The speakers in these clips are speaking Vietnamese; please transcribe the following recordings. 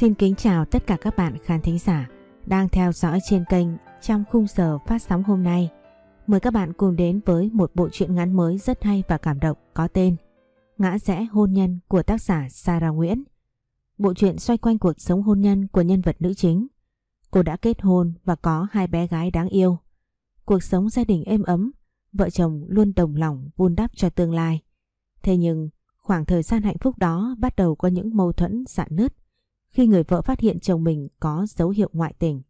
Xin kính chào tất cả các bạn khán thính giả đang theo dõi trên kênh trong khung giờ phát sóng hôm nay. Mời các bạn cùng đến với một bộ truyện ngắn mới rất hay và cảm động có tên Ngã rẽ hôn nhân của tác giả Sarah Nguyễn. Bộ truyện xoay quanh cuộc sống hôn nhân của nhân vật nữ chính. Cô đã kết hôn và có hai bé gái đáng yêu. Cuộc sống gia đình êm ấm, vợ chồng luôn đồng lòng vun đắp cho tương lai. Thế nhưng khoảng thời gian hạnh phúc đó bắt đầu có những mâu thuẫn dạn nứt khi người vợ phát hiện chồng mình có dấu hiệu ngoại tình.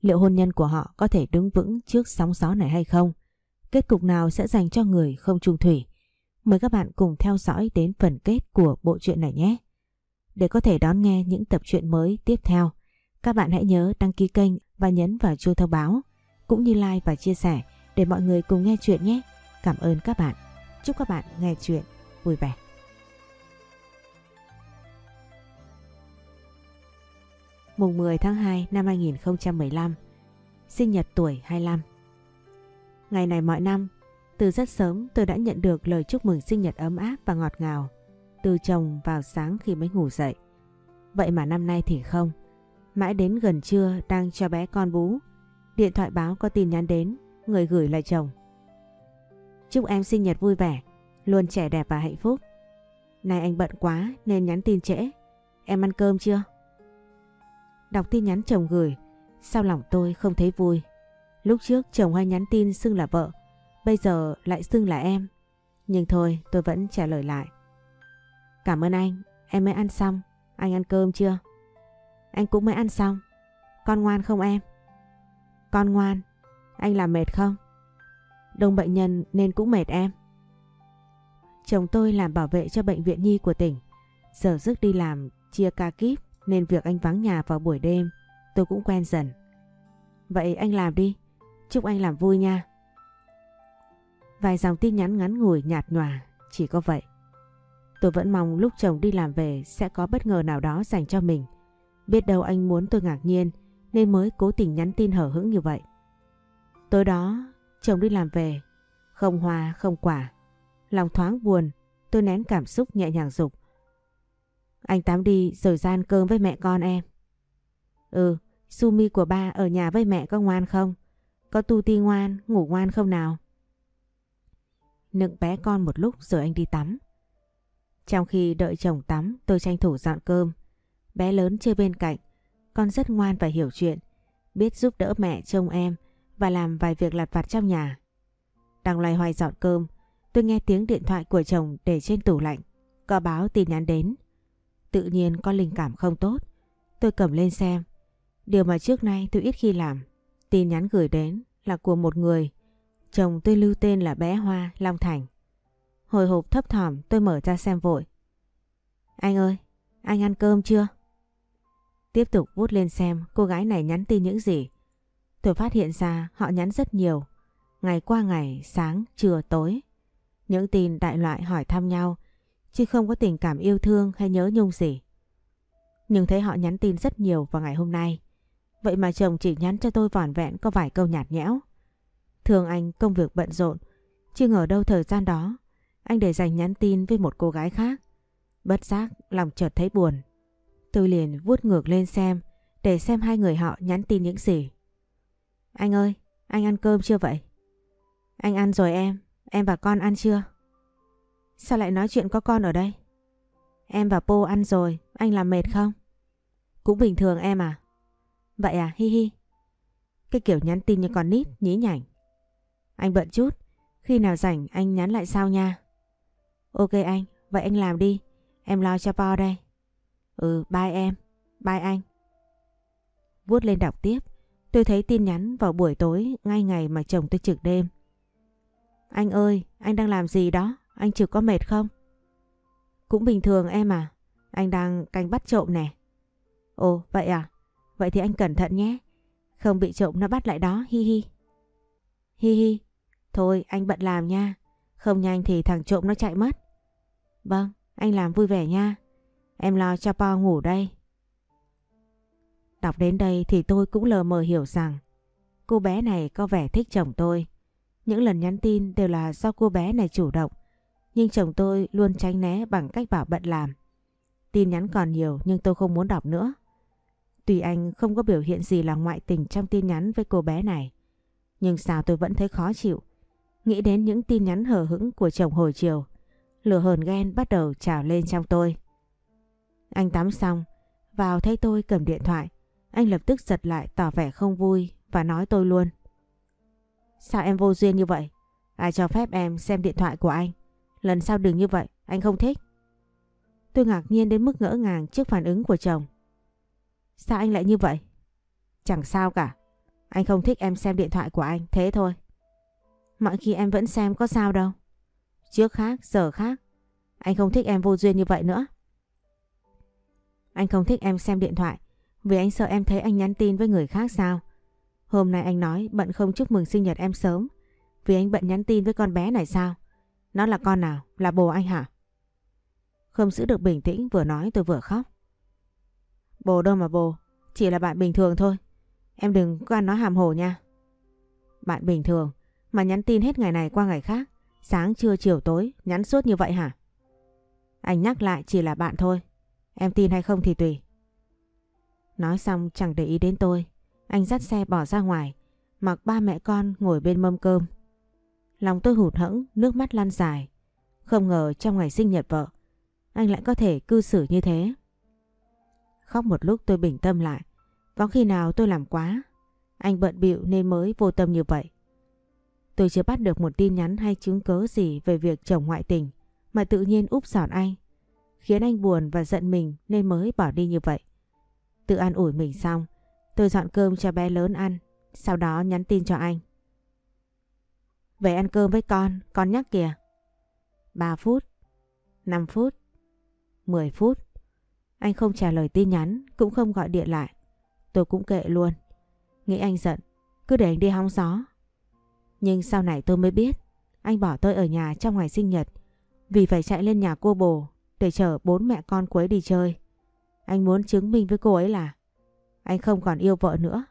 Liệu hôn nhân của họ có thể đứng vững trước sóng gió này hay không? Kết cục nào sẽ dành cho người không trung thủy? Mời các bạn cùng theo dõi đến phần kết của bộ truyện này nhé. Để có thể đón nghe những tập truyện mới tiếp theo, các bạn hãy nhớ đăng ký kênh và nhấn vào chuông thông báo, cũng như like và chia sẻ để mọi người cùng nghe chuyện nhé. Cảm ơn các bạn. Chúc các bạn nghe chuyện vui vẻ. Mùng 10 tháng 2 năm 2015 Sinh nhật tuổi 25 Ngày này mọi năm, Từ rất sớm tôi đã nhận được lời chúc mừng sinh nhật ấm áp và ngọt ngào Từ chồng vào sáng khi mới ngủ dậy. Vậy mà năm nay thì không. Mãi đến gần trưa đang cho bé con bú, Điện thoại báo có tin nhắn đến, Người gửi lại chồng. Chúc em sinh nhật vui vẻ, Luôn trẻ đẹp và hạnh phúc. Này anh bận quá nên nhắn tin trễ. Em ăn cơm chưa? Đọc tin nhắn chồng gửi, sao lòng tôi không thấy vui. Lúc trước chồng hay nhắn tin xưng là vợ, bây giờ lại xưng là em. Nhưng thôi tôi vẫn trả lời lại. Cảm ơn anh, em mới ăn xong. Anh ăn cơm chưa? Anh cũng mới ăn xong. Con ngoan không em? Con ngoan. Anh làm mệt không? Đông bệnh nhân nên cũng mệt em. Chồng tôi làm bảo vệ cho bệnh viện nhi của tỉnh. Giờ dứt đi làm chia ca kíp nên việc anh vắng nhà vào buổi đêm tôi cũng quen dần. Vậy anh làm đi, chúc anh làm vui nha. Vài dòng tin nhắn ngắn ngủi nhạt nhòa, chỉ có vậy. Tôi vẫn mong lúc chồng đi làm về sẽ có bất ngờ nào đó dành cho mình. Biết đâu anh muốn tôi ngạc nhiên nên mới cố tình nhắn tin hở hững như vậy. Tối đó, chồng đi làm về, không hoa không quả. Lòng thoáng buồn, tôi nén cảm xúc nhẹ nhàng dục. Anh tắm đi rồi gian cơm với mẹ con em. Ừ, Sumi của ba ở nhà với mẹ có ngoan không? Có tu ti ngoan, ngủ ngoan không nào? Nựng bé con một lúc rồi anh đi tắm. Trong khi đợi chồng tắm, tôi tranh thủ dọn cơm. Bé lớn chơi bên cạnh, con rất ngoan và hiểu chuyện, biết giúp đỡ mẹ trông em và làm vài việc lặt vặt trong nhà. Đang loay hoay dọn cơm, tôi nghe tiếng điện thoại của chồng để trên tủ lạnh. Có báo tin nhắn đến. Tự nhiên có linh cảm không tốt. Tôi cầm lên xem. Điều mà trước nay tôi ít khi làm. Tin nhắn gửi đến là của một người. Chồng tôi lưu tên là bé Hoa Long Thành. Hồi hộp thấp thỏm tôi mở ra xem vội. Anh ơi, anh ăn cơm chưa? Tiếp tục vút lên xem cô gái này nhắn tin những gì. Tôi phát hiện ra họ nhắn rất nhiều. Ngày qua ngày, sáng, trưa, tối. Những tin đại loại hỏi thăm nhau chứ không có tình cảm yêu thương hay nhớ nhung gì. Nhưng thấy họ nhắn tin rất nhiều vào ngày hôm nay. Vậy mà chồng chỉ nhắn cho tôi vỏn vẹn có vài câu nhạt nhẽo. Thường anh công việc bận rộn, chưa ngờ đâu thời gian đó anh để dành nhắn tin với một cô gái khác. Bất giác lòng chợt thấy buồn. Tôi liền vuốt ngược lên xem để xem hai người họ nhắn tin những gì. Anh ơi, anh ăn cơm chưa vậy? Anh ăn rồi em, em và con ăn chưa? Sao lại nói chuyện có con ở đây? Em và Po ăn rồi, anh làm mệt không? Cũng bình thường em à? Vậy à, hi hi. Cái kiểu nhắn tin như con nít, nhí nhảnh. Anh bận chút, khi nào rảnh anh nhắn lại sau nha. Ok anh, vậy anh làm đi, em lo cho Po đây. Ừ, bye em, bye anh. Vuốt lên đọc tiếp, tôi thấy tin nhắn vào buổi tối ngay ngày mà chồng tôi trực đêm. Anh ơi, anh đang làm gì đó? Anh trực có mệt không? Cũng bình thường em à. Anh đang canh bắt trộm nè. Ồ vậy à? Vậy thì anh cẩn thận nhé. Không bị trộm nó bắt lại đó hi hi. Hi hi. Thôi anh bận làm nha. Không nhanh thì thằng trộm nó chạy mất. Vâng, anh làm vui vẻ nha. Em lo cho Po ngủ đây. Đọc đến đây thì tôi cũng lờ mờ hiểu rằng cô bé này có vẻ thích chồng tôi. Những lần nhắn tin đều là do cô bé này chủ động nhưng chồng tôi luôn tránh né bằng cách bảo bận làm. Tin nhắn còn nhiều nhưng tôi không muốn đọc nữa. Tuy anh không có biểu hiện gì là ngoại tình trong tin nhắn với cô bé này. Nhưng sao tôi vẫn thấy khó chịu. Nghĩ đến những tin nhắn hờ hững của chồng hồi chiều. Lửa hờn ghen bắt đầu trào lên trong tôi. Anh tắm xong, vào thấy tôi cầm điện thoại. Anh lập tức giật lại tỏ vẻ không vui và nói tôi luôn. Sao em vô duyên như vậy? Ai cho phép em xem điện thoại của anh? Lần sau đừng như vậy, anh không thích. Tôi ngạc nhiên đến mức ngỡ ngàng trước phản ứng của chồng. Sao anh lại như vậy? Chẳng sao cả. Anh không thích em xem điện thoại của anh, thế thôi. Mọi khi em vẫn xem có sao đâu. Trước khác, giờ khác. Anh không thích em vô duyên như vậy nữa. Anh không thích em xem điện thoại vì anh sợ em thấy anh nhắn tin với người khác sao? Hôm nay anh nói bận không chúc mừng sinh nhật em sớm vì anh bận nhắn tin với con bé này sao? Nó là con nào? Là bồ anh hả? Không giữ được bình tĩnh vừa nói tôi vừa khóc. Bồ đâu mà bồ, chỉ là bạn bình thường thôi. Em đừng có ăn nói hàm hồ nha. Bạn bình thường mà nhắn tin hết ngày này qua ngày khác, sáng trưa chiều tối nhắn suốt như vậy hả? Anh nhắc lại chỉ là bạn thôi, em tin hay không thì tùy. Nói xong chẳng để ý đến tôi, anh dắt xe bỏ ra ngoài, mặc ba mẹ con ngồi bên mâm cơm. Lòng tôi hụt hẫng, nước mắt lan dài. Không ngờ trong ngày sinh nhật vợ, anh lại có thể cư xử như thế. Khóc một lúc tôi bình tâm lại. Có khi nào tôi làm quá? Anh bận bịu nên mới vô tâm như vậy. Tôi chưa bắt được một tin nhắn hay chứng cớ gì về việc chồng ngoại tình mà tự nhiên úp sọt anh. Khiến anh buồn và giận mình nên mới bỏ đi như vậy. Tự an ủi mình xong, tôi dọn cơm cho bé lớn ăn, sau đó nhắn tin cho anh. Về ăn cơm với con, con nhắc kìa. 3 phút, 5 phút, 10 phút. Anh không trả lời tin nhắn, cũng không gọi điện lại. Tôi cũng kệ luôn. Nghĩ anh giận, cứ để anh đi hóng gió. Nhưng sau này tôi mới biết, anh bỏ tôi ở nhà trong ngày sinh nhật vì phải chạy lên nhà cô bồ để chở bốn mẹ con cô ấy đi chơi. Anh muốn chứng minh với cô ấy là anh không còn yêu vợ nữa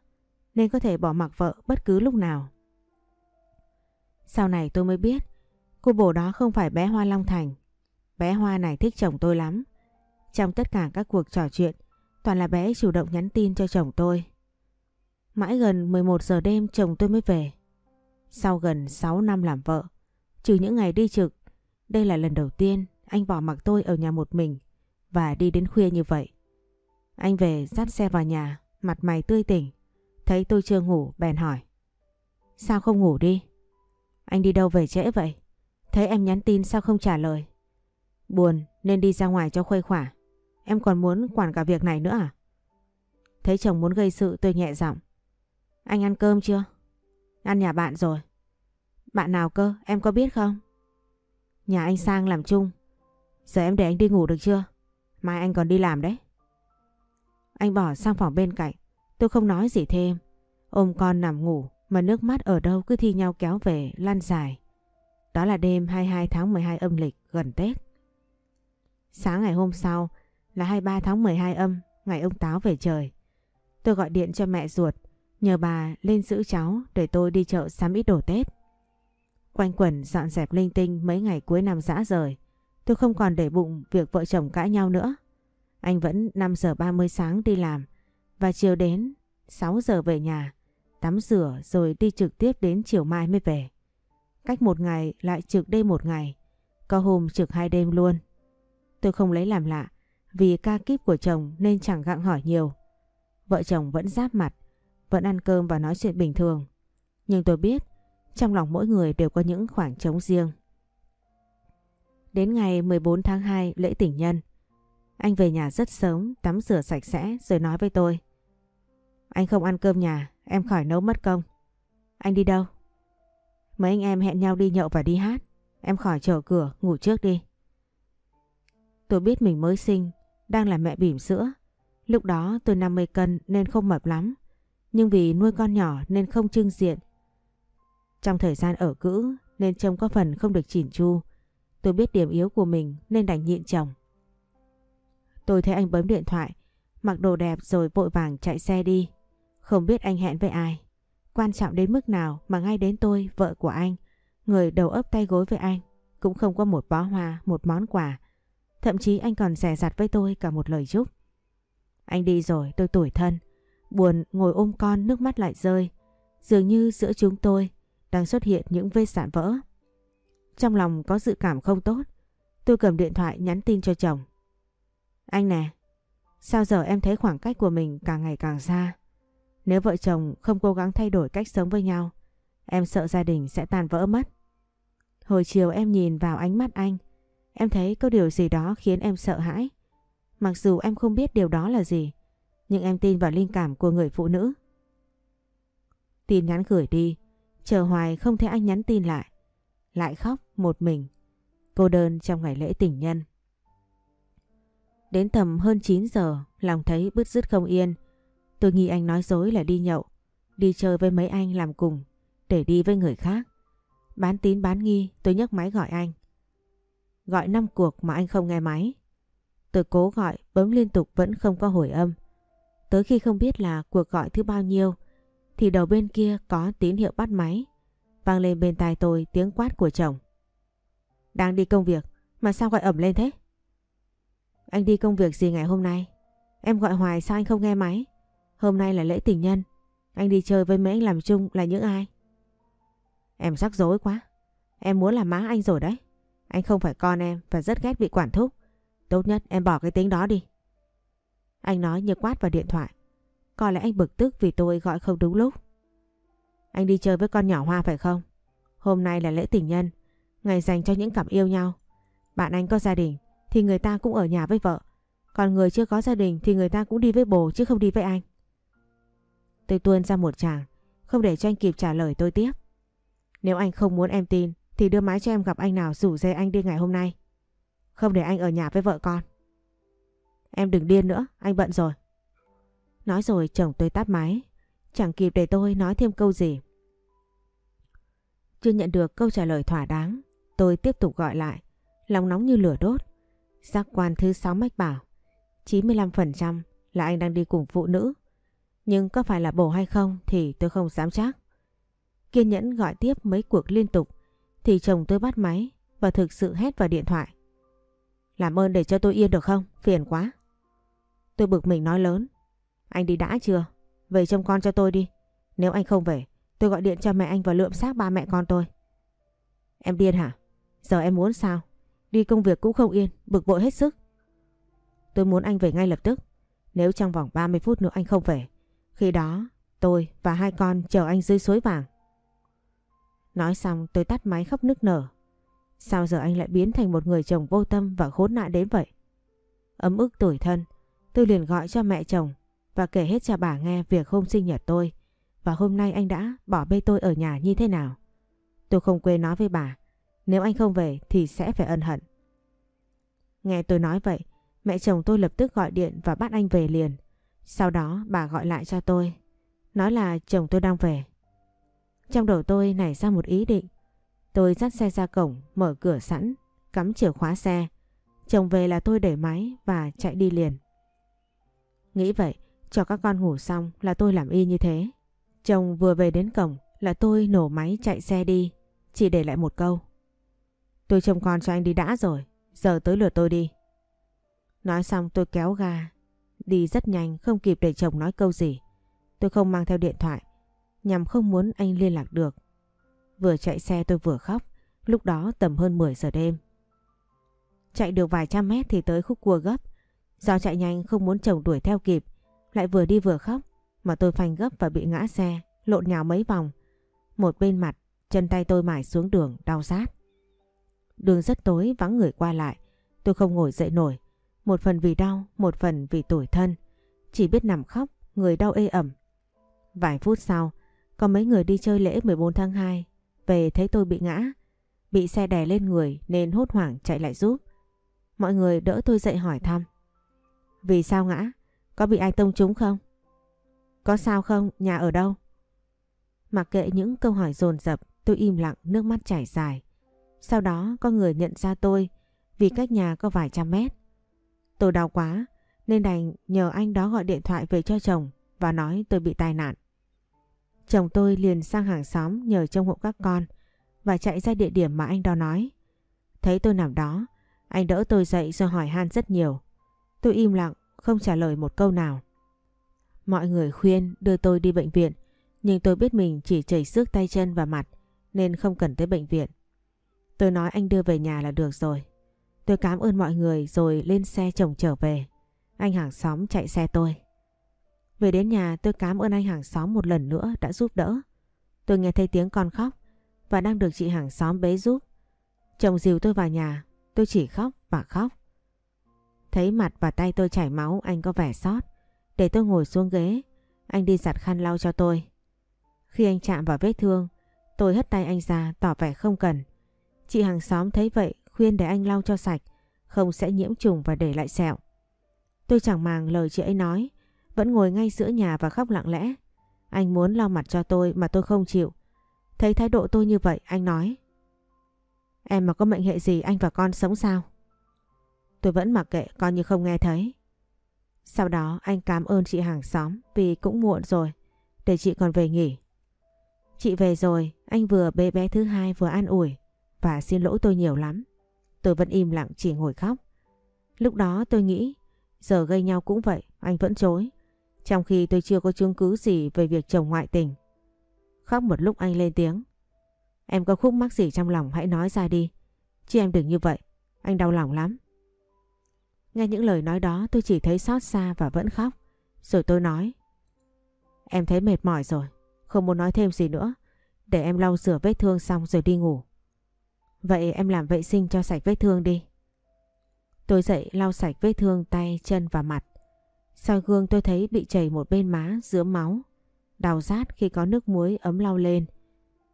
nên có thể bỏ mặc vợ bất cứ lúc nào. Sau này tôi mới biết cô bồ đó không phải bé Hoa Long Thành. Bé Hoa này thích chồng tôi lắm. Trong tất cả các cuộc trò chuyện, toàn là bé chủ động nhắn tin cho chồng tôi. Mãi gần 11 giờ đêm chồng tôi mới về. Sau gần 6 năm làm vợ, trừ những ngày đi trực, đây là lần đầu tiên anh bỏ mặc tôi ở nhà một mình và đi đến khuya như vậy. Anh về dắt xe vào nhà, mặt mày tươi tỉnh. Thấy tôi chưa ngủ, bèn hỏi. Sao không ngủ đi? Anh đi đâu về trễ vậy? Thấy em nhắn tin sao không trả lời? Buồn, nên đi ra ngoài cho khuây khỏa. Em còn muốn quản cả việc này nữa à? Thấy chồng muốn gây sự, tôi nhẹ giọng. Anh ăn cơm chưa? Ăn nhà bạn rồi. Bạn nào cơ? Em có biết không? Nhà anh sang làm chung. Giờ em để anh đi ngủ được chưa? Mai anh còn đi làm đấy. Anh bỏ sang phòng bên cạnh. Tôi không nói gì thêm. Ôm con nằm ngủ mà nước mắt ở đâu cứ thi nhau kéo về lan dài. Đó là đêm 22 tháng 12 âm lịch gần Tết. Sáng ngày hôm sau là 23 tháng 12 âm, ngày ông Táo về trời. Tôi gọi điện cho mẹ ruột, nhờ bà lên giữ cháu để tôi đi chợ sắm ít đồ Tết. Quanh quẩn dọn dẹp linh tinh mấy ngày cuối năm dã rời. Tôi không còn để bụng việc vợ chồng cãi nhau nữa. Anh vẫn 5 giờ 30 sáng đi làm và chiều đến 6 giờ về nhà, tắm rửa rồi đi trực tiếp đến chiều mai mới về. Cách một ngày lại trực đêm một ngày, có hôm trực hai đêm luôn. Tôi không lấy làm lạ vì ca kíp của chồng nên chẳng gặng hỏi nhiều. Vợ chồng vẫn giáp mặt, vẫn ăn cơm và nói chuyện bình thường. Nhưng tôi biết trong lòng mỗi người đều có những khoảng trống riêng. Đến ngày 14 tháng 2 lễ tình nhân, anh về nhà rất sớm, tắm rửa sạch sẽ rồi nói với tôi. Anh không ăn cơm nhà, em khỏi nấu mất công. Anh đi đâu? Mấy anh em hẹn nhau đi nhậu và đi hát. Em khỏi chờ cửa, ngủ trước đi. Tôi biết mình mới sinh, đang là mẹ bỉm sữa. Lúc đó tôi 50 cân nên không mập lắm. Nhưng vì nuôi con nhỏ nên không trưng diện. Trong thời gian ở cữ nên trông có phần không được chỉn chu. Tôi biết điểm yếu của mình nên đành nhịn chồng. Tôi thấy anh bấm điện thoại, mặc đồ đẹp rồi vội vàng chạy xe đi. Không biết anh hẹn với ai. Quan trọng đến mức nào mà ngay đến tôi, vợ của anh, người đầu ấp tay gối với anh, cũng không có một bó hoa, một món quà. Thậm chí anh còn rẻ rặt với tôi cả một lời chúc. Anh đi rồi tôi tủi thân. Buồn ngồi ôm con nước mắt lại rơi. Dường như giữa chúng tôi đang xuất hiện những vết sạn vỡ. Trong lòng có dự cảm không tốt. Tôi cầm điện thoại nhắn tin cho chồng. Anh nè, sao giờ em thấy khoảng cách của mình càng ngày càng xa. Nếu vợ chồng không cố gắng thay đổi cách sống với nhau, em sợ gia đình sẽ tan vỡ mất. Hồi chiều em nhìn vào ánh mắt anh, em thấy có điều gì đó khiến em sợ hãi. Mặc dù em không biết điều đó là gì, nhưng em tin vào linh cảm của người phụ nữ. Tin nhắn gửi đi, chờ hoài không thấy anh nhắn tin lại. Lại khóc một mình, cô đơn trong ngày lễ tình nhân. Đến tầm hơn 9 giờ, lòng thấy bứt rứt không yên. Tôi nghĩ anh nói dối là đi nhậu, đi chơi với mấy anh làm cùng, để đi với người khác. Bán tín bán nghi, tôi nhấc máy gọi anh. Gọi 5 cuộc mà anh không nghe máy. Tôi cố gọi, bấm liên tục vẫn không có hồi âm. Tới khi không biết là cuộc gọi thứ bao nhiêu, thì đầu bên kia có tín hiệu bắt máy. Vang lên bên tai tôi tiếng quát của chồng. Đang đi công việc, mà sao gọi ẩm lên thế? Anh đi công việc gì ngày hôm nay? Em gọi hoài sao anh không nghe máy? Hôm nay là lễ tình nhân. Anh đi chơi với mấy anh làm chung là những ai? Em rắc rối quá. Em muốn làm má anh rồi đấy. Anh không phải con em và rất ghét bị quản thúc. Tốt nhất em bỏ cái tính đó đi. Anh nói như quát vào điện thoại. Có lẽ anh bực tức vì tôi gọi không đúng lúc. Anh đi chơi với con nhỏ Hoa phải không? Hôm nay là lễ tình nhân. Ngày dành cho những cặp yêu nhau. Bạn anh có gia đình thì người ta cũng ở nhà với vợ. Còn người chưa có gia đình thì người ta cũng đi với bồ chứ không đi với anh. Tôi tuôn ra một tràng, không để cho anh kịp trả lời tôi tiếp. Nếu anh không muốn em tin thì đưa máy cho em gặp anh nào rủ dê anh đi ngày hôm nay. Không để anh ở nhà với vợ con. Em đừng điên nữa, anh bận rồi. Nói rồi chồng tôi tắt máy, chẳng kịp để tôi nói thêm câu gì. Chưa nhận được câu trả lời thỏa đáng, tôi tiếp tục gọi lại, lòng nóng như lửa đốt. Giác quan thứ 6 mách bảo 95% là anh đang đi cùng phụ nữ. Nhưng có phải là bổ hay không thì tôi không dám chắc. Kiên nhẫn gọi tiếp mấy cuộc liên tục thì chồng tôi bắt máy và thực sự hét vào điện thoại. Làm ơn để cho tôi yên được không? Phiền quá. Tôi bực mình nói lớn. Anh đi đã chưa? Về trông con cho tôi đi. Nếu anh không về, tôi gọi điện cho mẹ anh và lượm xác ba mẹ con tôi. Em điên hả? Giờ em muốn sao? Đi công việc cũng không yên, bực bội hết sức. Tôi muốn anh về ngay lập tức. Nếu trong vòng 30 phút nữa anh không về, khi đó tôi và hai con chờ anh dưới suối vàng. Nói xong tôi tắt máy khóc nức nở. Sao giờ anh lại biến thành một người chồng vô tâm và khốn nạn đến vậy? Ấm ức tuổi thân, tôi liền gọi cho mẹ chồng và kể hết cho bà nghe việc hôm sinh nhật tôi và hôm nay anh đã bỏ bê tôi ở nhà như thế nào. Tôi không quên nói với bà, nếu anh không về thì sẽ phải ân hận. Nghe tôi nói vậy, mẹ chồng tôi lập tức gọi điện và bắt anh về liền. Sau đó bà gọi lại cho tôi, nói là chồng tôi đang về. Trong đầu tôi nảy ra một ý định. Tôi dắt xe ra cổng, mở cửa sẵn, cắm chìa khóa xe. Chồng về là tôi để máy và chạy đi liền. Nghĩ vậy, cho các con ngủ xong là tôi làm y như thế. Chồng vừa về đến cổng là tôi nổ máy chạy xe đi, chỉ để lại một câu. Tôi trông con cho anh đi đã rồi, giờ tới lượt tôi đi. Nói xong tôi kéo ga, đi rất nhanh không kịp để chồng nói câu gì. Tôi không mang theo điện thoại, nhằm không muốn anh liên lạc được. Vừa chạy xe tôi vừa khóc, lúc đó tầm hơn 10 giờ đêm. Chạy được vài trăm mét thì tới khúc cua gấp. Do chạy nhanh không muốn chồng đuổi theo kịp, lại vừa đi vừa khóc mà tôi phanh gấp và bị ngã xe, lộn nhào mấy vòng. Một bên mặt, chân tay tôi mải xuống đường, đau rát. Đường rất tối, vắng người qua lại. Tôi không ngồi dậy nổi. Một phần vì đau, một phần vì tủi thân. Chỉ biết nằm khóc, người đau ê ẩm. Vài phút sau, có mấy người đi chơi lễ 14 tháng 2. Về thấy tôi bị ngã. Bị xe đè lên người nên hốt hoảng chạy lại giúp. Mọi người đỡ tôi dậy hỏi thăm. Vì sao ngã? Có bị ai tông trúng không? Có sao không? Nhà ở đâu? Mặc kệ những câu hỏi dồn dập, tôi im lặng nước mắt chảy dài. Sau đó có người nhận ra tôi vì cách nhà có vài trăm mét. Tôi đau quá nên đành nhờ anh đó gọi điện thoại về cho chồng và nói tôi bị tai nạn. Chồng tôi liền sang hàng xóm nhờ trông hộ các con và chạy ra địa điểm mà anh đó nói. Thấy tôi nằm đó, anh đỡ tôi dậy rồi hỏi han rất nhiều. Tôi im lặng, không trả lời một câu nào. Mọi người khuyên đưa tôi đi bệnh viện, nhưng tôi biết mình chỉ chảy xước tay chân và mặt nên không cần tới bệnh viện. Tôi nói anh đưa về nhà là được rồi. Tôi cảm ơn mọi người rồi lên xe chồng trở về. Anh hàng xóm chạy xe tôi. Về đến nhà tôi cảm ơn anh hàng xóm một lần nữa đã giúp đỡ. Tôi nghe thấy tiếng con khóc và đang được chị hàng xóm bế giúp. Chồng dìu tôi vào nhà, tôi chỉ khóc và khóc. Thấy mặt và tay tôi chảy máu anh có vẻ sót. Để tôi ngồi xuống ghế, anh đi giặt khăn lau cho tôi. Khi anh chạm vào vết thương, tôi hất tay anh ra tỏ vẻ không cần. Chị hàng xóm thấy vậy khuyên để anh lau cho sạch, không sẽ nhiễm trùng và để lại sẹo. Tôi chẳng màng lời chị ấy nói, vẫn ngồi ngay giữa nhà và khóc lặng lẽ. Anh muốn lau mặt cho tôi mà tôi không chịu. Thấy thái độ tôi như vậy, anh nói. Em mà có mệnh hệ gì anh và con sống sao? Tôi vẫn mặc kệ coi như không nghe thấy. Sau đó anh cảm ơn chị hàng xóm vì cũng muộn rồi, để chị còn về nghỉ. Chị về rồi, anh vừa bê bé thứ hai vừa an ủi và xin lỗi tôi nhiều lắm. Tôi vẫn im lặng chỉ ngồi khóc. Lúc đó tôi nghĩ giờ gây nhau cũng vậy, anh vẫn chối. Trong khi tôi chưa có chứng cứ gì về việc chồng ngoại tình. Khóc một lúc anh lên tiếng. Em có khúc mắc gì trong lòng hãy nói ra đi. Chứ em đừng như vậy, anh đau lòng lắm. Nghe những lời nói đó tôi chỉ thấy xót xa và vẫn khóc. Rồi tôi nói. Em thấy mệt mỏi rồi, không muốn nói thêm gì nữa. Để em lau rửa vết thương xong rồi đi ngủ. Vậy em làm vệ sinh cho sạch vết thương đi. Tôi dậy lau sạch vết thương tay, chân và mặt. Sau gương tôi thấy bị chảy một bên má giữa máu. Đau rát khi có nước muối ấm lau lên.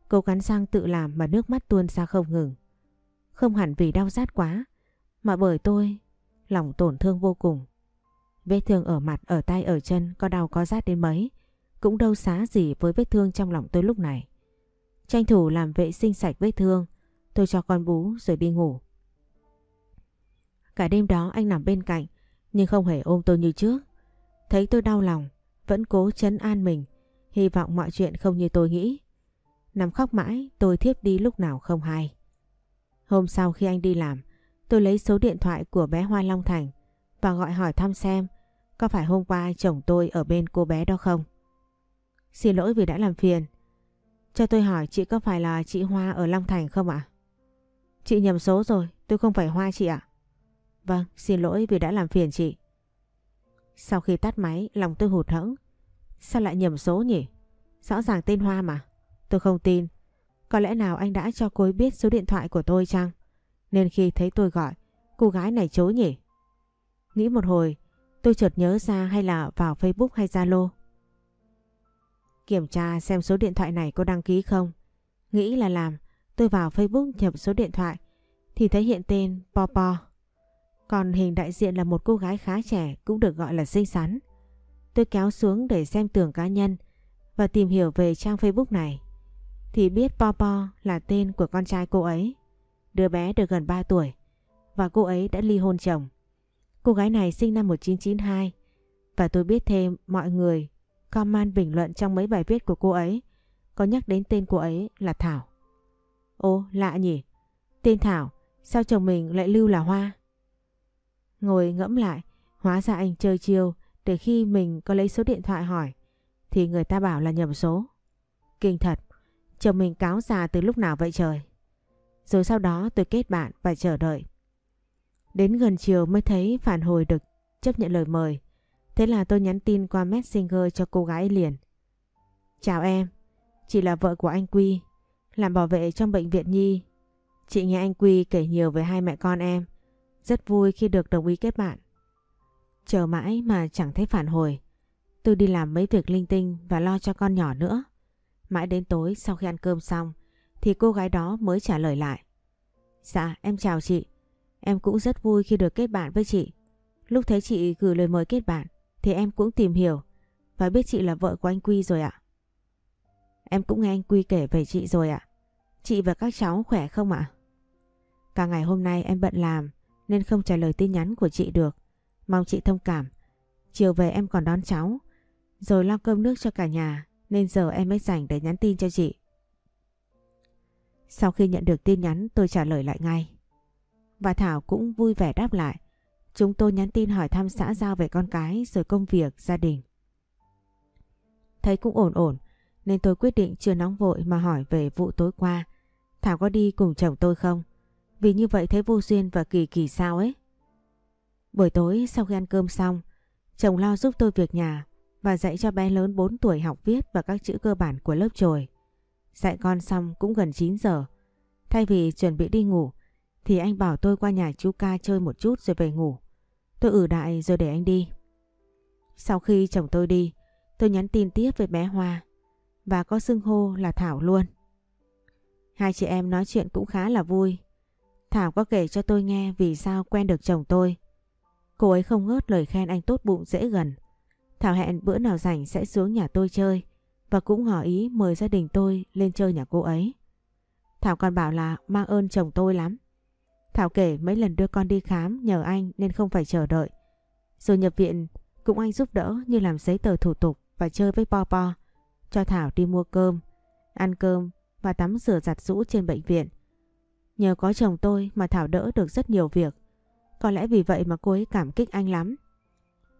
Cố cắn răng tự làm mà nước mắt tuôn ra không ngừng. Không hẳn vì đau rát quá, mà bởi tôi lòng tổn thương vô cùng. Vết thương ở mặt, ở tay, ở chân có đau có rát đến mấy, cũng đâu xá gì với vết thương trong lòng tôi lúc này. Tranh thủ làm vệ sinh sạch vết thương, tôi cho con bú rồi đi ngủ. Cả đêm đó anh nằm bên cạnh, nhưng không hề ôm tôi như trước. Thấy tôi đau lòng, vẫn cố chấn an mình, hy vọng mọi chuyện không như tôi nghĩ. Nằm khóc mãi, tôi thiếp đi lúc nào không hay. Hôm sau khi anh đi làm, tôi lấy số điện thoại của bé Hoa Long Thành và gọi hỏi thăm xem có phải hôm qua chồng tôi ở bên cô bé đó không. Xin lỗi vì đã làm phiền. Cho tôi hỏi chị có phải là chị Hoa ở Long Thành không ạ? Chị nhầm số rồi, tôi không phải Hoa chị ạ. Vâng, xin lỗi vì đã làm phiền chị. Sau khi tắt máy, lòng tôi hụt hẫng. Sao lại nhầm số nhỉ? Rõ ràng tên Hoa mà. Tôi không tin. Có lẽ nào anh đã cho cô ấy biết số điện thoại của tôi chăng? Nên khi thấy tôi gọi, cô gái này chối nhỉ? Nghĩ một hồi, tôi chợt nhớ ra hay là vào Facebook hay Zalo. Kiểm tra xem số điện thoại này có đăng ký không. Nghĩ là làm, tôi vào Facebook nhập số điện thoại, thì thấy hiện tên Popo. Còn hình đại diện là một cô gái khá trẻ cũng được gọi là xinh xắn. Tôi kéo xuống để xem tường cá nhân và tìm hiểu về trang Facebook này. Thì biết Popo là tên của con trai cô ấy. Đứa bé được gần 3 tuổi và cô ấy đã ly hôn chồng. Cô gái này sinh năm 1992 và tôi biết thêm mọi người comment bình luận trong mấy bài viết của cô ấy, có nhắc đến tên cô ấy là Thảo. Ô lạ nhỉ, tên Thảo sao chồng mình lại lưu là Hoa? Ngồi ngẫm lại, hóa ra anh chơi chiêu để khi mình có lấy số điện thoại hỏi thì người ta bảo là nhầm số. Kinh thật, chồng mình cáo già từ lúc nào vậy trời? Rồi sau đó tôi kết bạn và chờ đợi. Đến gần chiều mới thấy phản hồi được chấp nhận lời mời. Thế là tôi nhắn tin qua Messenger cho cô gái liền. Chào em, chị là vợ của anh Quy, làm bảo vệ trong bệnh viện Nhi. Chị nghe anh Quy kể nhiều về hai mẹ con em. Rất vui khi được đồng ý kết bạn. Chờ mãi mà chẳng thấy phản hồi. Tôi đi làm mấy việc linh tinh và lo cho con nhỏ nữa. Mãi đến tối sau khi ăn cơm xong, thì cô gái đó mới trả lời lại. Dạ em chào chị. Em cũng rất vui khi được kết bạn với chị. Lúc thấy chị gửi lời mời kết bạn, thì em cũng tìm hiểu và biết chị là vợ của anh Quy rồi ạ. Em cũng nghe anh Quy kể về chị rồi ạ. Chị và các cháu khỏe không ạ? Cả ngày hôm nay em bận làm nên không trả lời tin nhắn của chị được. Mong chị thông cảm. Chiều về em còn đón cháu, rồi lo cơm nước cho cả nhà nên giờ em mới rảnh để nhắn tin cho chị. Sau khi nhận được tin nhắn tôi trả lời lại ngay. Và Thảo cũng vui vẻ đáp lại. Chúng tôi nhắn tin hỏi thăm xã giao về con cái rồi công việc, gia đình. Thấy cũng ổn ổn nên tôi quyết định chưa nóng vội mà hỏi về vụ tối qua. Thảo có đi cùng chồng tôi không? Vì như vậy thấy vô duyên và kỳ kỳ sao ấy. Buổi tối sau khi ăn cơm xong, chồng lo giúp tôi việc nhà và dạy cho bé lớn 4 tuổi học viết và các chữ cơ bản của lớp trồi. Dạy con xong cũng gần 9 giờ. Thay vì chuẩn bị đi ngủ thì anh bảo tôi qua nhà chú ca chơi một chút rồi về ngủ. Tôi ử đại rồi để anh đi. Sau khi chồng tôi đi, tôi nhắn tin tiếp với bé Hoa và có xưng hô là Thảo luôn. Hai chị em nói chuyện cũng khá là vui. Thảo có kể cho tôi nghe vì sao quen được chồng tôi. Cô ấy không ngớt lời khen anh tốt bụng dễ gần. Thảo hẹn bữa nào rảnh sẽ xuống nhà tôi chơi và cũng ngỏ ý mời gia đình tôi lên chơi nhà cô ấy. Thảo còn bảo là mang ơn chồng tôi lắm. Thảo kể mấy lần đưa con đi khám nhờ anh nên không phải chờ đợi. Rồi nhập viện, cũng anh giúp đỡ như làm giấy tờ thủ tục và chơi với Po Po. Cho Thảo đi mua cơm, ăn cơm và tắm rửa giặt rũ trên bệnh viện. Nhờ có chồng tôi mà Thảo đỡ được rất nhiều việc. Có lẽ vì vậy mà cô ấy cảm kích anh lắm.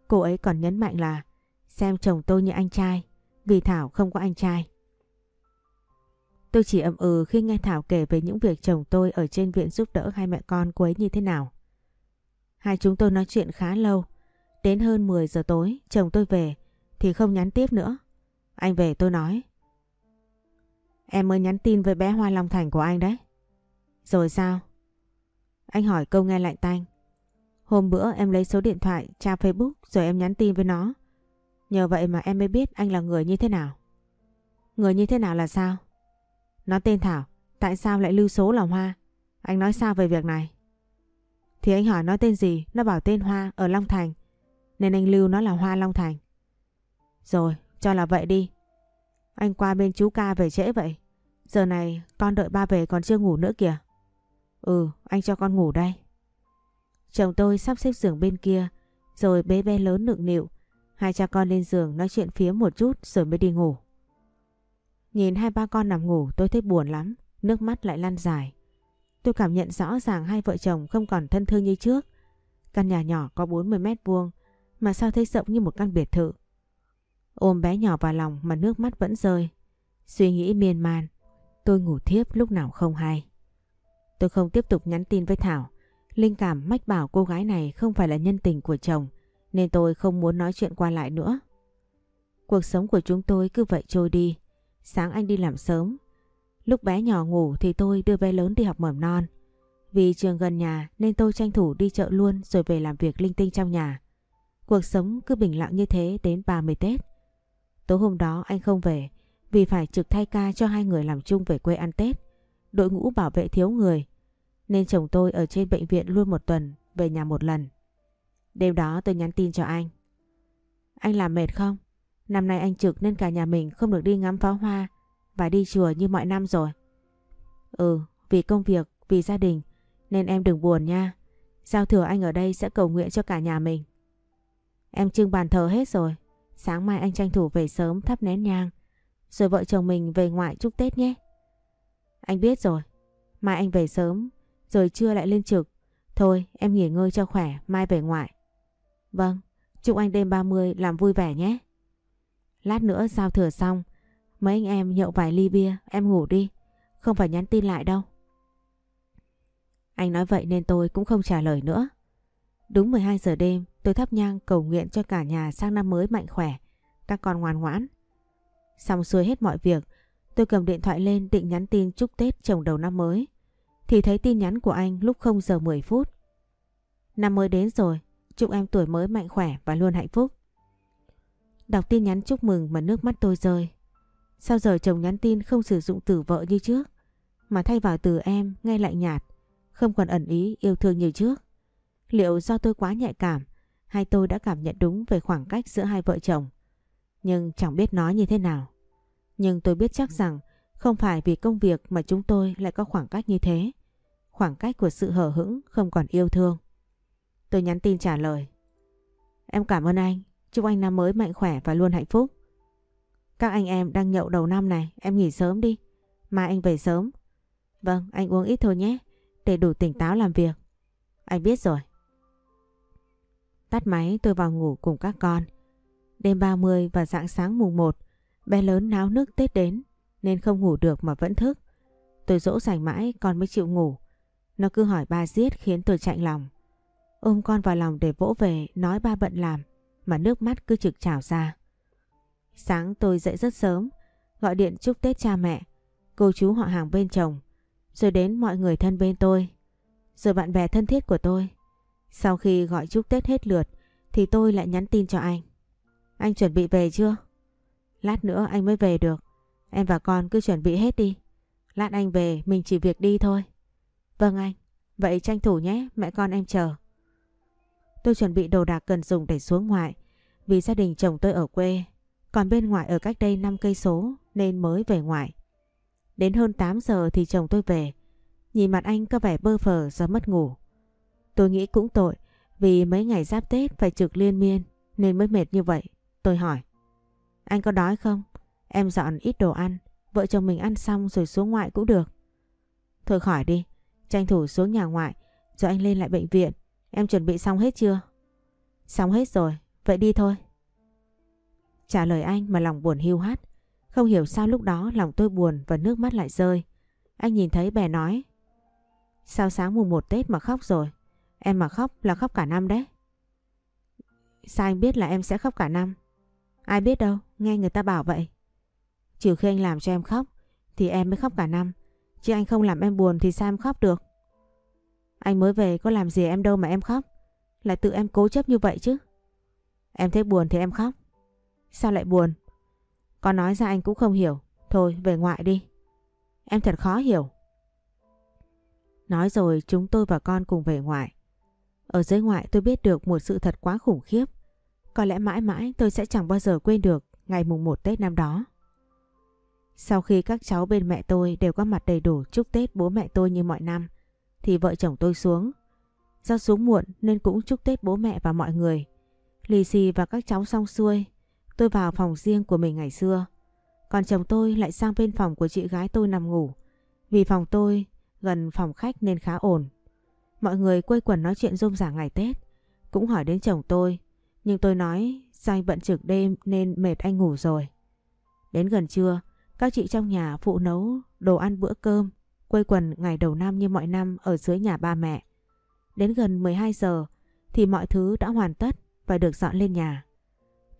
Cô ấy còn nhấn mạnh là xem chồng tôi như anh trai, vì Thảo không có anh trai. Tôi chỉ ậm ừ khi nghe Thảo kể về những việc chồng tôi ở trên viện giúp đỡ hai mẹ con cô ấy như thế nào. Hai chúng tôi nói chuyện khá lâu. Đến hơn 10 giờ tối, chồng tôi về thì không nhắn tiếp nữa. Anh về tôi nói. Em mới nhắn tin với bé Hoa Long Thành của anh đấy. Rồi sao? Anh hỏi câu nghe lạnh tanh. Hôm bữa em lấy số điện thoại tra Facebook rồi em nhắn tin với nó. Nhờ vậy mà em mới biết anh là người như thế nào. Người như thế nào là sao? Nó tên Thảo, tại sao lại lưu số là Hoa? Anh nói sao về việc này? Thì anh hỏi nó tên gì, nó bảo tên Hoa ở Long Thành. Nên anh lưu nó là Hoa Long Thành. Rồi, cho là vậy đi. Anh qua bên chú ca về trễ vậy. Giờ này con đợi ba về còn chưa ngủ nữa kìa. Ừ, anh cho con ngủ đây. Chồng tôi sắp xếp giường bên kia, rồi bế bé lớn nựng nịu. Hai cha con lên giường nói chuyện phía một chút rồi mới đi ngủ. Nhìn hai ba con nằm ngủ tôi thấy buồn lắm, nước mắt lại lăn dài. Tôi cảm nhận rõ ràng hai vợ chồng không còn thân thương như trước. Căn nhà nhỏ có 40 mét vuông mà sao thấy rộng như một căn biệt thự. Ôm bé nhỏ vào lòng mà nước mắt vẫn rơi. Suy nghĩ miên man, tôi ngủ thiếp lúc nào không hay. Tôi không tiếp tục nhắn tin với Thảo. Linh cảm mách bảo cô gái này không phải là nhân tình của chồng nên tôi không muốn nói chuyện qua lại nữa. Cuộc sống của chúng tôi cứ vậy trôi đi. Sáng anh đi làm sớm. Lúc bé nhỏ ngủ thì tôi đưa bé lớn đi học mầm non. Vì trường gần nhà nên tôi tranh thủ đi chợ luôn rồi về làm việc linh tinh trong nhà. Cuộc sống cứ bình lặng như thế đến 30 Tết. Tối hôm đó anh không về vì phải trực thay ca cho hai người làm chung về quê ăn Tết. Đội ngũ bảo vệ thiếu người nên chồng tôi ở trên bệnh viện luôn một tuần về nhà một lần. Đêm đó tôi nhắn tin cho anh. Anh làm mệt không? Năm nay anh trực nên cả nhà mình không được đi ngắm pháo hoa và đi chùa như mọi năm rồi. Ừ, vì công việc, vì gia đình nên em đừng buồn nha. Giao thừa anh ở đây sẽ cầu nguyện cho cả nhà mình. Em trưng bàn thờ hết rồi. Sáng mai anh tranh thủ về sớm thắp nén nhang. Rồi vợ chồng mình về ngoại chúc Tết nhé. Anh biết rồi. Mai anh về sớm. Rồi trưa lại lên trực. Thôi, em nghỉ ngơi cho khỏe. Mai về ngoại. Vâng. Chúc anh đêm 30 làm vui vẻ nhé. Lát nữa giao thừa xong. Mấy anh em nhậu vài ly bia. Em ngủ đi. Không phải nhắn tin lại đâu. Anh nói vậy nên tôi cũng không trả lời nữa. Đúng 12 giờ đêm tôi thắp nhang cầu nguyện cho cả nhà sang năm mới mạnh khỏe, các con ngoan ngoãn. Xong xuôi hết mọi việc, tôi cầm điện thoại lên định nhắn tin chúc Tết chồng đầu năm mới. Thì thấy tin nhắn của anh lúc 0 giờ 10 phút. Năm mới đến rồi, chúc em tuổi mới mạnh khỏe và luôn hạnh phúc. Đọc tin nhắn chúc mừng mà nước mắt tôi rơi. Sao giờ chồng nhắn tin không sử dụng từ vợ như trước, mà thay vào từ em ngay lạnh nhạt, không còn ẩn ý yêu thương như trước. Liệu do tôi quá nhạy cảm hay tôi đã cảm nhận đúng về khoảng cách giữa hai vợ chồng? Nhưng chẳng biết nói như thế nào. Nhưng tôi biết chắc rằng không phải vì công việc mà chúng tôi lại có khoảng cách như thế. Khoảng cách của sự hở hững không còn yêu thương. Tôi nhắn tin trả lời. Em cảm ơn anh. Chúc anh năm mới mạnh khỏe và luôn hạnh phúc. Các anh em đang nhậu đầu năm này, em nghỉ sớm đi. Mai anh về sớm. Vâng, anh uống ít thôi nhé, để đủ tỉnh táo làm việc. Anh biết rồi. Tắt máy tôi vào ngủ cùng các con. Đêm 30 và dạng sáng mùng 1, bé lớn náo nước Tết đến nên không ngủ được mà vẫn thức. Tôi dỗ dành mãi con mới chịu ngủ. Nó cứ hỏi ba giết khiến tôi chạy lòng. Ôm con vào lòng để vỗ về nói ba bận làm mà nước mắt cứ trực trào ra. Sáng tôi dậy rất sớm, gọi điện chúc Tết cha mẹ, cô chú họ hàng bên chồng, rồi đến mọi người thân bên tôi, rồi bạn bè thân thiết của tôi. Sau khi gọi chúc Tết hết lượt thì tôi lại nhắn tin cho anh. Anh chuẩn bị về chưa? Lát nữa anh mới về được. Em và con cứ chuẩn bị hết đi. Lát anh về mình chỉ việc đi thôi. Vâng anh, vậy tranh thủ nhé, mẹ con em chờ. Tôi chuẩn bị đồ đạc cần dùng để xuống ngoại vì gia đình chồng tôi ở quê, còn bên ngoại ở cách đây 5 cây số nên mới về ngoại. Đến hơn 8 giờ thì chồng tôi về, nhìn mặt anh có vẻ bơ phờ do mất ngủ. Tôi nghĩ cũng tội vì mấy ngày giáp Tết phải trực liên miên nên mới mệt như vậy. Tôi hỏi, anh có đói không? Em dọn ít đồ ăn, vợ chồng mình ăn xong rồi xuống ngoại cũng được. Thôi khỏi đi, tranh thủ xuống nhà ngoại rồi anh lên lại bệnh viện Em chuẩn bị xong hết chưa? Xong hết rồi, vậy đi thôi. Trả lời anh mà lòng buồn hiu hắt. Không hiểu sao lúc đó lòng tôi buồn và nước mắt lại rơi. Anh nhìn thấy bè nói. Sao sáng mùng 1 Tết mà khóc rồi? Em mà khóc là khóc cả năm đấy. Sao anh biết là em sẽ khóc cả năm? Ai biết đâu, nghe người ta bảo vậy. Trừ khi anh làm cho em khóc, thì em mới khóc cả năm. Chứ anh không làm em buồn thì sao em khóc được? Anh mới về có làm gì em đâu mà em khóc. Là tự em cố chấp như vậy chứ. Em thấy buồn thì em khóc. Sao lại buồn? Con nói ra anh cũng không hiểu. Thôi về ngoại đi. Em thật khó hiểu. Nói rồi chúng tôi và con cùng về ngoại. Ở giới ngoại tôi biết được một sự thật quá khủng khiếp. Có lẽ mãi mãi tôi sẽ chẳng bao giờ quên được ngày mùng 1 Tết năm đó. Sau khi các cháu bên mẹ tôi đều có mặt đầy đủ chúc Tết bố mẹ tôi như mọi năm, thì vợ chồng tôi xuống. Do xuống muộn nên cũng chúc Tết bố mẹ và mọi người. Lì xì và các cháu xong xuôi, tôi vào phòng riêng của mình ngày xưa. Còn chồng tôi lại sang bên phòng của chị gái tôi nằm ngủ. Vì phòng tôi gần phòng khách nên khá ổn. Mọi người quây quần nói chuyện rôm rả ngày Tết. Cũng hỏi đến chồng tôi. Nhưng tôi nói do anh bận trực đêm nên mệt anh ngủ rồi. Đến gần trưa, các chị trong nhà phụ nấu đồ ăn bữa cơm quây quần ngày đầu năm như mọi năm ở dưới nhà ba mẹ. Đến gần 12 giờ thì mọi thứ đã hoàn tất và được dọn lên nhà.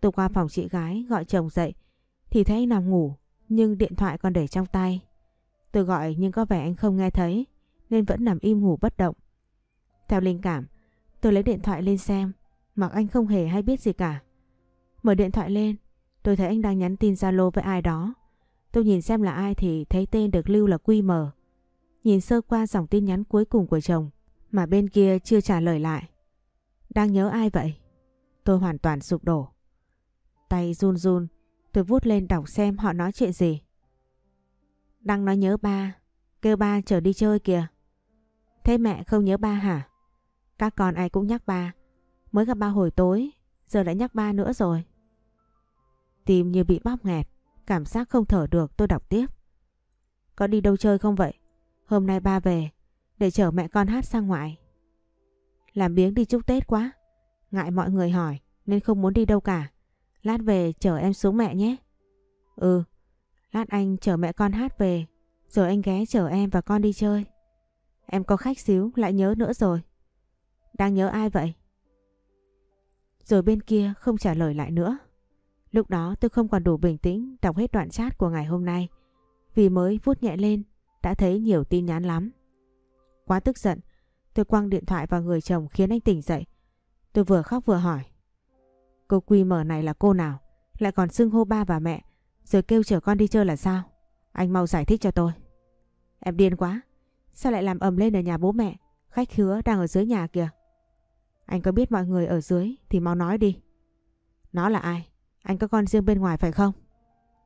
Tôi qua phòng chị gái gọi chồng dậy thì thấy anh nằm ngủ nhưng điện thoại còn để trong tay. Tôi gọi nhưng có vẻ anh không nghe thấy nên vẫn nằm im ngủ bất động. Theo linh cảm, tôi lấy điện thoại lên xem mặc anh không hề hay biết gì cả. Mở điện thoại lên, tôi thấy anh đang nhắn tin Zalo với ai đó. Tôi nhìn xem là ai thì thấy tên được lưu là QM. Nhìn sơ qua dòng tin nhắn cuối cùng của chồng mà bên kia chưa trả lời lại. Đang nhớ ai vậy? Tôi hoàn toàn sụp đổ. Tay run run, tôi vuốt lên đọc xem họ nói chuyện gì. Đang nói nhớ ba, kêu ba trở đi chơi kìa. Thế mẹ không nhớ ba hả? Các con ai cũng nhắc ba. Mới gặp ba hồi tối, giờ lại nhắc ba nữa rồi. Tim như bị bóp nghẹt, cảm giác không thở được tôi đọc tiếp. Có đi đâu chơi không vậy? Hôm nay ba về để chở mẹ con hát sang ngoại. Làm biếng đi chúc Tết quá. Ngại mọi người hỏi nên không muốn đi đâu cả. Lát về chở em xuống mẹ nhé. Ừ, lát anh chở mẹ con hát về rồi anh ghé chở em và con đi chơi. Em có khách xíu lại nhớ nữa rồi. Đang nhớ ai vậy? Rồi bên kia không trả lời lại nữa. Lúc đó tôi không còn đủ bình tĩnh đọc hết đoạn chat của ngày hôm nay. Vì mới vuốt nhẹ lên đã thấy nhiều tin nhắn lắm. Quá tức giận, tôi quăng điện thoại vào người chồng khiến anh tỉnh dậy. Tôi vừa khóc vừa hỏi. Cô Quy mở này là cô nào? Lại còn xưng hô ba và mẹ, rồi kêu chở con đi chơi là sao? Anh mau giải thích cho tôi. Em điên quá, sao lại làm ầm lên ở nhà bố mẹ? Khách khứa đang ở dưới nhà kìa. Anh có biết mọi người ở dưới thì mau nói đi. Nó là ai? Anh có con riêng bên ngoài phải không?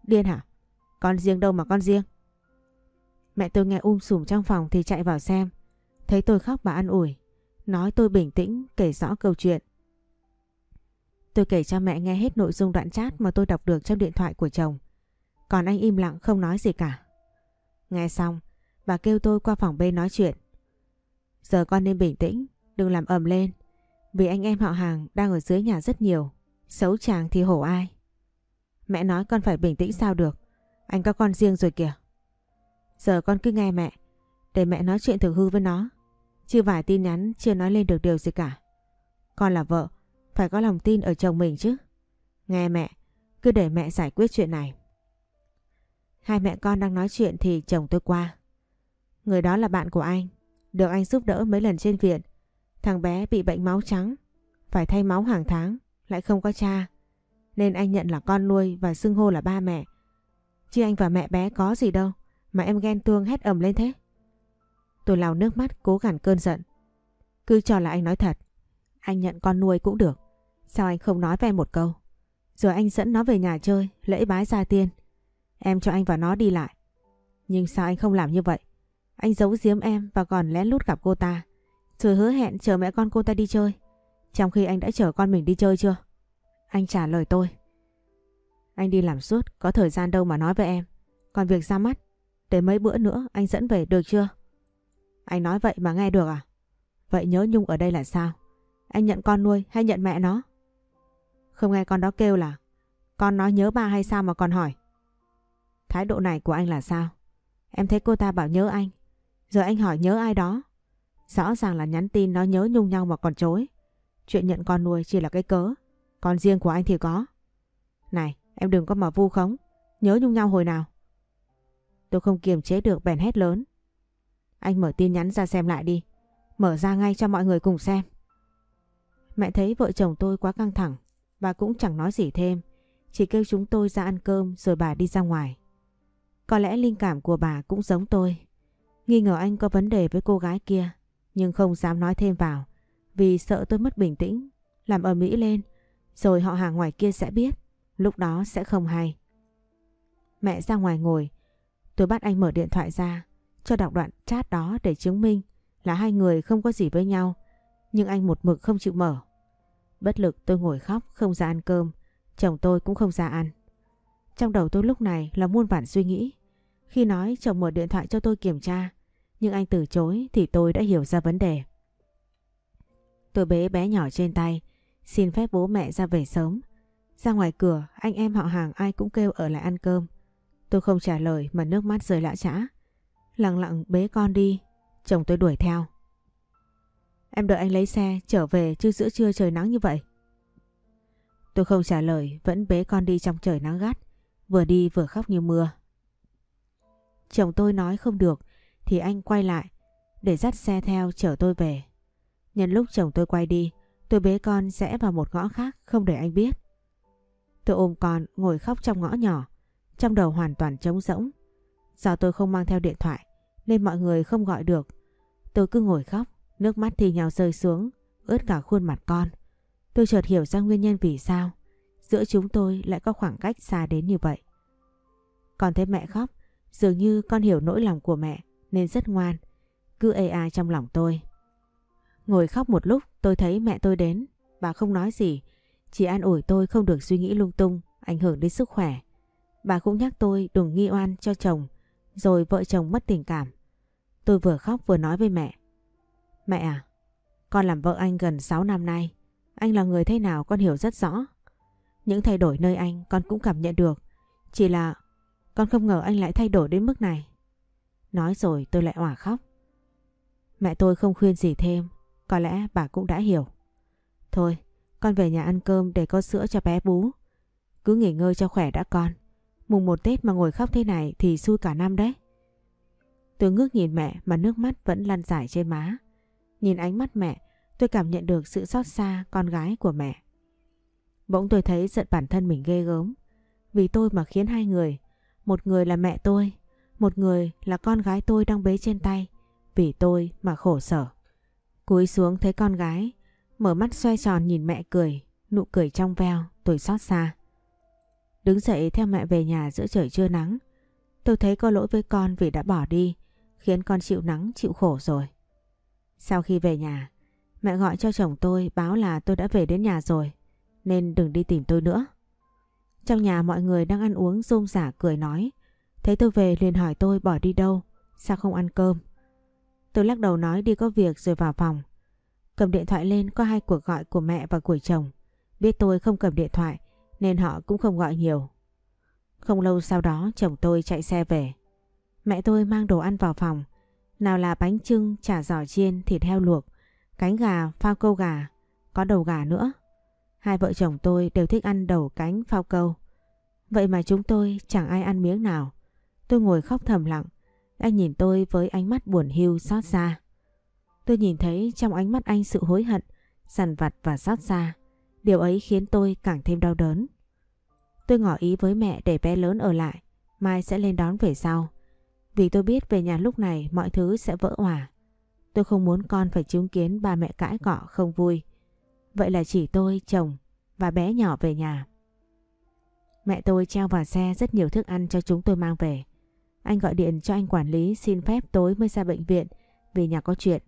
Điên hả? Con riêng đâu mà con riêng? Mẹ tôi nghe um sùm trong phòng thì chạy vào xem. Thấy tôi khóc bà ăn ủi. Nói tôi bình tĩnh kể rõ câu chuyện. Tôi kể cho mẹ nghe hết nội dung đoạn chat mà tôi đọc được trong điện thoại của chồng. Còn anh im lặng không nói gì cả. Nghe xong, bà kêu tôi qua phòng bên nói chuyện. Giờ con nên bình tĩnh, đừng làm ầm lên. Vì anh em họ hàng đang ở dưới nhà rất nhiều. Xấu chàng thì hổ ai. Mẹ nói con phải bình tĩnh sao được. Anh có con riêng rồi kìa. Giờ con cứ nghe mẹ. Để mẹ nói chuyện thường hư với nó. Chứ vài tin nhắn chưa nói lên được điều gì cả. Con là vợ. Phải có lòng tin ở chồng mình chứ. Nghe mẹ. Cứ để mẹ giải quyết chuyện này. Hai mẹ con đang nói chuyện thì chồng tôi qua. Người đó là bạn của anh. Được anh giúp đỡ mấy lần trên viện. Thằng bé bị bệnh máu trắng. Phải thay máu hàng tháng. Lại không có cha. Nên anh nhận là con nuôi và xưng hô là ba mẹ. Chứ anh và mẹ bé có gì đâu. Mà em ghen tuông hét ầm lên thế. Tôi lau nước mắt cố gắng cơn giận. Cứ cho là anh nói thật. Anh nhận con nuôi cũng được. Sao anh không nói với em một câu? Rồi anh dẫn nó về nhà chơi, lễ bái gia tiên. Em cho anh và nó đi lại. Nhưng sao anh không làm như vậy? Anh giấu giếm em và còn lén lút gặp cô ta. Rồi hứa hẹn chờ mẹ con cô ta đi chơi. Trong khi anh đã chở con mình đi chơi chưa? Anh trả lời tôi. Anh đi làm suốt, có thời gian đâu mà nói với em. Còn việc ra mắt, để mấy bữa nữa anh dẫn về được chưa? Anh nói vậy mà nghe được à? Vậy nhớ Nhung ở đây là sao? Anh nhận con nuôi hay nhận mẹ nó? Không nghe con đó kêu là Con nói nhớ ba hay sao mà còn hỏi Thái độ này của anh là sao Em thấy cô ta bảo nhớ anh Giờ anh hỏi nhớ ai đó Rõ ràng là nhắn tin nó nhớ nhung nhau mà còn chối. Chuyện nhận con nuôi chỉ là cái cớ. Con riêng của anh thì có. Này, em đừng có mà vu khống. Nhớ nhung nhau hồi nào. Tôi không kiềm chế được bèn hét lớn. Anh mở tin nhắn ra xem lại đi. Mở ra ngay cho mọi người cùng xem. Mẹ thấy vợ chồng tôi quá căng thẳng Bà cũng chẳng nói gì thêm. Chỉ kêu chúng tôi ra ăn cơm rồi bà đi ra ngoài. Có lẽ linh cảm của bà cũng giống tôi. Nghi ngờ anh có vấn đề với cô gái kia. Nhưng không dám nói thêm vào, Vì sợ tôi mất bình tĩnh, Làm ở Mỹ lên, Rồi họ hàng ngoài kia sẽ biết, Lúc đó sẽ không hay. Mẹ ra ngoài ngồi, Tôi bắt anh mở điện thoại ra, Cho đọc đoạn chat đó để chứng minh Là hai người không có gì với nhau, Nhưng anh một mực không chịu mở. Bất lực tôi ngồi khóc không ra ăn cơm, Chồng tôi cũng không ra ăn. Trong đầu tôi lúc này là muôn vản suy nghĩ. Khi nói chồng mở điện thoại cho tôi kiểm tra nhưng anh từ chối thì tôi đã hiểu ra vấn đề. Tôi bế bé nhỏ trên tay Xin phép bố mẹ ra về sớm. Ra ngoài cửa anh em họ hàng ai cũng kêu ở lại ăn cơm. Tôi không trả lời mà nước mắt rơi lã chã. Lặng lặng bế con đi Chồng tôi đuổi theo. Em đợi anh lấy xe trở về chứ giữa trưa trời nắng như vậy. Tôi không trả lời, vẫn bế con đi trong trời nắng gắt, vừa đi vừa khóc như mưa. Chồng tôi nói không được thì anh quay lại để dắt xe theo chở tôi về. Nhân lúc chồng tôi quay đi, tôi bế con rẽ vào một ngõ khác không để anh biết. Tôi ôm con ngồi khóc trong ngõ nhỏ, trong đầu hoàn toàn trống rỗng. Do tôi không mang theo điện thoại nên mọi người không gọi được. Tôi cứ ngồi khóc Nước mắt thì nhào rơi xuống, ướt cả khuôn mặt con. Tôi chợt hiểu ra nguyên nhân vì sao giữa chúng tôi lại có khoảng cách xa đến như vậy. Còn thấy mẹ khóc, dường như con hiểu nỗi lòng của mẹ nên rất ngoan, cứ ê a trong lòng tôi. Ngồi khóc một lúc tôi thấy mẹ tôi đến, bà không nói gì, chỉ an ủi tôi không được suy nghĩ lung tung, ảnh hưởng đến sức khỏe. Bà cũng nhắc tôi đừng nghi oan cho chồng, rồi vợ chồng mất tình cảm. Tôi vừa khóc vừa nói với mẹ. Mẹ à, con làm vợ anh gần 6 năm nay. Anh là người thế nào con hiểu rất rõ. Những thay đổi nơi anh con cũng cảm nhận được. Chỉ là con không ngờ anh lại thay đổi đến mức này. Nói rồi tôi lại òa khóc. Mẹ tôi không khuyên gì thêm. Có lẽ bà cũng đã hiểu. Thôi, con về nhà ăn cơm để có sữa cho bé bú. Cứ nghỉ ngơi cho khỏe đã con. Mùng một Tết mà ngồi khóc thế này thì xui cả năm đấy. Tôi ngước nhìn mẹ mà nước mắt vẫn lăn dài trên má. Nhìn ánh mắt mẹ, tôi cảm nhận được sự xót xa con gái của mẹ. Bỗng tôi thấy giận bản thân mình ghê gớm. Vì tôi mà khiến hai người, một người là mẹ tôi, một người là con gái tôi đang bế trên tay. Vì tôi mà khổ sở. Cúi xuống thấy con gái, mở mắt xoay tròn nhìn mẹ cười, nụ cười trong veo, tôi xót xa. Đứng dậy theo mẹ về nhà giữa trời trưa nắng. Tôi thấy có lỗi với con vì đã bỏ đi, khiến con chịu nắng chịu khổ rồi. Sau khi về nhà, mẹ gọi cho chồng tôi báo là tôi đã về đến nhà rồi, nên đừng đi tìm tôi nữa. Trong nhà mọi người đang ăn uống rôm rả cười nói, thấy tôi về liền hỏi tôi bỏ đi đâu, sao không ăn cơm. Tôi lắc đầu nói đi có việc rồi vào phòng. Cầm điện thoại lên có hai cuộc gọi của mẹ và của chồng. Biết tôi không cầm điện thoại nên họ cũng không gọi nhiều. Không lâu sau đó chồng tôi chạy xe về. Mẹ tôi mang đồ ăn vào phòng. Nào là bánh trưng, chả giò chiên, thịt heo luộc, cánh gà, phao câu gà, có đầu gà nữa. Hai vợ chồng tôi đều thích ăn đầu cánh phao câu. Vậy mà chúng tôi chẳng ai ăn miếng nào. Tôi ngồi khóc thầm lặng. Anh nhìn tôi với ánh mắt buồn hiu xót xa. Tôi nhìn thấy trong ánh mắt anh sự hối hận, sằn vặt và xót xa. Điều ấy khiến tôi càng thêm đau đớn. Tôi ngỏ ý với mẹ để bé lớn ở lại, mai sẽ lên đón về sau. Vì tôi biết về nhà lúc này mọi thứ sẽ vỡ hòa. Tôi không muốn con phải chứng kiến ba mẹ cãi cọ không vui. Vậy là chỉ tôi, chồng và bé nhỏ về nhà. Mẹ tôi treo vào xe rất nhiều thức ăn cho chúng tôi mang về. Anh gọi điện cho anh quản lý xin phép tối mới ra bệnh viện vì nhà có chuyện.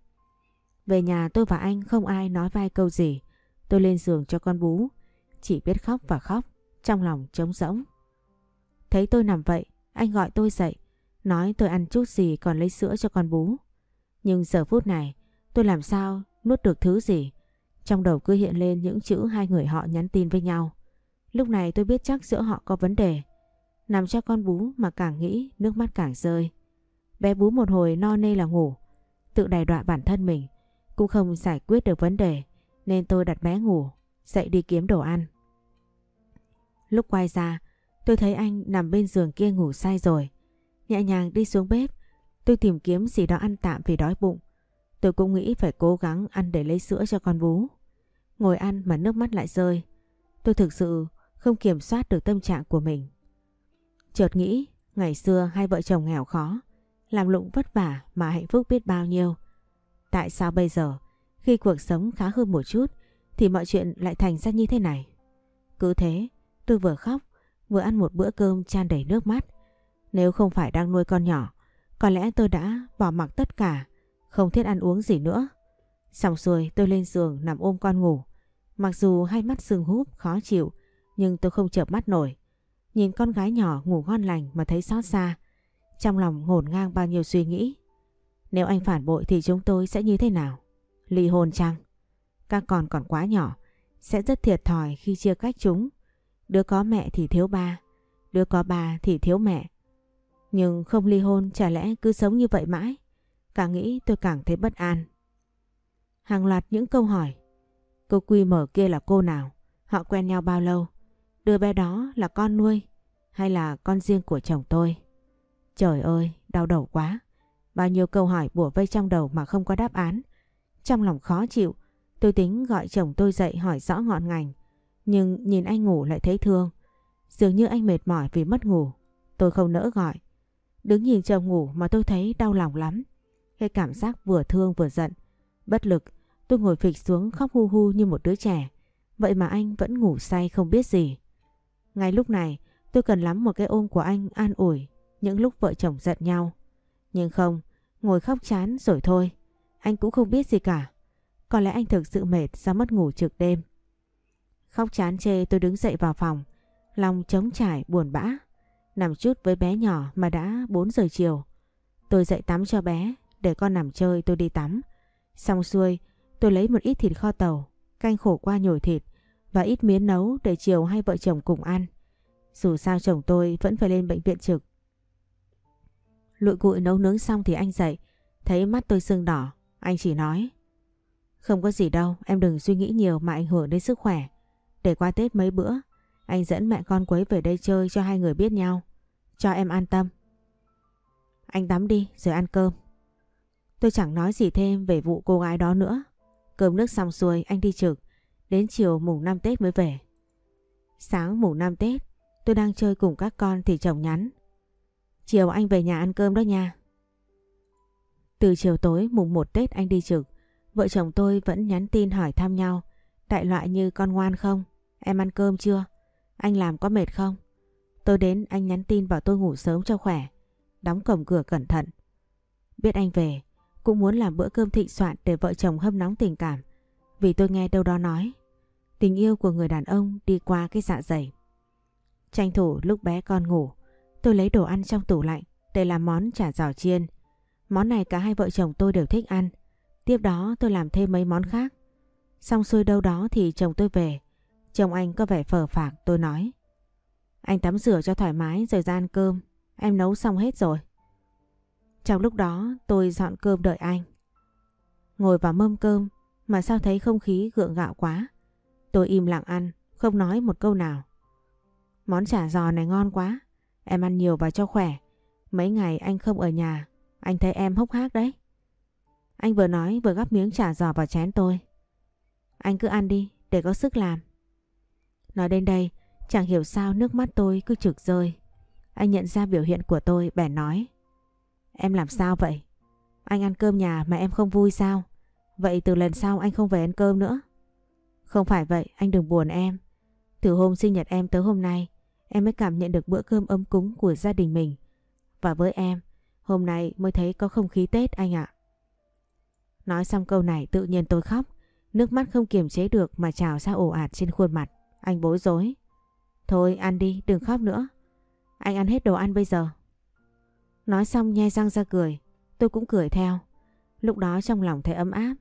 Về nhà tôi và anh không ai nói vai câu gì. Tôi lên giường cho con bú. Chỉ biết khóc và khóc, trong lòng trống rỗng. Thấy tôi nằm vậy, anh gọi tôi dậy, nói tôi ăn chút gì còn lấy sữa cho con bú. Nhưng giờ phút này, tôi làm sao nuốt được thứ gì. Trong đầu cứ hiện lên những chữ hai người họ nhắn tin với nhau. Lúc này tôi biết chắc giữa họ có vấn đề. Nằm cho con bú mà càng nghĩ, nước mắt càng rơi. Bé bú một hồi no nê là ngủ. Tự đài đọa bản thân mình. Cũng không giải quyết được vấn đề. Nên tôi đặt bé ngủ. Dậy đi kiếm đồ ăn. Lúc quay ra, tôi thấy anh nằm bên giường kia ngủ say rồi. Nhẹ nhàng đi xuống bếp. Tôi tìm kiếm gì đó ăn tạm vì đói bụng. Tôi cũng nghĩ phải cố gắng ăn để lấy sữa cho con bú. Ngồi ăn mà nước mắt lại rơi. Tôi thực sự không kiểm soát được tâm trạng của mình. Chợt nghĩ, ngày xưa hai vợ chồng nghèo khó, làm lụng vất vả mà hạnh phúc biết bao nhiêu. Tại sao bây giờ, khi cuộc sống khá hơn một chút, thì mọi chuyện lại thành ra như thế này? Cứ thế, tôi vừa khóc, vừa ăn một bữa cơm chan đầy nước mắt. Nếu không phải đang nuôi con nhỏ, có lẽ tôi đã bỏ mặc tất cả, không thiết ăn uống gì nữa. Xong xuôi tôi lên giường nằm ôm con ngủ. Mặc dù hai mắt sưng húp khó chịu, nhưng tôi không chợp mắt nổi. Nhìn con gái nhỏ ngủ ngon lành mà thấy xót xa. Trong lòng ngổn ngang bao nhiêu suy nghĩ. Nếu anh phản bội thì chúng tôi sẽ như thế nào? Ly hôn chăng? Các con còn quá nhỏ, sẽ rất thiệt thòi khi chia cách chúng. Đứa có mẹ thì thiếu ba, đứa có ba thì thiếu mẹ. Nhưng không ly hôn chả lẽ cứ sống như vậy mãi? Càng nghĩ tôi càng thấy bất an. Hàng loạt những câu hỏi. Cô Quy mở kia là cô nào? Họ quen nhau bao lâu? Đứa bé đó là con nuôi hay là con riêng của chồng tôi? Trời ơi, đau đầu quá. Bao nhiêu câu hỏi bủa vây trong đầu mà không có đáp án. Trong lòng khó chịu, tôi tính gọi chồng tôi dậy hỏi rõ ngọn ngành. Nhưng nhìn anh ngủ lại thấy thương. Dường như anh mệt mỏi vì mất ngủ. Tôi không nỡ gọi. Đứng nhìn chồng ngủ mà tôi thấy đau lòng lắm. Cái cảm giác vừa thương vừa giận. Bất lực, tôi ngồi phịch xuống khóc hu hu như một đứa trẻ. Vậy mà anh vẫn ngủ say không biết gì. Ngay lúc này tôi cần lắm một cái ôm của anh an ủi những lúc vợ chồng giận nhau. Nhưng không, ngồi khóc chán rồi thôi. Anh cũng không biết gì cả. Có lẽ anh thực sự mệt do mất ngủ trực đêm. Khóc chán chê tôi đứng dậy vào phòng. Lòng trống trải buồn bã. Nằm chút với bé nhỏ mà đã 4 giờ chiều. Tôi dậy tắm cho bé để con nằm chơi tôi đi tắm. Xong xuôi tôi lấy một ít thịt kho tàu, canh khổ qua nhồi thịt và ít miến nấu để chiều hai vợ chồng cùng ăn. Dù sao chồng tôi vẫn phải lên bệnh viện trực. Lụi cụi nấu nướng xong thì anh dậy, thấy mắt tôi sưng đỏ, anh chỉ nói. Không có gì đâu, em đừng suy nghĩ nhiều mà ảnh hưởng đến sức khỏe. Để qua Tết mấy bữa, anh dẫn mẹ con quấy về đây chơi cho hai người biết nhau. Cho em an tâm. Anh tắm đi rồi ăn cơm. Tôi chẳng nói gì thêm về vụ cô gái đó nữa. Cơm nước xong xuôi anh đi trực. Đến chiều mùng 5 Tết mới về. Sáng mùng 5 Tết, tôi đang chơi cùng các con thì chồng nhắn. Chiều anh về nhà ăn cơm đó nha. Từ chiều tối mùng 1 Tết anh đi trực, vợ chồng tôi vẫn nhắn tin hỏi thăm nhau. Đại loại như con ngoan không? Em ăn cơm chưa? Anh làm có mệt không? Tôi đến anh nhắn tin bảo tôi ngủ sớm cho khỏe. Đóng cổng cửa cẩn thận. Biết anh về, cũng muốn làm bữa cơm thịnh soạn để vợ chồng hâm nóng tình cảm. Vì tôi nghe đâu đó nói Tình yêu của người đàn ông đi qua cái dạ dày. Tranh thủ lúc bé con ngủ, tôi lấy đồ ăn trong tủ lạnh để làm món chả giò chiên. Món này cả hai vợ chồng tôi đều thích ăn. Tiếp đó tôi làm thêm mấy món khác. Xong xuôi đâu đó thì chồng tôi về. Chồng anh có vẻ phờ phạc tôi nói. Anh tắm rửa cho thoải mái rồi ra ăn cơm. Em nấu xong hết rồi. Trong lúc đó tôi dọn cơm đợi anh. Ngồi vào mâm cơm mà sao thấy không khí gượng gạo quá. Tôi im lặng ăn, không nói một câu nào. Món chả giò này ngon quá. Em ăn nhiều và cho khỏe. Mấy ngày anh không ở nhà, anh thấy em hốc hác đấy. Anh vừa nói vừa gắp miếng chả giò vào chén tôi. Anh cứ ăn đi, để có sức làm. Nói đến đây, chẳng hiểu sao nước mắt tôi cứ trực rơi. Anh nhận ra biểu hiện của tôi, bèn nói. Em làm sao vậy? Anh ăn cơm nhà mà em không vui sao? Vậy từ lần sau anh không về ăn cơm nữa. Không phải vậy, anh đừng buồn em. Từ hôm sinh nhật em tới hôm nay, em mới cảm nhận được bữa cơm ấm cúng của gia đình mình. Và với em, hôm nay mới thấy có không khí Tết anh ạ. Nói xong câu này tự nhiên tôi khóc, nước mắt không kiềm chế được mà trào ra ồ ạt trên khuôn mặt. Anh bối rối. Thôi ăn đi, đừng khóc nữa. Anh ăn hết đồ ăn bây giờ. Nói xong nhe răng ra cười, tôi cũng cười theo. Lúc đó trong lòng thấy ấm áp.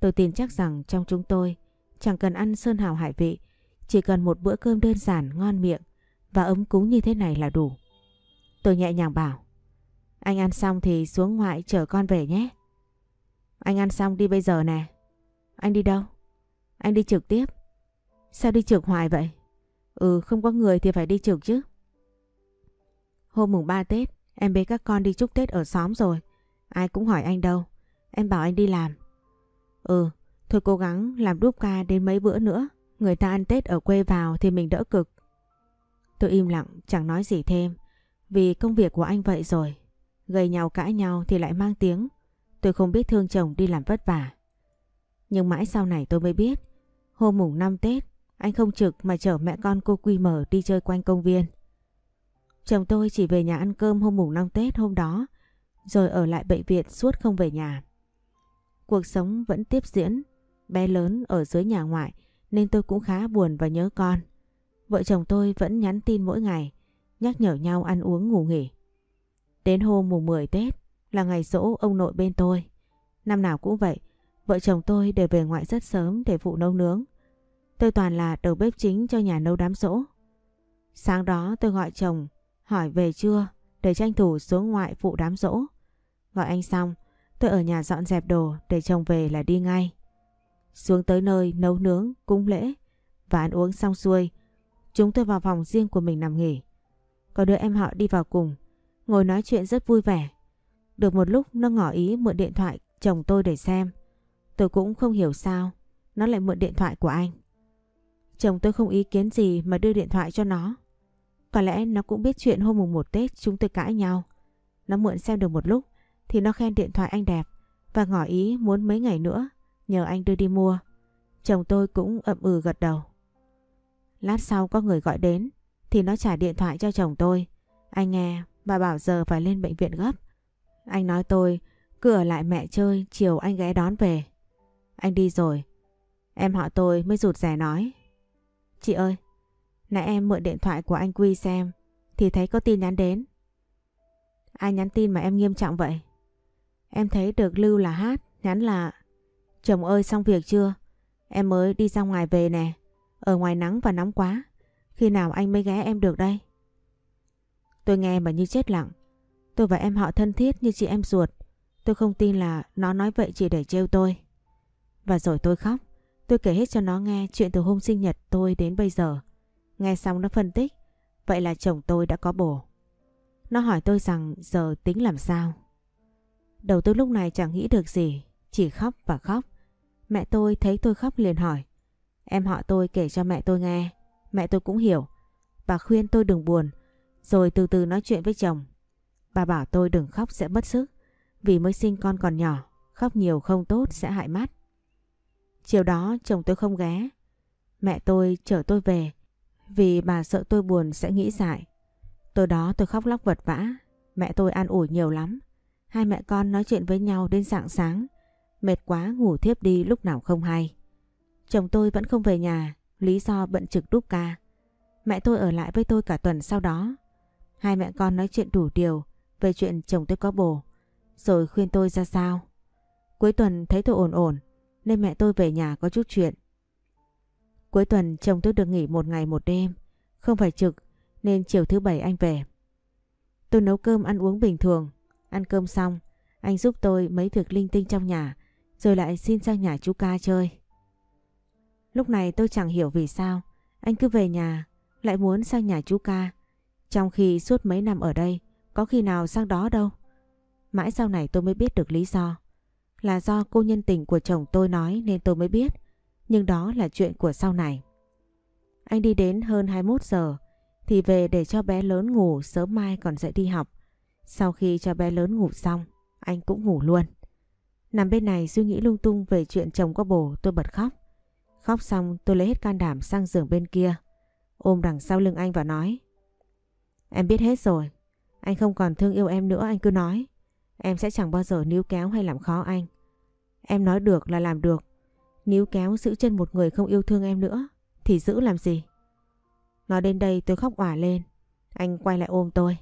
Tôi tin chắc rằng trong chúng tôi chẳng cần ăn sơn hào hải vị, chỉ cần một bữa cơm đơn giản ngon miệng và ấm cúng như thế này là đủ. Tôi nhẹ nhàng bảo, anh ăn xong thì xuống ngoại chở con về nhé. Anh ăn xong đi bây giờ nè. Anh đi đâu? Anh đi trực tiếp. Sao đi trực hoài vậy? Ừ không có người thì phải đi trực chứ. Hôm mùng 3 Tết em bế các con đi chúc Tết ở xóm rồi. Ai cũng hỏi anh đâu. Em bảo anh đi làm. Ừ, thôi cố gắng làm đúp ca đến mấy bữa nữa. Người ta ăn Tết ở quê vào thì mình đỡ cực. Tôi im lặng chẳng nói gì thêm. Vì công việc của anh vậy rồi. Gây nhau cãi nhau thì lại mang tiếng. Tôi không biết thương chồng đi làm vất vả. Nhưng mãi sau này tôi mới biết. Hôm mùng năm Tết, anh không trực mà chở mẹ con cô Quy Mở đi chơi quanh công viên. Chồng tôi chỉ về nhà ăn cơm hôm mùng năm Tết hôm đó, rồi ở lại bệnh viện suốt không về nhà. Cuộc sống vẫn tiếp diễn, bé lớn ở dưới nhà ngoại nên tôi cũng khá buồn và nhớ con. Vợ chồng tôi vẫn nhắn tin mỗi ngày, nhắc nhở nhau ăn uống ngủ nghỉ. Đến hôm mùng 10 Tết là ngày dỗ ông nội bên tôi. Năm nào cũng vậy, vợ chồng tôi đều về ngoại rất sớm để phụ nấu nướng. Tôi toàn là đầu bếp chính cho nhà nấu đám dỗ. Sáng đó tôi gọi chồng hỏi về chưa để tranh thủ xuống ngoại phụ đám dỗ. Gọi anh xong, tôi ở nhà dọn dẹp đồ để chồng về là đi ngay. Xuống tới nơi nấu nướng, cúng lễ và ăn uống xong xuôi, chúng tôi vào phòng riêng của mình nằm nghỉ. Có đứa em họ đi vào cùng, ngồi nói chuyện rất vui vẻ. Được một lúc nó ngỏ ý mượn điện thoại chồng tôi để xem. Tôi cũng không hiểu sao, nó lại mượn điện thoại của anh. Chồng tôi không ý kiến gì mà đưa điện thoại cho nó. Có lẽ nó cũng biết chuyện hôm mùng 1 Tết chúng tôi cãi nhau. Nó mượn xem được một lúc thì nó khen điện thoại anh đẹp và ngỏ ý muốn mấy ngày nữa nhờ anh đưa đi mua. Chồng tôi cũng ậm ừ gật đầu. Lát sau có người gọi đến thì nó trả điện thoại cho chồng tôi. Anh nghe bà bảo giờ phải lên bệnh viện gấp. Anh nói tôi cứ ở lại mẹ chơi chiều anh ghé đón về. Anh đi rồi. Em họ tôi mới rụt rè nói. Chị ơi, nãy em mượn điện thoại của anh Quy xem thì thấy có tin nhắn đến. Ai nhắn tin mà em nghiêm trọng vậy? Em thấy được lưu là hát, nhắn là Chồng ơi, xong việc chưa? Em mới đi ra ngoài về nè. Ở ngoài nắng và nóng quá. Khi nào anh mới ghé em được đây? Tôi nghe mà như chết lặng. Tôi và em họ thân thiết như chị em ruột. Tôi không tin là nó nói vậy chỉ để trêu tôi. Và rồi tôi khóc. Tôi kể hết cho nó nghe chuyện từ hôm sinh nhật tôi đến bây giờ. Nghe xong nó phân tích. Vậy là chồng tôi đã có bổ. Nó hỏi tôi rằng giờ tính làm sao. Đầu tôi lúc này chẳng nghĩ được gì. Chỉ khóc và khóc. Mẹ tôi thấy tôi khóc liền hỏi. Em họ tôi kể cho mẹ tôi nghe. Mẹ tôi cũng hiểu. Bà khuyên tôi đừng buồn. Rồi từ từ nói chuyện với chồng. Bà bảo tôi đừng khóc sẽ mất sức. Vì mới sinh con còn nhỏ. Khóc nhiều không tốt sẽ hại mắt. Chiều đó chồng tôi không ghé. Mẹ tôi chở tôi về. Vì bà sợ tôi buồn sẽ nghĩ dại. Tối đó tôi khóc lóc vật vã. Mẹ tôi an ủi nhiều lắm. Hai mẹ con nói chuyện với nhau đến sáng sáng. Mệt quá ngủ thiếp đi lúc nào không hay. Chồng tôi vẫn không về nhà, lý do bận trực đúc ca. Mẹ tôi ở lại với tôi cả tuần sau đó. Hai mẹ con nói chuyện đủ điều về chuyện chồng tôi có bồ, rồi khuyên tôi ra sao. Cuối tuần thấy tôi ổn ổn, nên mẹ tôi về nhà có chút chuyện. Cuối tuần chồng tôi được nghỉ một ngày một đêm, không phải trực nên chiều thứ bảy anh về. Tôi nấu cơm ăn uống bình thường, ăn cơm xong, anh giúp tôi mấy việc linh tinh trong nhà, rồi lại xin sang nhà chú ca chơi. Lúc này tôi chẳng hiểu vì sao anh cứ về nhà lại muốn sang nhà chú ca, trong khi suốt mấy năm ở đây có khi nào sang đó đâu. Mãi sau này tôi mới biết được lý do. Là do cô nhân tình của chồng tôi nói nên tôi mới biết. Nhưng đó là chuyện của sau này. Anh đi đến hơn 21 giờ thì về để cho bé lớn ngủ sớm mai còn dậy đi học. Sau khi cho bé lớn ngủ xong, anh cũng ngủ luôn. Nằm bên này suy nghĩ lung tung về chuyện chồng có bồ, tôi bật khóc. Khóc xong, tôi lấy hết can đảm sang giường bên kia. Ôm đằng sau lưng anh và nói. Em biết hết rồi. Anh không còn thương yêu em nữa, anh cứ nói. Em sẽ chẳng bao giờ níu kéo hay làm khó anh. Em nói được là làm được. Níu kéo giữ chân một người không yêu thương em nữa, thì giữ làm gì? Nói đến đây tôi khóc òa lên. Anh quay lại ôm tôi.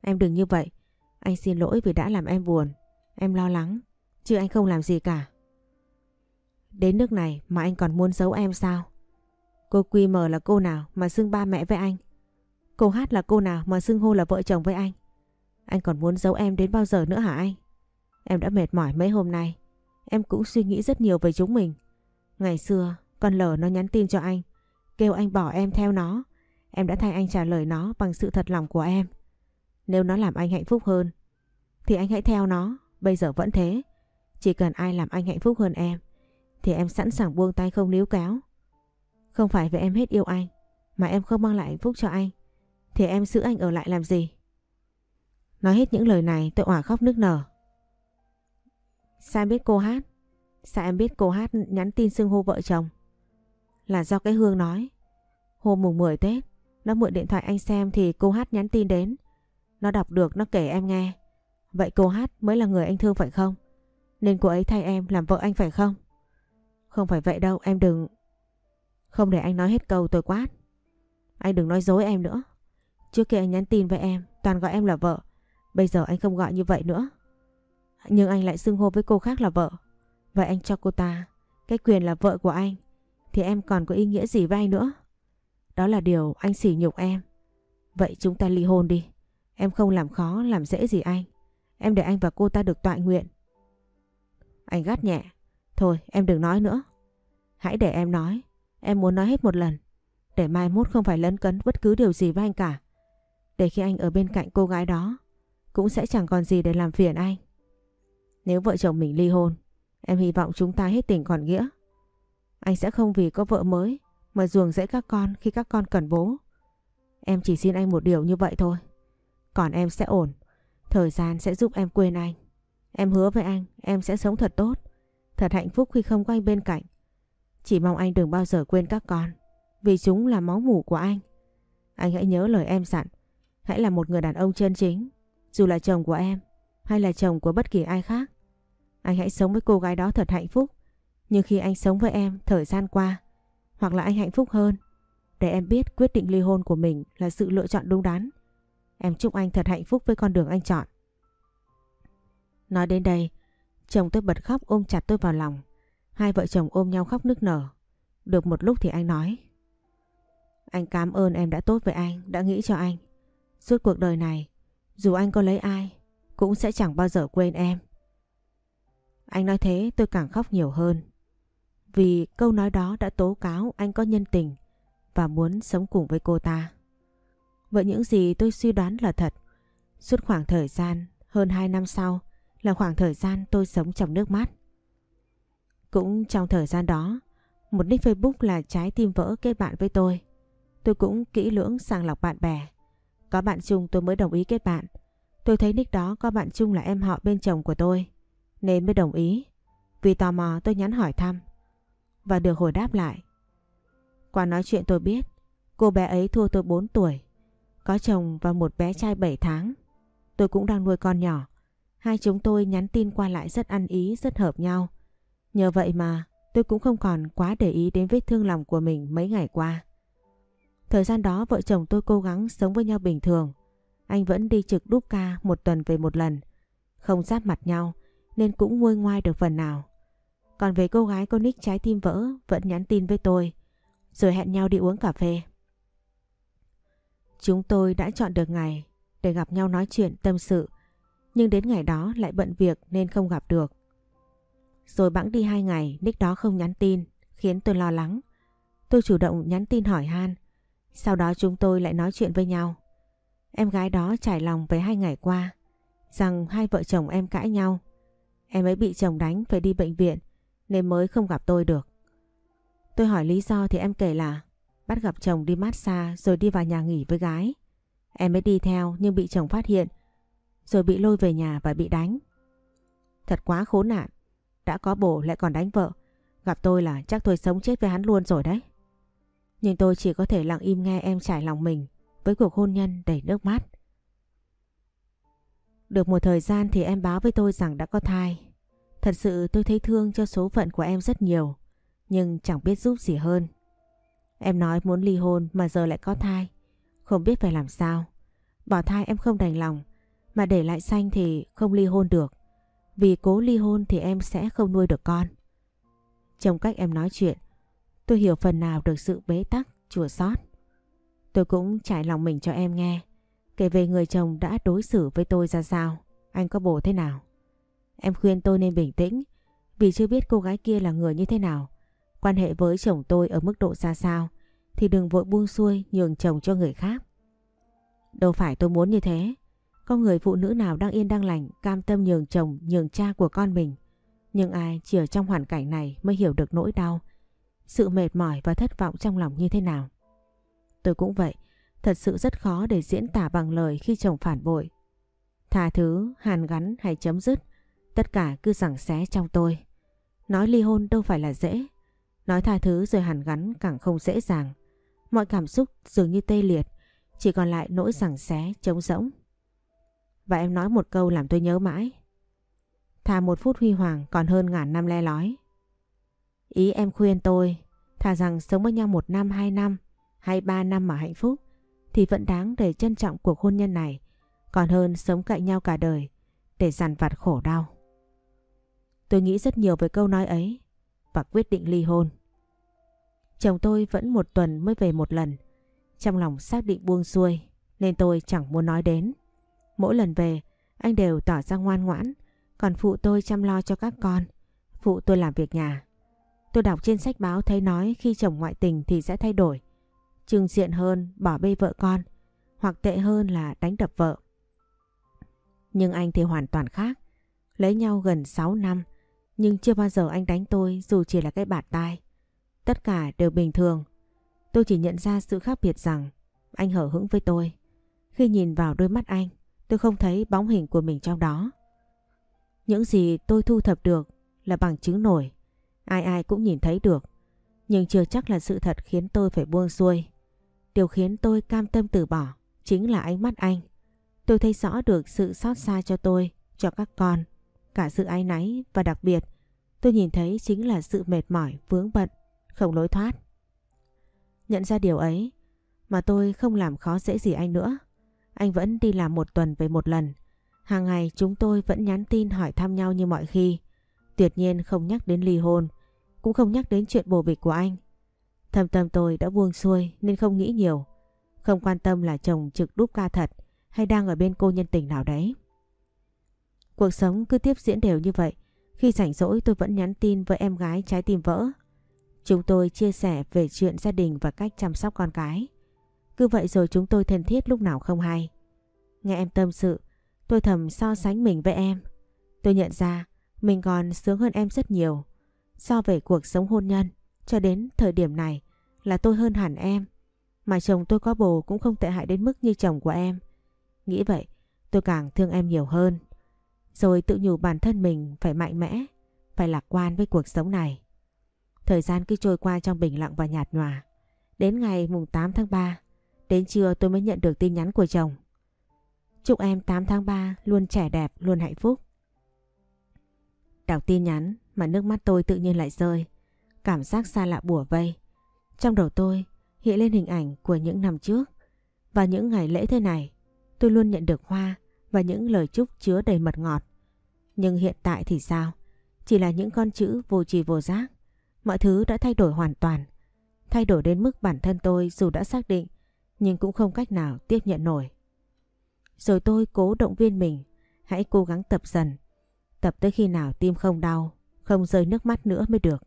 Em đừng như vậy. Anh xin lỗi vì đã làm em buồn. Em lo lắng. Chứ anh không làm gì cả. Đến nước này mà anh còn muốn giấu em sao? Cô Quy mờ là cô nào mà xưng ba mẹ với anh? Cô Hát là cô nào mà xưng hô là vợ chồng với anh? Anh còn muốn giấu em đến bao giờ nữa hả anh? Em đã mệt mỏi mấy hôm nay. Em cũng suy nghĩ rất nhiều về chúng mình. Ngày xưa, con lờ nó nhắn tin cho anh. Kêu anh bỏ em theo nó. Em đã thay anh trả lời nó bằng sự thật lòng của em. Nếu nó làm anh hạnh phúc hơn, thì anh hãy theo nó. Bây giờ vẫn thế. Chỉ cần ai làm anh hạnh phúc hơn em thì em sẵn sàng buông tay không níu kéo. Không phải vì em hết yêu anh mà em không mang lại hạnh phúc cho anh thì em giữ anh ở lại làm gì? Nói hết những lời này tôi òa khóc nức nở. Sao em biết cô hát? Sao em biết cô hát nhắn tin xưng hô vợ chồng? Là do cái Hương nói. Hôm mùng 10 Tết, nó mượn điện thoại anh xem thì cô hát nhắn tin đến. Nó đọc được, nó kể em nghe. Vậy cô hát mới là người anh thương phải không? Nên cô ấy thay em làm vợ anh phải không? Không phải vậy đâu, em đừng... Không để anh nói hết câu tôi quát. Anh đừng nói dối em nữa. Trước kia anh nhắn tin với em, toàn gọi em là vợ. Bây giờ anh không gọi như vậy nữa. Nhưng anh lại xưng hô với cô khác là vợ. Vậy anh cho cô ta cái quyền là vợ của anh thì em còn có ý nghĩa gì với anh nữa? Đó là điều anh sỉ nhục em. Vậy chúng ta ly hôn đi. Em không làm khó làm dễ gì anh. Em để anh và cô ta được tọa nguyện. Anh gắt nhẹ. Thôi em đừng nói nữa. Hãy để em nói. Em muốn nói hết một lần. Để mai mốt không phải lấn cấn bất cứ điều gì với anh cả. Để khi anh ở bên cạnh cô gái đó cũng sẽ chẳng còn gì để làm phiền anh. Nếu vợ chồng mình ly hôn, em hy vọng chúng ta hết tình còn nghĩa. Anh sẽ không vì có vợ mới mà ruồng rẫy các con khi các con cần bố. Em chỉ xin anh một điều như vậy thôi. Còn em sẽ ổn. Thời gian sẽ giúp em quên anh. Em hứa với anh, em sẽ sống thật tốt. Thật hạnh phúc khi không có anh bên cạnh. Chỉ mong anh đừng bao giờ quên các con. Vì chúng là máu mủ của anh. Anh hãy nhớ lời em dặn. Hãy là một người đàn ông chân chính. Dù là chồng của em hay là chồng của bất kỳ ai khác. Anh hãy sống với cô gái đó thật hạnh phúc. Nhưng khi anh sống với em thời gian qua, hoặc là anh hạnh phúc hơn, để em biết quyết định ly hôn của mình là sự lựa chọn đúng đắn. Em chúc anh thật hạnh phúc với con đường anh chọn. Nói đến đây, chồng tôi bật khóc ôm chặt tôi vào lòng. Hai vợ chồng ôm nhau khóc nức nở. Được một lúc thì anh nói. Anh cảm ơn em đã tốt với anh, đã nghĩ cho anh. Suốt cuộc đời này, dù anh có lấy ai, cũng sẽ chẳng bao giờ quên em. Anh nói thế tôi càng khóc nhiều hơn. Vì câu nói đó đã tố cáo anh có nhân tình và muốn sống cùng với cô ta. Vậy những gì tôi suy đoán là thật. Suốt khoảng thời gian hơn 2 năm sau là khoảng thời gian tôi sống trong nước mắt. Cũng trong thời gian đó, một nick Facebook là trái tim vỡ kết bạn với tôi. Tôi cũng kỹ lưỡng sàng lọc bạn bè. Có bạn chung tôi mới đồng ý kết bạn. Tôi thấy nick đó có bạn chung là em họ bên chồng của tôi. Nên mới đồng ý. Vì tò mò tôi nhắn hỏi thăm. Và được hồi đáp lại. Qua nói chuyện tôi biết. Cô bé ấy thua tôi 4 tuổi. Có chồng và một bé trai 7 tháng. Tôi cũng đang nuôi con nhỏ. Hai chúng tôi nhắn tin qua lại rất ăn ý, rất hợp nhau. Nhờ vậy mà tôi cũng không còn quá để ý đến vết thương lòng của mình mấy ngày qua. Thời gian đó vợ chồng tôi cố gắng sống với nhau bình thường. Anh vẫn đi trực đúc ca một tuần về một lần. Không giáp mặt nhau nên cũng nguôi ngoai được phần nào. Còn về cô gái có nick trái tim vỡ vẫn nhắn tin với tôi. Rồi hẹn nhau đi uống cà phê. Chúng tôi đã chọn được ngày để gặp nhau nói chuyện tâm sự. Nhưng đến ngày đó lại bận việc nên không gặp được. Rồi bẵng đi hai ngày, nick đó không nhắn tin, khiến tôi lo lắng. Tôi chủ động nhắn tin hỏi han. Sau đó chúng tôi lại nói chuyện với nhau. Em gái đó trải lòng về hai ngày qua, rằng hai vợ chồng em cãi nhau. Em ấy bị chồng đánh phải đi bệnh viện nên mới không gặp tôi được. Tôi hỏi lý do thì em kể là bắt gặp chồng đi massage rồi đi vào nhà nghỉ với gái. Em ấy đi theo nhưng bị chồng phát hiện rồi bị lôi về nhà và bị đánh. Thật quá khốn nạn, đã có bổ lại còn đánh vợ. Gặp tôi là chắc tôi sống chết với hắn luôn rồi đấy. Nhưng tôi chỉ có thể lặng im nghe em trải lòng mình với cuộc hôn nhân đầy nước mắt. Được một thời gian thì em báo với tôi rằng đã có thai. Thật sự tôi thấy thương cho số phận của em rất nhiều, nhưng chẳng biết giúp gì hơn. Em nói muốn ly hôn mà giờ lại có thai, không biết phải làm sao. Bỏ thai em không đành lòng, mà để lại xanh thì không ly hôn được. Vì cố ly hôn thì em sẽ không nuôi được con. Trong cách em nói chuyện, tôi hiểu phần nào được sự bế tắc, chùa xót. Tôi cũng trải lòng mình cho em nghe, kể về người chồng đã đối xử với tôi ra sao, anh có bổ thế nào. Em khuyên tôi nên bình tĩnh, vì chưa biết cô gái kia là người như thế nào, quan hệ với chồng tôi ở mức độ ra sao, thì đừng vội buông xuôi nhường chồng cho người khác. Đâu phải tôi muốn như thế, có người phụ nữ nào đang yên đang lành cam tâm nhường chồng, nhường cha của con mình. Nhưng ai chỉ ở trong hoàn cảnh này mới hiểu được nỗi đau, sự mệt mỏi và thất vọng trong lòng như thế nào. Tôi cũng vậy, thật sự rất khó để diễn tả bằng lời khi chồng phản bội. Tha thứ, hàn gắn hay chấm dứt, tất cả cứ rằng xé trong tôi. Nói ly hôn đâu phải là dễ, nói tha thứ rồi hàn gắn càng không dễ dàng. Mọi cảm xúc dường như tê liệt, chỉ còn lại nỗi sảng xé, trống rỗng. Và em nói một câu làm tôi nhớ mãi. Thà một phút huy hoàng còn hơn ngàn năm le lói. Ý em khuyên tôi, thà rằng sống với nhau một năm, hai năm, hay ba năm mà hạnh phúc, thì vẫn đáng để trân trọng cuộc hôn nhân này, còn hơn sống cạnh nhau cả đời, để dằn vặt khổ đau. Tôi nghĩ rất nhiều về câu nói ấy, và quyết định ly hôn. Chồng tôi vẫn một tuần mới về một lần, trong lòng xác định buông xuôi, nên tôi chẳng muốn nói đến. Mỗi lần về, anh đều tỏ ra ngoan ngoãn, còn phụ tôi chăm lo cho các con, phụ tôi làm việc nhà. Tôi đọc trên sách báo thấy nói khi chồng ngoại tình thì sẽ thay đổi. Trừng diện hơn bỏ bê vợ con, hoặc tệ hơn là đánh đập vợ. Nhưng anh thì hoàn toàn khác. Lấy nhau gần 6 năm, nhưng chưa bao giờ anh đánh tôi dù chỉ là cái bạt tai. Tất cả đều bình thường. Tôi chỉ nhận ra sự khác biệt rằng anh hở hững với tôi. Khi nhìn vào đôi mắt anh, tôi không thấy bóng hình của mình trong đó. Những gì tôi thu thập được là bằng chứng nổi. Ai ai cũng nhìn thấy được. Nhưng chưa chắc là sự thật khiến tôi phải buông xuôi. Điều khiến tôi cam tâm từ bỏ chính là ánh mắt anh. Tôi thấy rõ được sự xót xa cho tôi, cho các con. Cả sự ái náy và đặc biệt tôi nhìn thấy chính là sự mệt mỏi, vướng bận, không lối thoát. Nhận ra điều ấy mà tôi không làm khó dễ gì anh nữa. Anh vẫn đi làm một tuần về một lần. Hàng ngày chúng tôi vẫn nhắn tin hỏi thăm nhau như mọi khi. Tuyệt nhiên không nhắc đến ly hôn, cũng không nhắc đến chuyện bồ bịch của anh. Thầm tâm tôi đã buông xuôi nên không nghĩ nhiều. Không quan tâm là chồng trực đúc ca thật hay đang ở bên cô nhân tình nào đấy. Cuộc sống cứ tiếp diễn đều như vậy. Khi rảnh rỗi tôi vẫn nhắn tin với em gái trái tim vỡ. Chúng tôi chia sẻ về chuyện gia đình và cách chăm sóc con cái. Cứ vậy rồi chúng tôi thân thiết lúc nào không hay. Nghe em tâm sự, tôi thầm so sánh mình với em. Tôi nhận ra mình còn sướng hơn em rất nhiều. So về cuộc sống hôn nhân, cho đến thời điểm này là tôi hơn hẳn em. Mà chồng tôi có bồ cũng không tệ hại đến mức như chồng của em. Nghĩ vậy, tôi càng thương em nhiều hơn. Rồi tự nhủ bản thân mình phải mạnh mẽ, phải lạc quan với cuộc sống này. Thời gian cứ trôi qua trong bình lặng và nhạt nhòa. Đến ngày mùng 8 tháng 3, đến trưa tôi mới nhận được tin nhắn của chồng. Chúc em 8 tháng 3 luôn trẻ đẹp, luôn hạnh phúc. Đọc tin nhắn mà nước mắt tôi tự nhiên lại rơi. Cảm giác xa lạ bùa vây. Trong đầu tôi hiện lên hình ảnh của những năm trước. Và những ngày lễ thế này, tôi luôn nhận được hoa và những lời chúc chứa đầy mật ngọt. Nhưng hiện tại thì sao? Chỉ là những con chữ vô trì vô giác. Mọi thứ đã thay đổi hoàn toàn. Thay đổi đến mức bản thân tôi dù đã xác định nhưng cũng không cách nào tiếp nhận nổi. Rồi tôi cố động viên mình, hãy cố gắng tập dần. Tập tới khi nào tim không đau, không rơi nước mắt nữa mới được.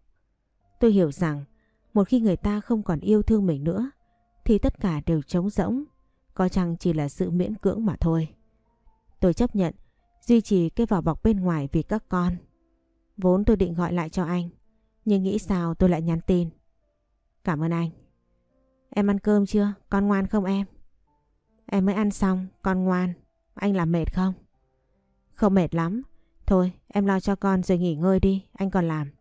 Tôi hiểu rằng một khi người ta không còn yêu thương mình nữa thì tất cả đều trống rỗng, có chăng chỉ là sự miễn cưỡng mà thôi. Tôi chấp nhận duy trì cái vỏ bọc bên ngoài vì các con. Vốn tôi định gọi lại cho anh, nhưng nghĩ sao tôi lại nhắn tin. Cảm ơn anh. Em ăn cơm chưa? Con ngoan không em? Em mới ăn xong, con ngoan. Anh làm mệt không? Không mệt lắm. Thôi, em lo cho con rồi nghỉ ngơi đi, anh còn làm.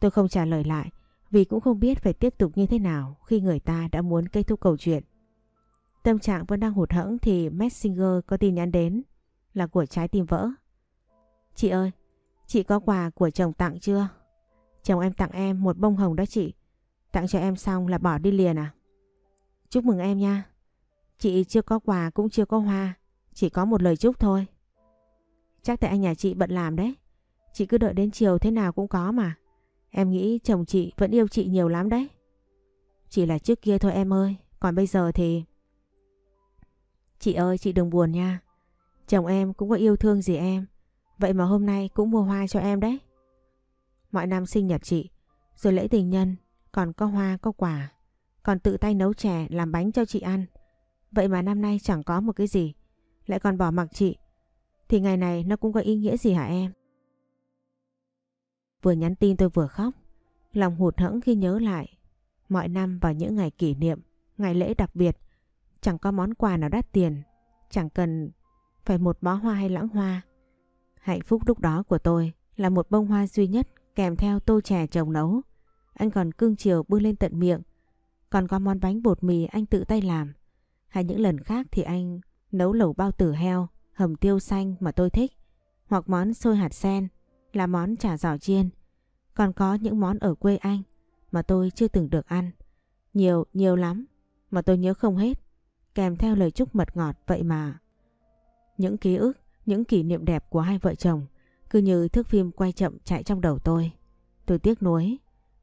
Tôi không trả lời lại vì cũng không biết phải tiếp tục như thế nào khi người ta đã muốn kết thúc câu chuyện. Tâm trạng vẫn đang hụt hẫng thì Messenger có tin nhắn đến là của trái tim vỡ. Chị ơi, chị có quà của chồng tặng chưa? Chồng em tặng em một bông hồng đó chị. Tặng cho em xong là bỏ đi liền à? Chúc mừng em nha. Chị chưa có quà cũng chưa có hoa. Chỉ có một lời chúc thôi. Chắc tại anh nhà chị bận làm đấy. Chị cứ đợi đến chiều thế nào cũng có mà. Em nghĩ chồng chị vẫn yêu chị nhiều lắm đấy. Chỉ là trước kia thôi em ơi. Còn bây giờ thì... Chị ơi, chị đừng buồn nha. Chồng em cũng có yêu thương gì em. Vậy mà hôm nay cũng mua hoa cho em đấy. Mọi năm sinh nhật chị, rồi lễ tình nhân, còn có hoa có quà. Còn tự tay nấu chè làm bánh cho chị ăn. Vậy mà năm nay chẳng có một cái gì. Lại còn bỏ mặc chị. Thì ngày này nó cũng có ý nghĩa gì hả em? Vừa nhắn tin tôi vừa khóc. Lòng hụt hẫng khi nhớ lại. Mọi năm vào những ngày kỷ niệm, ngày lễ đặc biệt, chẳng có món quà nào đắt tiền. Chẳng cần phải một bó hoa hay lãng hoa. Hạnh phúc lúc đó của tôi là một bông hoa duy nhất kèm theo tô chè chồng nấu. Anh còn cưng chiều bưng lên tận miệng. Còn có món bánh bột mì anh tự tay làm. Hay những lần khác thì anh nấu lẩu bao tử heo, hầm tiêu xanh mà tôi thích. Hoặc món xôi hạt sen là món chả giò chiên. Còn có những món ở quê anh mà tôi chưa từng được ăn. Nhiều, nhiều lắm mà tôi nhớ không hết. Kèm theo lời chúc mật ngọt vậy mà. Những ký ức, những kỷ niệm đẹp của hai vợ chồng cứ như thước phim quay chậm chạy trong đầu tôi. Tôi tiếc nuối.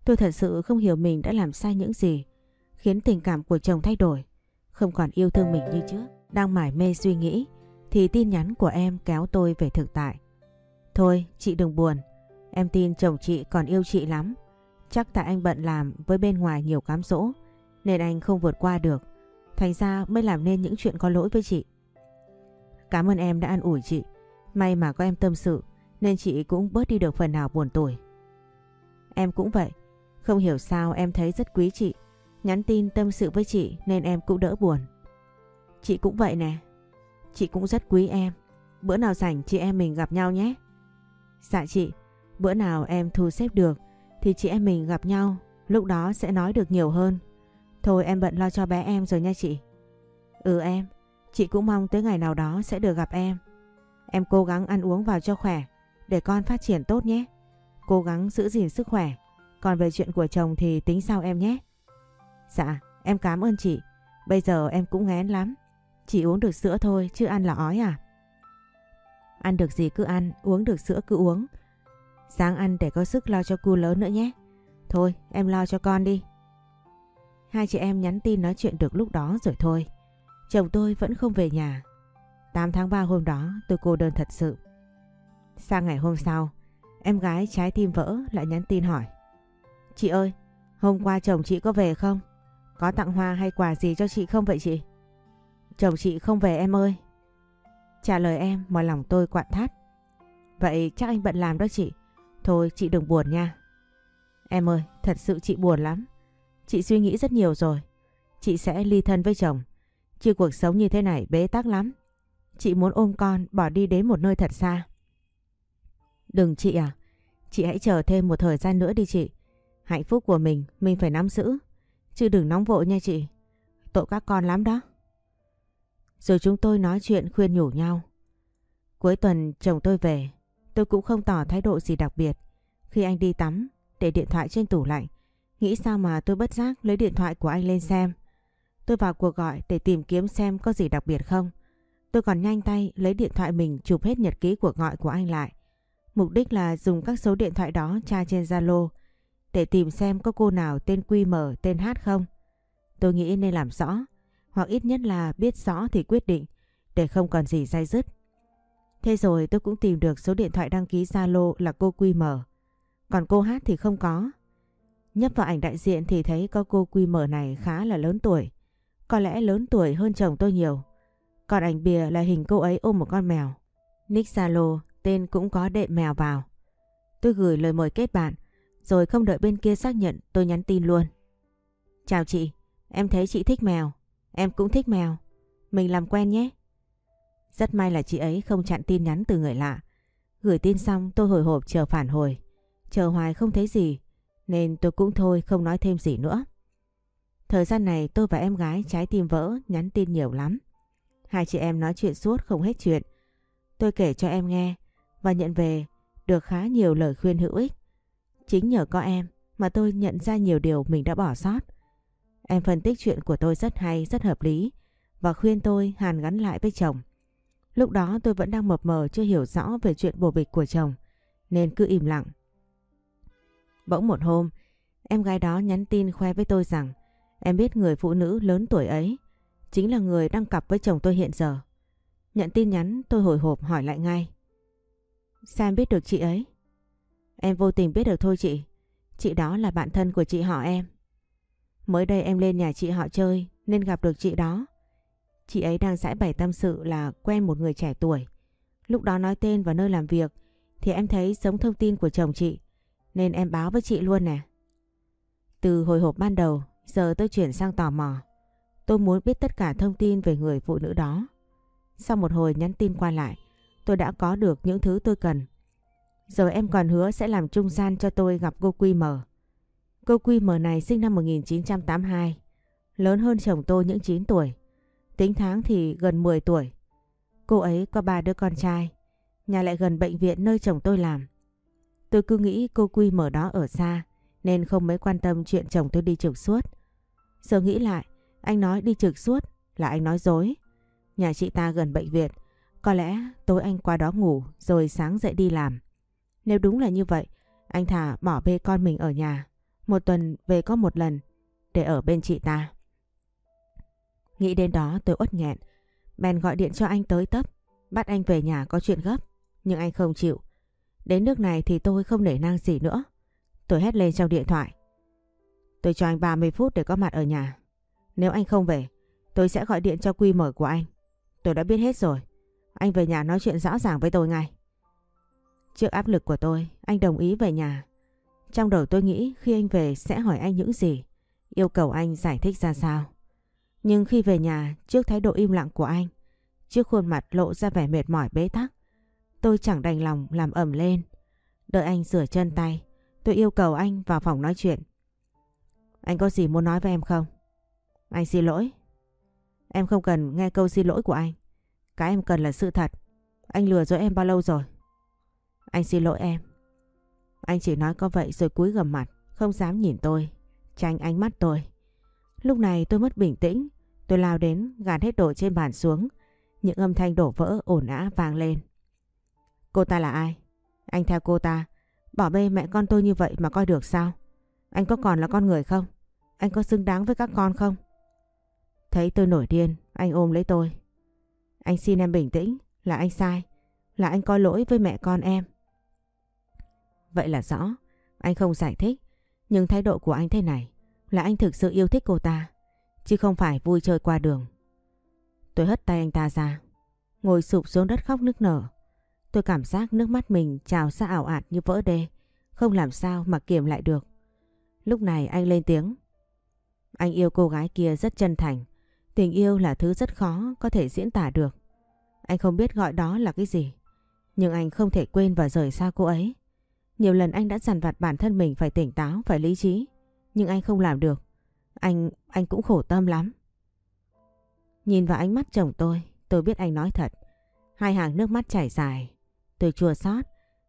Tôi thật sự không hiểu mình đã làm sai những gì, khiến tình cảm của chồng thay đổi. Không còn yêu thương mình như trước. Đang mải mê suy nghĩ, thì tin nhắn của em kéo tôi về thực tại. Thôi, chị đừng buồn. Em tin chồng chị còn yêu chị lắm. Chắc tại anh bận làm với bên ngoài nhiều cám dỗ, nên anh không vượt qua được. Thành ra mới làm nên những chuyện có lỗi với chị. Cảm ơn em đã an ủi chị. May mà có em tâm sự nên chị cũng bớt đi được phần nào buồn tuổi. Em cũng vậy. Không hiểu sao em thấy rất quý chị. Nhắn tin tâm sự với chị nên em cũng đỡ buồn. Chị cũng vậy nè. Chị cũng rất quý em. Bữa nào rảnh chị em mình gặp nhau nhé. Dạ chị, bữa nào em thu xếp được thì chị em mình gặp nhau. Lúc đó sẽ nói được nhiều hơn. Thôi em bận lo cho bé em rồi nha chị. Ừ em, chị cũng mong tới ngày nào đó sẽ được gặp em. Em cố gắng ăn uống vào cho khỏe để con phát triển tốt nhé. Cố gắng giữ gìn sức khỏe. Còn về chuyện của chồng thì tính sau em nhé. Dạ, em cảm ơn chị. Bây giờ em cũng ngén lắm. Chỉ uống được sữa thôi chứ ăn là ói à? Ăn được gì cứ ăn, uống được sữa cứ uống. Sáng ăn để có sức lo cho cu lớn nữa nhé. Thôi, em lo cho con đi. Hai chị em nhắn tin nói chuyện được lúc đó rồi thôi. Chồng tôi vẫn không về nhà. 8 tháng 3 hôm đó tôi cô đơn thật sự. Sang ngày hôm sau, em gái trái tim vỡ lại nhắn tin hỏi. Chị ơi, hôm qua chồng chị có về không? Có tặng hoa hay quà gì cho chị không vậy chị? Chồng chị không về em ơi. Trả lời em mọi lòng tôi quặn thắt. Vậy chắc anh bận làm đó chị. Thôi chị đừng buồn nha. Em ơi, thật sự chị buồn lắm. Chị suy nghĩ rất nhiều rồi. Chị sẽ ly thân với chồng. Chứ cuộc sống như thế này bế tắc lắm. Chị muốn ôm con bỏ đi đến một nơi thật xa. Đừng chị à. Chị hãy chờ thêm một thời gian nữa đi chị. Hạnh phúc của mình mình phải nắm giữ. Chứ đừng nóng vội nha chị. Tội các con lắm đó. Rồi chúng tôi nói chuyện khuyên nhủ nhau. Cuối tuần chồng tôi về. Tôi cũng không tỏ thái độ gì đặc biệt. Khi anh đi tắm, để điện thoại trên tủ lạnh. Nghĩ sao mà tôi bất giác lấy điện thoại của anh lên xem. Tôi vào cuộc gọi để tìm kiếm xem có gì đặc biệt không. Tôi còn nhanh tay lấy điện thoại mình chụp hết nhật ký cuộc gọi của anh lại. Mục đích là dùng các số điện thoại đó tra trên Zalo để tìm xem có cô nào tên QM, tên H không. Tôi nghĩ nên làm rõ, hoặc ít nhất là biết rõ thì quyết định, để không còn gì dai dứt. Thế rồi tôi cũng tìm được số điện thoại đăng ký Zalo là cô QM, còn cô H thì không có. Nhấp vào ảnh đại diện thì thấy có cô QM này khá là lớn tuổi, có lẽ lớn tuổi hơn chồng tôi nhiều. Còn ảnh bìa là hình cô ấy ôm một con mèo. Nick Zalo tên cũng có đệm mèo vào. Tôi gửi lời mời kết bạn, rồi không đợi bên kia xác nhận tôi nhắn tin luôn. Chào chị, em thấy chị thích mèo, em cũng thích mèo. Mình làm quen nhé. Rất may là chị ấy không chặn tin nhắn từ người lạ. Gửi tin xong tôi hồi hộp chờ phản hồi. Chờ hoài không thấy gì, nên tôi cũng thôi không nói thêm gì nữa. Thời gian này tôi và em gái trái tim vỡ nhắn tin nhiều lắm. Hai chị em nói chuyện suốt không hết chuyện. Tôi kể cho em nghe và nhận về được khá nhiều lời khuyên hữu ích. Chính nhờ có em mà tôi nhận ra nhiều điều mình đã bỏ sót. Em phân tích chuyện của tôi rất hay, rất hợp lý và khuyên tôi hàn gắn lại với chồng. Lúc đó tôi vẫn đang mập mờ chưa hiểu rõ về chuyện bồ bịch của chồng nên cứ im lặng. Bỗng một hôm, em gái đó nhắn tin khoe với tôi rằng em biết người phụ nữ lớn tuổi ấy chính là người đang cặp với chồng tôi hiện giờ. Nhận tin nhắn tôi hồi hộp hỏi lại ngay. Sao em biết được chị ấy? Em vô tình biết được thôi chị. Chị đó là bạn thân của chị họ em. Mới đây em lên nhà chị họ chơi nên gặp được chị đó. Chị ấy đang giải bày tâm sự là quen một người trẻ tuổi. Lúc đó nói tên và nơi làm việc thì em thấy giống thông tin của chồng chị nên em báo với chị luôn nè. Từ hồi hộp ban đầu, giờ tôi chuyển sang tò mò. Tôi muốn biết tất cả thông tin về người phụ nữ đó. Sau một hồi nhắn tin qua lại tôi đã có được những thứ tôi cần. Giờ em còn hứa sẽ làm trung gian cho tôi gặp cô Quy Mờ. Cô Quy Mờ này sinh năm 1982, lớn hơn chồng tôi những 9 tuổi. Tính tháng thì gần 10 tuổi. Cô ấy có ba đứa con trai, nhà lại gần bệnh viện nơi chồng tôi làm. Tôi cứ nghĩ cô Quy Mờ đó ở xa nên không mấy quan tâm chuyện chồng tôi đi trực suốt. Giờ nghĩ lại, anh nói đi trực suốt là anh nói dối. Nhà chị ta gần bệnh viện, có lẽ tối anh qua đó ngủ rồi sáng dậy đi làm. Nếu đúng là như vậy, anh thả bỏ bê con mình ở nhà. Một tuần về có một lần để ở bên chị ta. Nghĩ đến đó tôi uất nghẹn. Bèn gọi điện cho anh tới tấp. Bắt anh về nhà có chuyện gấp. Nhưng anh không chịu. Đến nước này thì tôi không để nang gì nữa. Tôi hét lên trong điện thoại. Tôi cho anh 30 phút để có mặt ở nhà. Nếu anh không về, tôi sẽ gọi điện cho quy mở của anh. Tôi đã biết hết rồi. Anh về nhà nói chuyện rõ ràng với tôi ngay. Trước áp lực của tôi, anh đồng ý về nhà. Trong đầu tôi nghĩ khi anh về sẽ hỏi anh những gì, yêu cầu anh giải thích ra sao. Nhưng khi về nhà, trước thái độ im lặng của anh, trước khuôn mặt lộ ra vẻ mệt mỏi bế tắc, tôi chẳng đành lòng làm ẩm lên. Đợi anh rửa chân tay, tôi yêu cầu anh vào phòng nói chuyện. Anh có gì muốn nói với em không? Anh xin lỗi. Em không cần nghe câu xin lỗi của anh. Cái em cần là sự thật. Anh lừa dối em bao lâu rồi? Anh xin lỗi em. Anh chỉ nói có vậy rồi cúi gầm mặt, không dám nhìn tôi, tránh ánh mắt tôi. Lúc này tôi mất bình tĩnh, tôi lao đến gạt hết đồ trên bàn xuống. Những âm thanh đổ vỡ ổn ã vang lên. Cô ta là ai? Anh theo cô ta, bỏ bê mẹ con tôi như vậy mà coi được sao? Anh có còn là con người không? Anh có xứng đáng với các con không? Thấy tôi nổi điên, anh ôm lấy tôi. Anh xin em bình tĩnh, là anh sai, là anh coi lỗi với mẹ con em. Vậy là rõ, anh không giải thích, nhưng thái độ của anh thế này là anh thực sự yêu thích cô ta, chứ không phải vui chơi qua đường. Tôi hất tay anh ta ra, ngồi sụp xuống đất khóc nức nở. Tôi cảm giác nước mắt mình trào ra ảo ạt như vỡ đê, không làm sao mà kiềm lại được. Lúc này anh lên tiếng. Anh yêu cô gái kia rất chân thành, Tình yêu là thứ rất khó có thể diễn tả được. Anh không biết gọi đó là cái gì. Nhưng anh không thể quên và rời xa cô ấy. Nhiều lần anh đã dằn vặt bản thân mình phải tỉnh táo, phải lý trí. Nhưng anh không làm được. Anh, anh cũng khổ tâm lắm. Nhìn vào ánh mắt chồng tôi, tôi biết anh nói thật. Hai hàng nước mắt chảy dài. Tôi chua xót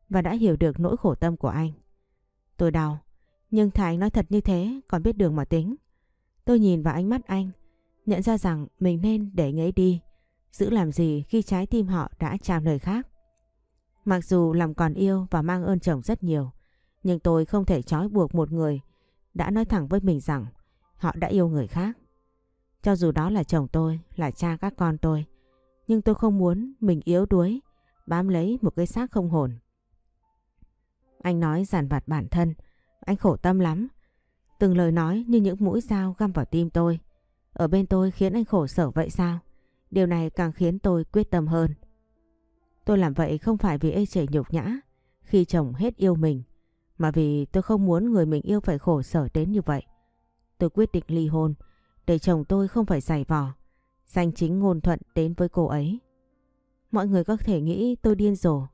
và đã hiểu được nỗi khổ tâm của anh. Tôi đau, nhưng thà anh nói thật như thế còn biết đường mà tính. Tôi nhìn vào ánh mắt anh Nhận ra rằng mình nên để ngấy đi, giữ làm gì khi trái tim họ đã trao nơi khác. Mặc dù lòng còn yêu và mang ơn chồng rất nhiều, nhưng tôi không thể trói buộc một người đã nói thẳng với mình rằng họ đã yêu người khác. Cho dù đó là chồng tôi, là cha các con tôi, nhưng tôi không muốn mình yếu đuối, bám lấy một cái xác không hồn. Anh nói giàn vặt bản thân, anh khổ tâm lắm. Từng lời nói như những mũi dao găm vào tim tôi. Ở bên tôi khiến anh khổ sở vậy sao? Điều này càng khiến tôi quyết tâm hơn. Tôi làm vậy không phải vì ê chảy nhục nhã khi chồng hết yêu mình, mà vì tôi không muốn người mình yêu phải khổ sở đến như vậy. Tôi quyết định ly hôn để chồng tôi không phải giày vò, danh chính ngôn thuận đến với cô ấy. Mọi người có thể nghĩ tôi điên rồ,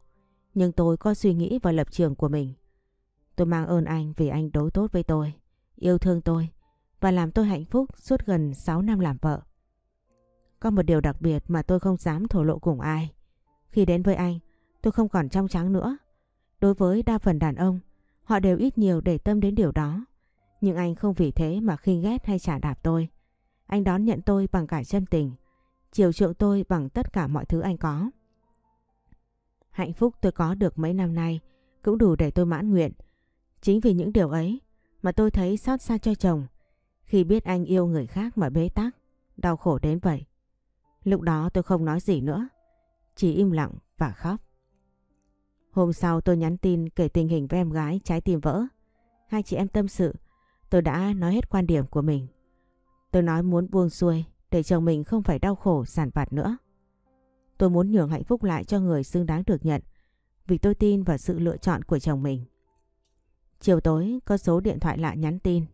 nhưng tôi có suy nghĩ và lập trường của mình. Tôi mang ơn anh vì anh đối tốt với tôi, yêu thương tôi và làm tôi hạnh phúc suốt gần 6 năm làm vợ. Có một điều đặc biệt mà tôi không dám thổ lộ cùng ai. Khi đến với anh, tôi không còn trong trắng nữa. Đối với đa phần đàn ông, họ đều ít nhiều để tâm đến điều đó. Nhưng anh không vì thế mà khinh ghét hay trả đạp tôi. Anh đón nhận tôi bằng cả chân tình, chiều chuộng tôi bằng tất cả mọi thứ anh có. Hạnh phúc tôi có được mấy năm nay cũng đủ để tôi mãn nguyện. Chính vì những điều ấy mà tôi thấy xót xa cho chồng khi biết anh yêu người khác mà bế tắc, đau khổ đến vậy. Lúc đó tôi không nói gì nữa, chỉ im lặng và khóc. Hôm sau tôi nhắn tin kể tình hình với em gái trái tim vỡ. Hai chị em tâm sự, tôi đã nói hết quan điểm của mình. Tôi nói muốn buông xuôi để chồng mình không phải đau khổ sản vặt nữa. Tôi muốn nhường hạnh phúc lại cho người xứng đáng được nhận vì tôi tin vào sự lựa chọn của chồng mình. Chiều tối có số điện thoại lạ nhắn tin.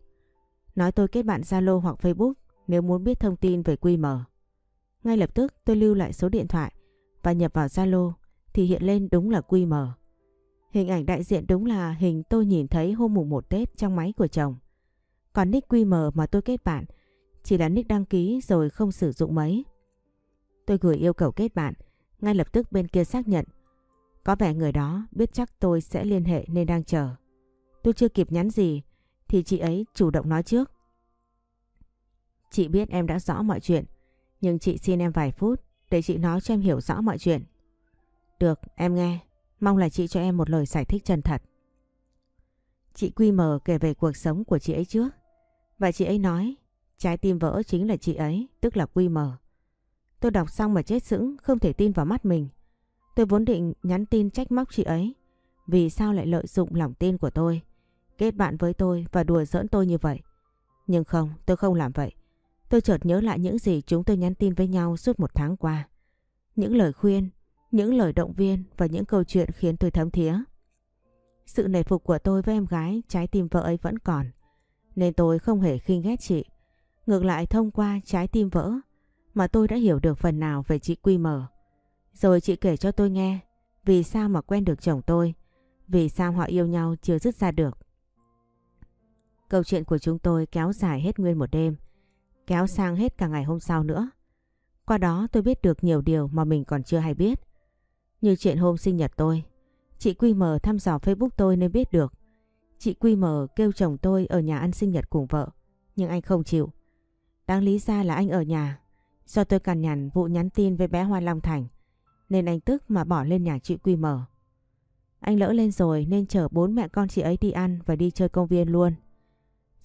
Nói tôi kết bạn Zalo hoặc Facebook nếu muốn biết thông tin về QM. Ngay lập tức tôi lưu lại số điện thoại và nhập vào Zalo thì hiện lên đúng là QM. Hình ảnh đại diện đúng là hình tôi nhìn thấy hôm mùng 1 Tết trong máy của chồng. Còn nick QM mà tôi kết bạn chỉ là nick đăng ký rồi không sử dụng mấy. Tôi gửi yêu cầu kết bạn, ngay lập tức bên kia xác nhận. Có vẻ người đó biết chắc tôi sẽ liên hệ nên đang chờ. Tôi chưa kịp nhắn gì thì chị ấy chủ động nói trước. Chị biết em đã rõ mọi chuyện, nhưng chị xin em vài phút để chị nói cho em hiểu rõ mọi chuyện. Được, em nghe. Mong là chị cho em một lời giải thích chân thật. Chị Quy mờ kể về cuộc sống của chị ấy trước. Và chị ấy nói trái tim vỡ chính là chị ấy, tức là Quy mờ. Tôi đọc xong mà chết sững, không thể tin vào mắt mình. Tôi vốn định nhắn tin trách móc chị ấy. Vì sao lại lợi dụng lòng tin của tôi, kết bạn với tôi và đùa giỡn tôi như vậy. Nhưng không, tôi không làm vậy. Tôi chợt nhớ lại những gì chúng tôi nhắn tin với nhau suốt một tháng qua. Những lời khuyên, những lời động viên và những câu chuyện khiến tôi thấm thía. Sự nể phục của tôi với em gái trái tim vợ ấy vẫn còn. Nên tôi không hề khinh ghét chị. Ngược lại thông qua trái tim vỡ mà tôi đã hiểu được phần nào về chị Quy Mờ. Rồi chị kể cho tôi nghe vì sao mà quen được chồng tôi, vì sao họ yêu nhau chưa dứt ra được. Câu chuyện của chúng tôi kéo dài hết nguyên một đêm, kéo sang hết cả ngày hôm sau nữa. Qua đó tôi biết được nhiều điều mà mình còn chưa hay biết. Như chuyện hôm sinh nhật tôi, chị Quy Mờ thăm dò Facebook tôi nên biết được. Chị Quy Mờ kêu chồng tôi ở nhà ăn sinh nhật cùng vợ, nhưng anh không chịu. Đáng lý ra là anh ở nhà, do tôi cằn nhằn vụ nhắn tin với bé Hoa Long Thành, nên anh tức mà bỏ lên nhà chị Quy Mờ. Anh lỡ lên rồi nên chở bốn mẹ con chị ấy đi ăn và đi chơi công viên luôn.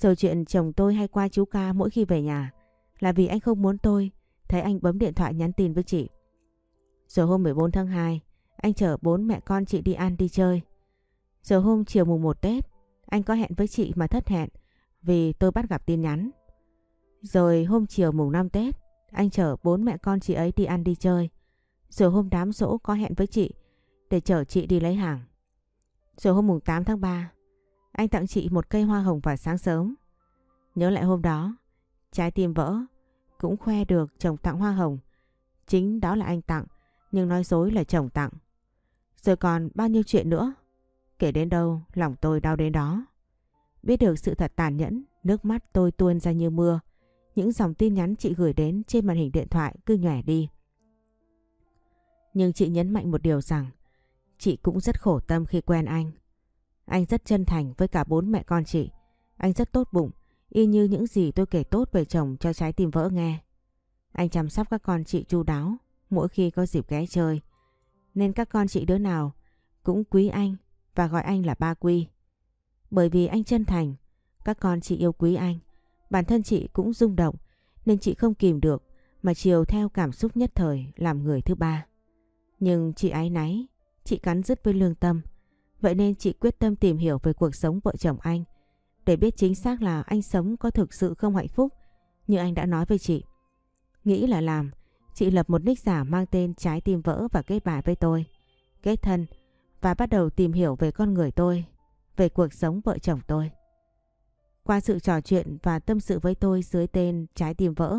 Rồi chuyện chồng tôi hay qua chú ca mỗi khi về nhà là vì anh không muốn tôi thấy anh bấm điện thoại nhắn tin với chị. Rồi hôm 14 tháng 2, anh chở bốn mẹ con chị đi ăn đi chơi. Rồi hôm chiều mùng 1 Tết, anh có hẹn với chị mà thất hẹn vì tôi bắt gặp tin nhắn. Rồi hôm chiều mùng 5 Tết, anh chở bốn mẹ con chị ấy đi ăn đi chơi. Rồi hôm đám dỗ có hẹn với chị để chở chị đi lấy hàng. Rồi hôm mùng 8 tháng 3, anh tặng chị một cây hoa hồng vào sáng sớm. Nhớ lại hôm đó, trái tim vỡ, cũng khoe được chồng tặng hoa hồng. Chính đó là anh tặng, nhưng nói dối là chồng tặng. Rồi còn bao nhiêu chuyện nữa. Kể đến đâu, lòng tôi đau đến đó. Biết được sự thật tàn nhẫn, nước mắt tôi tuôn ra như mưa. Những dòng tin nhắn chị gửi đến trên màn hình điện thoại cứ nhòe đi. Nhưng chị nhấn mạnh một điều rằng chị cũng rất khổ tâm khi quen anh. Anh rất chân thành với cả bốn mẹ con chị. Anh rất tốt bụng, y như những gì tôi kể tốt về chồng cho trái tim vỡ nghe. Anh chăm sóc các con chị chu đáo mỗi khi có dịp ghé chơi. Nên các con chị đứa nào cũng quý anh và gọi anh là ba Quy. Bởi vì anh chân thành, các con chị yêu quý anh, bản thân chị cũng rung động nên chị không kìm được mà chiều theo cảm xúc nhất thời làm người thứ ba. Nhưng chị ái náy, chị cắn rứt với lương tâm. Vậy nên chị quyết tâm tìm hiểu về cuộc sống vợ chồng anh để biết chính xác là anh sống có thực sự không hạnh phúc như anh đã nói với chị. Nghĩ là làm, chị lập một nick giả mang tên trái tim vỡ và kết bài với tôi. Kết thân và bắt đầu tìm hiểu về con người tôi, về cuộc sống vợ chồng tôi. Qua sự trò chuyện và tâm sự với tôi dưới tên trái tim vỡ,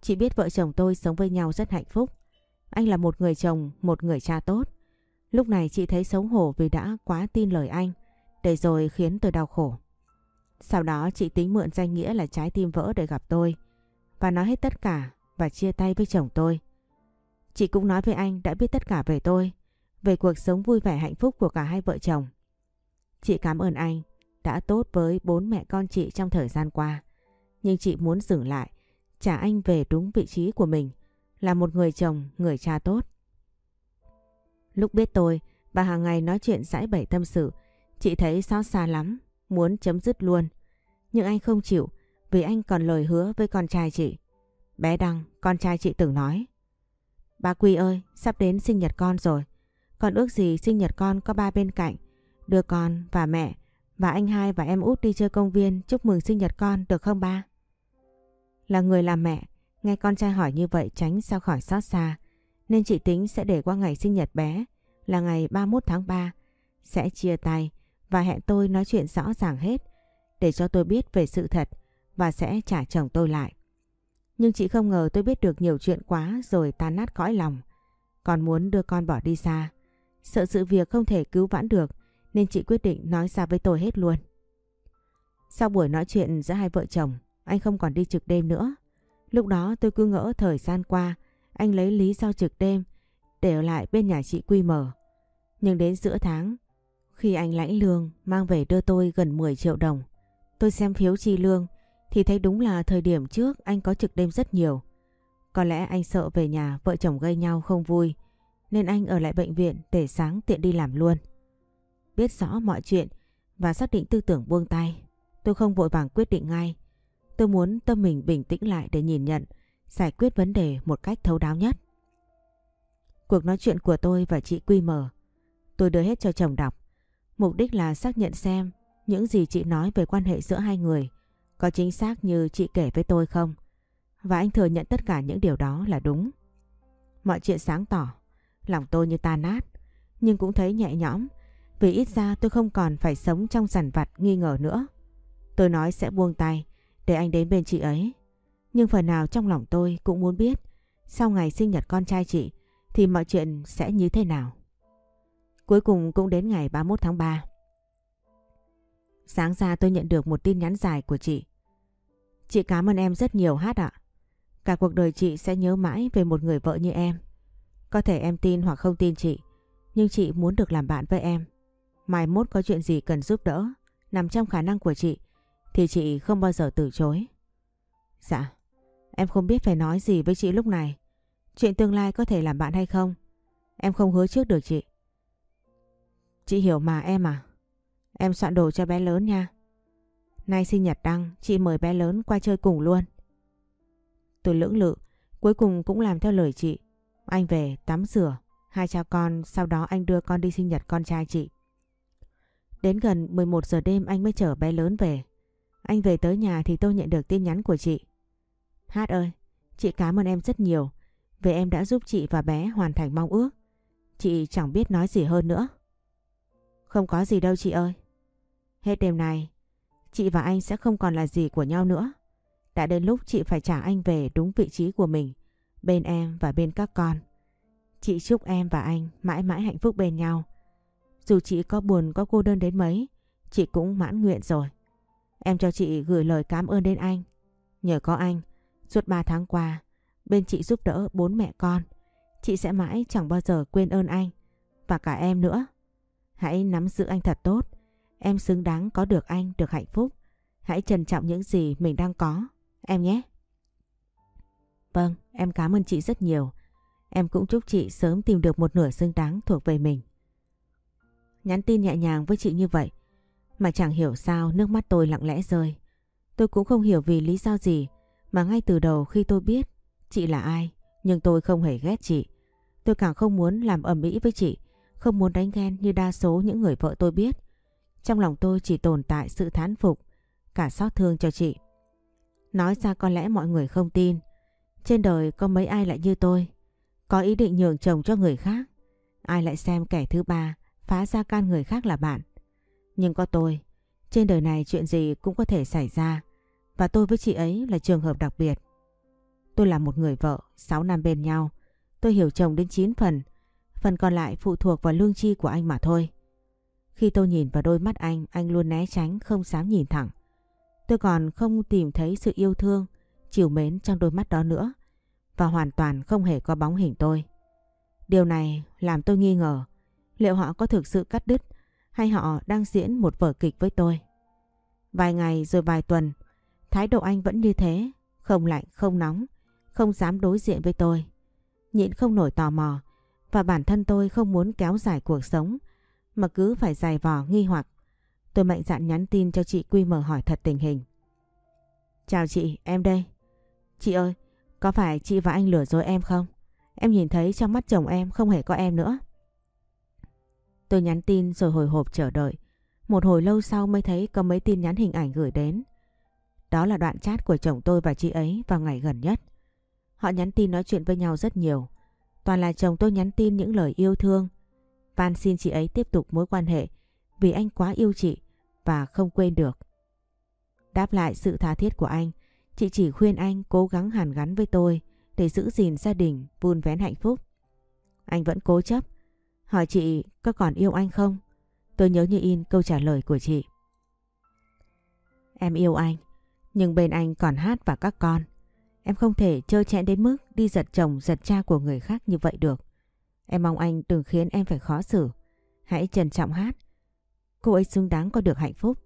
chị biết vợ chồng tôi sống với nhau rất hạnh phúc. Anh là một người chồng, một người cha tốt. Lúc này chị thấy xấu hổ vì đã quá tin lời anh, để rồi khiến tôi đau khổ. Sau đó chị tính mượn danh nghĩa là trái tim vỡ để gặp tôi và nói hết tất cả và chia tay với chồng tôi. Chị cũng nói với anh đã biết tất cả về tôi, về cuộc sống vui vẻ hạnh phúc của cả hai vợ chồng. Chị cảm ơn anh đã tốt với bốn mẹ con chị trong thời gian qua. Nhưng chị muốn dừng lại, trả anh về đúng vị trí của mình, là một người chồng, người cha tốt. Lúc biết tôi, bà hàng ngày nói chuyện giải bày tâm sự, chị thấy xót xa lắm, muốn chấm dứt luôn. Nhưng anh không chịu, vì anh còn lời hứa với con trai chị. Bé Đăng, con trai chị từng nói. Bà Quy ơi, sắp đến sinh nhật con rồi. Con ước gì sinh nhật con có ba bên cạnh, đưa con và mẹ và anh hai và em út đi chơi công viên chúc mừng sinh nhật con được không ba? Là người làm mẹ, nghe con trai hỏi như vậy tránh sao khỏi xót xa, nên chị tính sẽ để qua ngày sinh nhật bé là ngày 31 tháng 3, sẽ chia tay và hẹn tôi nói chuyện rõ ràng hết để cho tôi biết về sự thật và sẽ trả chồng tôi lại. Nhưng chị không ngờ tôi biết được nhiều chuyện quá rồi tan nát cõi lòng. Còn muốn đưa con bỏ đi xa. Sợ sự việc không thể cứu vãn được nên chị quyết định nói ra với tôi hết luôn. Sau buổi nói chuyện giữa hai vợ chồng, anh không còn đi trực đêm nữa. Lúc đó tôi cứ ngỡ thời gian qua anh lấy lý do trực đêm để ở lại bên nhà chị Quy mở. Nhưng đến giữa tháng, khi anh lãnh lương mang về đưa tôi gần 10 triệu đồng, tôi xem phiếu chi lương thì thấy đúng là thời điểm trước anh có trực đêm rất nhiều. Có lẽ anh sợ về nhà vợ chồng gây nhau không vui nên anh ở lại bệnh viện để sáng tiện đi làm luôn. Biết rõ mọi chuyện và xác định tư tưởng buông tay, tôi không vội vàng quyết định ngay. Tôi muốn tâm mình bình tĩnh lại để nhìn nhận, giải quyết vấn đề một cách thấu đáo nhất. Cuộc nói chuyện của tôi và chị Quy mở, tôi đưa hết cho chồng đọc. Mục đích là xác nhận xem những gì chị nói về quan hệ giữa hai người có chính xác như chị kể với tôi không? Và anh thừa nhận tất cả những điều đó là đúng. Mọi chuyện sáng tỏ, lòng tôi như tan nát, nhưng cũng thấy nhẹ nhõm vì ít ra tôi không còn phải sống trong sàn vặt nghi ngờ nữa. Tôi nói sẽ buông tay để anh đến bên chị ấy. Nhưng phần nào trong lòng tôi cũng muốn biết sau ngày sinh nhật con trai chị thì mọi chuyện sẽ như thế nào. Cuối cùng cũng đến ngày 31 tháng 3. Sáng ra tôi nhận được một tin nhắn dài của chị. Chị cảm ơn em rất nhiều hát ạ. Cả cuộc đời chị sẽ nhớ mãi về một người vợ như em. Có thể em tin hoặc không tin chị, nhưng chị muốn được làm bạn với em. Mai mốt có chuyện gì cần giúp đỡ, nằm trong khả năng của chị, thì chị không bao giờ từ chối. Dạ, em không biết phải nói gì với chị lúc này. Chuyện tương lai có thể làm bạn hay không? Em không hứa trước được chị. Chị hiểu mà em à? Em soạn đồ cho bé lớn nha. Nay sinh nhật Đăng, chị mời bé lớn qua chơi cùng luôn. Tôi lưỡng lự, cuối cùng cũng làm theo lời chị. Anh về tắm rửa, hai cha con, sau đó anh đưa con đi sinh nhật con trai chị. Đến gần 11 giờ đêm anh mới chở bé lớn về. Anh về tới nhà thì tôi nhận được tin nhắn của chị. Hát ơi, chị cảm ơn em rất nhiều vì em đã giúp chị và bé hoàn thành mong ước. Chị chẳng biết nói gì hơn nữa. Không có gì đâu chị ơi. Hết đêm này, chị và anh sẽ không còn là gì của nhau nữa. Đã đến lúc chị phải trả anh về đúng vị trí của mình, bên em và bên các con. Chị chúc em và anh mãi mãi hạnh phúc bên nhau. Dù chị có buồn có cô đơn đến mấy, chị cũng mãn nguyện rồi. Em cho chị gửi lời cảm ơn đến anh. Nhờ có anh, suốt 3 tháng qua, bên chị giúp đỡ bốn mẹ con. Chị sẽ mãi chẳng bao giờ quên ơn anh và cả em nữa. Hãy nắm giữ anh thật tốt. Em xứng đáng có được anh, được hạnh phúc. Hãy trân trọng những gì mình đang có. Em nhé. Vâng, em cảm ơn chị rất nhiều. Em cũng chúc chị sớm tìm được một nửa xứng đáng thuộc về mình. Nhắn tin nhẹ nhàng với chị như vậy. Mà chẳng hiểu sao nước mắt tôi lặng lẽ rơi. Tôi cũng không hiểu vì lý do gì mà ngay từ đầu khi tôi biết chị là ai nhưng tôi không hề ghét chị. Tôi càng không muốn làm ầm ĩ với chị, không muốn đánh ghen như đa số những người vợ tôi biết. Trong lòng tôi chỉ tồn tại sự thán phục, cả xót thương cho chị. Nói ra có lẽ mọi người không tin. Trên đời có mấy ai lại như tôi, có ý định nhường chồng cho người khác. Ai lại xem kẻ thứ ba phá ra can người khác là bạn. Nhưng có tôi, trên đời này chuyện gì cũng có thể xảy ra. Và tôi với chị ấy là trường hợp đặc biệt. Tôi là một người vợ, 6 năm bên nhau. Tôi hiểu chồng đến 9 phần. Phần còn lại phụ thuộc vào lương chi của anh mà thôi. Khi tôi nhìn vào đôi mắt anh, anh luôn né tránh, không dám nhìn thẳng. Tôi còn không tìm thấy sự yêu thương, chiều mến trong đôi mắt đó nữa. Và hoàn toàn không hề có bóng hình tôi. Điều này làm tôi nghi ngờ liệu họ có thực sự cắt đứt hay họ đang diễn một vở kịch với tôi. Vài ngày rồi vài tuần, thái độ anh vẫn như thế, không lạnh không nóng, không dám đối diện với tôi. Nhịn không nổi tò mò và bản thân tôi không muốn kéo dài cuộc sống mà cứ phải dài vò nghi hoặc. Tôi mạnh dạn nhắn tin cho chị Quy mở hỏi thật tình hình. Chào chị, em đây. Chị ơi, có phải chị và anh lừa dối em không? Em nhìn thấy trong mắt chồng em không hề có em nữa. Tôi nhắn tin rồi hồi hộp chờ đợi. Một hồi lâu sau mới thấy có mấy tin nhắn hình ảnh gửi đến. Đó là đoạn chat của chồng tôi và chị ấy vào ngày gần nhất. Họ nhắn tin nói chuyện với nhau rất nhiều. Toàn là chồng tôi nhắn tin những lời yêu thương. Van xin chị ấy tiếp tục mối quan hệ vì anh quá yêu chị và không quên được. Đáp lại sự tha thiết của anh, chị chỉ khuyên anh cố gắng hàn gắn với tôi để giữ gìn gia đình, vun vén hạnh phúc. Anh vẫn cố chấp, hỏi chị có còn yêu anh không? Tôi nhớ như in câu trả lời của chị. Em yêu anh, nhưng bên anh còn hát và các con. Em không thể trơ chẽn đến mức đi giật chồng, giật cha của người khác như vậy được. Em mong anh đừng khiến em phải khó xử. Hãy trân trọng hát. Cô ấy xứng đáng có được hạnh phúc.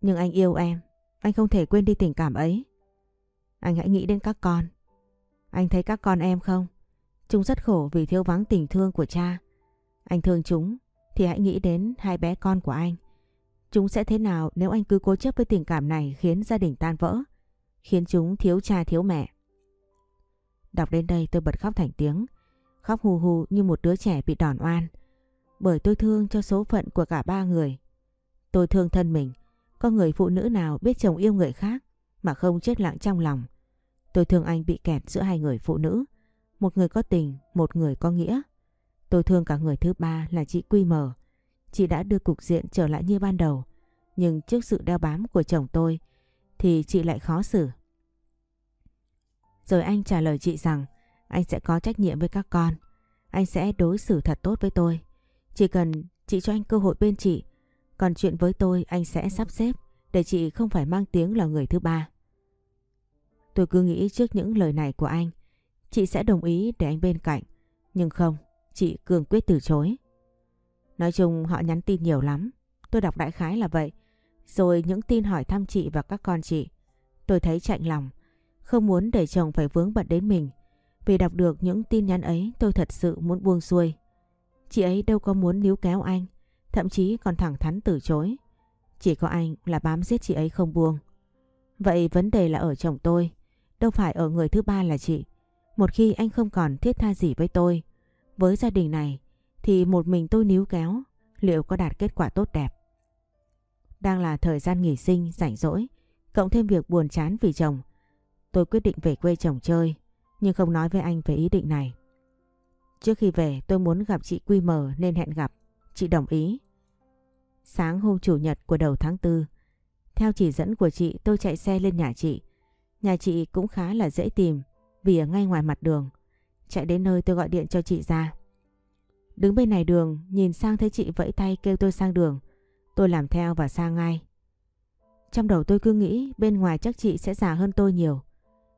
Nhưng anh yêu em. Anh không thể quên đi tình cảm ấy. Anh hãy nghĩ đến các con. Anh thấy các con em không? Chúng rất khổ vì thiếu vắng tình thương của cha. Anh thương chúng, thì hãy nghĩ đến hai bé con của anh. Chúng sẽ thế nào nếu anh cứ cố chấp với tình cảm này khiến gia đình tan vỡ? khiến chúng thiếu cha thiếu mẹ. Đọc đến đây tôi bật khóc thành tiếng, khóc hù hù như một đứa trẻ bị đòn oan. Bởi tôi thương cho số phận của cả ba người. Tôi thương thân mình, có người phụ nữ nào biết chồng yêu người khác mà không chết lặng trong lòng. Tôi thương anh bị kẹt giữa hai người phụ nữ, một người có tình, một người có nghĩa. Tôi thương cả người thứ ba là chị Quy Mờ. Chị đã đưa cục diện trở lại như ban đầu, nhưng trước sự đeo bám của chồng tôi, thì chị lại khó xử. Rồi anh trả lời chị rằng anh sẽ có trách nhiệm với các con. Anh sẽ đối xử thật tốt với tôi. Chỉ cần chị cho anh cơ hội bên chị. Còn chuyện với tôi anh sẽ sắp xếp để chị không phải mang tiếng là người thứ ba. Tôi cứ nghĩ trước những lời này của anh, chị sẽ đồng ý để anh bên cạnh. Nhưng không, chị cường quyết từ chối. Nói chung họ nhắn tin nhiều lắm. Tôi đọc đại khái là vậy. Rồi những tin hỏi thăm chị và các con chị. Tôi thấy chạnh lòng. Không muốn để chồng phải vướng bận đến mình. Vì đọc được những tin nhắn ấy, tôi thật sự muốn buông xuôi. Chị ấy đâu có muốn níu kéo anh. Thậm chí còn thẳng thắn từ chối. Chỉ có anh là bám giết chị ấy không buông. Vậy vấn đề là ở chồng tôi. Đâu phải ở người thứ ba là chị. Một khi anh không còn thiết tha gì với tôi. Với gia đình này thì một mình tôi níu kéo liệu có đạt kết quả tốt đẹp. Đang là thời gian nghỉ sinh, rảnh rỗi, cộng thêm việc buồn chán vì chồng. Tôi quyết định về quê chồng chơi, nhưng không nói với anh về ý định này. Trước khi về tôi muốn gặp chị Quy Mờ nên hẹn gặp, chị đồng ý. Sáng hôm chủ nhật của đầu tháng 4, theo chỉ dẫn của chị tôi chạy xe lên nhà chị. Nhà chị cũng khá là dễ tìm vì ở ngay ngoài mặt đường. Chạy đến nơi tôi gọi điện cho chị ra. Đứng bên này đường, nhìn sang thấy chị vẫy tay kêu tôi sang đường. Tôi làm theo và sang ngay. Trong đầu tôi cứ nghĩ bên ngoài chắc chị sẽ già hơn tôi nhiều.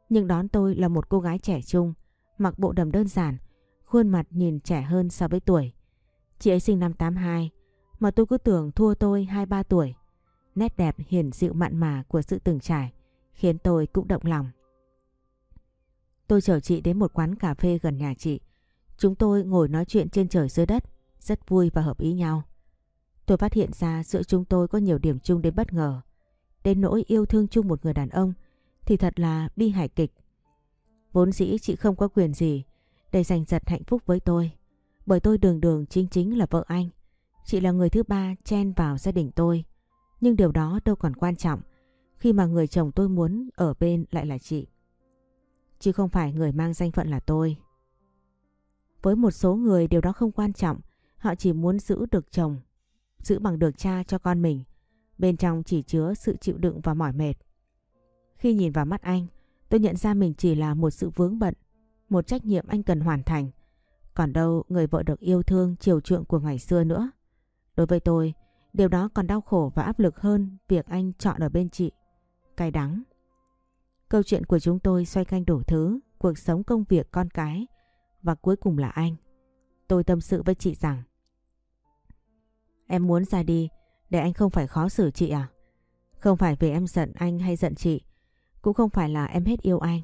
Nhưng đón tôi là một cô gái trẻ trung, mặc bộ đầm đơn giản, khuôn mặt nhìn trẻ hơn so với tuổi. Chị ấy sinh năm 82, mà tôi cứ tưởng thua tôi 2-3 tuổi. Nét đẹp hiền dịu mặn mà của sự từng trải khiến tôi cũng động lòng. Tôi chở chị đến một quán cà phê gần nhà chị. Chúng tôi ngồi nói chuyện trên trời dưới đất, rất vui và hợp ý nhau. Tôi phát hiện ra giữa chúng tôi có nhiều điểm chung đến bất ngờ. Đến nỗi yêu thương chung một người đàn ông thì thật là bi hài kịch. Vốn dĩ chị không có quyền gì để giành giật hạnh phúc với tôi. Bởi tôi đường đường chính chính là vợ anh. Chị là người thứ ba chen vào gia đình tôi. Nhưng điều đó đâu còn quan trọng khi mà người chồng tôi muốn ở bên lại là chị. Chứ không phải người mang danh phận là tôi. Với một số người điều đó không quan trọng. Họ chỉ muốn giữ được chồng, giữ bằng được cha cho con mình. Bên trong chỉ chứa sự chịu đựng và mỏi mệt. Khi nhìn vào mắt anh, tôi nhận ra mình chỉ là một sự vướng bận, một trách nhiệm anh cần hoàn thành. Còn đâu người vợ được yêu thương, chiều chuộng của ngày xưa nữa. Đối với tôi, điều đó còn đau khổ và áp lực hơn việc anh chọn ở bên chị. Cay đắng. Câu chuyện của chúng tôi xoay canh đủ thứ, cuộc sống công việc con cái và cuối cùng là anh. Tôi tâm sự với chị rằng Em muốn ra đi để anh không phải khó xử chị à? Không phải vì em giận anh hay giận chị, cũng không phải là em hết yêu anh.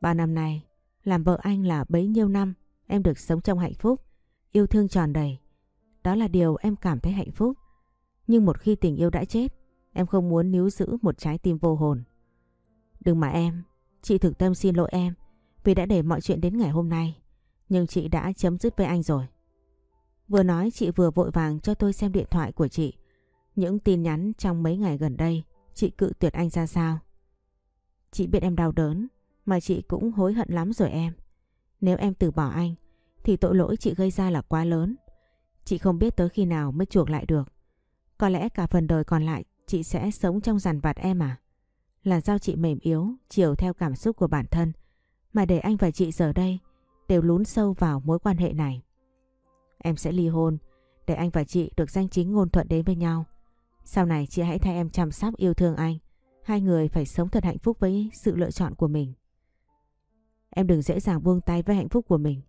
Ba năm nay, làm vợ anh là bấy nhiêu năm, em được sống trong hạnh phúc, yêu thương tròn đầy. Đó là điều em cảm thấy hạnh phúc. Nhưng một khi tình yêu đã chết, em không muốn níu giữ một trái tim vô hồn. Đừng mà em, chị thực tâm xin lỗi em vì đã để mọi chuyện đến ngày hôm nay. Nhưng chị đã chấm dứt với anh rồi. Vừa nói chị vừa vội vàng cho tôi xem điện thoại của chị. Những tin nhắn trong mấy ngày gần đây chị cự tuyệt anh ra sao. Chị biết em đau đớn mà chị cũng hối hận lắm rồi em. Nếu em từ bỏ anh thì tội lỗi chị gây ra là quá lớn. Chị không biết tới khi nào mới chuộc lại được. Có lẽ cả phần đời còn lại chị sẽ sống trong giàn vặt em à? Là do chị mềm yếu, chiều theo cảm xúc của bản thân mà để anh và chị giờ đây đều lún sâu vào mối quan hệ này. Em sẽ ly hôn để anh và chị được danh chính ngôn thuận đến với nhau. Sau này chị hãy thay em chăm sóc yêu thương anh. Hai người phải sống thật hạnh phúc với sự lựa chọn của mình. Em đừng dễ dàng buông tay với hạnh phúc của mình.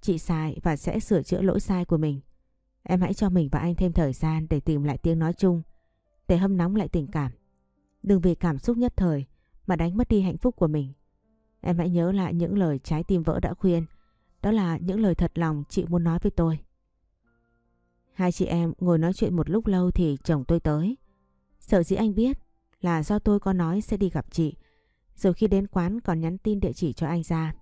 Chị sai và sẽ sửa chữa lỗi sai của mình. Em hãy cho mình và anh thêm thời gian để tìm lại tiếng nói chung, để hâm nóng lại tình cảm. Đừng vì cảm xúc nhất thời mà đánh mất đi hạnh phúc của mình. Em hãy nhớ lại những lời trái tim vỡ đã khuyên. Đó là những lời thật lòng chị muốn nói với tôi. Hai chị em ngồi nói chuyện một lúc lâu thì chồng tôi tới. Sợ dĩ anh biết là do tôi có nói sẽ đi gặp chị. Rồi khi đến quán còn nhắn tin địa chỉ cho anh ra.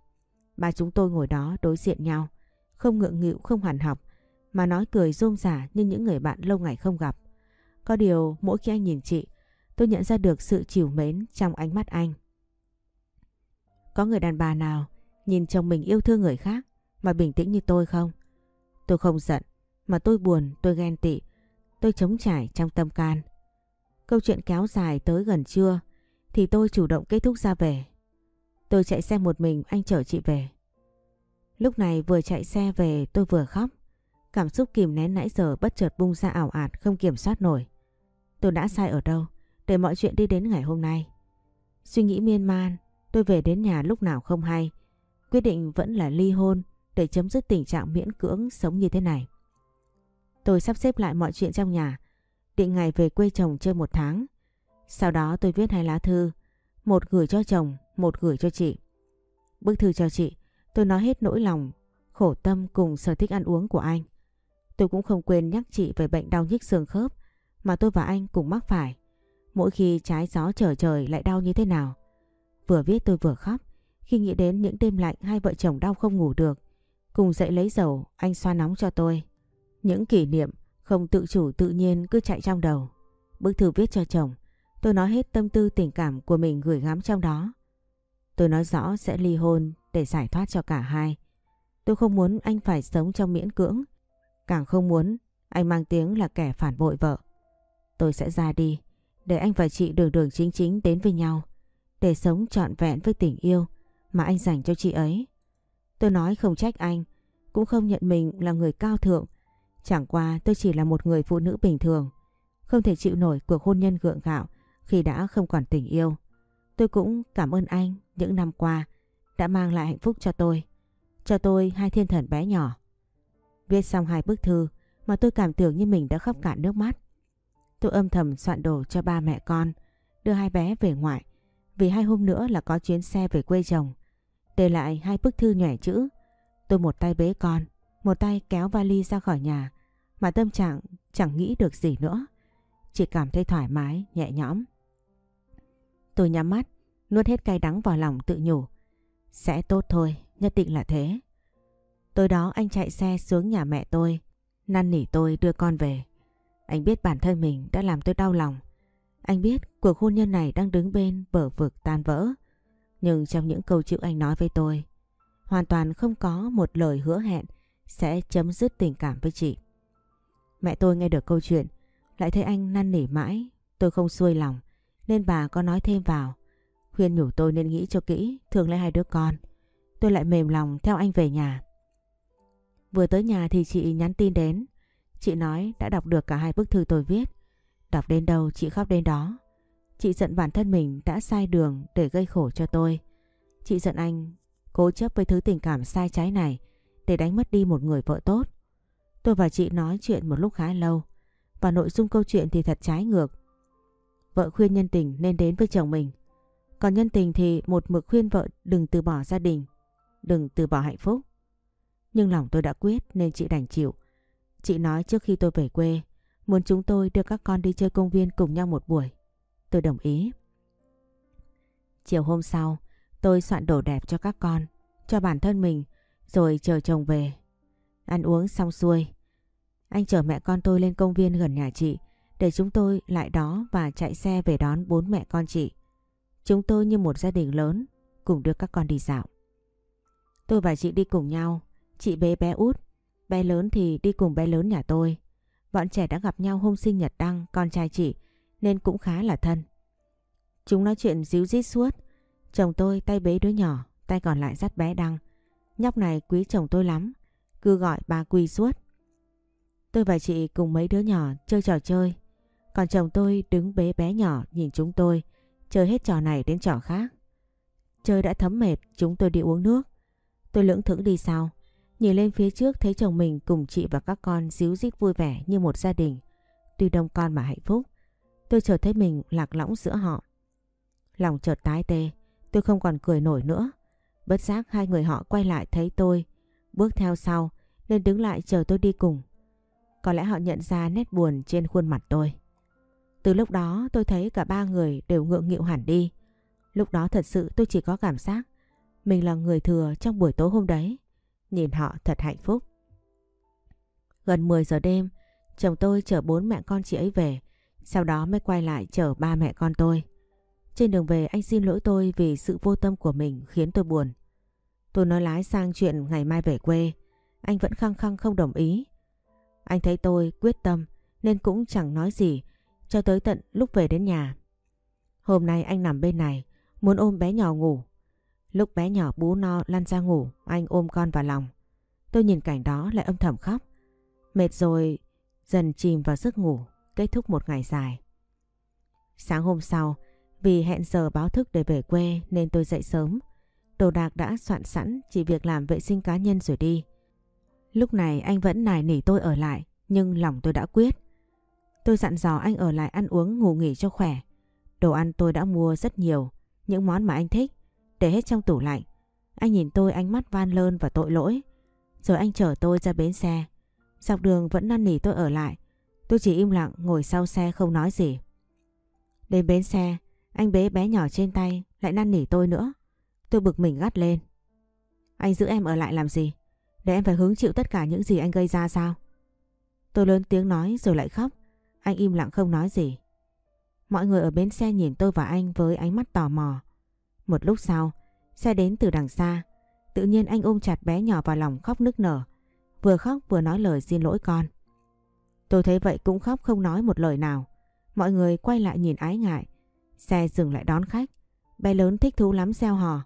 Ba chúng tôi ngồi đó đối diện nhau. Không ngượng nghịu, không hoàn học. Mà nói cười rôm rả như những người bạn lâu ngày không gặp. Có điều mỗi khi anh nhìn chị, tôi nhận ra được sự chiều mến trong ánh mắt anh. Có người đàn bà nào nhìn chồng mình yêu thương người khác mà bình tĩnh như tôi không? Tôi không giận, mà tôi buồn, tôi ghen tị, tôi chống trải trong tâm can. Câu chuyện kéo dài tới gần trưa thì tôi chủ động kết thúc ra về. Tôi chạy xe một mình anh chở chị về. Lúc này vừa chạy xe về tôi vừa khóc. Cảm xúc kìm nén nãy giờ bất chợt bung ra ảo ạt không kiểm soát nổi. Tôi đã sai ở đâu để mọi chuyện đi đến ngày hôm nay. Suy nghĩ miên man, tôi về đến nhà lúc nào không hay. Quyết định vẫn là ly hôn để chấm dứt tình trạng miễn cưỡng sống như thế này. Tôi sắp xếp lại mọi chuyện trong nhà, định ngày về quê chồng chơi một tháng. Sau đó tôi viết hai lá thư, một gửi cho chồng, một gửi cho chị. Bức thư cho chị, tôi nói hết nỗi lòng, khổ tâm cùng sở thích ăn uống của anh. Tôi cũng không quên nhắc chị về bệnh đau nhức xương khớp mà tôi và anh cùng mắc phải. Mỗi khi trái gió trở trời lại đau như thế nào. Vừa viết tôi vừa khóc khi nghĩ đến những đêm lạnh hai vợ chồng đau không ngủ được. Cùng dậy lấy dầu anh xoa nóng cho tôi. Những kỷ niệm không tự chủ tự nhiên cứ chạy trong đầu. Bức thư viết cho chồng, tôi nói hết tâm tư tình cảm của mình gửi gắm trong đó. Tôi nói rõ sẽ ly hôn để giải thoát cho cả hai. Tôi không muốn anh phải sống trong miễn cưỡng, càng không muốn anh mang tiếng là kẻ phản bội vợ. Tôi sẽ ra đi, để anh và chị đường đường chính chính đến với nhau, để sống trọn vẹn với tình yêu mà anh dành cho chị ấy. Tôi nói không trách anh, cũng không nhận mình là người cao thượng Chẳng qua tôi chỉ là một người phụ nữ bình thường, không thể chịu nổi cuộc hôn nhân gượng gạo khi đã không còn tình yêu. Tôi cũng cảm ơn anh những năm qua đã mang lại hạnh phúc cho tôi, cho tôi hai thiên thần bé nhỏ. Viết xong hai bức thư mà tôi cảm tưởng như mình đã khóc cạn nước mắt. Tôi âm thầm soạn đồ cho ba mẹ con, đưa hai bé về ngoại, vì hai hôm nữa là có chuyến xe về quê chồng. Để lại hai bức thư nhòe chữ, tôi một tay bế con, một tay kéo vali ra khỏi nhà mà tâm trạng chẳng nghĩ được gì nữa. Chỉ cảm thấy thoải mái, nhẹ nhõm. Tôi nhắm mắt, nuốt hết cay đắng vào lòng tự nhủ. Sẽ tốt thôi, nhất định là thế. Tối đó anh chạy xe xuống nhà mẹ tôi, năn nỉ tôi đưa con về. Anh biết bản thân mình đã làm tôi đau lòng. Anh biết cuộc hôn nhân này đang đứng bên bờ vực tan vỡ. Nhưng trong những câu chữ anh nói với tôi, hoàn toàn không có một lời hứa hẹn sẽ chấm dứt tình cảm với chị. Mẹ tôi nghe được câu chuyện, lại thấy anh năn nỉ mãi, tôi không xuôi lòng, nên bà có nói thêm vào. Khuyên nhủ tôi nên nghĩ cho kỹ, thường lấy hai đứa con. Tôi lại mềm lòng theo anh về nhà. Vừa tới nhà thì chị nhắn tin đến. Chị nói đã đọc được cả hai bức thư tôi viết. Đọc đến đâu chị khóc đến đó. Chị giận bản thân mình đã sai đường để gây khổ cho tôi. Chị giận anh cố chấp với thứ tình cảm sai trái này để đánh mất đi một người vợ tốt. Tôi và chị nói chuyện một lúc khá lâu và nội dung câu chuyện thì thật trái ngược. Vợ khuyên nhân tình nên đến với chồng mình. Còn nhân tình thì một mực khuyên vợ đừng từ bỏ gia đình, đừng từ bỏ hạnh phúc. Nhưng lòng tôi đã quyết nên chị đành chịu. Chị nói trước khi tôi về quê, muốn chúng tôi đưa các con đi chơi công viên cùng nhau một buổi. Tôi đồng ý. Chiều hôm sau, tôi soạn đồ đẹp cho các con, cho bản thân mình, rồi chờ chồng về. Ăn uống xong xuôi. Anh chở mẹ con tôi lên công viên gần nhà chị, để chúng tôi lại đó và chạy xe về đón bốn mẹ con chị. Chúng tôi như một gia đình lớn, cùng đưa các con đi dạo. Tôi và chị đi cùng nhau, chị bé bé út, bé lớn thì đi cùng bé lớn nhà tôi. Bọn trẻ đã gặp nhau hôm sinh nhật Đăng, con trai chị, nên cũng khá là thân. Chúng nói chuyện díu dít suốt. Chồng tôi tay bế đứa nhỏ, tay còn lại dắt bé Đăng. Nhóc này quý chồng tôi lắm, cứ gọi bà quỳ suốt. Tôi và chị cùng mấy đứa nhỏ chơi trò chơi. Còn chồng tôi đứng bế bé nhỏ nhìn chúng tôi, chơi hết trò này đến trò khác. Chơi đã thấm mệt, chúng tôi đi uống nước. Tôi lưỡng thững đi sau. Nhìn lên phía trước thấy chồng mình cùng chị và các con díu dít vui vẻ như một gia đình. Tuy đông con mà hạnh phúc. Tôi chợt thấy mình lạc lõng giữa họ. Lòng chợt tái tê, tôi không còn cười nổi nữa. Bất giác hai người họ quay lại thấy tôi, bước theo sau nên đứng lại chờ tôi đi cùng. Có lẽ họ nhận ra nét buồn trên khuôn mặt tôi. Từ lúc đó tôi thấy cả ba người đều ngượng nghịu hẳn đi. Lúc đó thật sự tôi chỉ có cảm giác mình là người thừa trong buổi tối hôm đấy. Nhìn họ thật hạnh phúc. Gần 10 giờ đêm, chồng tôi chở bốn mẹ con chị ấy về. Sau đó mới quay lại chở ba mẹ con tôi. Trên đường về, anh xin lỗi tôi vì sự vô tâm của mình khiến tôi buồn. Tôi nói lái sang chuyện ngày mai về quê. Anh vẫn khăng khăng không đồng ý. Anh thấy tôi quyết tâm nên cũng chẳng nói gì cho tới tận lúc về đến nhà. Hôm nay anh nằm bên này, muốn ôm bé nhỏ ngủ. Lúc bé nhỏ bú no lăn ra ngủ, anh ôm con vào lòng. Tôi nhìn cảnh đó lại âm thầm khóc. Mệt rồi, dần chìm vào giấc ngủ kết thúc một ngày dài. Sáng hôm sau vì hẹn giờ báo thức để về quê nên tôi dậy sớm. Đồ đạc đã soạn sẵn chỉ việc làm vệ sinh cá nhân rồi đi. Lúc này anh vẫn nài nỉ tôi ở lại nhưng lòng tôi đã quyết. Tôi dặn dò anh ở lại ăn uống ngủ nghỉ cho khỏe. Đồ ăn tôi đã mua rất nhiều, những món mà anh thích, để hết trong tủ lạnh. Anh nhìn tôi ánh mắt van lơn và tội lỗi. Rồi anh chở tôi ra bến xe. Dọc đường vẫn năn nỉ tôi ở lại. Tôi chỉ im lặng ngồi sau xe không nói gì. Đến bến xe, anh bế bé nhỏ trên tay lại năn nỉ tôi nữa. Tôi bực mình gắt lên. Anh giữ em ở lại làm gì? Để em phải hứng chịu tất cả những gì anh gây ra sao? Tôi lớn tiếng nói rồi lại khóc. Anh im lặng không nói gì. Mọi người ở bến xe nhìn tôi và anh với ánh mắt tò mò. Một lúc sau, xe đến từ đằng xa. Tự nhiên anh ôm chặt bé nhỏ vào lòng khóc nức nở. Vừa khóc vừa nói lời xin lỗi con. Tôi thấy vậy cũng khóc không nói một lời nào. Mọi người quay lại nhìn ái ngại. Xe dừng lại đón khách. Bé lớn thích thú lắm gieo hò.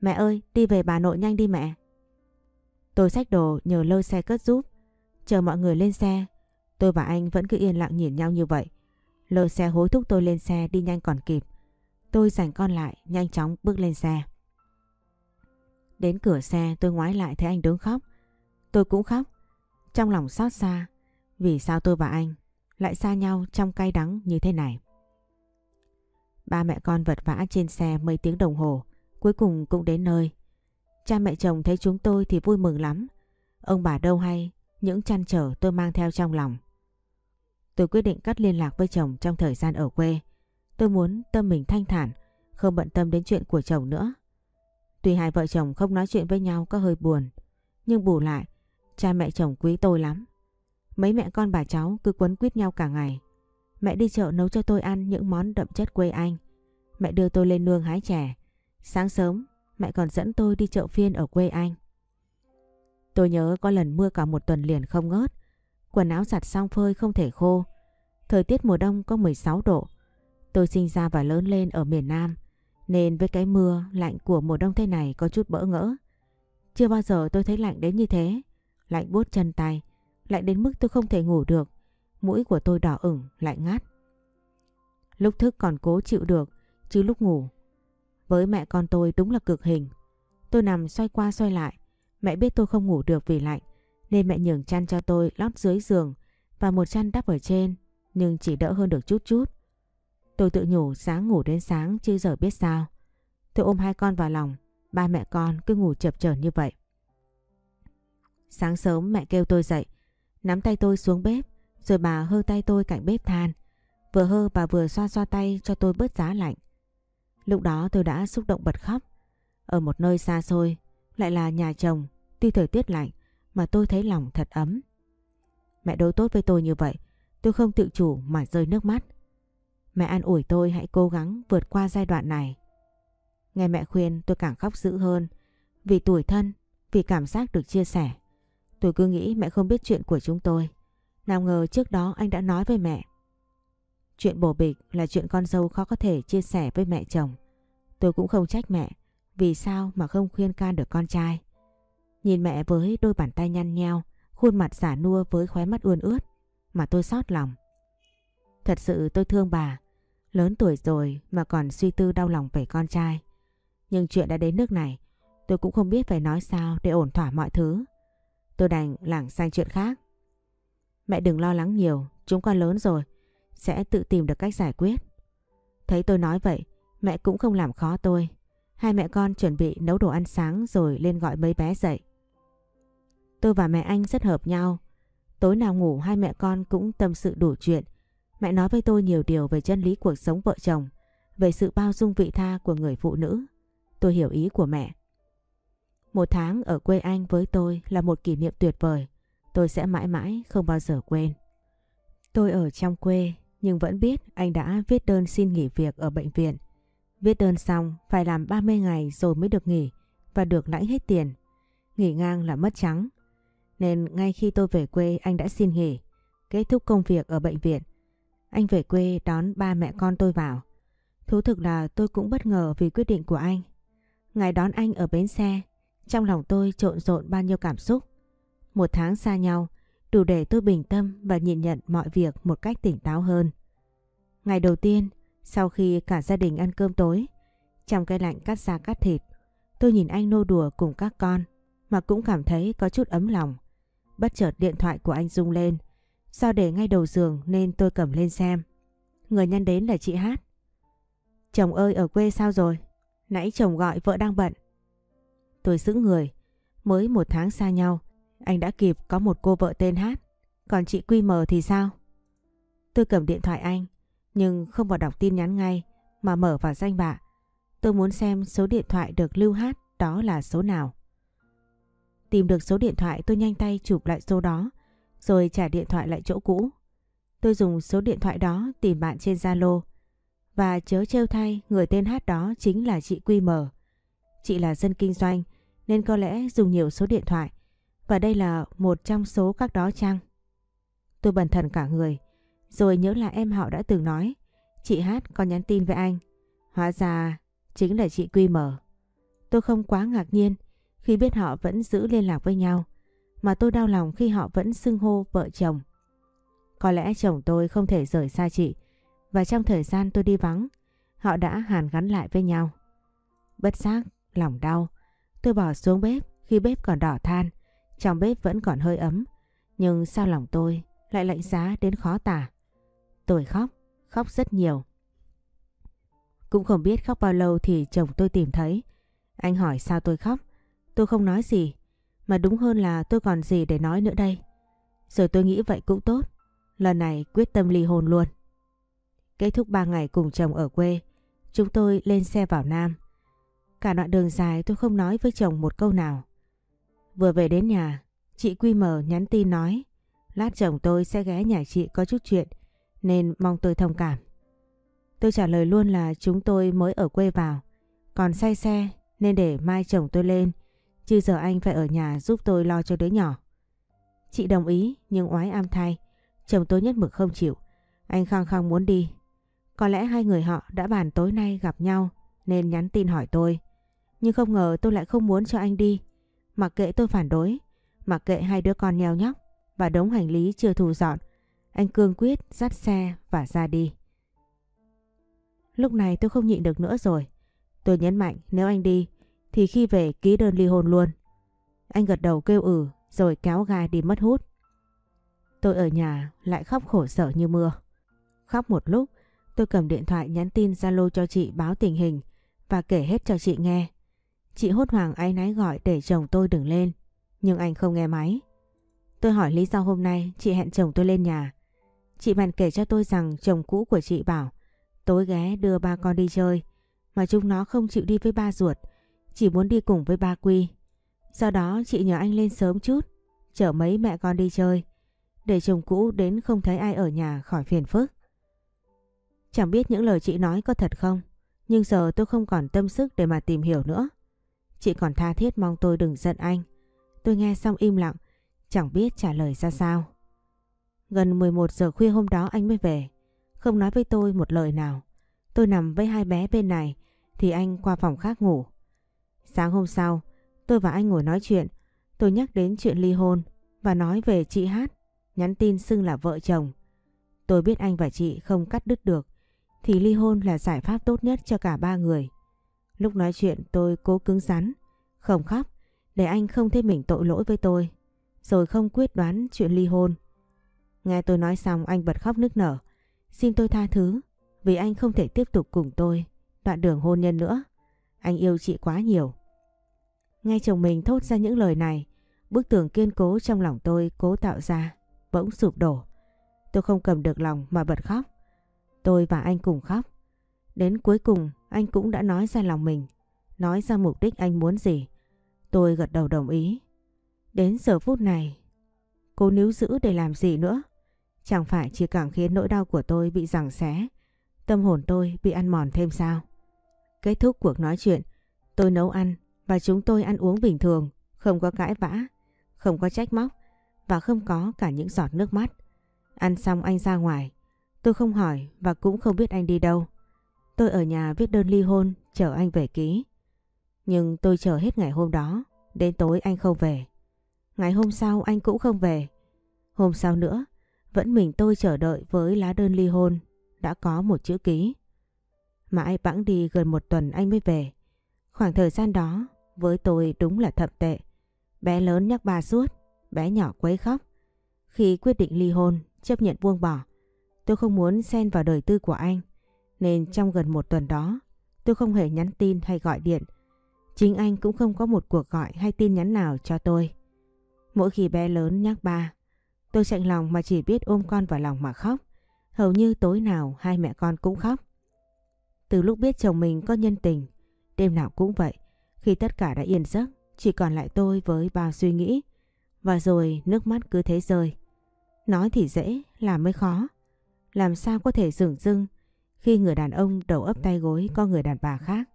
Mẹ ơi, đi về bà nội nhanh đi mẹ. Tôi xách đồ nhờ lôi xe cất giúp. Chờ mọi người lên xe, tôi và anh vẫn cứ yên lặng nhìn nhau như vậy. Lôi xe hối thúc tôi lên xe đi nhanh còn kịp. Tôi giành con lại, nhanh chóng bước lên xe. Đến cửa xe tôi ngoái lại thấy anh đứng khóc. Tôi cũng khóc. Trong lòng xót xa. Vì sao tôi và anh lại xa nhau trong cay đắng như thế này? Ba mẹ con vật vã trên xe mấy tiếng đồng hồ. Cuối cùng cũng đến nơi. Cha mẹ chồng thấy chúng tôi thì vui mừng lắm. Ông bà đâu hay những chăn trở tôi mang theo trong lòng. Tôi quyết định cắt liên lạc với chồng trong thời gian ở quê. Tôi muốn tâm mình thanh thản, không bận tâm đến chuyện của chồng nữa. Tuy hai vợ chồng không nói chuyện với nhau có hơi buồn, nhưng bù lại, cha mẹ chồng quý tôi lắm. Mấy mẹ con bà cháu cứ quấn quýt nhau cả ngày. Mẹ đi chợ nấu cho tôi ăn những món đậm chất quê anh. Mẹ đưa tôi lên nương hái chè. Sáng sớm, mẹ còn dẫn tôi đi chợ phiên ở quê anh. Tôi nhớ có lần mưa cả một tuần liền không ngớt. Quần áo giặt xong phơi không thể khô. Thời tiết mùa đông có 16 độ. Tôi sinh ra và lớn lên ở miền Nam. Nên với cái mưa lạnh của mùa đông thế này có chút bỡ ngỡ. Chưa bao giờ tôi thấy lạnh đến như thế. Lạnh buốt chân tay lại đến mức tôi không thể ngủ được. Mũi của tôi đỏ ửng, lại ngát Lúc thức còn cố chịu được, chứ lúc ngủ. Với mẹ con tôi đúng là cực hình. Tôi nằm xoay qua xoay lại. Mẹ biết tôi không ngủ được vì lạnh. Nên mẹ nhường chăn cho tôi lót dưới giường và một chăn đắp ở trên. Nhưng chỉ đỡ hơn được chút chút. Tôi tự nhủ sáng ngủ đến sáng chứ giờ biết sao. Tôi ôm hai con vào lòng. Ba mẹ con cứ ngủ chập chờn như vậy. Sáng sớm mẹ kêu tôi dậy. Nắm tay tôi xuống bếp rồi bà hơ tay tôi cạnh bếp than. Vừa hơ bà vừa xoa xoa tay cho tôi bớt giá lạnh. Lúc đó tôi đã xúc động bật khóc. Ở một nơi xa xôi, lại là nhà chồng, tuy thời tiết lạnh mà tôi thấy lòng thật ấm. Mẹ đối tốt với tôi như vậy, tôi không tự chủ mà rơi nước mắt. Mẹ an ủi tôi hãy cố gắng vượt qua giai đoạn này. Nghe mẹ khuyên tôi càng khóc dữ hơn, vì tuổi thân, vì cảm giác được chia sẻ. Tôi cứ nghĩ mẹ không biết chuyện của chúng tôi. Nào ngờ trước đó anh đã nói với mẹ. Chuyện bổ bịch là chuyện con dâu khó có thể chia sẻ với mẹ chồng. Tôi cũng không trách mẹ vì sao mà không khuyên can được con trai. Nhìn mẹ với đôi bàn tay nhăn nheo, khuôn mặt giả nua với khóe mắt ươn ướt mà tôi xót lòng. Thật sự tôi thương bà, lớn tuổi rồi mà còn suy tư đau lòng về con trai. Nhưng chuyện đã đến nước này, tôi cũng không biết phải nói sao để ổn thỏa mọi thứ. Tôi đành lảng sang chuyện khác. Mẹ đừng lo lắng nhiều, chúng con lớn rồi, sẽ tự tìm được cách giải quyết. Thấy tôi nói vậy, mẹ cũng không làm khó tôi. Hai mẹ con chuẩn bị nấu đồ ăn sáng rồi lên gọi mấy bé dậy. Tôi và mẹ anh rất hợp nhau. Tối nào ngủ hai mẹ con cũng tâm sự đủ chuyện. Mẹ nói với tôi nhiều điều về chân lý cuộc sống vợ chồng, về sự bao dung vị tha của người phụ nữ. Tôi hiểu ý của mẹ. Một tháng ở quê anh với tôi là một kỷ niệm tuyệt vời. Tôi sẽ mãi mãi không bao giờ quên. Tôi ở trong quê nhưng vẫn biết anh đã viết đơn xin nghỉ việc ở bệnh viện. Viết đơn xong phải làm 30 ngày rồi mới được nghỉ và được lãnh hết tiền. Nghỉ ngang là mất trắng. Nên ngay khi tôi về quê anh đã xin nghỉ. Kết thúc công việc ở bệnh viện. Anh về quê đón ba mẹ con tôi vào. Thú thực là tôi cũng bất ngờ vì quyết định của anh. Ngày đón anh ở bến xe, trong lòng tôi trộn rộn bao nhiêu cảm xúc. Một tháng xa nhau, đủ để tôi bình tâm và nhìn nhận mọi việc một cách tỉnh táo hơn. Ngày đầu tiên, sau khi cả gia đình ăn cơm tối, trong cái lạnh cắt da cắt thịt, tôi nhìn anh nô đùa cùng các con mà cũng cảm thấy có chút ấm lòng. Bất chợt điện thoại của anh rung lên, sao để ngay đầu giường nên tôi cầm lên xem. Người nhân đến là chị Hát. Chồng ơi ở quê sao rồi? Nãy chồng gọi vợ đang bận. Tôi giữ người, mới một tháng xa nhau, anh đã kịp có một cô vợ tên Hát. Còn chị Quy Mờ thì sao? Tôi cầm điện thoại anh, nhưng không vào đọc tin nhắn ngay mà mở vào danh bạ. Tôi muốn xem số điện thoại được lưu hát đó là số nào. Tìm được số điện thoại tôi nhanh tay chụp lại số đó rồi trả điện thoại lại chỗ cũ. Tôi dùng số điện thoại đó tìm bạn trên Zalo và chớ trêu thay người tên hát đó chính là chị Quy Mờ. Chị là dân kinh doanh nên có lẽ dùng nhiều số điện thoại. Và đây là một trong số các đó chăng? Tôi bần thần cả người rồi nhớ lại em họ đã từng nói. Chị Hát có nhắn tin với anh. Hóa ra chính là chị Quy mở. Tôi không quá ngạc nhiên Khi biết họ vẫn giữ liên lạc với nhau Mà tôi đau lòng khi họ vẫn xưng hô vợ chồng. Có lẽ chồng tôi không thể rời xa chị Và trong thời gian tôi đi vắng Họ đã hàn gắn lại với nhau. Bất giác, lòng đau Tôi bỏ xuống bếp khi bếp còn đỏ than Trong bếp vẫn còn hơi ấm Nhưng sao lòng tôi lại lạnh giá đến khó tả Tôi khóc, khóc rất nhiều. Cũng không biết khóc bao lâu thì chồng tôi tìm thấy. Anh hỏi sao tôi khóc. Tôi không nói gì. Mà đúng hơn là tôi còn gì để nói nữa đây. Rồi tôi nghĩ vậy cũng tốt. Lần này quyết tâm ly hôn luôn. Kết thúc 3 ngày cùng chồng ở quê, chúng tôi lên xe vào Nam. Cả đoạn đường dài tôi không nói với chồng một câu nào. Vừa về đến nhà, chị Quy Mờ nhắn tin nói lát chồng tôi sẽ ghé nhà chị có chút chuyện nên mong tôi thông cảm. Tôi trả lời luôn là chúng tôi mới ở quê vào, còn say xe nên để mai chồng tôi lên, chứ giờ anh phải ở nhà giúp tôi lo cho đứa nhỏ. Chị đồng ý nhưng oái am thay, chồng tôi nhất mực không chịu, anh khăng khăng muốn đi. Có lẽ hai người họ đã bàn tối nay gặp nhau nên nhắn tin hỏi tôi. Nhưng không ngờ tôi lại không muốn cho anh đi. Mặc kệ tôi phản đối, mặc kệ hai đứa con nheo nhóc và đống hành lý chưa thu dọn, anh cương quyết dắt xe và ra đi. Lúc này tôi không nhịn được nữa rồi. Tôi nhấn mạnh nếu anh đi thì khi về ký đơn ly hôn luôn. Anh gật đầu kêu ừ rồi kéo gai đi mất hút. Tôi ở nhà lại khóc khổ sở như mưa. Khóc một lúc tôi cầm điện thoại nhắn tin Zalo cho chị báo tình hình và kể hết cho chị nghe. Chị hốt hoảng áy náy gọi để chồng tôi đừng lên nhưng anh không nghe máy. Tôi hỏi lý do hôm nay chị hẹn chồng tôi lên nhà. Chị bạn kể cho tôi rằng chồng cũ của chị bảo tối ghé đưa ba con đi chơi mà chúng nó không chịu đi với ba ruột, chỉ muốn đi cùng với ba Quy. Do đó chị nhờ anh lên sớm chút, chở mấy mẹ con đi chơi, để chồng cũ đến không thấy ai ở nhà khỏi phiền phức. Chẳng biết những lời chị nói có thật không, nhưng giờ tôi không còn tâm sức để mà tìm hiểu nữa. Chị còn tha thiết mong tôi đừng giận anh. Tôi nghe xong im lặng, chẳng biết trả lời ra sao. Gần 11 giờ khuya hôm đó anh mới về, không nói với tôi một lời nào. Tôi nằm với hai bé bên này thì anh qua phòng khác ngủ. Sáng hôm sau, tôi và anh ngồi nói chuyện. Tôi nhắc đến chuyện ly hôn và nói về chị Hát, nhắn tin xưng là vợ chồng. Tôi biết anh và chị không cắt đứt được thì ly hôn là giải pháp tốt nhất cho cả ba người. Lúc nói chuyện tôi cố cứng rắn, không khóc để anh không thấy mình tội lỗi với tôi, rồi không quyết đoán chuyện ly hôn. Nghe tôi nói xong anh bật khóc nức nở, xin tôi tha thứ vì anh không thể tiếp tục cùng tôi đoạn đường hôn nhân nữa. Anh yêu chị quá nhiều. Nghe chồng mình thốt ra những lời này, bức tường kiên cố trong lòng tôi cố tạo ra, bỗng sụp đổ. Tôi không cầm được lòng mà bật khóc. Tôi và anh cùng khóc. Đến cuối cùng anh cũng đã nói ra lòng mình, nói ra mục đích anh muốn gì. Tôi gật đầu đồng ý. Đến giờ phút này, cô níu giữ để làm gì nữa? Chẳng phải chỉ càng khiến nỗi đau của tôi bị giằng xé, tâm hồn tôi bị ăn mòn thêm sao? Kết thúc cuộc nói chuyện, tôi nấu ăn và chúng tôi ăn uống bình thường, không có cãi vã, không có trách móc và không có cả những giọt nước mắt. Ăn xong anh ra ngoài, tôi không hỏi và cũng không biết anh đi đâu. Tôi ở nhà viết đơn ly hôn, chờ anh về ký. Nhưng tôi chờ hết ngày hôm đó, đến tối anh không về. Ngày hôm sau anh cũng không về. Hôm sau nữa, vẫn mình tôi chờ đợi với lá đơn ly hôn, đã có một chữ ký. Mãi bẵng đi gần một tuần anh mới về. Khoảng thời gian đó, với tôi đúng là thậm tệ. Bé lớn nhắc bà suốt, bé nhỏ quấy khóc. Khi quyết định ly hôn, chấp nhận buông bỏ, tôi không muốn xen vào đời tư của anh. Nên trong gần một tuần đó, tôi không hề nhắn tin hay gọi điện. Chính anh cũng không có một cuộc gọi hay tin nhắn nào cho tôi. Mỗi khi bé lớn nhắc ba, tôi chạnh lòng mà chỉ biết ôm con vào lòng mà khóc. Hầu như tối nào hai mẹ con cũng khóc. Từ lúc biết chồng mình có nhân tình, đêm nào cũng vậy. Khi tất cả đã yên giấc, chỉ còn lại tôi với bao suy nghĩ. Và rồi nước mắt cứ thế rơi. Nói thì dễ, làm mới khó. Làm sao có thể dừng dưng khi người đàn ông đầu ấp tay gối có người đàn bà khác?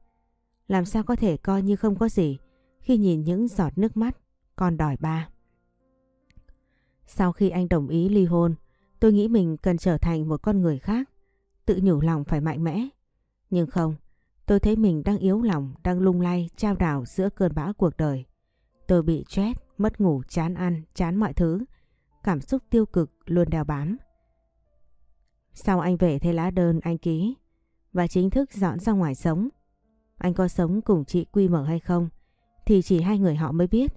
Làm sao có thể coi như không có gì khi nhìn những giọt nước mắt con đòi ba? Sau khi anh đồng ý ly hôn, tôi nghĩ mình cần trở thành một con người khác, tự nhủ lòng phải mạnh mẽ. Nhưng không, tôi thấy mình đang yếu lòng, đang lung lay, trao đảo giữa cơn bão cuộc đời. Tôi bị stress, mất ngủ, chán ăn, chán mọi thứ. Cảm xúc tiêu cực luôn đeo bám. Sau anh về thấy lá đơn anh ký và chính thức dọn ra ngoài sống. Anh có sống cùng chị Quy Mở hay không thì chỉ hai người họ mới biết.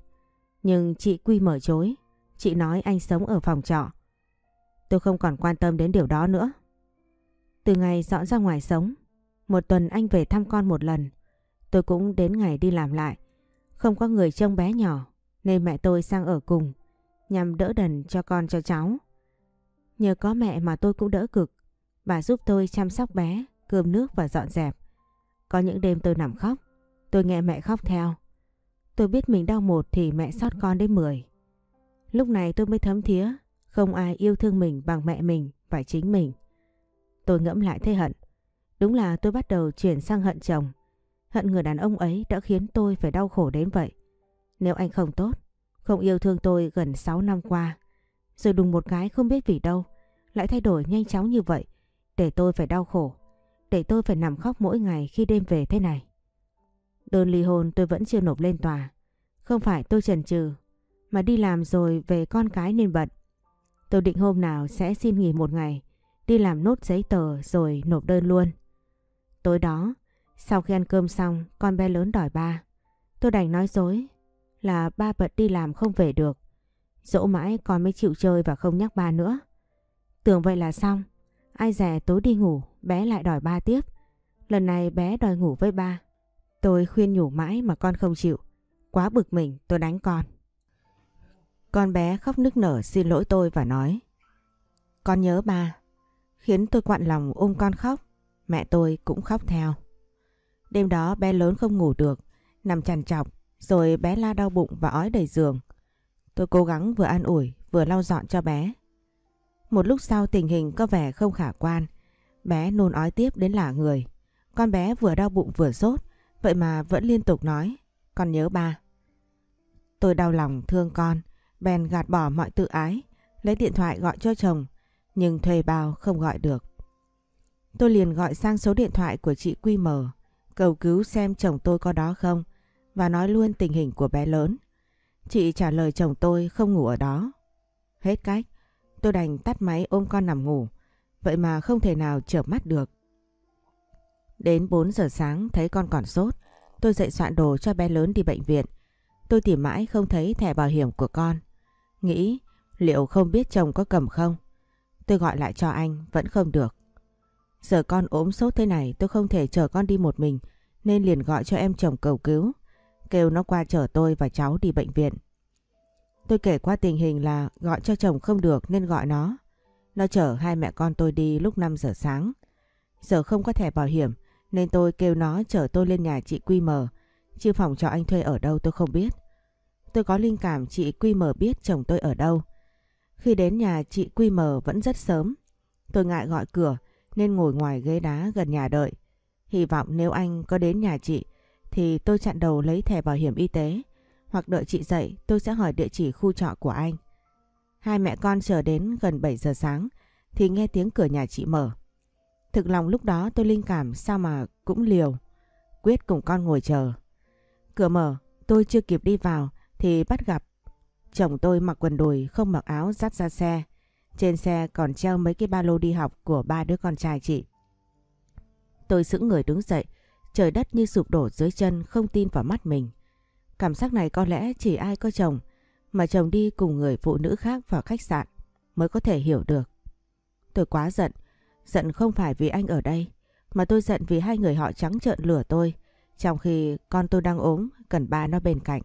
Nhưng chị Quy Mở chối. Chị nói anh sống ở phòng trọ. Tôi không còn quan tâm đến điều đó nữa. Từ ngày dọn ra ngoài sống, một tuần anh về thăm con một lần. Tôi cũng đến ngày đi làm lại. Không có người trông bé nhỏ nên mẹ tôi sang ở cùng nhằm đỡ đần cho con cho cháu. Nhờ có mẹ mà tôi cũng đỡ cực. Bà giúp tôi chăm sóc bé, cơm nước và dọn dẹp. Có những đêm tôi nằm khóc, tôi nghe mẹ khóc theo. Tôi biết mình đau một thì mẹ sót con đến mười. Lúc này tôi mới thấm thía, không ai yêu thương mình bằng mẹ mình và chính mình. Tôi ngẫm lại thấy hận. Đúng là tôi bắt đầu chuyển sang hận chồng. Hận người đàn ông ấy đã khiến tôi phải đau khổ đến vậy. Nếu anh không tốt, không yêu thương tôi gần 6 năm qua, rồi đùng một cái không biết vì đâu, lại thay đổi nhanh chóng như vậy, để tôi phải đau khổ, để tôi phải nằm khóc mỗi ngày khi đêm về thế này. Đơn ly hôn tôi vẫn chưa nộp lên tòa. Không phải tôi chần chừ, mà đi làm rồi về con cái nên bận. Tôi định hôm nào sẽ xin nghỉ một ngày, đi làm nốt giấy tờ rồi nộp đơn luôn. Tối đó, sau khi ăn cơm xong, con bé lớn đòi ba. Tôi đành nói dối là ba bận đi làm không về được. Dỗ mãi con mới chịu chơi và không nhắc ba nữa. Tưởng vậy là xong. Ai dè tối đi ngủ, bé lại đòi ba tiếp. Lần này bé đòi ngủ với ba. Tôi khuyên nhủ mãi mà con không chịu. Quá bực mình tôi đánh con. Con bé khóc nức nở xin lỗi tôi và nói. Con nhớ ba. Khiến tôi quặn lòng ôm con khóc. Mẹ tôi cũng khóc theo. Đêm đó bé lớn không ngủ được. Nằm chằn chọc. Rồi bé la đau bụng và ói đầy giường. Tôi cố gắng vừa an ủi, vừa lau dọn cho bé. Một lúc sau tình hình có vẻ không khả quan. Bé nôn ói tiếp đến lả người. Con bé vừa đau bụng vừa sốt. Vậy mà vẫn liên tục nói. Con nhớ ba. Tôi đau lòng thương con. Bèn gạt bỏ mọi tự ái. Lấy điện thoại gọi cho chồng. Nhưng thuê bao không gọi được. Tôi liền gọi sang số điện thoại của chị Quy Mờ. Cầu cứu xem chồng tôi có đó không. Và nói luôn tình hình của bé lớn. Chị trả lời chồng tôi không ngủ ở đó. Hết cách, tôi đành tắt máy ôm con nằm ngủ. Vậy mà không thể nào chợp mắt được. Đến 4 giờ sáng thấy con còn sốt. Tôi dậy soạn đồ cho bé lớn đi bệnh viện. Tôi tìm mãi không thấy thẻ bảo hiểm của con. Nghĩ liệu không biết chồng có cầm không? Tôi gọi lại cho anh vẫn không được. Giờ con ốm sốt thế này tôi không thể chở con đi một mình nên liền gọi cho em chồng cầu cứu kêu nó qua chở tôi và cháu đi bệnh viện. Tôi kể qua tình hình là gọi cho chồng không được nên gọi nó. Nó chở hai mẹ con tôi đi lúc 5 giờ sáng. Giờ không có thẻ bảo hiểm, nên tôi kêu nó chở tôi lên nhà chị Quy Mờ. Chứ phòng cho anh thuê ở đâu tôi không biết. Tôi có linh cảm chị Quy Mờ biết chồng tôi ở đâu. Khi đến nhà chị Quy Mờ vẫn rất sớm. Tôi ngại gọi cửa, nên ngồi ngoài ghế đá gần nhà đợi. Hy vọng nếu anh có đến nhà chị thì tôi chặn đầu lấy thẻ bảo hiểm y tế hoặc đợi chị dậy tôi sẽ hỏi địa chỉ khu trọ của anh. Hai mẹ con chờ đến gần 7 giờ sáng thì nghe tiếng cửa nhà chị mở. Thực lòng lúc đó tôi linh cảm sao mà cũng liều. Quyết cùng con ngồi chờ. Cửa mở, tôi chưa kịp đi vào thì bắt gặp chồng tôi mặc quần đùi không mặc áo dắt ra xe. Trên xe còn treo mấy cái ba lô đi học của ba đứa con trai chị. Tôi sững người đứng dậy Trời đất như sụp đổ dưới chân, không tin vào mắt mình. Cảm giác này có lẽ chỉ ai có chồng, mà chồng đi cùng người phụ nữ khác vào khách sạn mới có thể hiểu được. Tôi quá giận. Giận không phải vì anh ở đây, mà tôi giận vì hai người họ trắng trợn lửa tôi, trong khi con tôi đang ốm cần ba nó bên cạnh.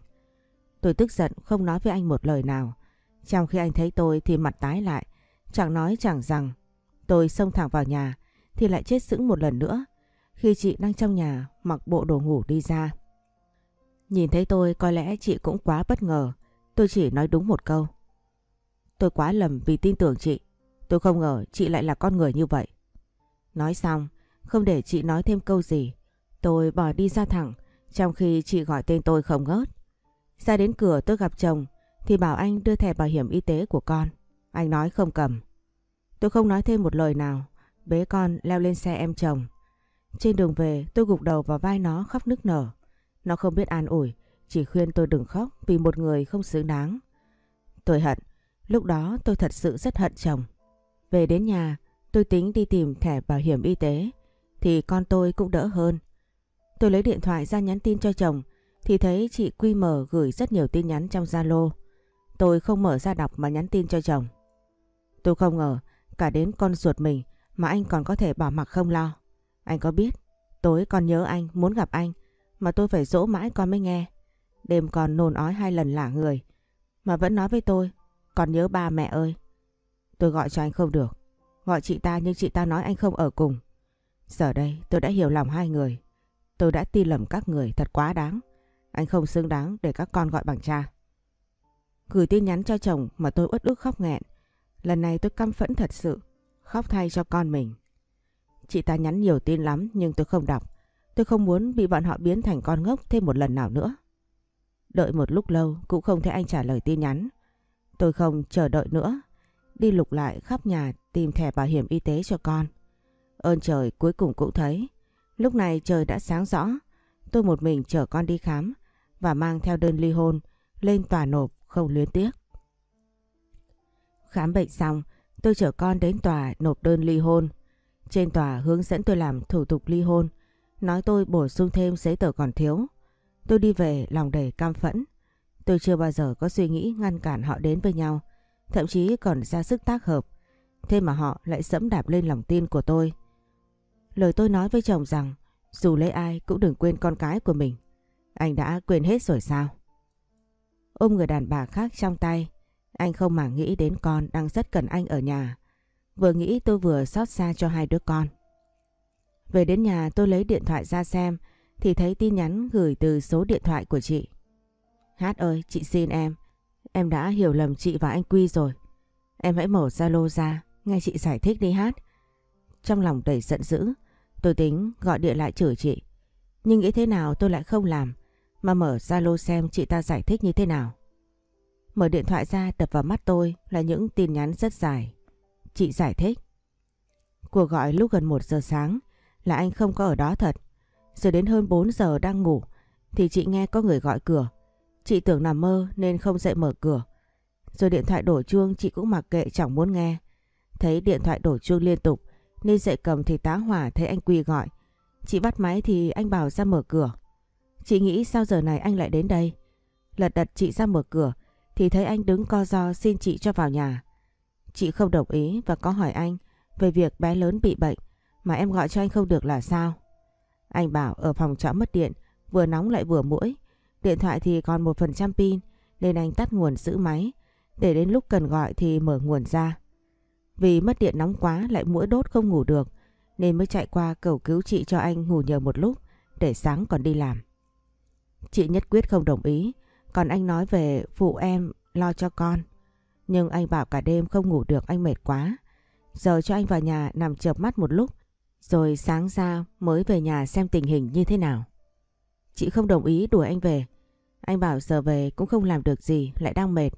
Tôi tức giận không nói với anh một lời nào. Trong khi anh thấy tôi thì mặt tái lại, chẳng nói chẳng rằng tôi xông thẳng vào nhà thì lại chết sững một lần nữa khi chị đang trong nhà mặc bộ đồ ngủ đi ra. Nhìn thấy tôi có lẽ chị cũng quá bất ngờ. Tôi chỉ nói đúng một câu. Tôi quá lầm vì tin tưởng chị. Tôi không ngờ chị lại là con người như vậy. Nói xong, không để chị nói thêm câu gì. Tôi bỏ đi ra thẳng, trong khi chị gọi tên tôi không ngớt. Ra đến cửa tôi gặp chồng, thì bảo anh đưa thẻ bảo hiểm y tế của con. Anh nói không cầm. Tôi không nói thêm một lời nào, bế con leo lên xe em chồng. Trên đường về tôi gục đầu vào vai nó khóc nức nở. Nó không biết an ủi, chỉ khuyên tôi đừng khóc vì một người không xứng đáng. Tôi hận, lúc đó tôi thật sự rất hận chồng. Về đến nhà, tôi tính đi tìm thẻ bảo hiểm y tế, thì con tôi cũng đỡ hơn. Tôi lấy điện thoại ra nhắn tin cho chồng, thì thấy chị Quy mở gửi rất nhiều tin nhắn trong Zalo. Tôi không mở ra đọc mà nhắn tin cho chồng. Tôi không ngờ, cả đến con ruột mình mà anh còn có thể bỏ mặc không lo. Anh có biết, tối con nhớ anh, muốn gặp anh, mà tôi phải dỗ mãi con mới nghe. Đêm còn nôn ói hai lần lả người, mà vẫn nói với tôi, con nhớ ba mẹ ơi. Tôi gọi cho anh không được. Gọi chị ta nhưng chị ta nói anh không ở cùng. Giờ đây tôi đã hiểu lòng hai người. Tôi đã tin lầm các người thật quá đáng. Anh không xứng đáng để các con gọi bằng cha. Gửi tin nhắn cho chồng mà tôi uất ức khóc nghẹn. Lần này tôi căm phẫn thật sự. Khóc thay cho con mình. Chị ta nhắn nhiều tin lắm nhưng tôi không đọc. Tôi không muốn bị bọn họ biến thành con ngốc thêm một lần nào nữa. Đợi một lúc lâu cũng không thấy anh trả lời tin nhắn. Tôi không chờ đợi nữa. Đi lục lại khắp nhà tìm thẻ bảo hiểm y tế cho con. Ơn trời cuối cùng cũng thấy. Lúc này trời đã sáng rõ. Tôi một mình chở con đi khám và mang theo đơn ly hôn lên tòa nộp không luyến tiếc. Khám bệnh xong, tôi chở con đến tòa nộp đơn ly hôn. Trên tòa hướng dẫn tôi làm thủ tục ly hôn, nói tôi bổ sung thêm giấy tờ còn thiếu. Tôi đi về lòng đầy cam phẫn. Tôi chưa bao giờ có suy nghĩ ngăn cản họ đến với nhau, thậm chí còn ra sức tác hợp. Thế mà họ lại dẫm đạp lên lòng tin của tôi. Lời tôi nói với chồng rằng dù lấy ai cũng đừng quên con cái của mình. Anh đã quên hết rồi sao? Ôm người đàn bà khác trong tay, anh không mà nghĩ đến con đang rất cần anh ở nhà. Vừa nghĩ tôi vừa xót xa cho hai đứa con. Về đến nhà tôi lấy điện thoại ra xem thì thấy tin nhắn gửi từ số điện thoại của chị. Hát ơi, chị xin em. Em đã hiểu lầm chị và anh Quy rồi. Em hãy mở Zalo ra, nghe chị giải thích đi Hát. Trong lòng đầy giận dữ, tôi tính gọi điện lại chửi chị. Nhưng nghĩ thế nào tôi lại không làm, mà mở Zalo xem chị ta giải thích như thế nào. Mở điện thoại ra đập vào mắt tôi là những tin nhắn rất dài. Chị giải thích. Cuộc gọi lúc gần 1 giờ sáng là anh không có ở đó thật. Rồi đến hơn 4 giờ đang ngủ thì chị nghe có người gọi cửa. Chị tưởng nằm mơ nên không dậy mở cửa. Rồi điện thoại đổ chuông chị cũng mặc kệ chẳng muốn nghe. Thấy điện thoại đổ chuông liên tục nên dậy cầm thì tá hỏa thấy anh Quy gọi. Chị bắt máy thì anh bảo ra mở cửa. Chị nghĩ sao giờ này anh lại đến đây? Lật đật chị ra mở cửa thì thấy anh đứng co do xin chị cho vào nhà. Chị không đồng ý và có hỏi anh về việc bé lớn bị bệnh mà em gọi cho anh không được là sao? Anh bảo ở phòng trọ mất điện, vừa nóng lại vừa mũi. Điện thoại thì còn một phần trăm pin nên anh tắt nguồn giữ máy để đến lúc cần gọi thì mở nguồn ra. Vì mất điện nóng quá lại mũi đốt không ngủ được nên mới chạy qua cầu cứu chị cho anh ngủ nhờ một lúc để sáng còn đi làm. Chị nhất quyết không đồng ý còn anh nói về phụ em lo cho con. Nhưng anh bảo cả đêm không ngủ được, anh mệt quá. Giờ cho anh vào nhà nằm chợp mắt một lúc, rồi sáng ra mới về nhà xem tình hình như thế nào. Chị không đồng ý đuổi anh về. Anh bảo giờ về cũng không làm được gì, lại đang mệt.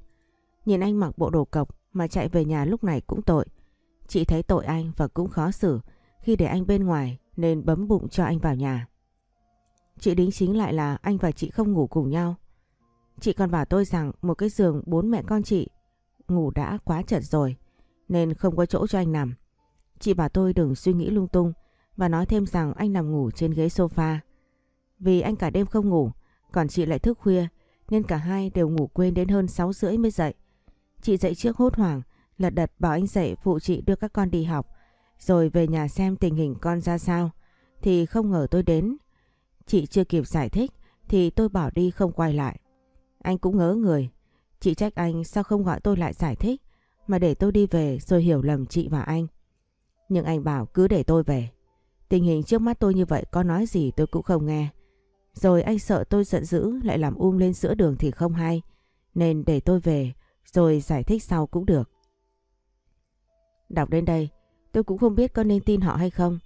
Nhìn anh mặc bộ đồ cộc mà chạy về nhà lúc này cũng tội. Chị thấy tội anh và cũng khó xử khi để anh bên ngoài nên bấm bụng cho anh vào nhà. Chị đính chính lại là anh và chị không ngủ cùng nhau. Chị còn bảo tôi rằng một cái giường bốn mẹ con chị ngủ đã quá chật rồi nên không có chỗ cho anh nằm. Chị bảo tôi đừng suy nghĩ lung tung và nói thêm rằng anh nằm ngủ trên ghế sofa. Vì anh cả đêm không ngủ, còn chị lại thức khuya nên cả hai đều ngủ quên đến hơn 6 rưỡi mới dậy. Chị dậy trước hốt hoảng, lật đật bảo anh dậy phụ chị đưa các con đi học, rồi về nhà xem tình hình con ra sao, thì không ngờ tôi đến. Chị chưa kịp giải thích thì tôi bỏ đi không quay lại. Anh cũng ngớ người, chị trách anh sao không gọi tôi lại giải thích, mà để tôi đi về rồi hiểu lầm chị và anh. Nhưng anh bảo cứ để tôi về. Tình hình trước mắt tôi như vậy có nói gì tôi cũng không nghe. Rồi anh sợ tôi giận dữ lại làm um lên giữa đường thì không hay. Nên để tôi về rồi giải thích sau cũng được. Đọc đến đây tôi cũng không biết có nên tin họ hay không.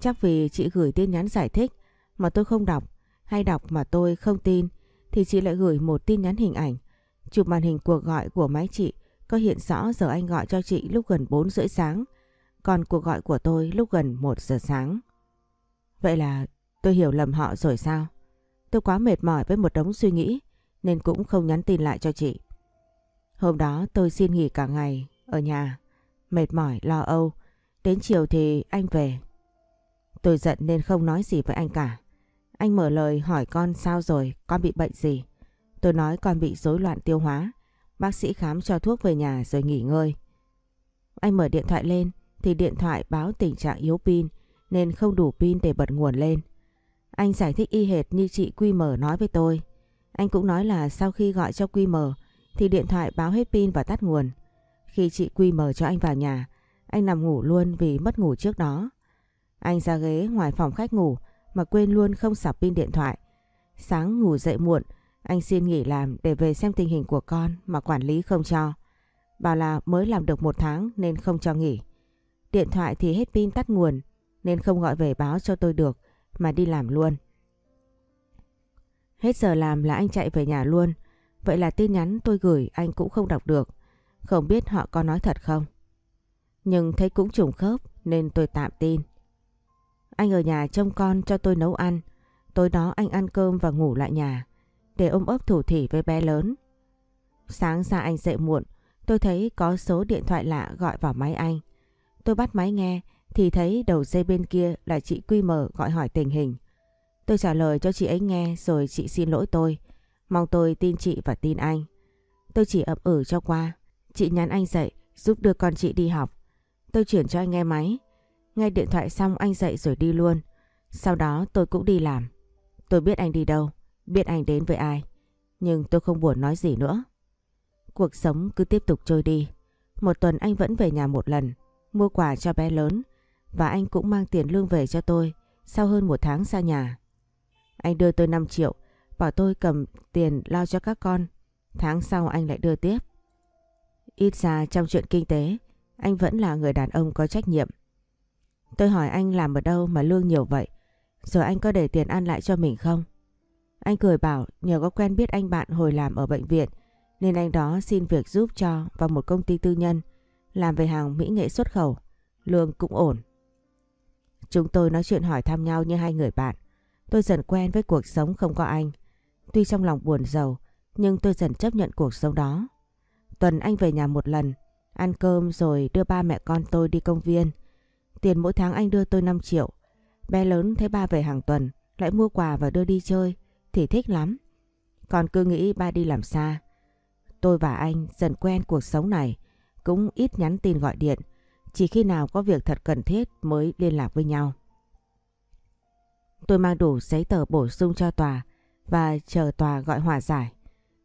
Chắc vì chị gửi tin nhắn giải thích mà tôi không đọc hay đọc mà tôi không tin thì chị lại gửi một tin nhắn hình ảnh. Chụp màn hình cuộc gọi của máy chị có hiện rõ giờ anh gọi cho chị lúc gần 4 rưỡi sáng. Còn cuộc gọi của tôi lúc gần 1 giờ sáng. Vậy là tôi hiểu lầm họ rồi sao? Tôi quá mệt mỏi với một đống suy nghĩ nên cũng không nhắn tin lại cho chị. Hôm đó tôi xin nghỉ cả ngày ở nhà, mệt mỏi lo âu. Đến chiều thì anh về. Tôi giận nên không nói gì với anh cả. Anh mở lời hỏi con sao rồi, con bị bệnh gì? Tôi nói con bị rối loạn tiêu hóa. Bác sĩ khám cho thuốc về nhà rồi nghỉ ngơi. Anh mở điện thoại lên thì điện thoại báo tình trạng yếu pin nên không đủ pin để bật nguồn lên. Anh giải thích y hệt như chị Quy Mở nói với tôi. Anh cũng nói là sau khi gọi cho Quy Mở thì điện thoại báo hết pin và tắt nguồn. Khi chị Quy Mở cho anh vào nhà, anh nằm ngủ luôn vì mất ngủ trước đó. Anh ra ghế ngoài phòng khách ngủ mà quên luôn không sạc pin điện thoại. Sáng ngủ dậy muộn, anh xin nghỉ làm để về xem tình hình của con mà quản lý không cho. Bảo là mới làm được một tháng nên không cho nghỉ. Điện thoại thì hết pin tắt nguồn, nên không gọi về báo cho tôi được, mà đi làm luôn. Hết giờ làm là anh chạy về nhà luôn. Vậy là tin nhắn tôi gửi anh cũng không đọc được. Không biết họ có nói thật không? Nhưng thấy cũng trùng khớp, nên tôi tạm tin. Anh ở nhà trông con cho tôi nấu ăn. Tối đó anh ăn cơm và ngủ lại nhà. Để ôm ấp thủ thỉ với bé lớn. Sáng ra anh dậy muộn. Tôi thấy có số điện thoại lạ gọi vào máy anh. Tôi bắt máy nghe thì thấy đầu dây bên kia là chị Quy Mờ gọi hỏi tình hình. Tôi trả lời cho chị ấy nghe rồi chị xin lỗi tôi. Mong tôi tin chị và tin anh. Tôi chỉ ậm ừ cho qua. Chị nhắn anh dậy giúp đưa con chị đi học. Tôi chuyển cho anh nghe máy. Nghe điện thoại xong anh dậy rồi đi luôn. Sau đó tôi cũng đi làm. Tôi biết anh đi đâu, biết anh đến với ai. Nhưng tôi không buồn nói gì nữa. Cuộc sống cứ tiếp tục trôi đi. Một tuần anh vẫn về nhà một lần, mua quà cho bé lớn. Và anh cũng mang tiền lương về cho tôi sau hơn một tháng xa nhà. Anh đưa tôi 5 triệu, bảo tôi cầm tiền lo cho các con. Tháng sau anh lại đưa tiếp. Ít ra trong chuyện kinh tế, anh vẫn là người đàn ông có trách nhiệm. Tôi hỏi anh làm ở đâu mà lương nhiều vậy, rồi anh có để tiền ăn lại cho mình không? Anh cười bảo nhờ có quen biết anh bạn hồi làm ở bệnh viện, nên anh đó xin việc giúp cho vào một công ty tư nhân, làm về hàng mỹ nghệ xuất khẩu, lương cũng ổn. Chúng tôi nói chuyện hỏi thăm nhau như hai người bạn. Tôi dần quen với cuộc sống không có anh. Tuy trong lòng buồn giàu, nhưng tôi dần chấp nhận cuộc sống đó. Tuần anh về nhà một lần, ăn cơm rồi đưa ba mẹ con tôi đi công viên. Tiền mỗi tháng anh đưa tôi 5 triệu. Bé lớn thấy ba về hàng tuần, lại mua quà và đưa đi chơi, thì thích lắm. Còn cứ nghĩ ba đi làm xa. Tôi và anh dần quen cuộc sống này, cũng ít nhắn tin gọi điện. Chỉ khi nào có việc thật cần thiết mới liên lạc với nhau. Tôi mang đủ giấy tờ bổ sung cho tòa và chờ tòa gọi hòa giải.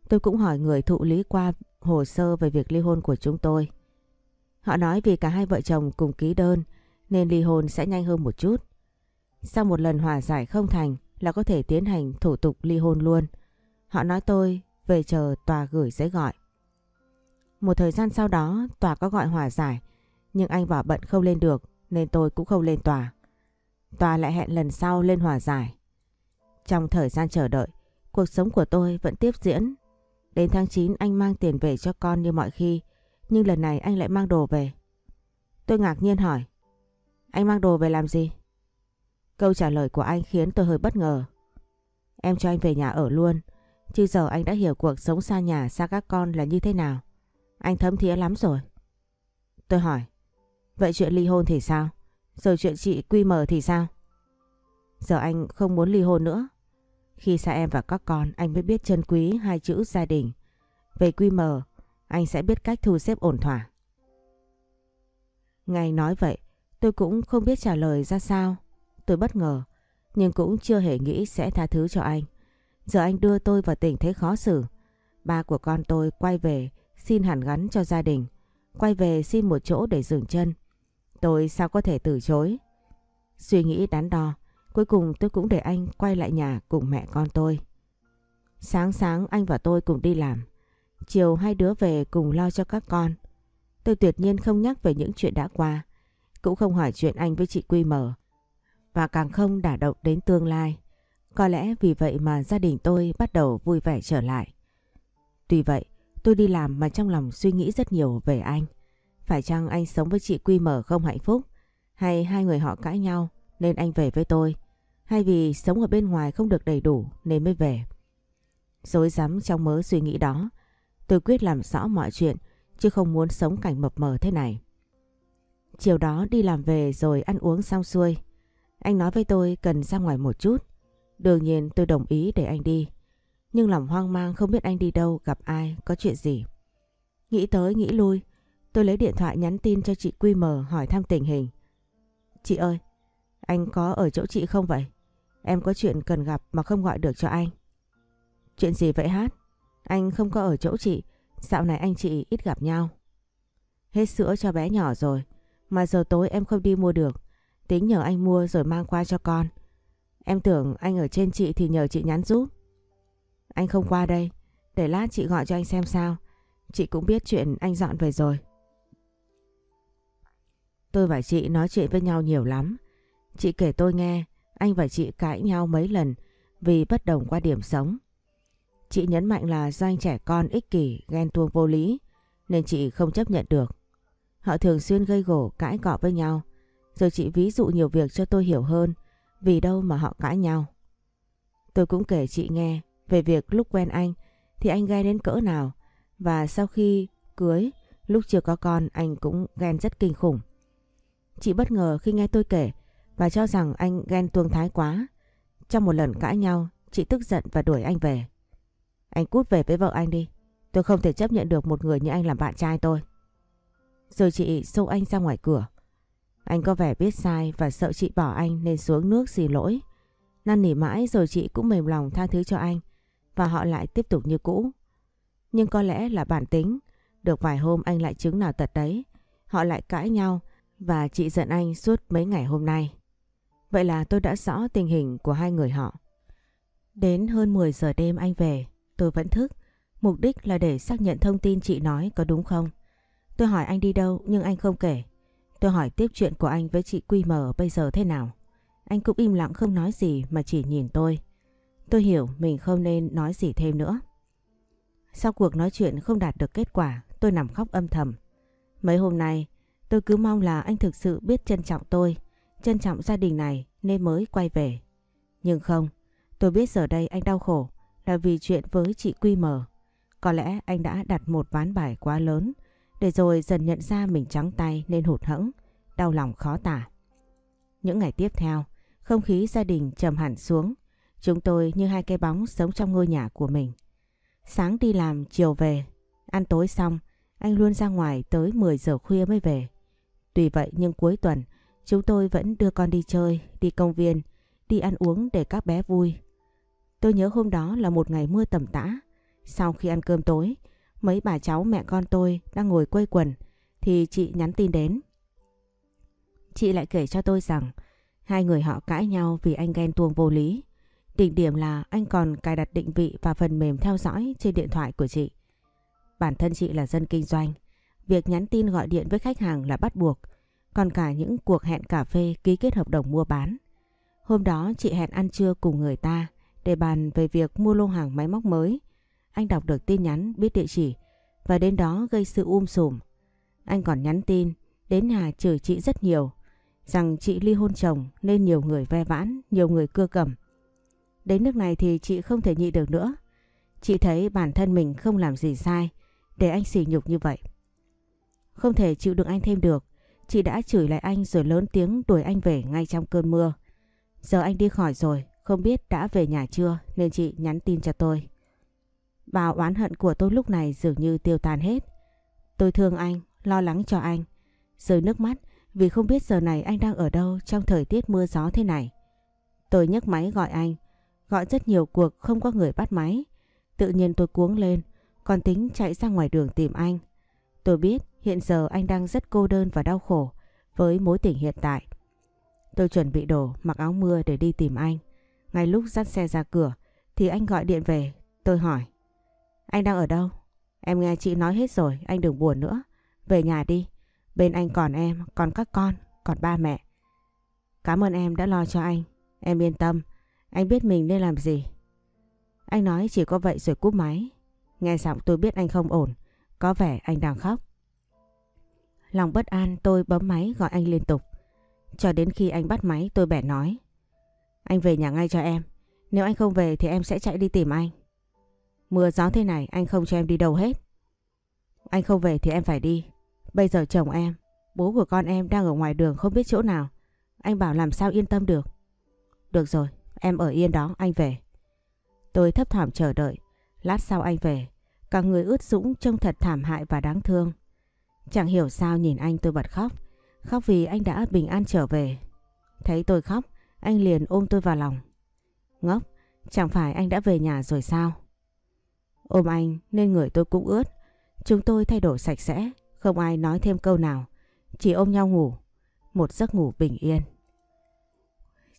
Tôi cũng hỏi người thụ lý qua hồ sơ về việc ly hôn của chúng tôi. Họ nói vì cả hai vợ chồng cùng ký đơn nên ly hôn sẽ nhanh hơn một chút. Sau một lần hòa giải không thành là có thể tiến hành thủ tục ly hôn luôn. Họ nói tôi về chờ tòa gửi giấy gọi. Một thời gian sau đó tòa có gọi hòa giải nhưng anh bảo bận không lên được nên tôi cũng không lên tòa. Tòa lại hẹn lần sau lên hòa giải. Trong thời gian chờ đợi, cuộc sống của tôi vẫn tiếp diễn. Đến tháng 9 anh mang tiền về cho con như mọi khi, nhưng lần này anh lại mang đồ về. Tôi ngạc nhiên hỏi, anh mang đồ về làm gì? Câu trả lời của anh khiến tôi hơi bất ngờ. Em cho anh về nhà ở luôn, chứ giờ anh đã hiểu cuộc sống xa nhà xa các con là như thế nào. Anh thấm thía lắm rồi. Tôi hỏi, vậy chuyện ly hôn thì sao? Rồi chuyện chị quy mờ thì sao? Giờ anh không muốn ly hôn nữa. Khi xa em và các con anh mới biết trân quý hai chữ gia đình. Về quy mờ, anh sẽ biết cách thu xếp ổn thỏa. Ngày nói vậy, tôi cũng không biết trả lời ra sao. Tôi bất ngờ, nhưng cũng chưa hề nghĩ sẽ tha thứ cho anh. Giờ anh đưa tôi vào tình thế khó xử. Ba của con tôi quay về xin hẳn gắn cho gia đình. Quay về xin một chỗ để dừng chân. Tôi sao có thể từ chối? Suy nghĩ đắn đo, cuối cùng tôi cũng để anh quay lại nhà cùng mẹ con tôi. Sáng sáng anh và tôi cùng đi làm. Chiều hai đứa về cùng lo cho các con. Tôi tuyệt nhiên không nhắc về những chuyện đã qua. Cũng không hỏi chuyện anh với chị Quy Mở. Và càng không đả động đến tương lai. Có lẽ vì vậy mà gia đình tôi bắt đầu vui vẻ trở lại. Tuy vậy, tôi đi làm mà trong lòng suy nghĩ rất nhiều về anh. Phải chăng anh sống với chị Quy Mở không hạnh phúc? Hay hai người họ cãi nhau nên anh về với tôi? Hay vì sống ở bên ngoài không được đầy đủ nên mới về? Dối rắm trong mớ suy nghĩ đó, tôi quyết làm rõ mọi chuyện chứ không muốn sống cảnh mập mờ thế này. Chiều đó đi làm về rồi ăn uống xong xuôi. Anh nói với tôi cần ra ngoài một chút. Đương nhiên tôi đồng ý để anh đi. Nhưng lòng hoang mang không biết anh đi đâu, gặp ai, có chuyện gì. Nghĩ tới nghĩ lui, Tôi lấy điện thoại nhắn tin cho chị Quy Mờ hỏi thăm tình hình. Chị ơi, anh có ở chỗ chị không vậy? Em có chuyện cần gặp mà không gọi được cho anh. Chuyện gì vậy Hát? Anh không có ở chỗ chị, dạo này anh chị ít gặp nhau. Hết sữa cho bé nhỏ rồi. Mà giờ tối em không đi mua được. Tính nhờ anh mua rồi mang qua cho con. Em tưởng anh ở trên chị thì nhờ chị nhắn giúp. Anh không qua đây. Để lát chị gọi cho anh xem sao. Chị cũng biết chuyện anh dọn về rồi. Tôi và chị nói chuyện với nhau nhiều lắm. Chị kể tôi nghe, anh và chị cãi nhau mấy lần vì bất đồng quan điểm sống. Chị nhấn mạnh là do anh trẻ con ích kỷ, ghen tuông vô lý nên chị không chấp nhận được. Họ thường xuyên gây gổ cãi cọ với nhau. Rồi chị ví dụ nhiều việc cho tôi hiểu hơn vì đâu mà họ cãi nhau. Tôi cũng kể chị nghe về việc lúc quen anh thì anh ghen đến cỡ nào và sau khi cưới lúc chưa có con anh cũng ghen rất kinh khủng. Chị bất ngờ khi nghe tôi kể và cho rằng anh ghen tuông thái quá. Trong một lần cãi nhau, chị tức giận và đuổi anh về. Anh cút về với vợ anh đi. Tôi không thể chấp nhận được một người như anh làm bạn trai tôi. Rồi chị xô anh ra ngoài cửa. Anh có vẻ biết sai và sợ chị bỏ anh nên xuống nước xì lỗi. Năn nỉ mãi rồi chị cũng mềm lòng tha thứ cho anh và họ lại tiếp tục như cũ. Nhưng có lẽ là bản tính, được vài hôm anh lại chứng nào tật đấy. Họ lại cãi nhau và chị giận anh suốt mấy ngày hôm nay. Vậy là tôi đã rõ tình hình của hai người họ. Đến hơn 10 giờ đêm anh về, tôi vẫn thức. Mục đích là để xác nhận thông tin chị nói có đúng không. Tôi hỏi anh đi đâu nhưng anh không kể. Tôi hỏi tiếp chuyện của anh với chị Quy Mờ bây giờ thế nào. Anh cũng im lặng không nói gì mà chỉ nhìn tôi. Tôi hiểu mình không nên nói gì thêm nữa. Sau cuộc nói chuyện không đạt được kết quả, tôi nằm khóc âm thầm. Mấy hôm nay, tôi cứ mong là anh thực sự biết trân trọng tôi, trân trọng gia đình này nên mới quay về. Nhưng không, tôi biết giờ đây anh đau khổ là vì chuyện với chị Quy Mờ. Có lẽ anh đã đặt một ván bài quá lớn để rồi dần nhận ra mình trắng tay nên hụt hẫng, đau lòng khó tả. Những ngày tiếp theo, không khí gia đình trầm hẳn xuống. Chúng tôi như hai cây bóng sống trong ngôi nhà của mình. Sáng đi làm, chiều về. Ăn tối xong, anh luôn ra ngoài tới 10 giờ khuya mới về. Tuy vậy nhưng cuối tuần, chúng tôi vẫn đưa con đi chơi, đi công viên, đi ăn uống để các bé vui. Tôi nhớ hôm đó là một ngày mưa tầm tã. Sau khi ăn cơm tối, mấy bà cháu mẹ con tôi đang ngồi quây quần, thì chị nhắn tin đến. Chị lại kể cho tôi rằng, hai người họ cãi nhau vì anh ghen tuông vô lý. Đỉnh điểm là anh còn cài đặt định vị và phần mềm theo dõi trên điện thoại của chị. Bản thân chị là dân kinh doanh. Việc nhắn tin gọi điện với khách hàng là bắt buộc. Còn cả những cuộc hẹn cà phê ký kết hợp đồng mua bán. Hôm đó chị hẹn ăn trưa cùng người ta để bàn về việc mua lô hàng máy móc mới. Anh đọc được tin nhắn biết địa chỉ và đến đó gây sự um sùm. Anh còn nhắn tin đến nhà chửi chị rất nhiều rằng chị ly hôn chồng nên nhiều người ve vãn, nhiều người cưa cầm. Đến nước này thì chị không thể nhị được nữa. Chị thấy bản thân mình không làm gì sai để anh xỉ nhục như vậy. Không thể chịu đựng anh thêm được. Chị đã chửi lại anh rồi lớn tiếng đuổi anh về ngay trong cơn mưa. Giờ anh đi khỏi rồi, không biết đã về nhà chưa nên chị nhắn tin cho tôi và oán hận của tôi lúc này dường như tiêu tan hết. Tôi thương anh, lo lắng cho anh. Rơi nước mắt vì không biết giờ này anh đang ở đâu trong thời tiết mưa gió thế này. Tôi nhấc máy gọi anh, gọi rất nhiều cuộc không có người bắt máy. Tự nhiên tôi cuống lên, còn tính chạy ra ngoài đường tìm anh. Tôi biết hiện giờ anh đang rất cô đơn và đau khổ với mối tình hiện tại. Tôi chuẩn bị đồ, mặc áo mưa để đi tìm anh. Ngay lúc dắt xe ra cửa thì anh gọi điện về. Tôi hỏi. Anh đang ở đâu? Em nghe chị nói hết rồi, anh đừng buồn nữa. Về nhà đi. Bên anh còn em, còn các con, còn ba mẹ. Cảm ơn em đã lo cho anh. Em yên tâm, anh biết mình nên làm gì. Anh nói chỉ có vậy rồi cúp máy. Nghe giọng tôi biết anh không ổn. Có vẻ anh đang khóc. Lòng bất an tôi bấm máy gọi anh liên tục. Cho đến khi anh bắt máy tôi bẻ nói. Anh về nhà ngay cho em. Nếu anh không về thì em sẽ chạy đi tìm anh. Mưa gió thế này anh không cho em đi đâu hết. Anh không về thì em phải đi. Bây giờ chồng em, bố của con em đang ở ngoài đường không biết chỗ nào. Anh bảo làm sao yên tâm được. Được rồi, em ở yên đó, anh về. Tôi thấp thỏm chờ đợi. Lát sau anh về, cả người ướt sũng trông thật thảm hại và đáng thương. Chẳng hiểu sao nhìn anh tôi bật khóc. Khóc vì anh đã bình an trở về. Thấy tôi khóc, anh liền ôm tôi vào lòng. Ngốc, chẳng phải anh đã về nhà rồi sao? Ôm anh nên người tôi cũng ướt. Chúng tôi thay đổi sạch sẽ, Không ai nói thêm câu nào, chỉ ôm nhau ngủ, một giấc ngủ bình yên.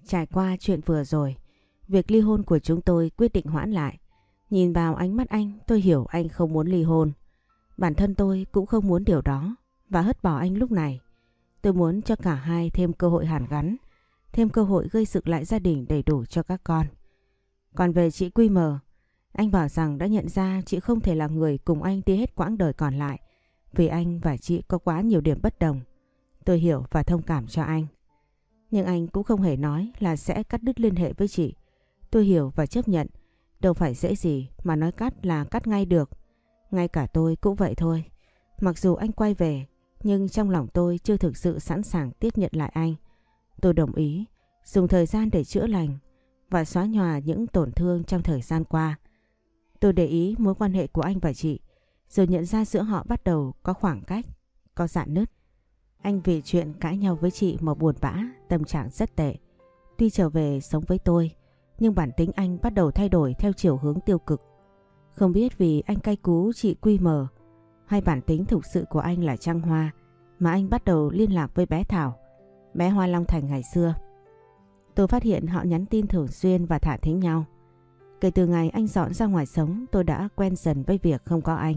Trải qua chuyện vừa rồi, việc ly hôn của chúng tôi quyết định hoãn lại. Nhìn vào ánh mắt anh tôi hiểu anh không muốn ly hôn. Bản thân tôi cũng không muốn điều đó và hất bỏ anh lúc này. Tôi muốn cho cả hai thêm cơ hội hàn gắn, thêm cơ hội gây dựng lại gia đình đầy đủ cho các con. Còn về chị Quy Mờ, anh bảo rằng đã nhận ra chị không thể là người cùng anh đi hết quãng đời còn lại vì anh và chị có quá nhiều điểm bất đồng. Tôi hiểu và thông cảm cho anh. Nhưng anh cũng không hề nói là sẽ cắt đứt liên hệ với chị. Tôi hiểu và chấp nhận. Đâu phải dễ gì mà nói cắt là cắt ngay được. Ngay cả tôi cũng vậy thôi. Mặc dù anh quay về, nhưng trong lòng tôi chưa thực sự sẵn sàng tiếp nhận lại anh. Tôi đồng ý dùng thời gian để chữa lành và xóa nhòa những tổn thương trong thời gian qua. Tôi để ý mối quan hệ của anh và chị, rồi nhận ra giữa họ bắt đầu có khoảng cách, có dạn nứt. Anh vì chuyện cãi nhau với chị mà buồn bã, tâm trạng rất tệ. Tuy trở về sống với tôi, nhưng bản tính anh bắt đầu thay đổi theo chiều hướng tiêu cực. Không biết vì anh cay cú chị quy mờ hay bản tính thực sự của anh là Trăng Hoa mà anh bắt đầu liên lạc với bé Thảo, bé Hoa Long Thành ngày xưa. Tôi phát hiện họ nhắn tin thường xuyên và thả thính nhau. Kể từ ngày anh dọn ra ngoài sống tôi đã quen dần với việc không có anh.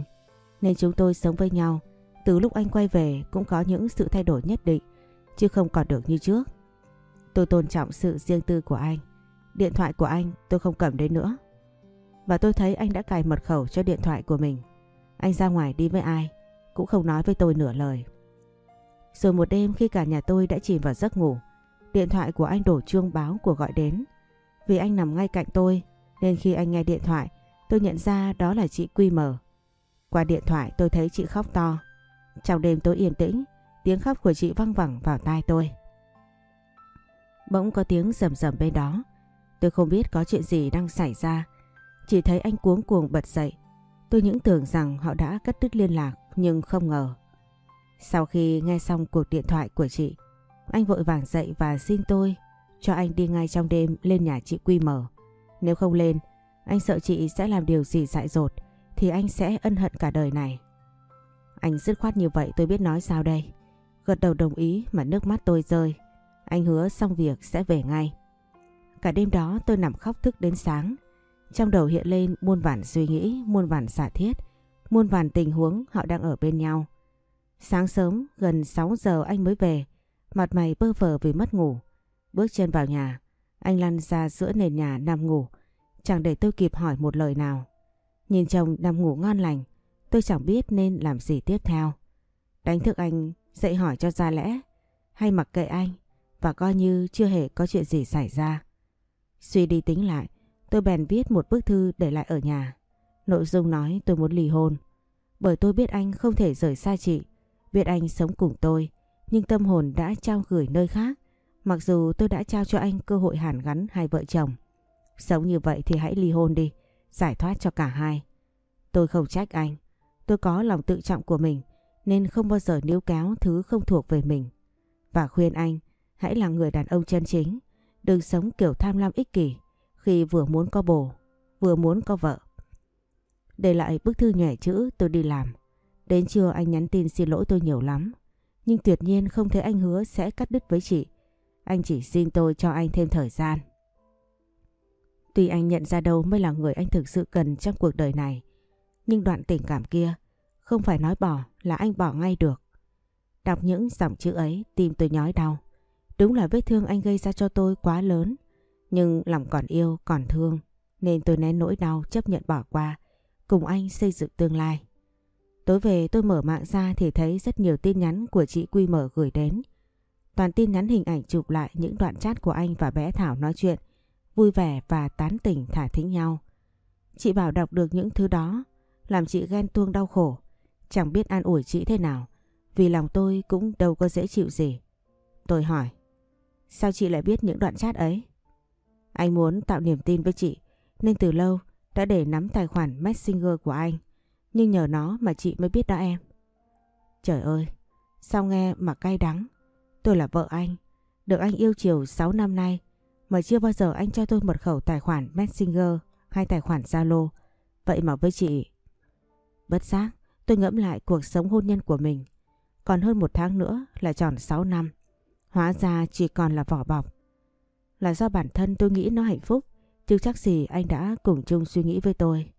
Nên chúng tôi sống với nhau. Từ lúc anh quay về cũng có những sự thay đổi nhất định chứ không còn được như trước. Tôi tôn trọng sự riêng tư của anh. Điện thoại của anh tôi không cầm đến nữa. Và tôi thấy anh đã cài mật khẩu cho điện thoại của mình. Anh ra ngoài đi với ai cũng không nói với tôi nửa lời. Rồi một đêm khi cả nhà tôi đã chìm vào giấc ngủ, điện thoại của anh đổ chuông báo của gọi đến. Vì anh nằm ngay cạnh tôi nên khi anh nghe điện thoại tôi nhận ra đó là chị Quy Mờ. Qua điện thoại tôi thấy chị khóc to. Trong đêm tôi yên tĩnh, tiếng khóc của chị văng vẳng vào tai tôi. Bỗng có tiếng rầm rầm bên đó. Tôi không biết có chuyện gì đang xảy ra. Chỉ thấy anh cuống cuồng bật dậy. Tôi những tưởng rằng họ đã cắt đứt liên lạc nhưng không ngờ. Sau khi nghe xong cuộc điện thoại của chị, anh vội vàng dậy và xin tôi cho anh đi ngay trong đêm lên nhà chị Quy mở. Nếu không lên, anh sợ chị sẽ làm điều gì dại dột thì anh sẽ ân hận cả đời này. Anh dứt khoát như vậy tôi biết nói sao đây. Gật đầu đồng ý mà nước mắt tôi rơi. Anh hứa xong việc sẽ về ngay. Cả đêm đó tôi nằm khóc thức đến sáng. Trong đầu hiện lên muôn vàn suy nghĩ, muôn vàn giả thiết, muôn vàn tình huống họ đang ở bên nhau. Sáng sớm gần 6 giờ anh mới về, mặt mày bơ vờ vì mất ngủ. Bước chân vào nhà, anh lăn ra giữa nền nhà nằm ngủ, chẳng để tôi kịp hỏi một lời nào. Nhìn chồng nằm ngủ ngon lành, tôi chẳng biết nên làm gì tiếp theo. Đánh thức anh dậy hỏi cho ra lẽ, hay mặc kệ anh và coi như chưa hề có chuyện gì xảy ra. Suy đi tính lại, tôi bèn viết một bức thư để lại ở nhà. Nội dung nói tôi muốn ly hôn. Bởi tôi biết anh không thể rời xa chị, biết anh sống cùng tôi, nhưng tâm hồn đã trao gửi nơi khác. Mặc dù tôi đã trao cho anh cơ hội hàn gắn hai vợ chồng. Sống như vậy thì hãy ly hôn đi, giải thoát cho cả hai. Tôi không trách anh, tôi có lòng tự trọng của mình nên không bao giờ níu kéo thứ không thuộc về mình. Và khuyên anh hãy là người đàn ông chân chính, đừng sống kiểu tham lam ích kỷ khi vừa muốn có bồ, vừa muốn có vợ. Để lại bức thư nhảy chữ tôi đi làm. Đến trưa anh nhắn tin xin lỗi tôi nhiều lắm. Nhưng tuyệt nhiên không thấy anh hứa sẽ cắt đứt với chị. Anh chỉ xin tôi cho anh thêm thời gian. Tuy anh nhận ra đâu mới là người anh thực sự cần trong cuộc đời này. Nhưng đoạn tình cảm kia không phải nói bỏ là anh bỏ ngay được. Đọc những dòng chữ ấy tim tôi nhói đau. Đúng là vết thương anh gây ra cho tôi quá lớn. Nhưng lòng còn yêu, còn thương. Nên tôi nén nỗi đau chấp nhận bỏ qua. Cùng anh xây dựng tương lai. Tối về tôi mở mạng ra thì thấy rất nhiều tin nhắn của chị Quy mở gửi đến. Toàn tin nhắn hình ảnh chụp lại những đoạn chat của anh và bé Thảo nói chuyện, vui vẻ và tán tỉnh thả thính nhau. Chị bảo đọc được những thứ đó, làm chị ghen tuông đau khổ, chẳng biết an ủi chị thế nào, vì lòng tôi cũng đâu có dễ chịu gì. Tôi hỏi, sao chị lại biết những đoạn chat ấy? Anh muốn tạo niềm tin với chị, nên từ lâu đã để nắm tài khoản Messenger của anh. Nhưng nhờ nó mà chị mới biết đó em. Trời ơi, sao nghe mà cay đắng. Tôi là vợ anh, được anh yêu chiều 6 năm nay mà chưa bao giờ anh cho tôi mật khẩu tài khoản Messenger hay tài khoản Zalo. Vậy mà với chị... Bất giác, tôi ngẫm lại cuộc sống hôn nhân của mình. Còn hơn một tháng nữa là tròn 6 năm. Hóa ra chỉ còn là vỏ bọc. Là do bản thân tôi nghĩ nó hạnh phúc, chứ chắc gì anh đã cùng chung suy nghĩ với tôi.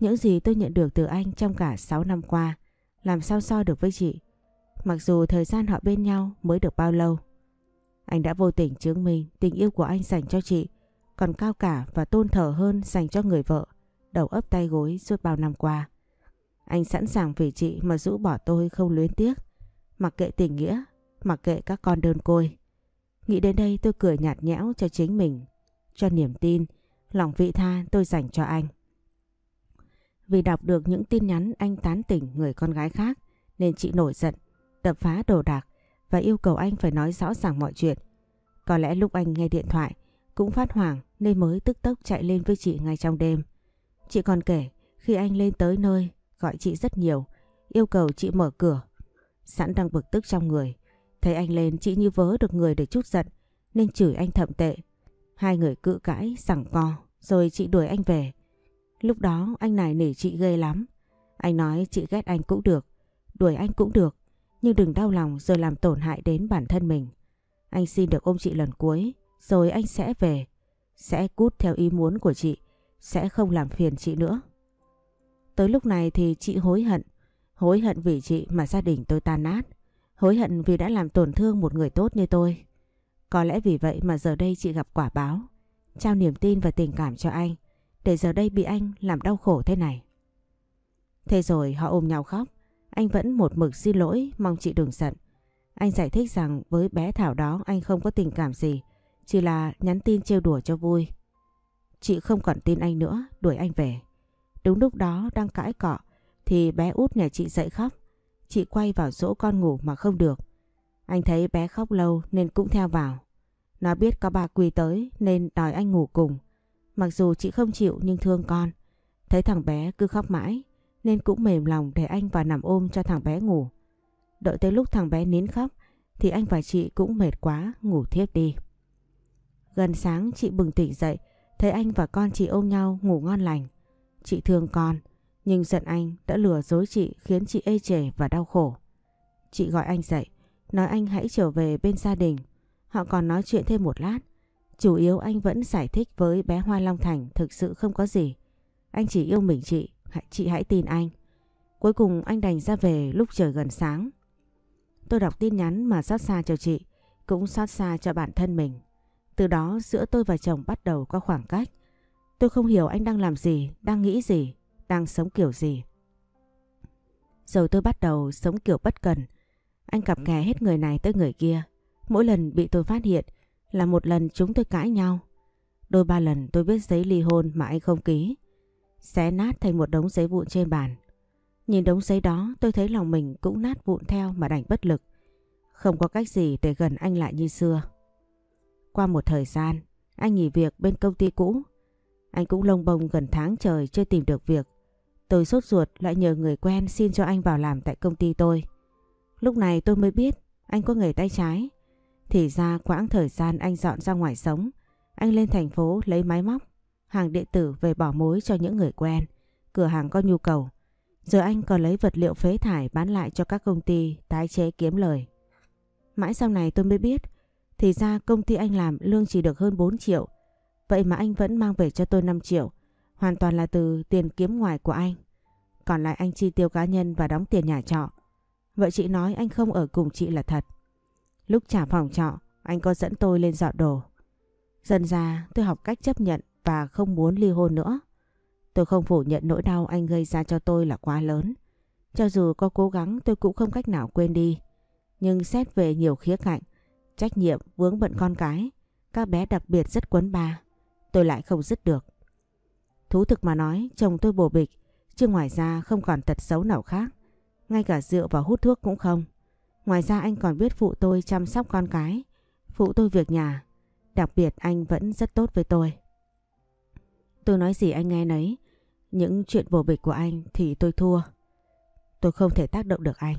Những gì tôi nhận được từ anh trong cả 6 năm qua, làm sao so được với chị. Mặc dù thời gian họ bên nhau mới được bao lâu. Anh đã vô tình chứng minh tình yêu của anh dành cho chị còn cao cả và tôn thờ hơn dành cho người vợ, đầu ấp tay gối suốt bao năm qua. Anh sẵn sàng vì chị mà rũ bỏ tôi không luyến tiếc, mặc kệ tình nghĩa, mặc kệ các con đơn côi. Nghĩ đến đây tôi cười nhạt nhẽo cho chính mình, cho niềm tin, lòng vị tha tôi dành cho anh. Vì đọc được những tin nhắn anh tán tỉnh người con gái khác nên chị nổi giận, đập phá đồ đạc và yêu cầu anh phải nói rõ ràng mọi chuyện. Có lẽ lúc anh nghe điện thoại cũng phát hoảng nên mới tức tốc chạy lên với chị ngay trong đêm. Chị còn kể khi anh lên tới nơi gọi chị rất nhiều, yêu cầu chị mở cửa. Sẵn đang bực tức trong người, thấy anh lên chị như vớ được người để chút giận nên chửi anh thậm tệ. Hai người cự cãi, sẵn co rồi chị đuổi anh về. Lúc đó anh này nỉ chị ghê lắm. Anh nói chị ghét anh cũng được, đuổi anh cũng được, nhưng đừng đau lòng rồi làm tổn hại đến bản thân mình. Anh xin được ôm chị lần cuối, rồi anh sẽ về, sẽ cút theo ý muốn của chị, sẽ không làm phiền chị nữa. Tới lúc này thì chị hối hận, hối hận vì chị mà gia đình tôi tan nát, hối hận vì đã làm tổn thương một người tốt như tôi. Có lẽ vì vậy mà giờ đây chị gặp quả báo, trao niềm tin và tình cảm cho anh, để giờ đây bị anh làm đau khổ thế này. Thế rồi họ ôm nhau khóc, anh vẫn một mực xin lỗi mong chị đừng giận. Anh giải thích rằng với bé Thảo đó anh không có tình cảm gì, chỉ là nhắn tin trêu đùa cho vui. Chị không còn tin anh nữa, đuổi anh về. Đúng lúc đó đang cãi cọ thì bé út nhà chị dậy khóc. Chị quay vào dỗ con ngủ mà không được. Anh thấy bé khóc lâu nên cũng theo vào. Nó biết có bà Quy tới nên đòi anh ngủ cùng. Mặc dù chị không chịu nhưng thương con. Thấy thằng bé cứ khóc mãi nên cũng mềm lòng để anh vào nằm ôm cho thằng bé ngủ. Đợi tới lúc thằng bé nín khóc thì anh và chị cũng mệt quá ngủ thiếp đi. Gần sáng chị bừng tỉnh dậy thấy anh và con chị ôm nhau ngủ ngon lành. Chị thương con nhưng giận anh đã lừa dối chị khiến chị ê chề và đau khổ. Chị gọi anh dậy nói anh hãy trở về bên gia đình. Họ còn nói chuyện thêm một lát. Chủ yếu anh vẫn giải thích với bé Hoa Long Thành thực sự không có gì. Anh chỉ yêu mình chị, chị hãy tin anh. Cuối cùng anh đành ra về lúc trời gần sáng. Tôi đọc tin nhắn mà xót xa cho chị, cũng xót xa cho bản thân mình. Từ đó giữa tôi và chồng bắt đầu có khoảng cách. Tôi không hiểu anh đang làm gì, đang nghĩ gì, đang sống kiểu gì. Rồi tôi bắt đầu sống kiểu bất cần. Anh cặp kè hết người này tới người kia. Mỗi lần bị tôi phát hiện là một lần chúng tôi cãi nhau. Đôi ba lần tôi viết giấy ly hôn mà anh không ký. Xé nát thành một đống giấy vụn trên bàn. Nhìn đống giấy đó tôi thấy lòng mình cũng nát vụn theo mà đành bất lực. Không có cách gì để gần anh lại như xưa. Qua một thời gian, anh nghỉ việc bên công ty cũ. Anh cũng lông bông gần tháng trời chưa tìm được việc. Tôi sốt ruột lại nhờ người quen xin cho anh vào làm tại công ty tôi. Lúc này tôi mới biết anh có nghề tay trái. Thì ra quãng thời gian anh dọn ra ngoài sống, anh lên thành phố lấy máy móc, hàng điện tử về bỏ mối cho những người quen, cửa hàng có nhu cầu. Giờ anh còn lấy vật liệu phế thải bán lại cho các công ty tái chế kiếm lời. Mãi sau này tôi mới biết thì ra công ty anh làm lương chỉ được hơn 4 triệu. Vậy mà anh vẫn mang về cho tôi 5 triệu. Hoàn toàn là từ tiền kiếm ngoài của anh. Còn lại anh chi tiêu cá nhân và đóng tiền nhà trọ. Vậy chị nói anh không ở cùng chị là thật. Lúc trả phòng trọ, anh có dẫn tôi lên dọn đồ. Dần ra tôi học cách chấp nhận và không muốn ly hôn nữa. Tôi không phủ nhận nỗi đau anh gây ra cho tôi là quá lớn. Cho dù có cố gắng tôi cũng không cách nào quên đi. Nhưng xét về nhiều khía cạnh, Trách nhiệm vướng bận con cái, các bé đặc biệt rất quấn ba, tôi lại không dứt được. Thú thực mà nói, chồng tôi bổ bịch, chứ ngoài ra không còn tật xấu nào khác. Ngay cả rượu và hút thuốc cũng không. Ngoài ra anh còn biết phụ tôi chăm sóc con cái, phụ tôi việc nhà. Đặc biệt anh vẫn rất tốt với tôi. Tôi nói gì anh nghe nấy. Những chuyện bổ bịch của anh thì tôi thua. Tôi không thể tác động được anh.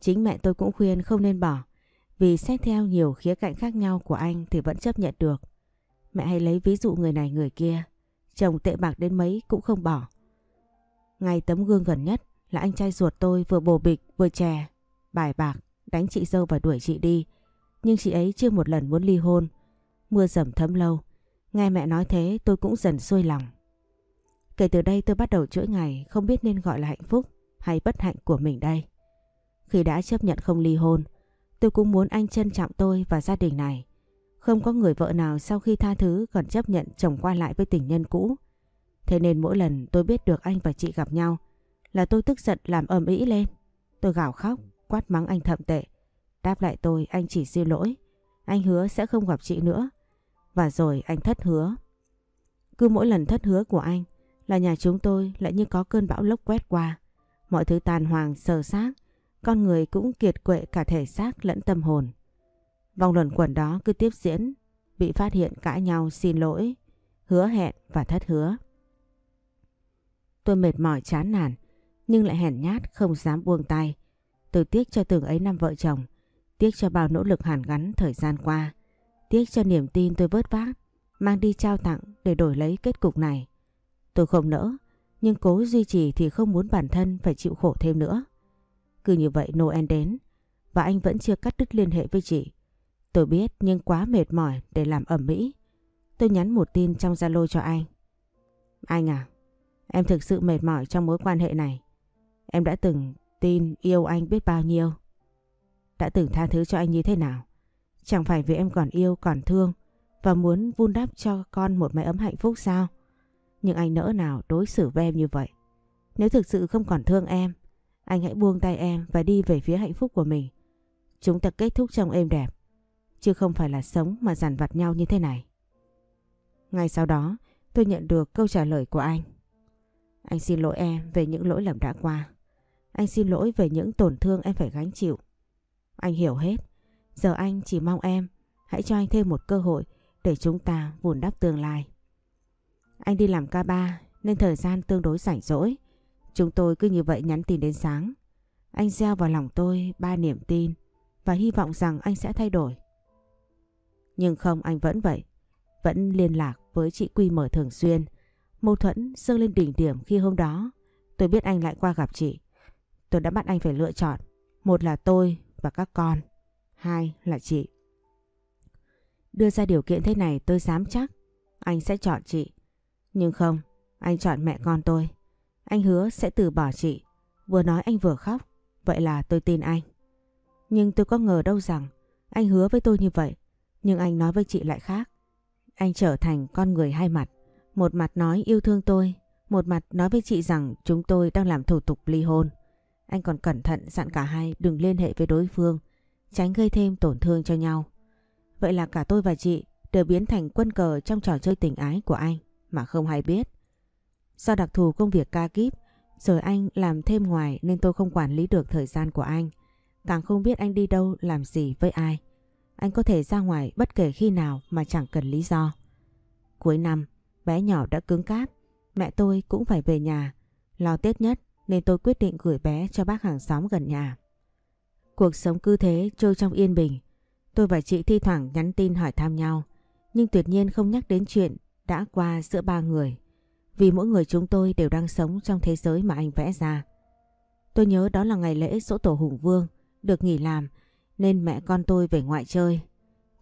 Chính mẹ tôi cũng khuyên không nên bỏ. Vì xét theo nhiều khía cạnh khác nhau của anh thì vẫn chấp nhận được. Mẹ hay lấy ví dụ người này người kia. Chồng tệ bạc đến mấy cũng không bỏ. Ngay tấm gương gần nhất là anh trai ruột tôi vừa bồ bịch vừa chè. bài bạc, đánh chị dâu và đuổi chị đi. Nhưng chị ấy chưa một lần muốn ly hôn. Mưa dầm thấm lâu. Nghe mẹ nói thế tôi cũng dần xuôi lòng. Kể từ đây tôi bắt đầu chuỗi ngày không biết nên gọi là hạnh phúc hay bất hạnh của mình đây. Khi đã chấp nhận không ly hôn, tôi cũng muốn anh trân trọng tôi và gia đình này. Không có người vợ nào sau khi tha thứ còn chấp nhận chồng qua lại với tình nhân cũ. Thế nên mỗi lần tôi biết được anh và chị gặp nhau là tôi tức giận làm ầm ĩ lên. Tôi gào khóc, quát mắng anh thậm tệ. Đáp lại tôi anh chỉ xin lỗi. Anh hứa sẽ không gặp chị nữa. Và rồi anh thất hứa. Cứ mỗi lần thất hứa của anh là nhà chúng tôi lại như có cơn bão lốc quét qua. Mọi thứ tàn hoàng sờ xác, con người cũng kiệt quệ cả thể xác lẫn tâm hồn. Vòng luẩn quẩn đó cứ tiếp diễn, bị phát hiện cãi nhau xin lỗi, hứa hẹn và thất hứa. Tôi mệt mỏi chán nản, nhưng lại hèn nhát không dám buông tay. Tôi tiếc cho từng ấy năm vợ chồng, tiếc cho bao nỗ lực hàn gắn thời gian qua, tiếc cho niềm tin tôi vớt vát, mang đi trao tặng để đổi lấy kết cục này. Tôi không nỡ, nhưng cố duy trì thì không muốn bản thân phải chịu khổ thêm nữa. Cứ như vậy Noel đến, và anh vẫn chưa cắt đứt liên hệ với chị. Tôi biết nhưng quá mệt mỏi để làm ẩm mỹ. Tôi nhắn một tin trong Zalo cho anh. Anh à, em thực sự mệt mỏi trong mối quan hệ này. Em đã từng tin yêu anh biết bao nhiêu. Đã từng tha thứ cho anh như thế nào. Chẳng phải vì em còn yêu còn thương và muốn vun đắp cho con một mái ấm hạnh phúc sao? Nhưng anh nỡ nào đối xử với em như vậy. Nếu thực sự không còn thương em, anh hãy buông tay em và đi về phía hạnh phúc của mình. Chúng ta kết thúc trong êm đẹp, chứ không phải là sống mà giàn vặt nhau như thế này. Ngay sau đó, tôi nhận được câu trả lời của anh. Anh xin lỗi em về những lỗi lầm đã qua. Anh xin lỗi về những tổn thương em phải gánh chịu. Anh hiểu hết. Giờ anh chỉ mong em, hãy cho anh thêm một cơ hội để chúng ta vùn đắp tương lai. Anh đi làm ca ba, nên thời gian tương đối rảnh rỗi. Chúng tôi cứ như vậy nhắn tin đến sáng. Anh gieo vào lòng tôi ba niềm tin và hy vọng rằng anh sẽ thay đổi. Nhưng không, anh vẫn vậy. Vẫn liên lạc với chị Quy mở thường xuyên. Mâu thuẫn dâng lên đỉnh điểm khi hôm đó tôi biết anh lại qua gặp chị. Tôi đã bắt anh phải lựa chọn. Một là tôi và các con. Hai là chị. Đưa ra điều kiện thế này tôi dám chắc anh sẽ chọn chị. Nhưng không, anh chọn mẹ con tôi. Anh hứa sẽ từ bỏ chị. Vừa nói anh vừa khóc. Vậy là tôi tin anh. Nhưng tôi có ngờ đâu rằng anh hứa với tôi như vậy. Nhưng anh nói với chị lại khác. Anh trở thành con người hai mặt. Một mặt nói yêu thương tôi. Một mặt nói với chị rằng chúng tôi đang làm thủ tục ly hôn. Anh còn cẩn thận dặn cả hai đừng liên hệ với đối phương. Tránh gây thêm tổn thương cho nhau. Vậy là cả tôi và chị đều biến thành quân cờ trong trò chơi tình ái của anh mà không hay biết. Do đặc thù công việc ca kíp, rồi anh làm thêm ngoài nên tôi không quản lý được thời gian của anh. Càng không biết anh đi đâu làm gì với ai. Anh có thể ra ngoài bất kể khi nào mà chẳng cần lý do. Cuối năm, bé nhỏ đã cứng cáp. Mẹ tôi cũng phải về nhà. Lo Tết nhất nên tôi quyết định gửi bé cho bác hàng xóm gần nhà. Cuộc sống cứ thế trôi trong yên bình. Tôi và chị thi thoảng nhắn tin hỏi thăm nhau. Nhưng tuyệt nhiên không nhắc đến chuyện đã qua giữa ba người. Vì mỗi người chúng tôi đều đang sống trong thế giới mà anh vẽ ra. Tôi nhớ đó là ngày lễ dỗ tổ Hùng Vương, được nghỉ làm nên mẹ con tôi về ngoại chơi.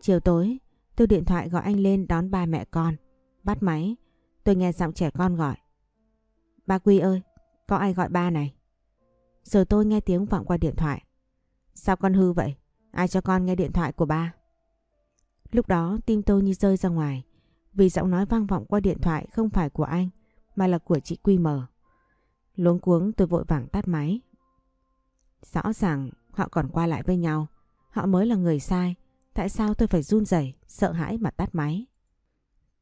Chiều tối, tôi điện thoại gọi anh lên đón ba mẹ con. Bắt máy, tôi nghe giọng trẻ con gọi. Ba Quy ơi, có ai gọi ba này? Giờ tôi nghe tiếng vọng qua điện thoại. Sao con hư vậy? Ai cho con nghe điện thoại của ba? Lúc đó tim tôi như rơi ra ngoài. Vì giọng nói vang vọng qua điện thoại không phải của anh mà là của chị Quy mờ. Luống cuống tôi vội vàng tắt máy. Rõ ràng họ còn qua lại với nhau. Họ mới là người sai. Tại sao tôi phải run rẩy, sợ hãi mà tắt máy?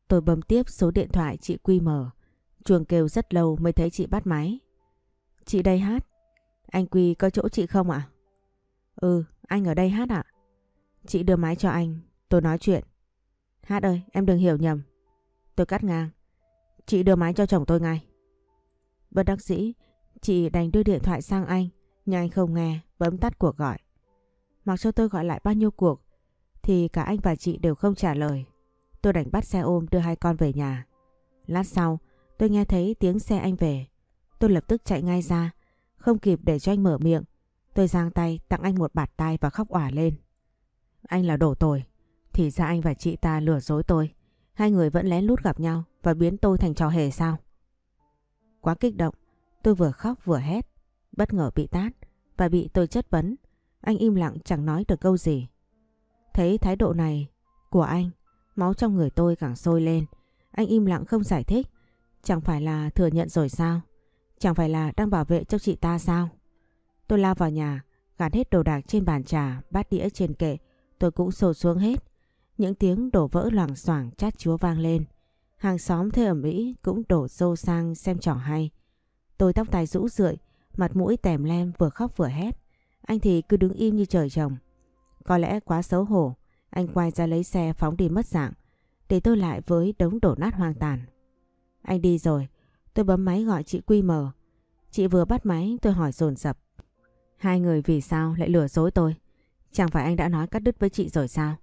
Tôi bấm tiếp số điện thoại chị Quy mờ. Chuồng kêu rất lâu mới thấy chị bắt máy. Chị đây hát. Anh Quy có chỗ chị không ạ? Ừ, anh ở đây hát ạ. Chị đưa máy cho anh, tôi nói chuyện. Hát ơi, em đừng hiểu nhầm. Tôi cắt ngang. Chị đưa máy cho chồng tôi ngay. Bất đắc sĩ chị đành đưa điện thoại sang anh, nhưng anh không nghe, bấm tắt cuộc gọi. Mặc cho tôi gọi lại bao nhiêu cuộc, thì cả anh và chị đều không trả lời. Tôi đành bắt xe ôm đưa hai con về nhà. Lát sau, tôi nghe thấy tiếng xe anh về. Tôi lập tức chạy ngay ra, không kịp để cho anh mở miệng. Tôi giang tay tặng anh một bạt tay và khóc òa lên. Anh là đổ tồi. Thì ra anh và chị ta lừa dối tôi. Hai người vẫn lén lút gặp nhau và biến tôi thành trò hề sao? Quá kích động, tôi vừa khóc vừa hét. Bất ngờ bị tát và bị tôi chất vấn. Anh im lặng chẳng nói được câu gì. Thấy thái độ này của anh, máu trong người tôi càng sôi lên. Anh im lặng không giải thích. Chẳng phải là thừa nhận rồi sao? Chẳng phải là đang bảo vệ cho chị ta sao? Tôi lao vào nhà, gạt hết đồ đạc trên bàn trà, bát đĩa trên kệ. Tôi cũng sổ xuống hết. Những tiếng đổ vỡ loảng xoảng chát chúa vang lên. Hàng xóm thuê ở Mỹ cũng đổ xô sang xem trò hay. Tôi tóc tai rũ rượi, mặt mũi tèm lem vừa khóc vừa hét. Anh thì cứ đứng im như trời trồng. Có lẽ quá xấu hổ, anh quay ra lấy xe phóng đi mất dạng. Để tôi lại với đống đổ nát hoang tàn. Anh đi rồi, tôi bấm máy gọi chị Quy mờ. Chị vừa bắt máy tôi hỏi dồn dập. Hai người vì sao lại lừa dối tôi? Chẳng phải anh đã nói cắt đứt với chị rồi sao?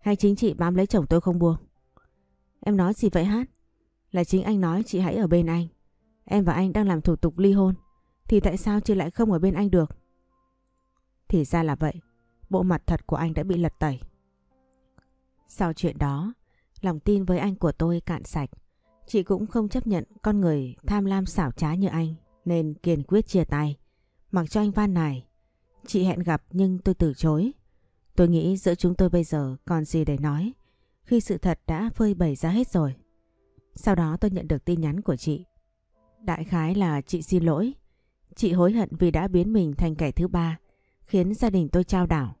Hay chính chị bám lấy chồng tôi không buông? Em nói gì vậy hát? Là chính anh nói chị hãy ở bên anh. Em và anh đang làm thủ tục ly hôn. Thì tại sao chị lại không ở bên anh được? Thì ra là vậy. Bộ mặt thật của anh đã bị lật tẩy. Sau chuyện đó, lòng tin với anh của tôi cạn sạch. Chị cũng không chấp nhận con người tham lam xảo trá như anh nên kiên quyết chia tay. Mặc cho anh van này, chị hẹn gặp nhưng tôi từ chối. Tôi nghĩ giữa chúng tôi bây giờ còn gì để nói khi sự thật đã phơi bày ra hết rồi. Sau đó tôi nhận được tin nhắn của chị. Đại khái là chị xin lỗi. Chị hối hận vì đã biến mình thành kẻ thứ ba, khiến gia đình tôi trao đảo.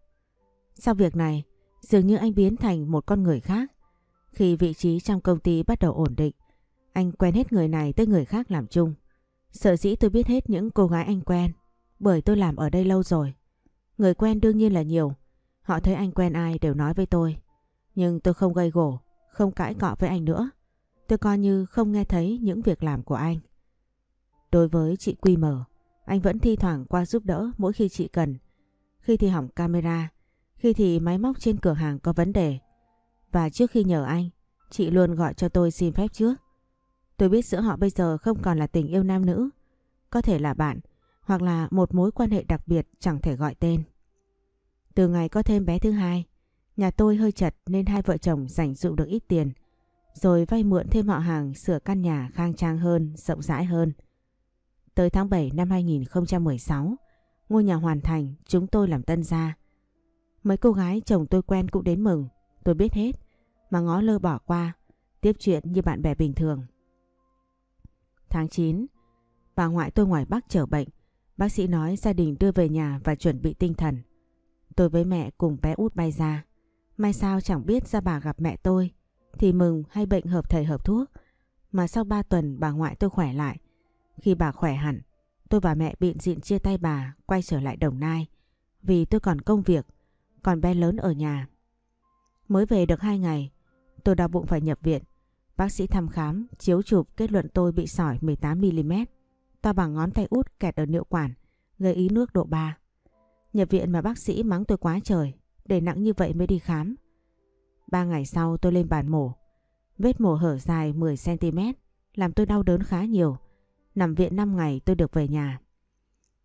Sau việc này, dường như anh biến thành một con người khác. Khi vị trí trong công ty bắt đầu ổn định, anh quen hết người này tới người khác làm chung. Sợ dĩ tôi biết hết những cô gái anh quen, bởi tôi làm ở đây lâu rồi. Người quen đương nhiên là nhiều, họ thấy anh quen ai đều nói với tôi. Nhưng tôi không gây gổ, không cãi cọ với anh nữa. Tôi coi như không nghe thấy những việc làm của anh. Đối với chị Quy mở anh vẫn thi thoảng qua giúp đỡ mỗi khi chị cần. Khi thì hỏng camera, khi thì máy móc trên cửa hàng có vấn đề. Và trước khi nhờ anh, chị luôn gọi cho tôi xin phép trước. Tôi biết giữa họ bây giờ không còn là tình yêu nam nữ, có thể là bạn hoặc là một mối quan hệ đặc biệt chẳng thể gọi tên. Từ ngày có thêm bé thứ hai, nhà tôi hơi chật nên hai vợ chồng dành dụ được ít tiền, rồi vay mượn thêm họ hàng sửa căn nhà khang trang hơn, rộng rãi hơn. Tới tháng 7 năm 2016, ngôi nhà hoàn thành, chúng tôi làm tân gia. Mấy cô gái chồng tôi quen cũng đến mừng, tôi biết hết, mà ngó lơ bỏ qua, tiếp chuyện như bạn bè bình thường. Tháng 9, bà ngoại tôi ngoài Bắc trở bệnh. Bác sĩ nói gia đình đưa về nhà và chuẩn bị tinh thần. Tôi với mẹ cùng bé út bay ra. Mai sao chẳng biết ra bà gặp mẹ tôi thì mừng hay bệnh hợp thầy hợp thuốc. Mà sau 3 tuần bà ngoại tôi khỏe lại. Khi bà khỏe hẳn, tôi và mẹ bịn dịn chia tay bà quay trở lại Đồng Nai. Vì tôi còn công việc, còn bé lớn ở nhà. Mới về được 2 ngày, tôi đau bụng phải nhập viện. Bác sĩ thăm khám, chiếu chụp kết luận tôi bị sỏi 18mm, to bằng ngón tay út kẹt ở niệu quản, gây ý nước độ 3. Nhập viện mà bác sĩ mắng tôi quá trời, để nặng như vậy mới đi khám. Ba ngày sau tôi lên bàn mổ, vết mổ hở dài 10cm, làm tôi đau đớn khá nhiều. Nằm viện 5 ngày tôi được về nhà.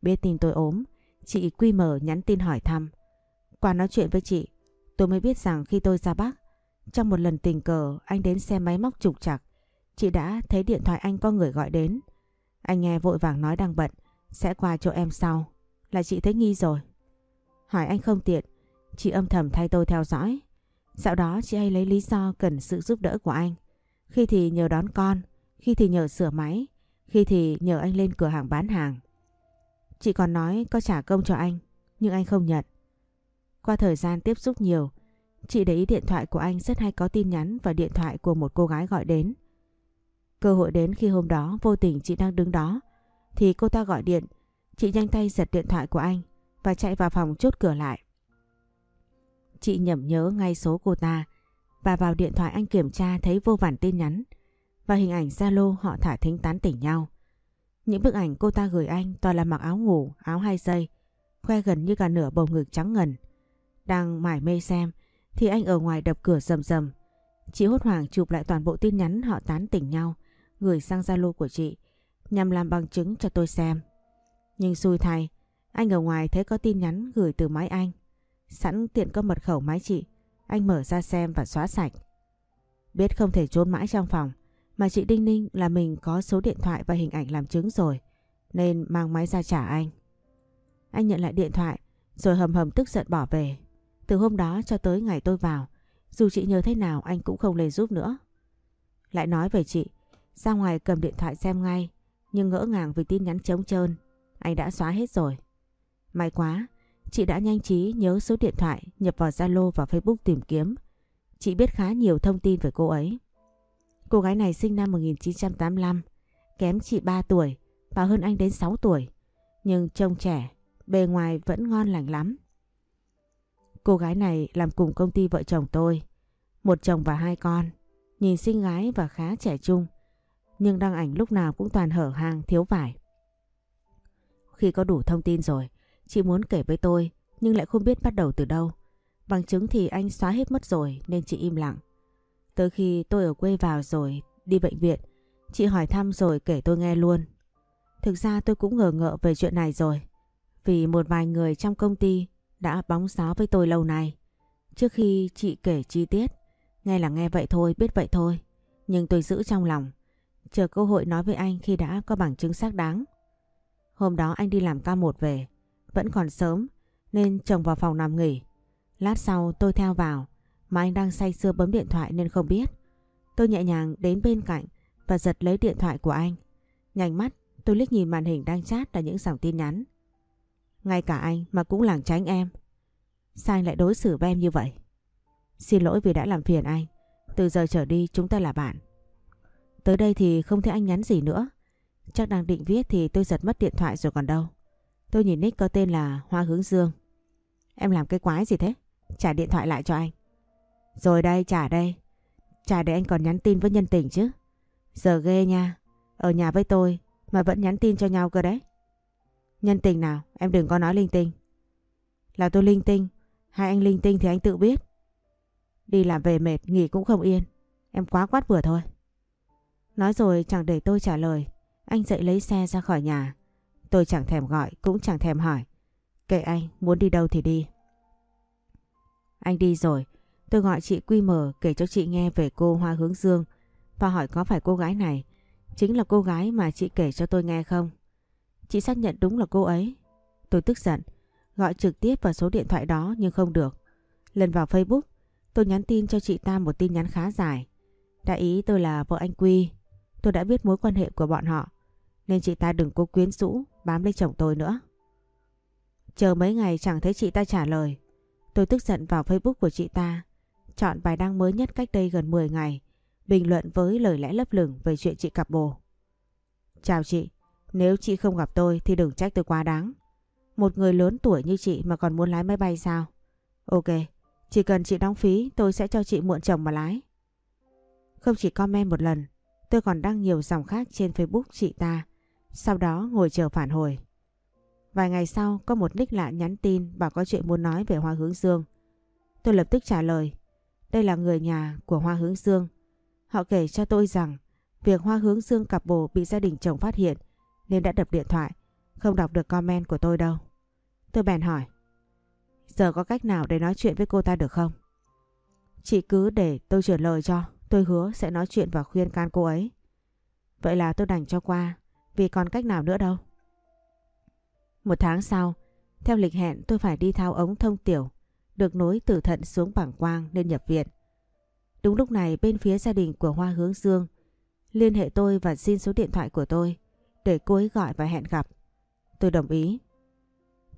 Biết tin tôi ốm, chị Quy Mờ nhắn tin hỏi thăm. Qua nói chuyện với chị, tôi mới biết rằng khi tôi ra Bắc, trong một lần tình cờ anh đến xe máy móc trục chặt, chị đã thấy điện thoại anh có người gọi đến. Anh nghe vội vàng nói đang bận, sẽ qua chỗ em sau. Là chị thấy nghi rồi. Hỏi anh không tiện, chị âm thầm thay tôi theo dõi. Sau đó chị hay lấy lý do cần sự giúp đỡ của anh. Khi thì nhờ đón con, khi thì nhờ sửa máy, khi thì nhờ anh lên cửa hàng bán hàng. Chị còn nói có trả công cho anh, nhưng anh không nhận. Qua thời gian tiếp xúc nhiều, Chị để ý điện thoại của anh rất hay có tin nhắn và điện thoại của một cô gái gọi đến. Cơ hội đến khi hôm đó vô tình chị đang đứng đó thì cô ta gọi điện. Chị nhanh tay giật điện thoại của anh và chạy vào phòng chốt cửa lại. Chị nhẩm nhớ ngay số cô ta và vào điện thoại anh kiểm tra thấy vô vàn tin nhắn và hình ảnh Zalo họ thả thính tán tỉnh nhau. Những bức ảnh cô ta gửi anh toàn là mặc áo ngủ, áo hai dây, khoe gần như cả nửa bầu ngực trắng ngần. Đang mải mê xem thì anh ở ngoài đập cửa rầm rầm. Chị hốt hoảng chụp lại toàn bộ tin nhắn họ tán tỉnh nhau, gửi sang Zalo của chị, nhằm làm bằng chứng cho tôi xem. Nhưng xui thay, Anh ở ngoài thấy có tin nhắn gửi từ máy anh. Sẵn tiện có mật khẩu máy chị. Anh mở ra xem và xóa sạch. Biết không thể trốn mãi trong phòng. Mà chị Đinh Ninh là mình có số điện thoại và hình ảnh làm chứng rồi. Nên mang máy ra trả anh. Anh nhận lại điện thoại rồi hầm hầm tức giận bỏ về. Từ hôm đó cho tới ngày tôi vào. Dù chị nhờ thế nào anh cũng không lên giúp nữa. Lại nói về chị. Ra ngoài cầm điện thoại xem ngay. Nhưng ngỡ ngàng vì tin nhắn trống trơn. Anh đã xóa hết rồi. May quá. Chị đã nhanh trí nhớ số điện thoại nhập vào Zalo và Facebook tìm kiếm. Chị biết khá nhiều thông tin về cô ấy. Cô gái này sinh năm 1985, kém chị 3 tuổi và hơn anh đến 6 tuổi. Nhưng trông trẻ, bề ngoài vẫn ngon lành lắm. Cô gái này làm cùng công ty vợ chồng tôi, một chồng và hai con, nhìn xinh gái và khá trẻ trung, nhưng đăng ảnh lúc nào cũng toàn hở hang thiếu vải. Khi có đủ thông tin rồi, chị muốn kể với tôi nhưng lại không biết bắt đầu từ đâu. Bằng chứng thì anh xóa hết mất rồi nên chị im lặng. Tới khi tôi ở quê vào rồi đi bệnh viện, chị hỏi thăm rồi kể tôi nghe luôn. Thực ra tôi cũng ngờ ngợ về chuyện này rồi. Vì một vài người trong công ty đã bóng gió với tôi lâu nay. Trước khi chị kể chi tiết, nghe là nghe vậy thôi, biết vậy thôi. Nhưng tôi giữ trong lòng, chờ cơ hội nói với anh khi đã có bằng chứng xác đáng. Hôm đó anh đi làm ca một về, vẫn còn sớm nên chồng vào phòng nằm nghỉ. Lát sau tôi theo vào mà anh đang say sưa bấm điện thoại nên không biết. Tôi nhẹ nhàng đến bên cạnh và giật lấy điện thoại của anh. Nhanh mắt tôi liếc nhìn màn hình đang chat là những dòng tin nhắn. Ngay cả anh mà cũng lảng tránh em. Sao anh lại đối xử với em như vậy? Xin lỗi vì đã làm phiền anh. Từ giờ trở đi chúng ta là bạn. Tới đây thì không thấy anh nhắn gì nữa. Chắc đang định viết thì tôi giật mất điện thoại rồi còn đâu. Tôi nhìn nick có tên là Hoa Hướng Dương. Em làm cái quái gì thế? Trả điện thoại lại cho anh. Rồi đây, trả đây. Trả để anh còn nhắn tin với nhân tình chứ. Giờ ghê nha. Ở nhà với tôi mà vẫn nhắn tin cho nhau cơ đấy. Nhân tình nào em đừng có nói linh tinh. Là tôi linh tinh. Hai anh linh tinh thì anh tự biết. Đi làm về mệt, nghỉ cũng không yên. Em quá quát vừa thôi. Nói rồi chẳng để tôi trả lời. Anh dậy lấy xe ra khỏi nhà. Tôi chẳng thèm gọi cũng chẳng thèm hỏi. Kệ anh muốn đi đâu thì đi. Anh đi rồi. Tôi gọi chị Quy Mờ kể cho chị nghe về cô Hoa Hướng Dương và hỏi có phải cô gái này chính là cô gái mà chị kể cho tôi nghe không. Chị xác nhận đúng là cô ấy. Tôi tức giận, gọi trực tiếp vào số điện thoại đó nhưng không được. Lần vào Facebook, tôi nhắn tin cho chị ta một tin nhắn khá dài. đại ý tôi là vợ anh Quy. Tôi đã biết mối quan hệ của bọn họ. Nên chị ta đừng cố quyến rũ bám lấy chồng tôi nữa. Chờ mấy ngày chẳng thấy chị ta trả lời. Tôi tức giận vào Facebook của chị ta. Chọn bài đăng mới nhất cách đây gần 10 ngày. Bình luận với lời lẽ lấp lửng về chuyện chị cặp bồ. Chào chị, nếu chị không gặp tôi thì đừng trách tôi quá đáng. Một người lớn tuổi như chị mà còn muốn lái máy bay sao? Ok, chỉ cần chị đóng phí tôi sẽ cho chị mượn chồng mà lái. Không chỉ comment một lần, tôi còn đăng nhiều dòng khác trên Facebook chị ta. Sau đó ngồi chờ phản hồi. Vài ngày sau có một nick lạ nhắn tin bảo có chuyện muốn nói về Hoa Hướng Dương. Tôi lập tức trả lời. Đây là người nhà của Hoa Hướng Dương. Họ kể cho tôi rằng việc Hoa Hướng Dương cặp bồ bị gia đình chồng phát hiện nên đã đập điện thoại, không đọc được comment của tôi đâu. Tôi bèn hỏi. Giờ có cách nào để nói chuyện với cô ta được không? Chị cứ để tôi chuyển lời cho, tôi hứa sẽ nói chuyện và khuyên can cô ấy. Vậy là tôi đành cho qua, vì còn cách nào nữa đâu. Một tháng sau, theo lịch hẹn tôi phải đi thao ống thông tiểu, được nối từ thận xuống bảng quang nên nhập viện. Đúng lúc này bên phía gia đình của Hoa Hướng Dương liên hệ tôi và xin số điện thoại của tôi để cô ấy gọi và hẹn gặp. Tôi đồng ý.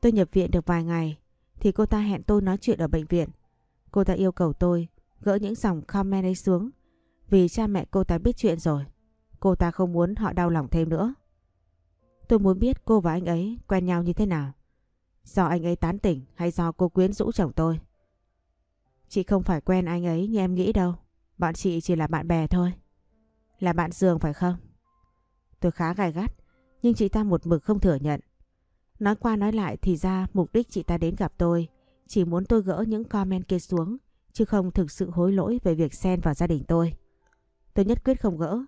Tôi nhập viện được vài ngày thì cô ta hẹn tôi nói chuyện ở bệnh viện. Cô ta yêu cầu tôi gỡ những dòng comment ấy xuống vì cha mẹ cô ta biết chuyện rồi. Cô ta không muốn họ đau lòng thêm nữa. Tôi muốn biết cô và anh ấy quen nhau như thế nào. Do anh ấy tán tỉnh hay do cô quyến rũ chồng tôi? Chị không phải quen anh ấy như em nghĩ đâu. Bọn chị chỉ là bạn bè thôi. Là bạn giường phải không? Tôi khá gai gắt, nhưng chị ta một mực không thừa nhận. Nói qua nói lại thì ra mục đích chị ta đến gặp tôi chỉ muốn tôi gỡ những comment kia xuống chứ không thực sự hối lỗi về việc xen vào gia đình tôi. Tôi nhất quyết không gỡ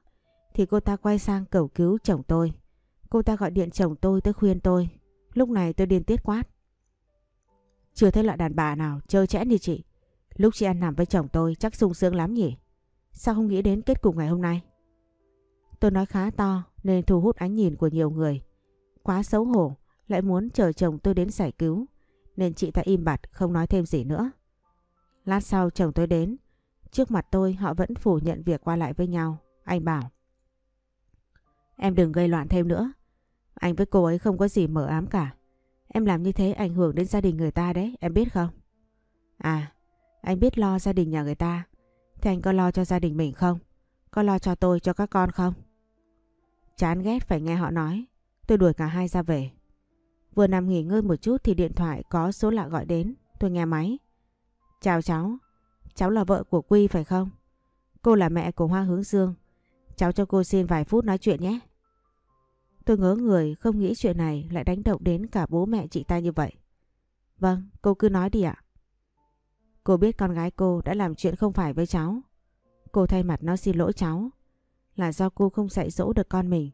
thì cô ta quay sang cầu cứu chồng tôi. Cô ta gọi điện chồng tôi tới khuyên tôi Lúc này tôi điên tiết quát. Chưa thấy loại đàn bà nào chơi chẽn như chị. Lúc chị ăn nằm với chồng tôi chắc sung sướng lắm nhỉ. Sao không nghĩ đến kết cục ngày hôm nay? Tôi nói khá to nên thu hút ánh nhìn của nhiều người. Quá xấu hổ, lại muốn chờ chồng tôi đến giải cứu. Nên chị ta im bặt không nói thêm gì nữa. Lát sau chồng tôi đến. Trước mặt tôi họ vẫn phủ nhận việc qua lại với nhau. Anh bảo. Em đừng gây loạn thêm nữa. Anh với cô ấy không có gì mở ám cả. Em làm như thế ảnh hưởng đến gia đình người ta đấy, em biết không? À, anh biết lo gia đình nhà người ta. Thì anh có lo cho gia đình mình không? Có lo cho tôi, cho các con không? Chán ghét phải nghe họ nói. Tôi đuổi cả hai ra về. Vừa nằm nghỉ ngơi một chút thì điện thoại có số lạ gọi đến. Tôi nghe máy. Chào cháu. Cháu là vợ của Quy phải không? Cô là mẹ của Hoa Hướng Dương. Cháu cho cô xin vài phút nói chuyện nhé. Tôi ngớ người không nghĩ chuyện này lại đánh động đến cả bố mẹ chị ta như vậy. Vâng, cô cứ nói đi ạ. Cô biết con gái cô đã làm chuyện không phải với cháu. Cô thay mặt nó xin lỗi cháu. Là do cô không dạy dỗ được con mình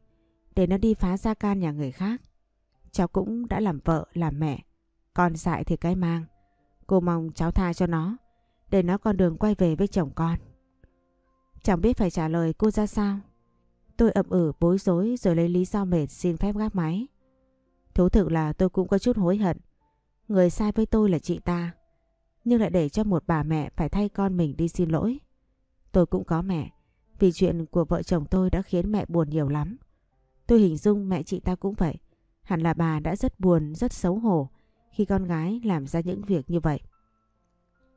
để nó đi phá gia can nhà người khác. Cháu cũng đã làm vợ, làm mẹ. Con dại thì cái mang. Cô mong cháu tha cho nó để nó con đường quay về với chồng con. Chẳng biết phải trả lời cô ra sao. Tôi ậm ừ bối rối rồi lấy lý do mệt xin phép gác máy. Thú thực là tôi cũng có chút hối hận. Người sai với tôi là chị ta. Nhưng lại để cho một bà mẹ phải thay con mình đi xin lỗi. Tôi cũng có mẹ. Vì chuyện của vợ chồng tôi đã khiến mẹ buồn nhiều lắm. Tôi hình dung mẹ chị ta cũng vậy. Hẳn là bà đã rất buồn, rất xấu hổ khi con gái làm ra những việc như vậy.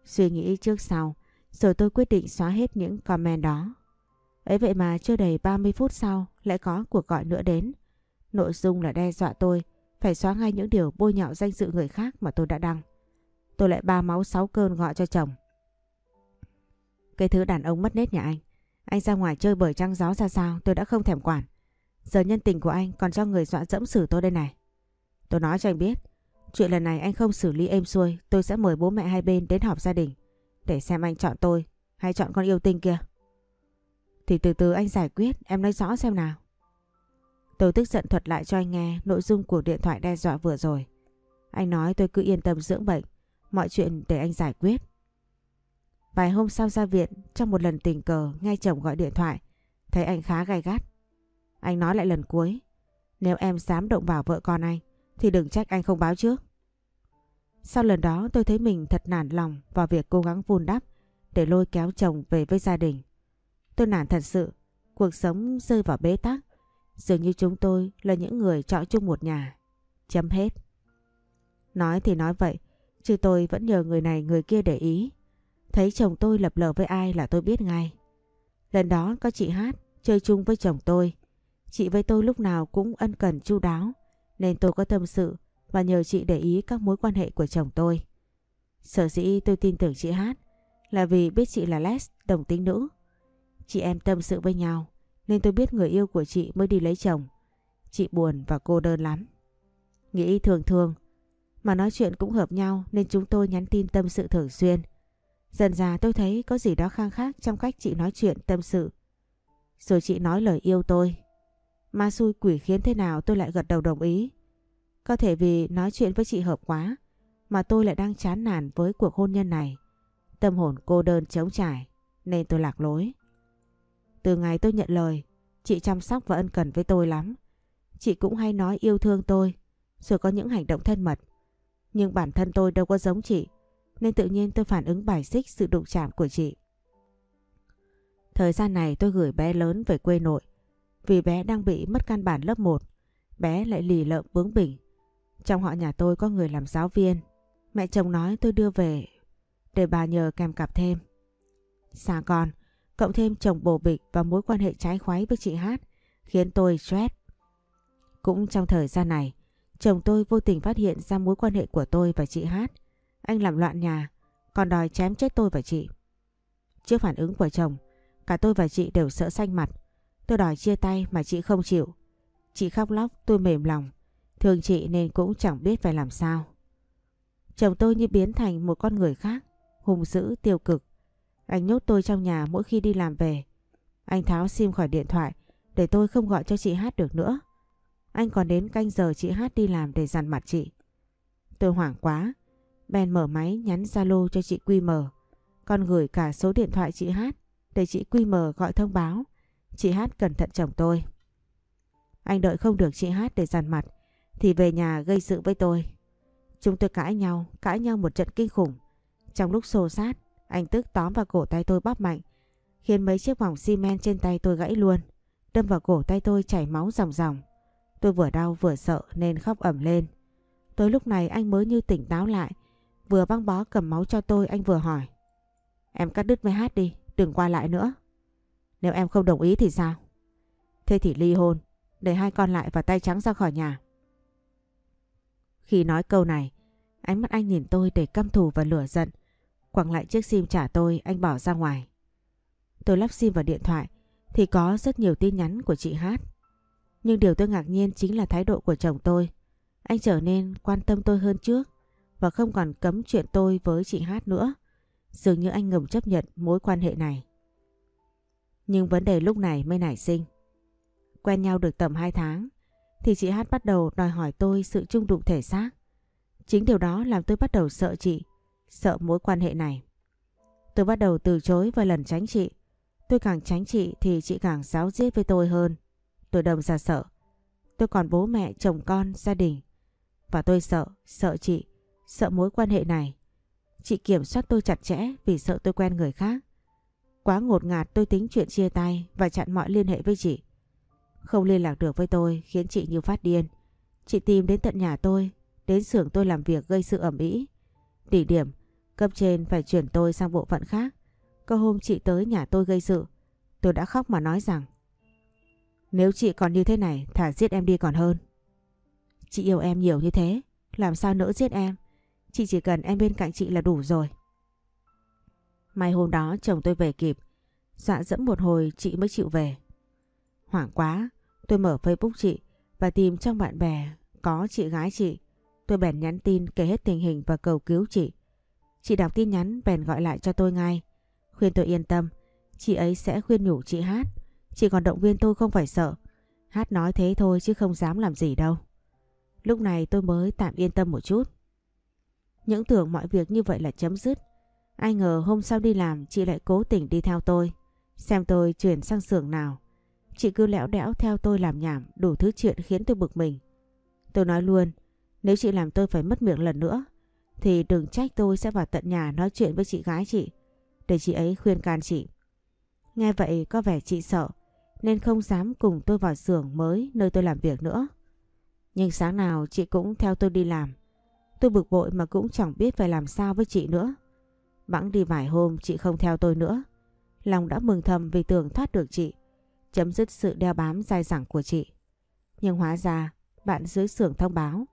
Suy nghĩ trước sau, rồi tôi quyết định xóa hết những comment đó. Ấy vậy mà chưa đầy 30 phút sau lại có cuộc gọi nữa đến. Nội dung là đe dọa tôi phải xóa ngay những điều bôi nhọ danh dự người khác mà tôi đã đăng. Tôi lại ba máu sáu cơn gọi cho chồng. Cái thứ đàn ông mất nết nhà anh. Anh ra ngoài chơi bời trăng gió ra sao tôi đã không thèm quản. Giờ nhân tình của anh còn cho người dọa dẫm xử tôi đây này. Tôi nói cho anh biết. Chuyện lần này anh không xử lý êm xuôi tôi sẽ mời bố mẹ hai bên đến họp gia đình. Để xem anh chọn tôi hay chọn con yêu tinh kia. Thì từ từ anh giải quyết em nói rõ xem nào. Tôi tức giận thuật lại cho anh nghe nội dung của điện thoại đe dọa vừa rồi. Anh nói tôi cứ yên tâm dưỡng bệnh, mọi chuyện để anh giải quyết. Vài hôm sau ra viện, trong một lần tình cờ nghe chồng gọi điện thoại, thấy anh khá gay gắt. Anh nói lại lần cuối, nếu em dám động vào vợ con anh, thì đừng trách anh không báo trước. Sau lần đó tôi thấy mình thật nản lòng vào việc cố gắng vun đắp để lôi kéo chồng về với gia đình. Tôi nản thật sự, cuộc sống rơi vào bế tắc. Dường như chúng tôi là những người trọ chung một nhà. Chấm hết. Nói thì nói vậy, chứ tôi vẫn nhờ người này người kia để ý. Thấy chồng tôi lập lờ với ai là tôi biết ngay. Lần đó có chị Hát chơi chung với chồng tôi. Chị với tôi lúc nào cũng ân cần chu đáo nên tôi có tâm sự và nhờ chị để ý các mối quan hệ của chồng tôi. Sở dĩ tôi tin tưởng chị Hát là vì biết chị là Les, đồng tính nữ. Chị em tâm sự với nhau nên tôi biết người yêu của chị mới đi lấy chồng. Chị buồn và cô đơn lắm. Nghĩ thường thường mà nói chuyện cũng hợp nhau nên chúng tôi nhắn tin tâm sự thường xuyên. Dần ra tôi thấy có gì đó khang khác trong cách chị nói chuyện tâm sự. Rồi chị nói lời yêu tôi. Ma xui quỷ khiến thế nào tôi lại gật đầu đồng ý. Có thể vì nói chuyện với chị hợp quá mà tôi lại đang chán nản với cuộc hôn nhân này. Tâm hồn cô đơn trống trải nên tôi lạc lối. Từ ngày tôi nhận lời, chị chăm sóc và ân cần với tôi lắm. Chị cũng hay nói yêu thương tôi, rồi có những hành động thân mật. Nhưng bản thân tôi đâu có giống chị, nên tự nhiên tôi phản ứng bài xích sự đụng chạm của chị. Thời gian này tôi gửi bé lớn về quê nội, vì bé đang bị mất căn bản lớp 1, bé lại lì lợm bướng bỉnh. Trong họ nhà tôi có người làm giáo viên, mẹ chồng nói tôi đưa về để bà nhờ kèm cặp thêm. Xa con, cộng thêm chồng bổ bịch và mối quan hệ trái khoái với chị Hát khiến tôi stress. Cũng trong thời gian này, chồng tôi vô tình phát hiện ra mối quan hệ của tôi và chị Hát. Anh làm loạn nhà, còn đòi chém chết tôi và chị. Trước phản ứng của chồng, cả tôi và chị đều sợ xanh mặt. Tôi đòi chia tay mà chị không chịu. Chị khóc lóc, tôi mềm lòng. Thương chị nên cũng chẳng biết phải làm sao. Chồng tôi như biến thành một con người khác, hùng dữ, tiêu cực. Anh nhốt tôi trong nhà mỗi khi đi làm về. Anh tháo sim khỏi điện thoại để tôi không gọi cho chị Hát được nữa. Anh còn đến canh giờ chị Hát đi làm để dằn mặt chị. Tôi hoảng quá. Ben mở máy nhắn Zalo cho chị Quy mờ. Còn gửi cả số điện thoại chị Hát để chị Quy mờ gọi thông báo. Chị Hát cẩn thận chồng tôi. Anh đợi không được chị Hát để giàn mặt thì về nhà gây sự với tôi. Chúng tôi cãi nhau, cãi nhau một trận kinh khủng. Trong lúc xô sát, anh tức tóm vào cổ tay tôi bóp mạnh, khiến mấy chiếc vòng xi men trên tay tôi gãy luôn, đâm vào cổ tay tôi chảy máu ròng ròng. Tôi vừa đau vừa sợ nên khóc ẩm lên. Tới lúc này anh mới như tỉnh táo lại, vừa băng bó cầm máu cho tôi anh vừa hỏi. Em cắt đứt với hát đi, đừng qua lại nữa. Nếu em không đồng ý thì sao? Thế thì ly hôn, để hai con lại và tay trắng ra khỏi nhà. Khi nói câu này, ánh mắt anh nhìn tôi để căm thù và lửa giận. Quẳng lại chiếc sim trả tôi, anh bỏ ra ngoài. Tôi lắp sim vào điện thoại thì có rất nhiều tin nhắn của chị Hát. Nhưng điều tôi ngạc nhiên chính là thái độ của chồng tôi. Anh trở nên quan tâm tôi hơn trước và không còn cấm chuyện tôi với chị Hát nữa. Dường như anh ngầm chấp nhận mối quan hệ này. Nhưng vấn đề lúc này mới nảy sinh. Quen nhau được tầm 2 tháng thì chị Hát bắt đầu đòi hỏi tôi sự chung đụng thể xác. Chính điều đó làm tôi bắt đầu sợ chị, sợ mối quan hệ này. Tôi bắt đầu từ chối và lần tránh chị. Tôi càng tránh chị thì chị càng giáo giết với tôi hơn. Tôi đâm ra sợ. Tôi còn bố mẹ, chồng con, gia đình. Và tôi sợ, sợ chị, sợ mối quan hệ này. Chị kiểm soát tôi chặt chẽ vì sợ tôi quen người khác. Quá ngột ngạt tôi tính chuyện chia tay và chặn mọi liên hệ với chị. Không liên lạc được với tôi khiến chị như phát điên. Chị tìm đến tận nhà tôi, đến xưởng tôi làm việc gây sự ẩm ý. Tỷ điểm, cấp trên phải chuyển tôi sang bộ phận khác. Có hôm chị tới nhà tôi gây sự, tôi đã khóc mà nói rằng Nếu chị còn như thế này, thả giết em đi còn hơn. Chị yêu em nhiều như thế, làm sao nỡ giết em? Chị chỉ cần em bên cạnh chị là đủ rồi. May hôm đó chồng tôi về kịp, dọa dẫm một hồi chị mới chịu về. Hoảng quá, tôi mở Facebook chị và tìm trong bạn bè có chị gái chị. Tôi bèn nhắn tin kể hết tình hình và cầu cứu chị. Chị đọc tin nhắn bèn gọi lại cho tôi ngay. Khuyên tôi yên tâm, chị ấy sẽ khuyên nhủ chị Hát. Chị còn động viên tôi không phải sợ. Hát nói thế thôi chứ không dám làm gì đâu. Lúc này tôi mới tạm yên tâm một chút. Những tưởng mọi việc như vậy là chấm dứt. Ai ngờ hôm sau đi làm chị lại cố tình đi theo tôi. Xem tôi chuyển sang xưởng nào. Chị cứ lẽo đẽo theo tôi làm nhảm đủ thứ chuyện khiến tôi bực mình. Tôi nói luôn, nếu chị làm tôi phải mất miệng lần nữa, thì đừng trách tôi sẽ vào tận nhà nói chuyện với chị gái chị, để chị ấy khuyên can chị. Nghe vậy có vẻ chị sợ, nên không dám cùng tôi vào xưởng mới nơi tôi làm việc nữa. Nhưng sáng nào chị cũng theo tôi đi làm. Tôi bực bội mà cũng chẳng biết phải làm sao với chị nữa. Bẵng đi vài hôm chị không theo tôi nữa. Lòng đã mừng thầm vì tưởng thoát được chị chấm dứt sự đeo bám dai dẳng của chị. Nhưng hóa ra bạn dưới xưởng thông báo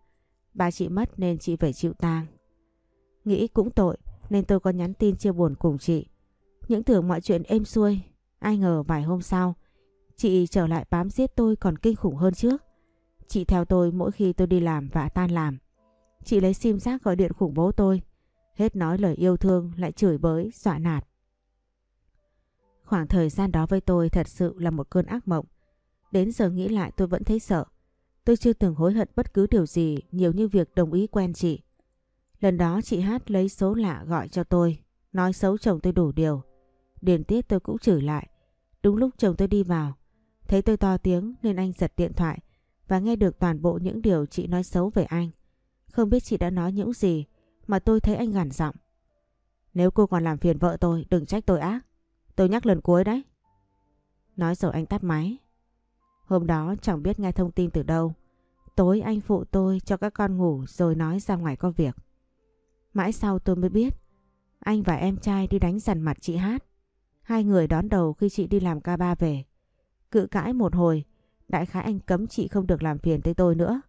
ba chị mất nên chị phải chịu tang. Nghĩ cũng tội nên tôi có nhắn tin chia buồn cùng chị. Những tưởng mọi chuyện êm xuôi, ai ngờ vài hôm sau chị trở lại bám giết tôi còn kinh khủng hơn trước. Chị theo tôi mỗi khi tôi đi làm và tan làm. Chị lấy sim giác gọi điện khủng bố tôi. Hết nói lời yêu thương lại chửi bới, dọa nạt. Khoảng thời gian đó với tôi thật sự là một cơn ác mộng. Đến giờ nghĩ lại tôi vẫn thấy sợ. Tôi chưa từng hối hận bất cứ điều gì nhiều như việc đồng ý quen chị. Lần đó chị Hát lấy số lạ gọi cho tôi, nói xấu chồng tôi đủ điều. Điền tiết tôi cũng chửi lại. Đúng lúc chồng tôi đi vào, thấy tôi to tiếng nên anh giật điện thoại và nghe được toàn bộ những điều chị nói xấu về anh. Không biết chị đã nói những gì mà tôi thấy anh gằn giọng. Nếu cô còn làm phiền vợ tôi, đừng trách tôi ác. Tôi nhắc lần cuối đấy. Nói rồi anh tắt máy. Hôm đó chẳng biết nghe thông tin từ đâu. Tối anh phụ tôi cho các con ngủ rồi nói ra ngoài có việc. Mãi sau tôi mới biết anh và em trai đi đánh dằn mặt chị Hát. Hai người đón đầu khi chị đi làm ca ba về. Cự cãi một hồi, đại khái anh cấm chị không được làm phiền tới tôi nữa.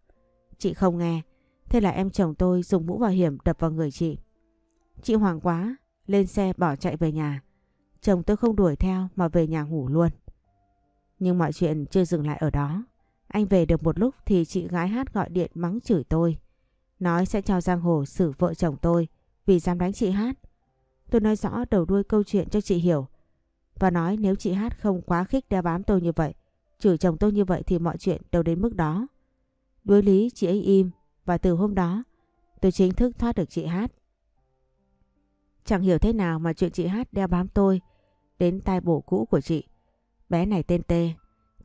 Chị không nghe, thế là em chồng tôi dùng mũ bảo hiểm đập vào người chị. Chị hoảng quá, lên xe bỏ chạy về nhà. Chồng tôi không đuổi theo mà về nhà ngủ luôn. Nhưng mọi chuyện chưa dừng lại ở đó. Anh về được một lúc thì chị gái hát gọi điện mắng chửi tôi. Nói sẽ cho Giang Hồ xử vợ chồng tôi vì dám đánh chị hát. Tôi nói rõ đầu đuôi câu chuyện cho chị hiểu. Và nói nếu chị hát không quá khích đeo bám tôi như vậy, chửi chồng tôi như vậy thì mọi chuyện đâu đến mức đó. Đối lý chị ấy im và từ hôm đó tôi chính thức thoát được chị Hát. Chẳng hiểu thế nào mà chuyện chị Hát đeo bám tôi đến tai bổ cũ của chị. Bé này tên Tê,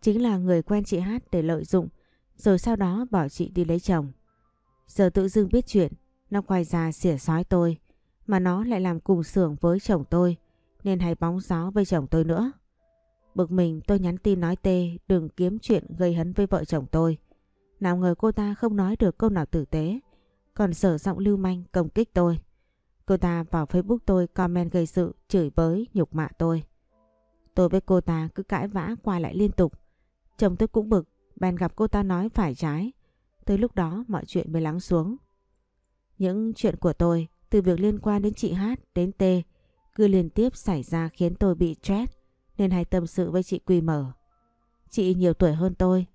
chính là người quen chị Hát để lợi dụng rồi sau đó bỏ chị đi lấy chồng. Giờ tự dưng biết chuyện, nó quay ra xỉa sói tôi mà nó lại làm cùng xưởng với chồng tôi nên hay bóng gió với chồng tôi nữa. Bực mình tôi nhắn tin nói Tê đừng kiếm chuyện gây hấn với vợ chồng tôi. Nào ngờ cô ta không nói được câu nào tử tế, còn sở giọng lưu manh công kích tôi. Cô ta vào Facebook tôi comment gây sự, chửi bới, nhục mạ tôi. Tôi với cô ta cứ cãi vã qua lại liên tục. Chồng tôi cũng bực, bèn gặp cô ta nói phải trái. Tới lúc đó mọi chuyện mới lắng xuống. Những chuyện của tôi, từ việc liên quan đến chị Hát đến T, cứ liên tiếp xảy ra khiến tôi bị stress, nên hay tâm sự với chị Quy mở. Chị nhiều tuổi hơn tôi,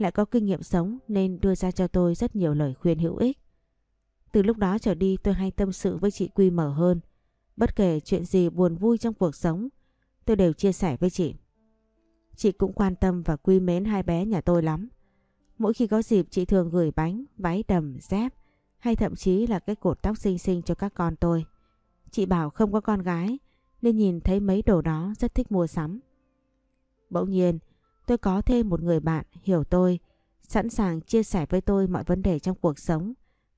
lại có kinh nghiệm sống nên đưa ra cho tôi rất nhiều lời khuyên hữu ích. Từ lúc đó trở đi tôi hay tâm sự với chị Quy mở hơn. Bất kể chuyện gì buồn vui trong cuộc sống, tôi đều chia sẻ với chị. Chị cũng quan tâm và quy mến hai bé nhà tôi lắm. Mỗi khi có dịp chị thường gửi bánh, váy đầm, dép hay thậm chí là cái cột tóc xinh xinh cho các con tôi. Chị bảo không có con gái nên nhìn thấy mấy đồ đó rất thích mua sắm. Bỗng nhiên tôi có thêm một người bạn hiểu tôi, sẵn sàng chia sẻ với tôi mọi vấn đề trong cuộc sống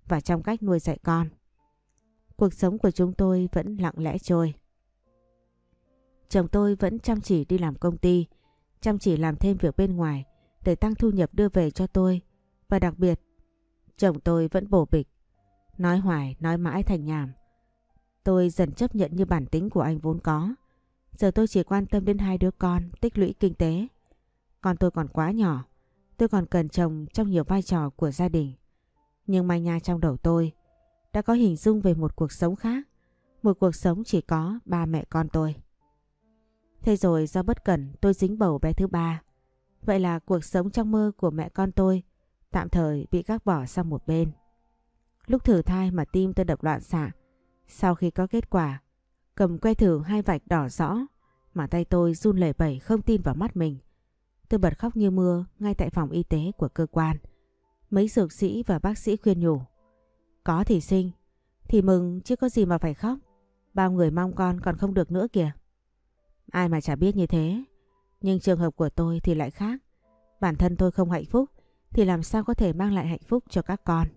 và trong cách nuôi dạy con. Cuộc sống của chúng tôi vẫn lặng lẽ trôi. Chồng tôi vẫn chăm chỉ đi làm công ty, chăm chỉ làm thêm việc bên ngoài để tăng thu nhập đưa về cho tôi. Và đặc biệt, chồng tôi vẫn bổ bịch, nói hoài, nói mãi thành nhảm. Tôi dần chấp nhận như bản tính của anh vốn có. Giờ tôi chỉ quan tâm đến hai đứa con, tích lũy kinh tế. Con tôi còn quá nhỏ, tôi còn cần chồng trong nhiều vai trò của gia đình. Nhưng mai nha trong đầu tôi đã có hình dung về một cuộc sống khác. Một cuộc sống chỉ có ba mẹ con tôi. Thế rồi do bất cẩn tôi dính bầu bé thứ ba. Vậy là cuộc sống trong mơ của mẹ con tôi tạm thời bị gác bỏ sang một bên. Lúc thử thai mà tim tôi đập loạn xạ. Sau khi có kết quả, cầm que thử hai vạch đỏ rõ mà tay tôi run lẩy bẩy không tin vào mắt mình. Tôi bật khóc như mưa ngay tại phòng y tế của cơ quan. Mấy dược sĩ và bác sĩ khuyên nhủ. Có thì sinh, thì mừng chứ có gì mà phải khóc. Bao người mong con còn không được nữa kìa. Ai mà chả biết như thế. Nhưng trường hợp của tôi thì lại khác. Bản thân tôi không hạnh phúc thì làm sao có thể mang lại hạnh phúc cho các con.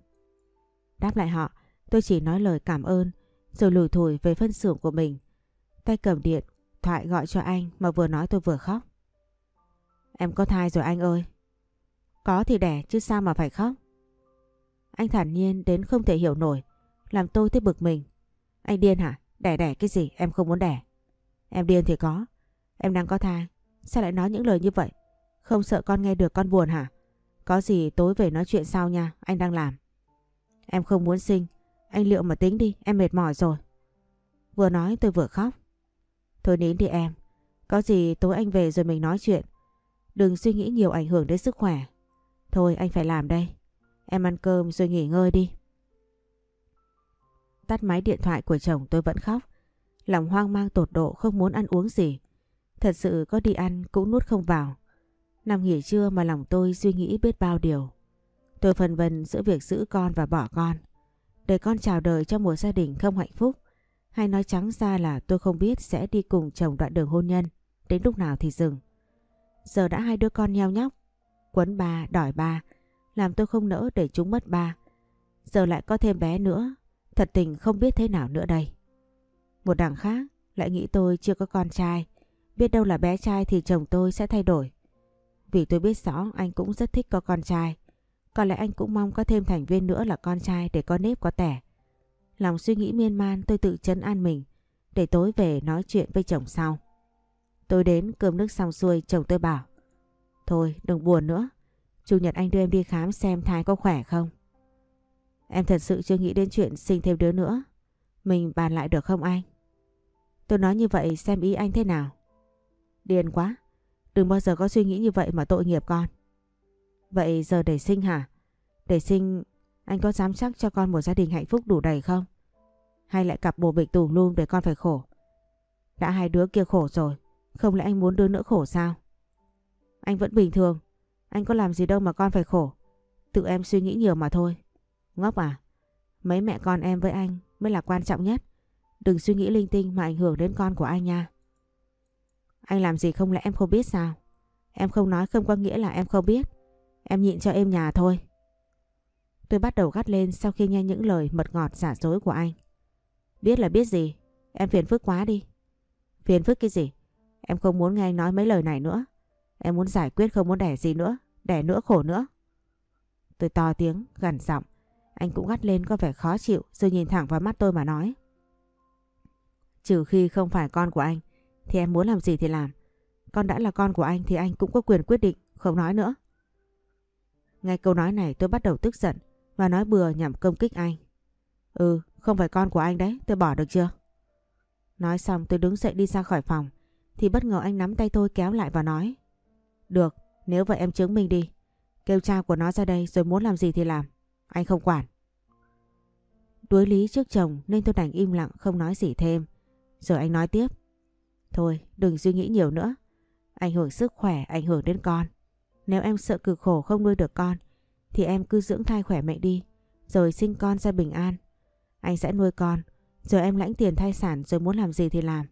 Đáp lại họ, tôi chỉ nói lời cảm ơn rồi lùi thủi về phân xưởng của mình. Tay cầm điện, thoại gọi cho anh mà vừa nói tôi vừa khóc. Em có thai rồi anh ơi. Có thì đẻ chứ sao mà phải khóc. Anh thản nhiên đến không thể hiểu nổi, làm tôi thấy bực mình. Anh điên hả? Đẻ đẻ cái gì? Em không muốn đẻ. Em điên thì có. Em đang có thai. Sao lại nói những lời như vậy? Không sợ con nghe được con buồn hả? Có gì tối về nói chuyện sau nha, anh đang làm. Em không muốn sinh. Anh liệu mà tính đi, em mệt mỏi rồi. Vừa nói tôi vừa khóc. Thôi nín đi em. Có gì tối anh về rồi mình nói chuyện. Đừng suy nghĩ nhiều ảnh hưởng đến sức khỏe. Thôi, anh phải làm đây. Em ăn cơm rồi nghỉ ngơi đi. Tắt máy điện thoại của chồng, tôi vẫn khóc. Lòng hoang mang tột độ, không muốn ăn uống gì. Thật sự có đi ăn cũng nuốt không vào. Nằm nghỉ trưa mà lòng tôi suy nghĩ biết bao điều. Tôi phần vần giữa việc giữ con và bỏ con. Để con chào đời cho một gia đình không hạnh phúc. Hay nói trắng ra là tôi không biết sẽ đi cùng chồng đoạn đường hôn nhân. Đến lúc nào thì dừng. Giờ đã hai đứa con nheo nhóc. Quấn bà, đòi bà, Làm tôi không nỡ để chúng mất ba. Giờ lại có thêm bé nữa. Thật tình không biết thế nào nữa đây. Một đằng khác lại nghĩ tôi chưa có con trai. Biết đâu là bé trai thì chồng tôi sẽ thay đổi. Vì tôi biết rõ anh cũng rất thích có con trai. Có lẽ anh cũng mong có thêm thành viên nữa là con trai để có nếp có tẻ. Lòng suy nghĩ miên man tôi tự chấn an mình để tối về nói chuyện với chồng sau. Tôi đến cơm nước xong xuôi, chồng tôi bảo, Thôi, đừng buồn nữa. Chủ nhật anh đưa em đi khám xem thai có khỏe không. Em thật sự chưa nghĩ đến chuyện sinh thêm đứa nữa. Mình bàn lại được không anh? Tôi nói như vậy xem ý anh thế nào. Điên quá. Đừng bao giờ có suy nghĩ như vậy mà tội nghiệp con. Vậy giờ để sinh hả? Để sinh, anh có dám chắc cho con một gia đình hạnh phúc đủ đầy không? Hay lại cặp bồ bịch tù luôn để con phải khổ? Đã hai đứa kia khổ rồi. Không lẽ anh muốn đứa nữa khổ sao? Anh vẫn bình thường. Anh có làm gì đâu mà con phải khổ. Tự em suy nghĩ nhiều mà thôi. Ngốc à? Mấy mẹ con em với anh mới là quan trọng nhất. Đừng suy nghĩ linh tinh mà ảnh hưởng đến con của anh nha. Anh làm gì không lẽ em không biết sao? Em không nói không có nghĩa là em không biết. Em nhịn cho em nhà thôi. Tôi bắt đầu gắt lên sau khi nghe những lời mật ngọt giả dối của anh. Biết là biết gì? Em phiền phức quá đi. Phiền phức cái gì? Em không muốn nghe anh nói mấy lời này nữa. Em muốn giải quyết không muốn đẻ gì nữa. Đẻ nữa khổ nữa. Tôi to tiếng, gần giọng. Anh cũng gắt lên có vẻ khó chịu rồi nhìn thẳng vào mắt tôi mà nói. Trừ khi không phải con của anh thì em muốn làm gì thì làm. Con đã là con của anh thì anh cũng có quyền quyết định, không nói nữa. Ngay câu nói này tôi bắt đầu tức giận và nói bừa nhằm công kích anh. Ừ, không phải con của anh đấy, tôi bỏ được chưa? Nói xong tôi đứng dậy đi ra khỏi phòng thì bất ngờ anh nắm tay tôi kéo lại và nói Được, nếu vậy em chứng minh đi. Kêu cha của nó ra đây rồi muốn làm gì thì làm. Anh không quản. Đuối lý trước chồng nên tôi đành im lặng không nói gì thêm. Rồi anh nói tiếp. Thôi đừng suy nghĩ nhiều nữa. Ảnh hưởng sức khỏe, ảnh hưởng đến con. Nếu em sợ cực khổ không nuôi được con thì em cứ dưỡng thai khỏe mạnh đi. Rồi sinh con ra bình an. Anh sẽ nuôi con. Rồi em lãnh tiền thai sản rồi muốn làm gì thì làm.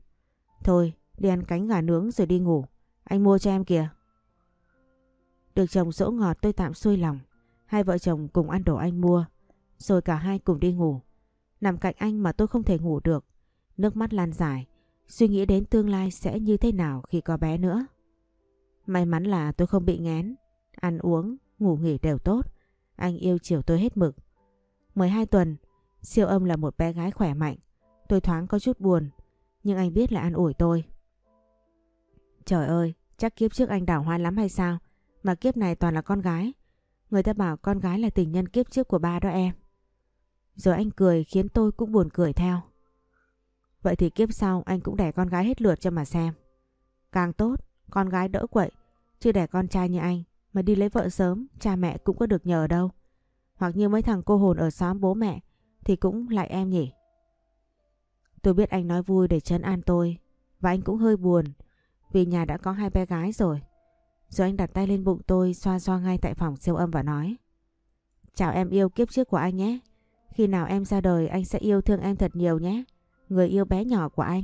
Thôi đi ăn cánh gà nướng rồi đi ngủ. Anh mua cho em kìa. Được chồng dỗ ngọt tôi tạm xuôi lòng. Hai vợ chồng cùng ăn đồ anh mua. Rồi cả hai cùng đi ngủ. Nằm cạnh anh mà tôi không thể ngủ được. Nước mắt lan dài. Suy nghĩ đến tương lai sẽ như thế nào khi có bé nữa. May mắn là tôi không bị ngén. Ăn uống, ngủ nghỉ đều tốt. Anh yêu chiều tôi hết mực. 12 tuần, siêu âm là một bé gái khỏe mạnh. Tôi thoáng có chút buồn. Nhưng anh biết là an ủi tôi. Trời ơi, chắc kiếp trước anh đảo hoa lắm hay sao? Mà kiếp này toàn là con gái. Người ta bảo con gái là tình nhân kiếp trước của ba đó em. Rồi anh cười khiến tôi cũng buồn cười theo. Vậy thì kiếp sau anh cũng đẻ con gái hết lượt cho mà xem. Càng tốt, con gái đỡ quậy. Chứ đẻ con trai như anh mà đi lấy vợ sớm, cha mẹ cũng có được nhờ đâu. Hoặc như mấy thằng cô hồn ở xóm bố mẹ thì cũng lại em nhỉ. Tôi biết anh nói vui để trấn an tôi và anh cũng hơi buồn vì nhà đã có hai bé gái rồi. Rồi anh đặt tay lên bụng tôi, xoa xoa ngay tại phòng siêu âm và nói, Chào em yêu kiếp trước của anh nhé. Khi nào em ra đời, anh sẽ yêu thương em thật nhiều nhé. Người yêu bé nhỏ của anh.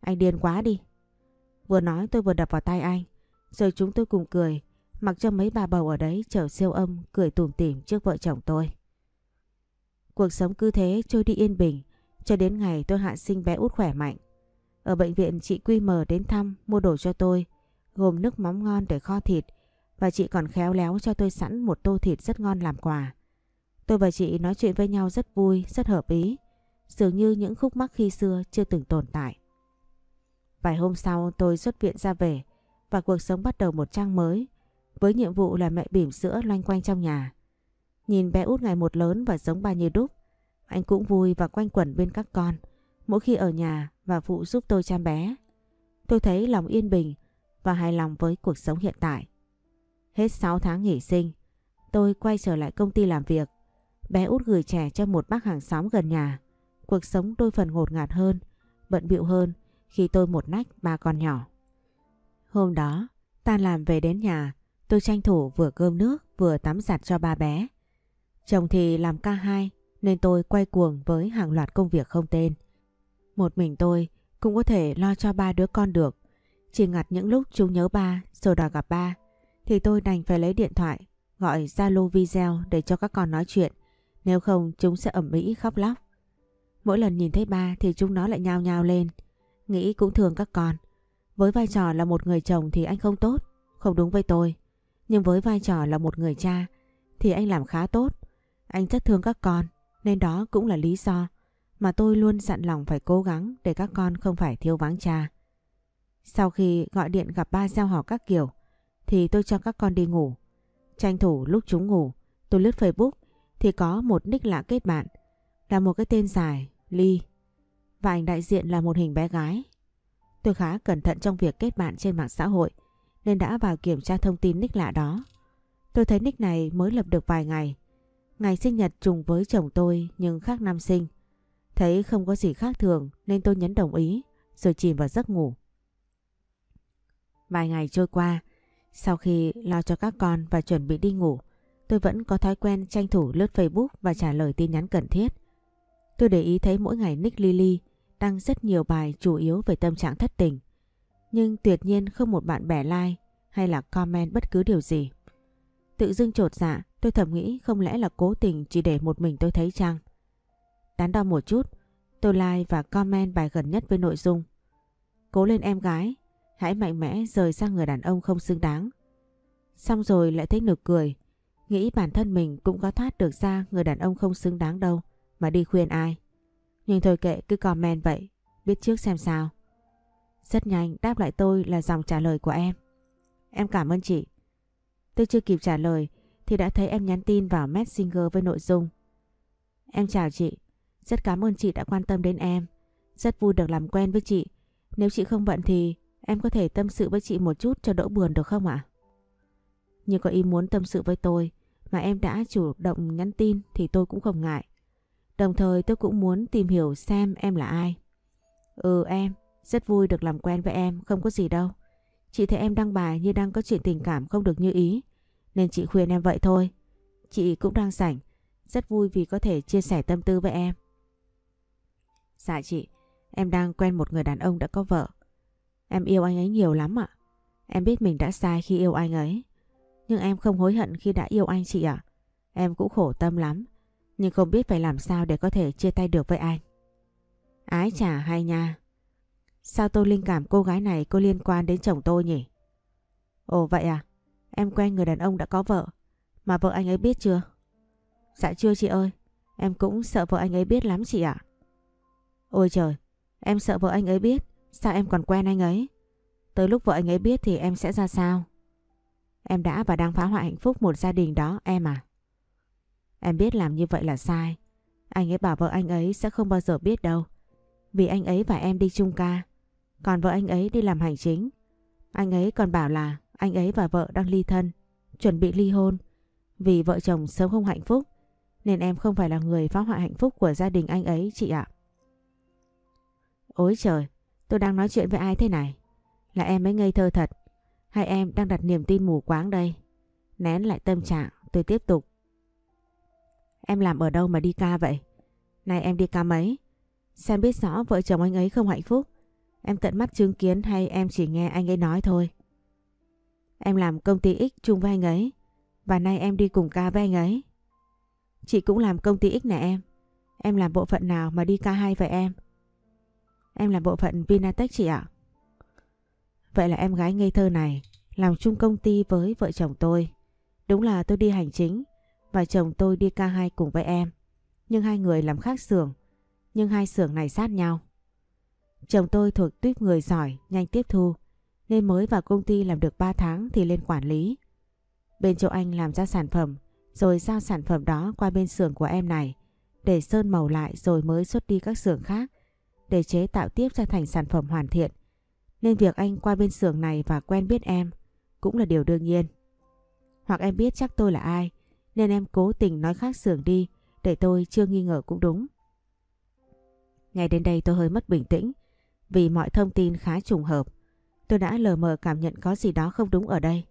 Anh điên quá đi. Vừa nói tôi vừa đập vào tay anh. Rồi chúng tôi cùng cười. Mặc cho mấy bà bầu ở đấy chở siêu âm cười tủm tỉm trước vợ chồng tôi. Cuộc sống cứ thế trôi đi yên bình. Cho đến ngày tôi hạ sinh bé út khỏe mạnh. Ở bệnh viện chị Quy mờ đến thăm mua đồ cho tôi gồm nước mắm ngon để kho thịt và chị còn khéo léo cho tôi sẵn một tô thịt rất ngon làm quà. Tôi và chị nói chuyện với nhau rất vui, rất hợp ý, dường như những khúc mắc khi xưa chưa từng tồn tại. Vài hôm sau tôi xuất viện ra về và cuộc sống bắt đầu một trang mới với nhiệm vụ là mẹ bỉm sữa loanh quanh trong nhà. Nhìn bé út ngày một lớn và giống ba như đúc, anh cũng vui và quanh quẩn bên các con mỗi khi ở nhà và phụ giúp tôi chăm bé. Tôi thấy lòng yên bình và hài lòng với cuộc sống hiện tại. Hết 6 tháng nghỉ sinh, tôi quay trở lại công ty làm việc. Bé út gửi trẻ cho một bác hàng xóm gần nhà. Cuộc sống đôi phần ngột ngạt hơn, bận bịu hơn khi tôi một nách ba con nhỏ. Hôm đó, tan làm về đến nhà, tôi tranh thủ vừa cơm nước vừa tắm giặt cho ba bé. Chồng thì làm ca hai nên tôi quay cuồng với hàng loạt công việc không tên. Một mình tôi cũng có thể lo cho ba đứa con được. Chỉ ngặt những lúc chúng nhớ ba rồi đòi gặp ba thì tôi đành phải lấy điện thoại gọi Zalo video để cho các con nói chuyện. Nếu không chúng sẽ ẩm mỹ khóc lóc. Mỗi lần nhìn thấy ba thì chúng nó lại nhao nhao lên. Nghĩ cũng thương các con. Với vai trò là một người chồng thì anh không tốt, không đúng với tôi. Nhưng với vai trò là một người cha thì anh làm khá tốt. Anh rất thương các con nên đó cũng là lý do mà tôi luôn dặn lòng phải cố gắng để các con không phải thiếu vắng cha. Sau khi gọi điện gặp ba gieo hò các kiểu, thì tôi cho các con đi ngủ. Tranh thủ lúc chúng ngủ, tôi lướt Facebook, thì có một nick lạ kết bạn, là một cái tên dài, Ly, và ảnh đại diện là một hình bé gái. Tôi khá cẩn thận trong việc kết bạn trên mạng xã hội, nên đã vào kiểm tra thông tin nick lạ đó. Tôi thấy nick này mới lập được vài ngày. Ngày sinh nhật trùng với chồng tôi nhưng khác năm sinh. Thấy không có gì khác thường nên tôi nhấn đồng ý rồi chìm vào giấc ngủ. Vài ngày trôi qua, sau khi lo cho các con và chuẩn bị đi ngủ, tôi vẫn có thói quen tranh thủ lướt Facebook và trả lời tin nhắn cần thiết. Tôi để ý thấy mỗi ngày Nick Lily đăng rất nhiều bài chủ yếu về tâm trạng thất tình. Nhưng tuyệt nhiên không một bạn bè like hay là comment bất cứ điều gì. Tự dưng trột dạ, tôi thầm nghĩ không lẽ là cố tình chỉ để một mình tôi thấy chăng? Đắn đo một chút, tôi like và comment bài gần nhất với nội dung. Cố lên em gái, hãy mạnh mẽ rời sang người đàn ông không xứng đáng. Xong rồi lại thấy nực cười, nghĩ bản thân mình cũng có thoát được ra người đàn ông không xứng đáng đâu mà đi khuyên ai. Nhưng thôi kệ cứ comment vậy, biết trước xem sao. Rất nhanh đáp lại tôi là dòng trả lời của em. Em cảm ơn chị. Tôi chưa kịp trả lời thì đã thấy em nhắn tin vào Messenger với nội dung. Em chào chị, rất cảm ơn chị đã quan tâm đến em. Rất vui được làm quen với chị. Nếu chị không bận thì em có thể tâm sự với chị một chút cho đỡ buồn được không ạ? Nhưng có ý muốn tâm sự với tôi mà em đã chủ động nhắn tin thì tôi cũng không ngại. Đồng thời tôi cũng muốn tìm hiểu xem em là ai. Ừ em, rất vui được làm quen với em, không có gì đâu. Chị thấy em đăng bài như đang có chuyện tình cảm không được như ý, nên chị khuyên em vậy thôi. Chị cũng đang rảnh, rất vui vì có thể chia sẻ tâm tư với em. Dạ chị, em đang quen một người đàn ông đã có vợ. Em yêu anh ấy nhiều lắm ạ. Em biết mình đã sai khi yêu anh ấy. Nhưng em không hối hận khi đã yêu anh chị ạ. Em cũng khổ tâm lắm. Nhưng không biết phải làm sao để có thể chia tay được với anh. Ái chả hay nha. Sao tôi linh cảm cô gái này có liên quan đến chồng tôi nhỉ? Ồ vậy à? Em quen người đàn ông đã có vợ. Mà vợ anh ấy biết chưa? Dạ chưa chị ơi. Em cũng sợ vợ anh ấy biết lắm chị ạ. Ôi trời, em sợ vợ anh ấy biết. Sao em còn quen anh ấy? Tới lúc vợ anh ấy biết thì em sẽ ra sao? Em đã và đang phá hoại hạnh phúc một gia đình đó em à? Em biết làm như vậy là sai. Anh ấy bảo vợ anh ấy sẽ không bao giờ biết đâu. Vì anh ấy và em đi chung ca. Còn vợ anh ấy đi làm hành chính. Anh ấy còn bảo là anh ấy và vợ đang ly thân. Chuẩn bị ly hôn. Vì vợ chồng sống không hạnh phúc. Nên em không phải là người phá hoại hạnh phúc của gia đình anh ấy chị ạ. Ôi trời, tôi đang nói chuyện với ai thế này? Là em mới ngây thơ thật. Hay em đang đặt niềm tin mù quáng đây? Nén lại tâm trạng, tôi tiếp tục. Em làm ở đâu mà đi ca vậy? Này em đi ca mấy? Xem biết rõ vợ chồng anh ấy không hạnh phúc. Em tận mắt chứng kiến hay em chỉ nghe anh ấy nói thôi? Em làm công ty X chung với anh ấy. Và nay em đi cùng ca với anh ấy. Chị cũng làm công ty X nè em. Em làm bộ phận nào mà đi ca hay vậy em? Em làm bộ phận Vinatech chị ạ. Vậy là em gái ngây thơ này làm chung công ty với vợ chồng tôi. Đúng là tôi đi hành chính và chồng tôi đi ca hai cùng với em. Nhưng hai người làm khác xưởng, nhưng hai xưởng này sát nhau. Chồng tôi thuộc tuyếp người giỏi, nhanh tiếp thu, nên mới vào công ty làm được 3 tháng thì lên quản lý. Bên chỗ anh làm ra sản phẩm, rồi giao sản phẩm đó qua bên xưởng của em này, để sơn màu lại rồi mới xuất đi các xưởng khác, để chế tạo tiếp ra thành sản phẩm hoàn thiện. Nên việc anh qua bên xưởng này và quen biết em cũng là điều đương nhiên. Hoặc em biết chắc tôi là ai, nên em cố tình nói khác xưởng đi để tôi chưa nghi ngờ cũng đúng. Ngay đến đây tôi hơi mất bình tĩnh vì mọi thông tin khá trùng hợp. Tôi đã lờ mờ cảm nhận có gì đó không đúng ở đây.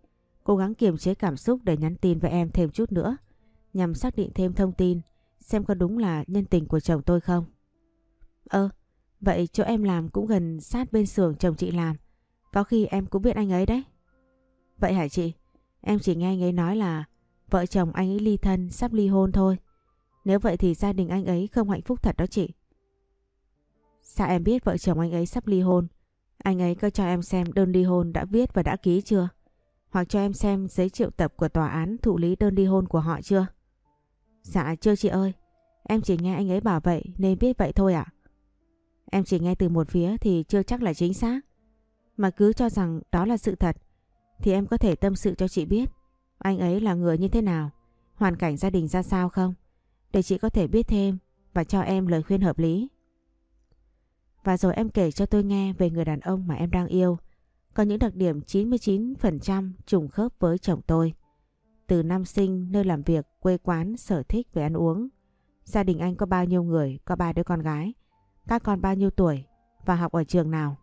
Cố gắng kiềm chế cảm xúc để nhắn tin với em thêm chút nữa nhằm xác định thêm thông tin xem có đúng là nhân tình của chồng tôi không. Ơ, vậy chỗ em làm cũng gần sát bên xưởng chồng chị làm. Có khi em cũng biết anh ấy đấy. Vậy hả chị? Em chỉ nghe anh ấy nói là vợ chồng anh ấy ly thân, sắp ly hôn thôi. Nếu vậy thì gia đình anh ấy không hạnh phúc thật đó chị. Sao em biết vợ chồng anh ấy sắp ly hôn? Anh ấy có cho em xem đơn ly hôn đã viết và đã ký chưa? Hoặc cho em xem giấy triệu tập của tòa án thụ lý đơn ly hôn của họ chưa? Dạ chưa chị ơi. Em chỉ nghe anh ấy bảo vậy nên biết vậy thôi ạ. Em chỉ nghe từ một phía thì chưa chắc là chính xác. Mà cứ cho rằng đó là sự thật thì em có thể tâm sự cho chị biết anh ấy là người như thế nào, hoàn cảnh gia đình ra sao không? Để chị có thể biết thêm và cho em lời khuyên hợp lý. Và rồi em kể cho tôi nghe về người đàn ông mà em đang yêu. Có những đặc điểm 99% trùng khớp với chồng tôi. Từ năm sinh, nơi làm việc, quê quán, sở thích về ăn uống. Gia đình anh có bao nhiêu người, có ba đứa con gái. Các con bao nhiêu tuổi và học ở trường nào?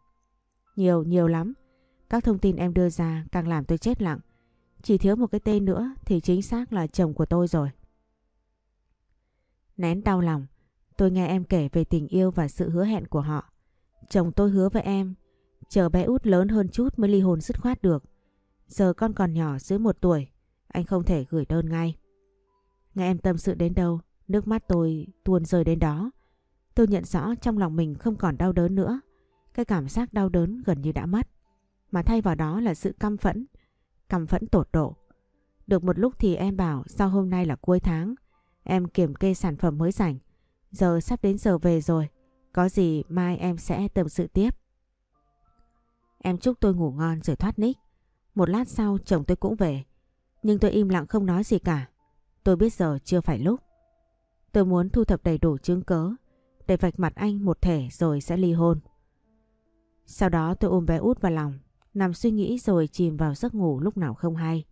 Nhiều, nhiều lắm. Các thông tin em đưa ra càng làm tôi chết lặng. Chỉ thiếu một cái tên nữa thì chính xác là chồng của tôi rồi. Nén đau lòng, tôi nghe em kể về tình yêu và sự hứa hẹn của họ. Chồng tôi hứa với em, chờ bé út lớn hơn chút mới ly hôn dứt khoát được. Giờ con còn nhỏ dưới một tuổi, anh không thể gửi đơn ngay. Nghe em tâm sự đến đâu, nước mắt tôi tuôn rơi đến đó. Tôi nhận rõ trong lòng mình không còn đau đớn nữa. Cái cảm giác đau đớn gần như đã mất. Mà thay vào đó là sự căm phẫn, căm phẫn tột độ. Được một lúc thì em bảo sau hôm nay là cuối tháng, em kiểm kê sản phẩm mới rảnh. Giờ sắp đến giờ về rồi, có gì mai em sẽ tâm sự tiếp. Em chúc tôi ngủ ngon rồi thoát ních. Một lát sau chồng tôi cũng về. Nhưng tôi im lặng không nói gì cả. Tôi biết giờ chưa phải lúc. Tôi muốn thu thập đầy đủ chứng cớ để vạch mặt anh một thể rồi sẽ ly hôn. Sau đó tôi ôm bé út vào lòng, nằm suy nghĩ rồi chìm vào giấc ngủ lúc nào không hay.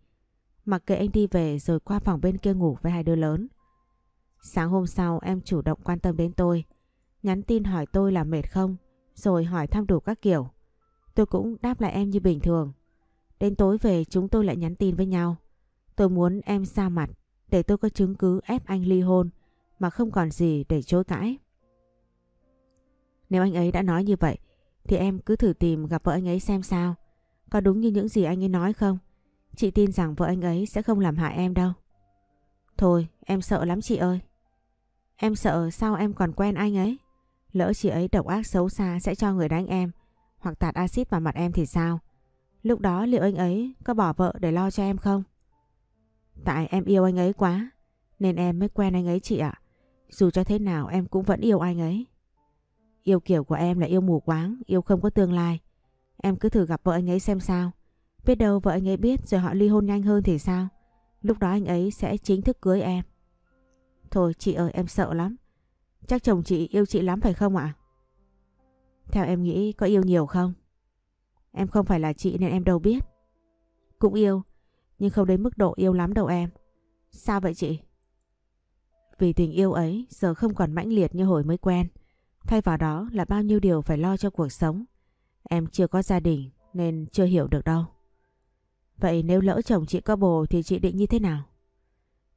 Mặc kệ anh đi về rồi qua phòng bên kia ngủ với hai đứa lớn. Sáng hôm sau em chủ động quan tâm đến tôi, nhắn tin hỏi tôi là mệt không, rồi hỏi thăm đủ các kiểu. Tôi cũng đáp lại em như bình thường. Đến tối về chúng tôi lại nhắn tin với nhau. Tôi muốn em xa mặt để tôi có chứng cứ ép anh ly hôn mà không còn gì để chối cãi. Nếu anh ấy đã nói như vậy, thì em cứ thử tìm gặp vợ anh ấy xem sao. Có đúng như những gì anh ấy nói không? Chị tin rằng vợ anh ấy sẽ không làm hại em đâu. Thôi, em sợ lắm chị ơi. Em sợ sao em còn quen anh ấy? Lỡ chị ấy độc ác xấu xa sẽ cho người đánh em, hoặc tạt axit vào mặt em thì sao? Lúc đó liệu anh ấy có bỏ vợ để lo cho em không? Tại em yêu anh ấy quá, nên em mới quen anh ấy chị ạ. Dù cho thế nào em cũng vẫn yêu anh ấy. Yêu kiểu của em là yêu mù quáng, yêu không có tương lai. Em cứ thử gặp vợ anh ấy xem sao. Biết đâu vợ anh ấy biết rồi họ ly hôn nhanh hơn thì sao? Lúc đó anh ấy sẽ chính thức cưới em. Thôi chị ơi em sợ lắm. Chắc chồng chị yêu chị lắm phải không ạ? Theo em nghĩ có yêu nhiều không? Em không phải là chị nên em đâu biết. Cũng yêu, nhưng không đến mức độ yêu lắm đâu em. Sao vậy chị? Vì tình yêu ấy giờ không còn mãnh liệt như hồi mới quen. Thay vào đó là bao nhiêu điều phải lo cho cuộc sống. Em chưa có gia đình nên chưa hiểu được đâu. Vậy nếu lỡ chồng chị có bồ thì chị định như thế nào?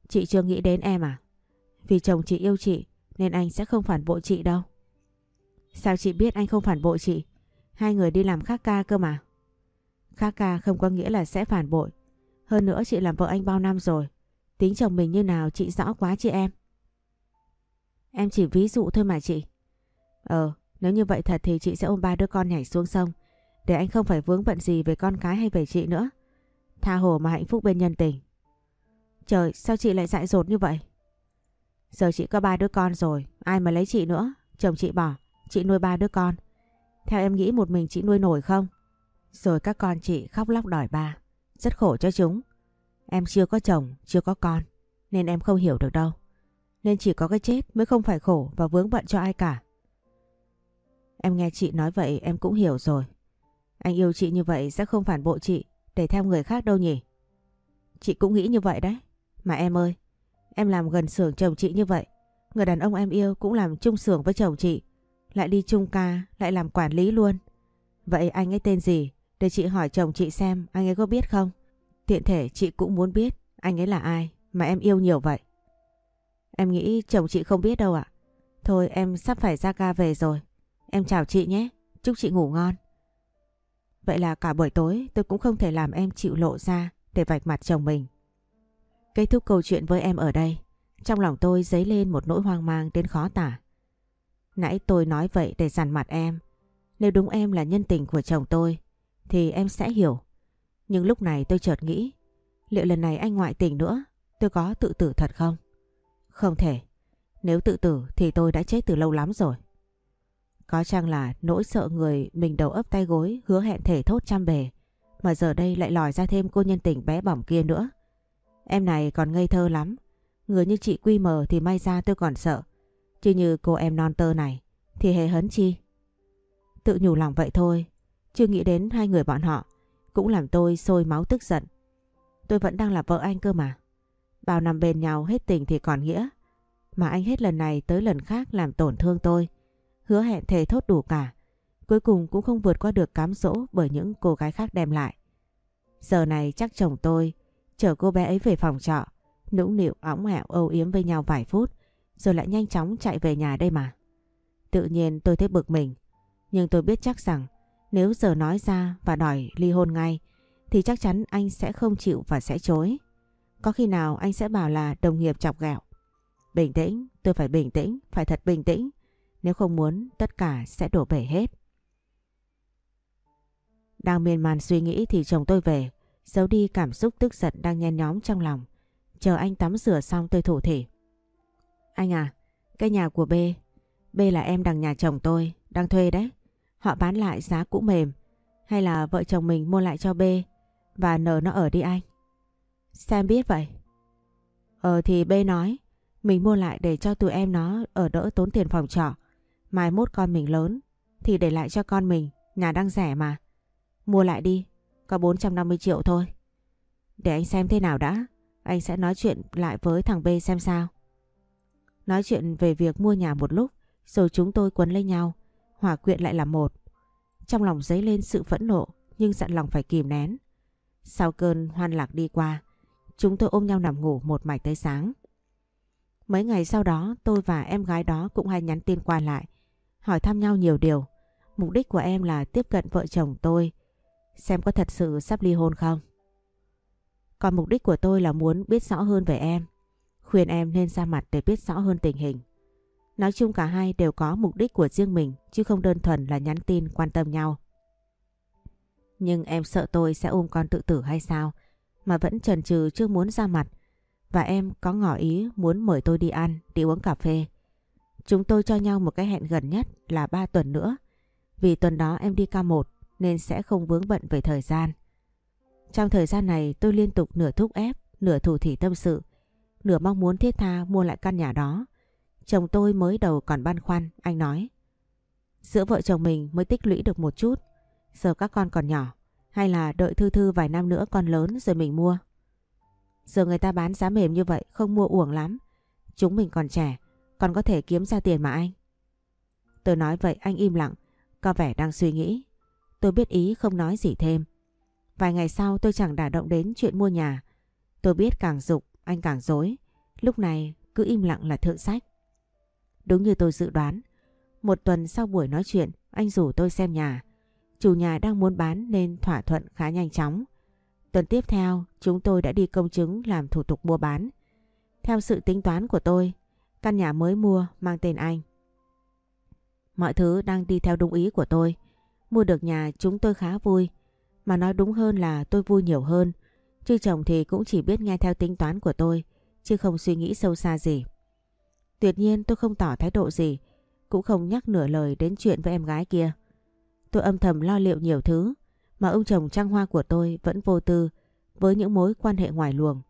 Chị chưa nghĩ đến em à? Vì chồng chị yêu chị nên anh sẽ không phản bội chị đâu. Sao chị biết anh không phản bội chị? Hai người đi làm khác ca cơ mà. Khác ca không có nghĩa là sẽ phản bội. Hơn nữa chị làm vợ anh bao năm rồi. Tính chồng mình như nào chị rõ quá chị em. Em chỉ ví dụ thôi mà chị. Ờ, nếu như vậy thật thì chị sẽ ôm ba đứa con nhảy xuống sông. Để anh không phải vướng bận gì về con cái hay về chị nữa. Tha hồ mà hạnh phúc bên nhân tình. Trời, sao chị lại dại dột như vậy? Giờ chị có ba đứa con rồi, ai mà lấy chị nữa? Chồng chị bỏ, chị nuôi ba đứa con. Theo em nghĩ một mình chị nuôi nổi không? Rồi các con chị khóc lóc đòi ba. Rất khổ cho chúng. Em chưa có chồng, chưa có con. Nên em không hiểu được đâu. Nên chỉ có cái chết mới không phải khổ và vướng bận cho ai cả. Em nghe chị nói vậy em cũng hiểu rồi. Anh yêu chị như vậy sẽ không phản bội chị để theo người khác đâu nhỉ? Chị cũng nghĩ như vậy đấy. Mà em ơi, em làm gần xưởng chồng chị như vậy. Người đàn ông em yêu cũng làm chung xưởng với chồng chị. Lại đi chung ca, lại làm quản lý luôn. Vậy anh ấy tên gì? Để chị hỏi chồng chị xem anh ấy có biết không? Tiện thể chị cũng muốn biết anh ấy là ai mà em yêu nhiều vậy. Em nghĩ chồng chị không biết đâu ạ. Thôi em sắp phải ra ca về rồi. Em chào chị nhé. Chúc chị ngủ ngon. Vậy là cả buổi tối tôi cũng không thể làm em chịu lộ ra để vạch mặt chồng mình. Kết thúc câu chuyện với em ở đây. Trong lòng tôi dấy lên một nỗi hoang mang đến khó tả. Nãy tôi nói vậy để dằn mặt em. Nếu đúng em là nhân tình của chồng tôi, thì em sẽ hiểu. Nhưng lúc này tôi chợt nghĩ, liệu lần này anh ngoại tình nữa, tôi có tự tử thật không? Không thể. Nếu tự tử thì tôi đã chết từ lâu lắm rồi. Có chăng là nỗi sợ người mình đầu ấp tay gối, hứa hẹn thể thốt trăm bề, mà giờ đây lại lòi ra thêm cô nhân tình bé bỏng kia nữa. Em này còn ngây thơ lắm. Người như chị quy mờ thì may ra tôi còn sợ. Chứ như cô em non tơ này, thì hề hấn chi. Tự nhủ lòng vậy thôi. Chưa nghĩ đến hai người bọn họ cũng làm tôi sôi máu tức giận. Tôi vẫn đang là vợ anh cơ mà. Bao năm bên nhau hết tình thì còn nghĩa. Mà anh hết lần này tới lần khác làm tổn thương tôi. Hứa hẹn thề thốt đủ cả. Cuối cùng cũng không vượt qua được cám dỗ bởi những cô gái khác đem lại. Giờ này chắc chồng tôi Chở cô bé ấy về phòng trọ, nũng nịu óng hẹo âu yếm với nhau vài phút, rồi lại nhanh chóng chạy về nhà đây mà. Tự nhiên tôi thấy bực mình, nhưng tôi biết chắc rằng nếu giờ nói ra và đòi ly hôn ngay thì chắc chắn anh sẽ không chịu và sẽ chối. Có khi nào anh sẽ bảo là đồng nghiệp chọc ghẹo. Bình tĩnh, tôi phải bình tĩnh, phải thật bình tĩnh. Nếu không muốn, tất cả sẽ đổ bể hết. Đang miên man suy nghĩ thì chồng tôi về, giấu đi cảm xúc tức giận đang nhen nhóm trong lòng. Chờ anh tắm rửa xong tôi thủ thỉ. Anh à, cái nhà của B, B là em đằng nhà chồng tôi, đang thuê đấy. Họ bán lại giá cũ mềm, hay là vợ chồng mình mua lại cho B và nợ nó ở đi anh. xem biết vậy. Ờ thì B nói, mình mua lại để cho tụi em nó ở đỡ tốn tiền phòng trọ. Mai mốt con mình lớn thì để lại cho con mình, nhà đang rẻ mà. Mua lại đi, có 450 triệu thôi. Để anh xem thế nào đã, anh sẽ nói chuyện lại với thằng B xem sao. Nói chuyện về việc mua nhà một lúc, rồi chúng tôi quấn lấy nhau, hòa quyện lại là một. Trong lòng dấy lên sự phẫn nộ, nhưng dặn lòng phải kìm nén. Sau cơn hoan lạc đi qua, chúng tôi ôm nhau nằm ngủ một mạch tới sáng. Mấy ngày sau đó tôi và em gái đó cũng hay nhắn tin qua lại, hỏi thăm nhau nhiều điều. Mục đích của em là tiếp cận vợ chồng tôi, xem có thật sự sắp ly hôn không. Còn mục đích của tôi là muốn biết rõ hơn về em, khuyên em nên ra mặt để biết rõ hơn tình hình. Nói chung cả hai đều có mục đích của riêng mình chứ không đơn thuần là nhắn tin quan tâm nhau. Nhưng em sợ tôi sẽ ôm con tự tử hay sao mà vẫn chần chừ chưa muốn ra mặt và em có ngỏ ý muốn mời tôi đi ăn, đi uống cà phê. Chúng tôi cho nhau một cái hẹn gần nhất là 3 tuần nữa vì tuần đó em đi ca 1 nên sẽ không vướng bận về thời gian. Trong thời gian này tôi liên tục nửa thúc ép, nửa thủ thỉ tâm sự, nửa mong muốn thiết tha mua lại căn nhà đó. Chồng tôi mới đầu còn băn khoăn, anh nói. Giữa vợ chồng mình mới tích lũy được một chút, giờ các con còn nhỏ, hay là đợi thư thư vài năm nữa con lớn rồi mình mua. Giờ người ta bán giá mềm như vậy không mua uổng lắm. Chúng mình còn trẻ, con có thể kiếm ra tiền mà anh. Tôi nói vậy anh im lặng, có vẻ đang suy nghĩ. Tôi biết ý không nói gì thêm. Vài ngày sau tôi chẳng đả động đến chuyện mua nhà. Tôi biết càng dục anh càng dối. Lúc này cứ im lặng là thượng sách. Đúng như tôi dự đoán. Một tuần sau buổi nói chuyện anh rủ tôi xem nhà. Chủ nhà đang muốn bán nên thỏa thuận khá nhanh chóng. Tuần tiếp theo chúng tôi đã đi công chứng làm thủ tục mua bán. Theo sự tính toán của tôi, căn nhà mới mua mang tên anh. Mọi thứ đang đi theo đúng ý của tôi. Mua được nhà chúng tôi khá vui. Mà nói đúng hơn là tôi vui nhiều hơn. Chứ chồng thì cũng chỉ biết nghe theo tính toán của tôi, chứ không suy nghĩ sâu xa gì. Tuyệt nhiên tôi không tỏ thái độ gì, cũng không nhắc nửa lời đến chuyện với em gái kia. Tôi âm thầm lo liệu nhiều thứ, mà ông chồng trăng hoa của tôi vẫn vô tư với những mối quan hệ ngoài luồng.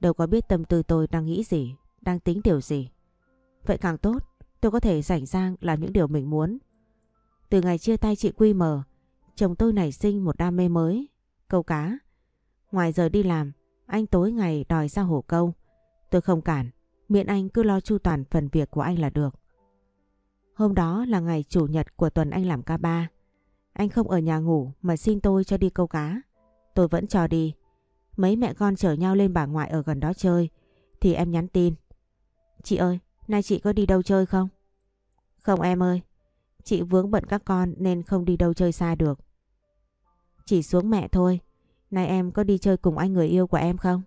Đâu có biết tâm tư tôi đang nghĩ gì, đang tính điều gì. Vậy càng tốt, tôi có thể rảnh rang làm những điều mình muốn. Từ ngày chia tay chị Quy mờ, chồng tôi nảy sinh một đam mê mới, câu cá. Ngoài giờ đi làm, anh tối ngày đòi ra hồ câu. Tôi không cản, miễn anh cứ lo chu toàn phần việc của anh là được. Hôm đó là ngày chủ nhật của tuần anh làm ca ba. Anh không ở nhà ngủ mà xin tôi cho đi câu cá. Tôi vẫn cho đi. Mấy mẹ con chở nhau lên bà ngoại ở gần đó chơi. Thì em nhắn tin. Chị ơi, nay chị có đi đâu chơi không? Không em ơi. Chị vướng bận các con nên không đi đâu chơi xa được. Chỉ xuống mẹ thôi. Nay em có đi chơi cùng anh người yêu của em không?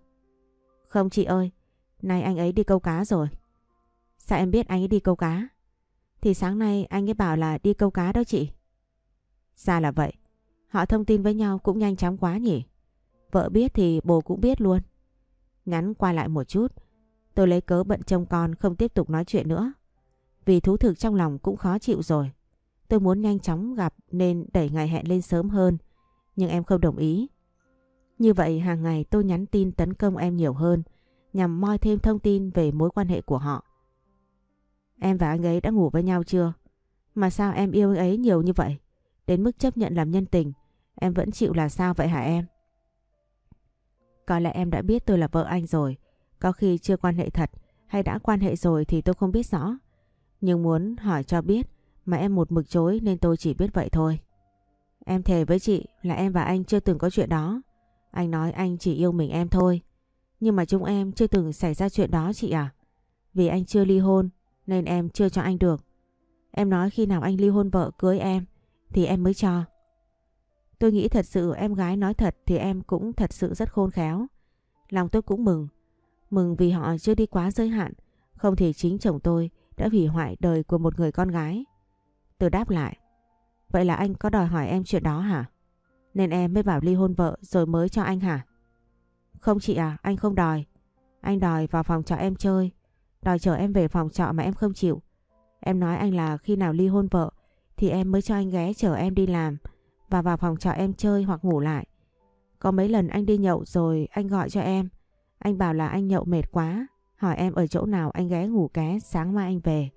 Không chị ơi. Nay anh ấy đi câu cá rồi. Sao em biết anh ấy đi câu cá? Thì sáng nay anh ấy bảo là đi câu cá đó chị. Ra là vậy. Họ thông tin với nhau cũng nhanh chóng quá nhỉ. Vợ biết thì bố cũng biết luôn. Nhắn qua lại một chút. Tôi lấy cớ bận trông con không tiếp tục nói chuyện nữa. Vì thú thực trong lòng cũng khó chịu rồi. Tôi muốn nhanh chóng gặp nên đẩy ngày hẹn lên sớm hơn. Nhưng em không đồng ý. Như vậy hàng ngày tôi nhắn tin tấn công em nhiều hơn, nhằm moi thêm thông tin về mối quan hệ của họ. Em và anh ấy đã ngủ với nhau chưa? Mà sao em yêu anh ấy nhiều như vậy? Đến mức chấp nhận làm nhân tình, Em vẫn chịu là sao vậy hả em? Có lẽ em đã biết tôi là vợ anh rồi có khi chưa quan hệ thật Hay đã quan hệ rồi thì tôi không biết rõ Nhưng muốn hỏi cho biết Mà em một mực chối nên tôi chỉ biết vậy thôi Em thề với chị là em và anh chưa từng có chuyện đó Anh nói anh chỉ yêu mình em thôi. Nhưng mà chúng em chưa từng xảy ra chuyện đó chị à? Vì anh chưa ly hôn nên em chưa cho anh được. Em nói khi nào anh ly hôn vợ cưới em thì em mới cho. Tôi nghĩ thật sự em gái nói thật thì em cũng thật sự rất khôn khéo. Lòng tôi cũng mừng. Mừng vì họ chưa đi quá giới hạn. Không thì chính chồng tôi đã hủy hoại đời của một người con gái. Tôi đáp lại. Vậy là anh có đòi hỏi em chuyện đó hả? Nên em mới bảo ly hôn vợ rồi mới cho anh hả? Không chị à, anh không đòi. Anh đòi vào phòng trọ em chơi. Đòi chở em về phòng trọ mà em không chịu. Em nói anh là khi nào ly hôn vợ thì em mới cho anh ghé chở em đi làm và vào phòng trọ em chơi hoặc ngủ lại. Có mấy lần anh đi nhậu rồi anh gọi cho em. Anh bảo là anh nhậu mệt quá. Hỏi em ở chỗ nào, anh ghé ngủ ké, sáng mai anh về.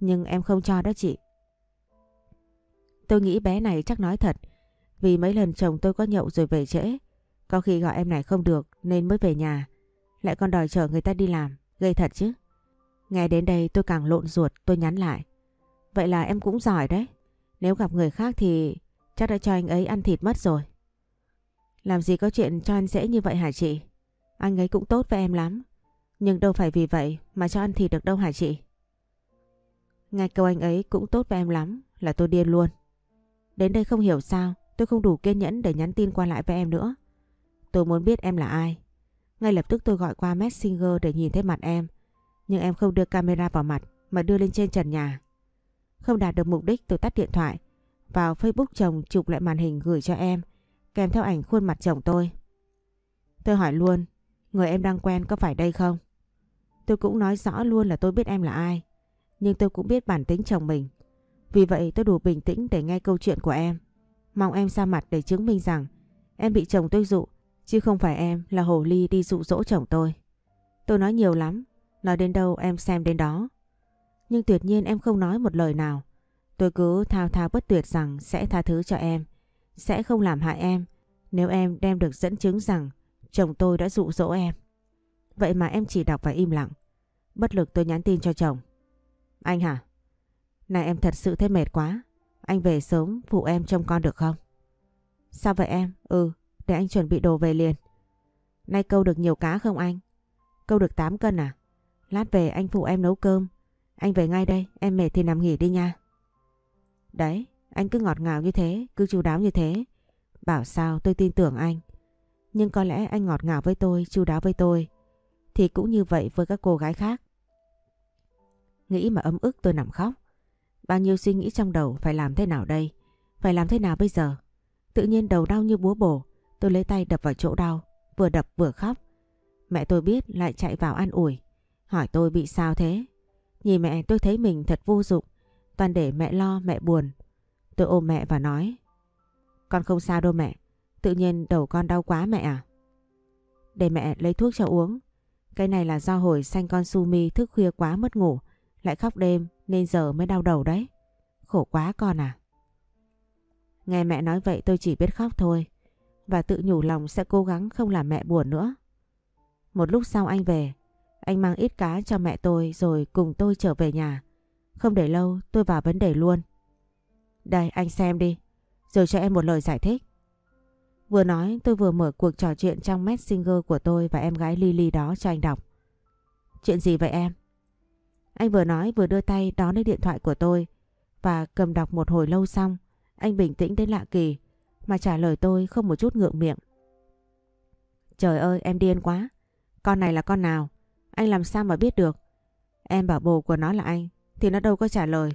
Nhưng em không cho đó chị. Tôi nghĩ bé này chắc nói thật. Vì mấy lần chồng tôi có nhậu rồi về trễ. Có khi gọi em này không được, nên mới về nhà. Lại còn đòi chở người ta đi làm. Gây thật chứ. Nghe đến đây tôi càng lộn ruột, tôi nhắn lại. Vậy là em cũng giỏi đấy. Nếu gặp người khác thì chắc đã cho anh ấy ăn thịt mất rồi. Làm gì có chuyện cho anh dễ như vậy hả chị? Anh ấy cũng tốt với em lắm. Nhưng đâu phải vì vậy mà cho ăn thịt được đâu hả chị? ngay câu anh ấy cũng tốt với em lắm là tôi điên luôn. Đến đây không hiểu sao tôi không đủ kiên nhẫn để nhắn tin qua lại với em nữa. Tôi muốn biết em là ai. Ngay lập tức tôi gọi qua Messenger để nhìn thấy mặt em. Nhưng em không đưa camera vào mặt mà đưa lên trên trần nhà. Không đạt được mục đích tôi tắt điện thoại. Vào Facebook chồng chụp lại màn hình gửi cho em kèm theo ảnh khuôn mặt chồng tôi. Tôi hỏi luôn, người em đang quen có phải đây không? Tôi cũng nói rõ luôn là tôi biết em là ai. Nhưng tôi cũng biết bản tính chồng mình. Vì vậy tôi đủ bình tĩnh để nghe câu chuyện của em. Mong em ra mặt để chứng minh rằng em bị chồng tôi dụ, chứ không phải em là hồ ly đi dụ dỗ chồng tôi. Tôi nói nhiều lắm, nói đến đâu em xem đến đó. Nhưng tuyệt nhiên em không nói một lời nào. Tôi cứ thao thao bất tuyệt rằng sẽ tha thứ cho em, sẽ không làm hại em nếu em đem được dẫn chứng rằng chồng tôi đã dụ dỗ em. Vậy mà em chỉ đọc và im lặng. Bất lực tôi nhắn tin cho chồng. Anh hả? Này em thật sự thấy mệt quá. Anh về sớm phụ em trông con được không? Sao vậy em? Ừ, để anh chuẩn bị đồ về liền. Nay câu được nhiều cá không anh? Câu được 8 cân à? Lát về anh phụ em nấu cơm. Anh về ngay đây, em mệt thì nằm nghỉ đi nha. Đấy, anh cứ ngọt ngào như thế, cứ chu đáo như thế. Bảo sao tôi tin tưởng anh. Nhưng có lẽ anh ngọt ngào với tôi, chu đáo với tôi. Thì cũng như vậy với các cô gái khác. Nghĩ mà ấm ức tôi nằm khóc. Bao nhiêu suy nghĩ trong đầu phải làm thế nào đây? Phải làm thế nào bây giờ? Tự nhiên đầu đau như búa bổ. Tôi lấy tay đập vào chỗ đau. Vừa đập vừa khóc. Mẹ tôi biết lại chạy vào an ủi. Hỏi tôi bị sao thế? Nhìn mẹ tôi thấy mình thật vô dụng. Toàn để mẹ lo mẹ buồn. Tôi ôm mẹ và nói. Con không sao đâu mẹ. Tự nhiên đầu con đau quá mẹ à? Để mẹ lấy thuốc cho uống. Cái này là do hồi sanh con Sumi thức khuya quá mất ngủ. Lại khóc đêm nên giờ mới đau đầu đấy. Khổ quá con à. Nghe mẹ nói vậy tôi chỉ biết khóc thôi. Và tự nhủ lòng sẽ cố gắng không làm mẹ buồn nữa. Một lúc sau anh về. Anh mang ít cá cho mẹ tôi rồi cùng tôi trở về nhà. Không để lâu, tôi vào vấn đề luôn. Đây, anh xem đi. Rồi cho em một lời giải thích. Vừa nói, tôi vừa mở cuộc trò chuyện trong messenger của tôi và em gái Lily đó cho anh đọc. Chuyện gì vậy em? Anh vừa nói vừa đưa tay đón lấy điện thoại của tôi và cầm đọc một hồi lâu xong. Anh bình tĩnh đến lạ kỳ, mà trả lời tôi không một chút ngượng miệng. Trời ơi, em điên quá. Con này là con nào? Anh làm sao mà biết được? Em bảo bồ của nó là anh, thì nó đâu có trả lời.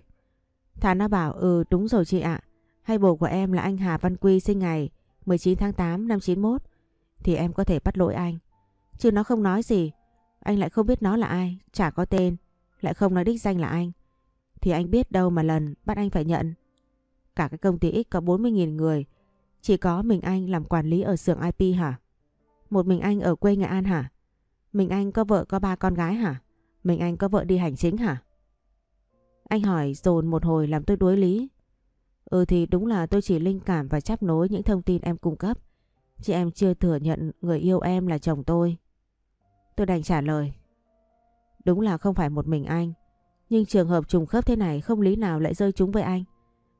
Thà nó bảo ừ đúng rồi chị ạ. Hay bồ của em là anh Hà Văn Quy sinh ngày 19 tháng 8 năm 91 thì em có thể bắt lỗi anh. Chứ nó không nói gì. Anh lại không biết nó là ai, chả có tên, lại không nói đích danh là anh. Thì anh biết đâu mà lần bắt anh phải nhận. Cả cái công ty X có 40.000 người, chỉ có mình anh làm quản lý ở xưởng IP hả? Một mình anh ở quê Nghệ An hả? Mình anh có vợ có ba con gái hả? Mình anh có vợ đi hành chính hả? Anh hỏi dồn một hồi làm tôi đuối lý. Ừ thì đúng là tôi chỉ linh cảm và chấp nối những thông tin em cung cấp. Chị em chưa thừa nhận người yêu em là chồng tôi. Tôi đành trả lời. Đúng là không phải một mình anh. Nhưng trường hợp trùng khớp thế này không lý nào lại rơi chúng với anh.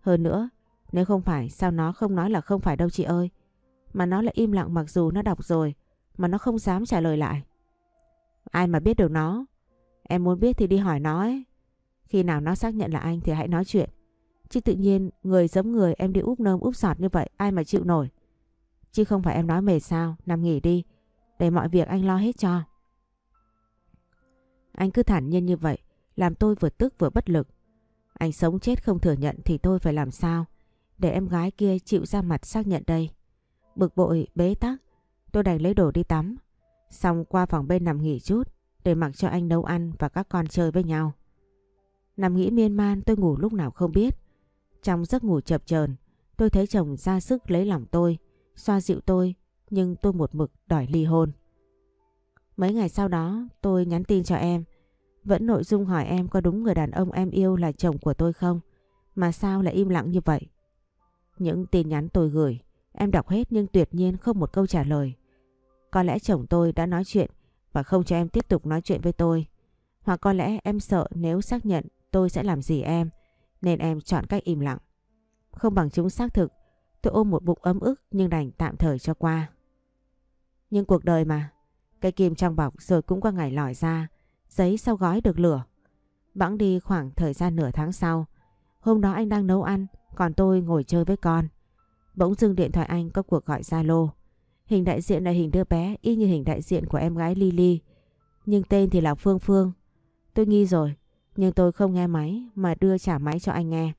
Hơn nữa, nếu không phải sao nó không nói là không phải đâu chị ơi. Mà nó lại im lặng mặc dù nó đọc rồi mà nó không dám trả lời lại. Ai mà biết được nó? Em muốn biết thì đi hỏi nó ấy. Khi nào nó xác nhận là anh thì hãy nói chuyện. Chứ tự nhiên người giống người em đi úp nơm úp sọt như vậy ai mà chịu nổi. Chứ không phải em nói mệt sao, nằm nghỉ đi. Để mọi việc anh lo hết cho. Anh cứ thản nhiên như vậy, làm tôi vừa tức vừa bất lực. Anh sống chết không thừa nhận thì tôi phải làm sao? Để em gái kia chịu ra mặt xác nhận đây. Bực bội, bế tắc, tôi đành lấy đồ đi tắm. Xong qua phòng bên nằm nghỉ chút để mặc cho anh nấu ăn và các con chơi với nhau. Nằm nghĩ miên man tôi ngủ lúc nào không biết. Trong giấc ngủ chập chờn tôi thấy chồng ra sức lấy lòng tôi, xoa dịu tôi nhưng tôi một mực đòi ly hôn. Mấy ngày sau đó tôi nhắn tin cho em. Vẫn nội dung hỏi em có đúng người đàn ông em yêu là chồng của tôi không? Mà sao lại im lặng như vậy? Những tin nhắn tôi gửi, em đọc hết nhưng tuyệt nhiên không một câu trả lời. Có lẽ chồng tôi đã nói chuyện và không cho em tiếp tục nói chuyện với tôi. Hoặc có lẽ em sợ nếu xác nhận tôi sẽ làm gì em, nên em chọn cách im lặng. Không bằng chứng xác thực, tôi ôm một bụng ấm ức nhưng đành tạm thời cho qua. Nhưng cuộc đời mà, cây kim trong bọc rồi cũng qua ngày lòi ra, giấy sau gói được lửa. Bẵng đi khoảng thời gian nửa tháng sau, hôm đó anh đang nấu ăn, còn tôi ngồi chơi với con. Bỗng dưng điện thoại anh có cuộc gọi Zalo. Hình đại diện là hình đứa bé y như hình đại diện của em gái Lily. Nhưng tên thì là Phương Phương. Tôi nghi rồi, nhưng tôi không nghe máy mà đưa trả máy cho anh nghe.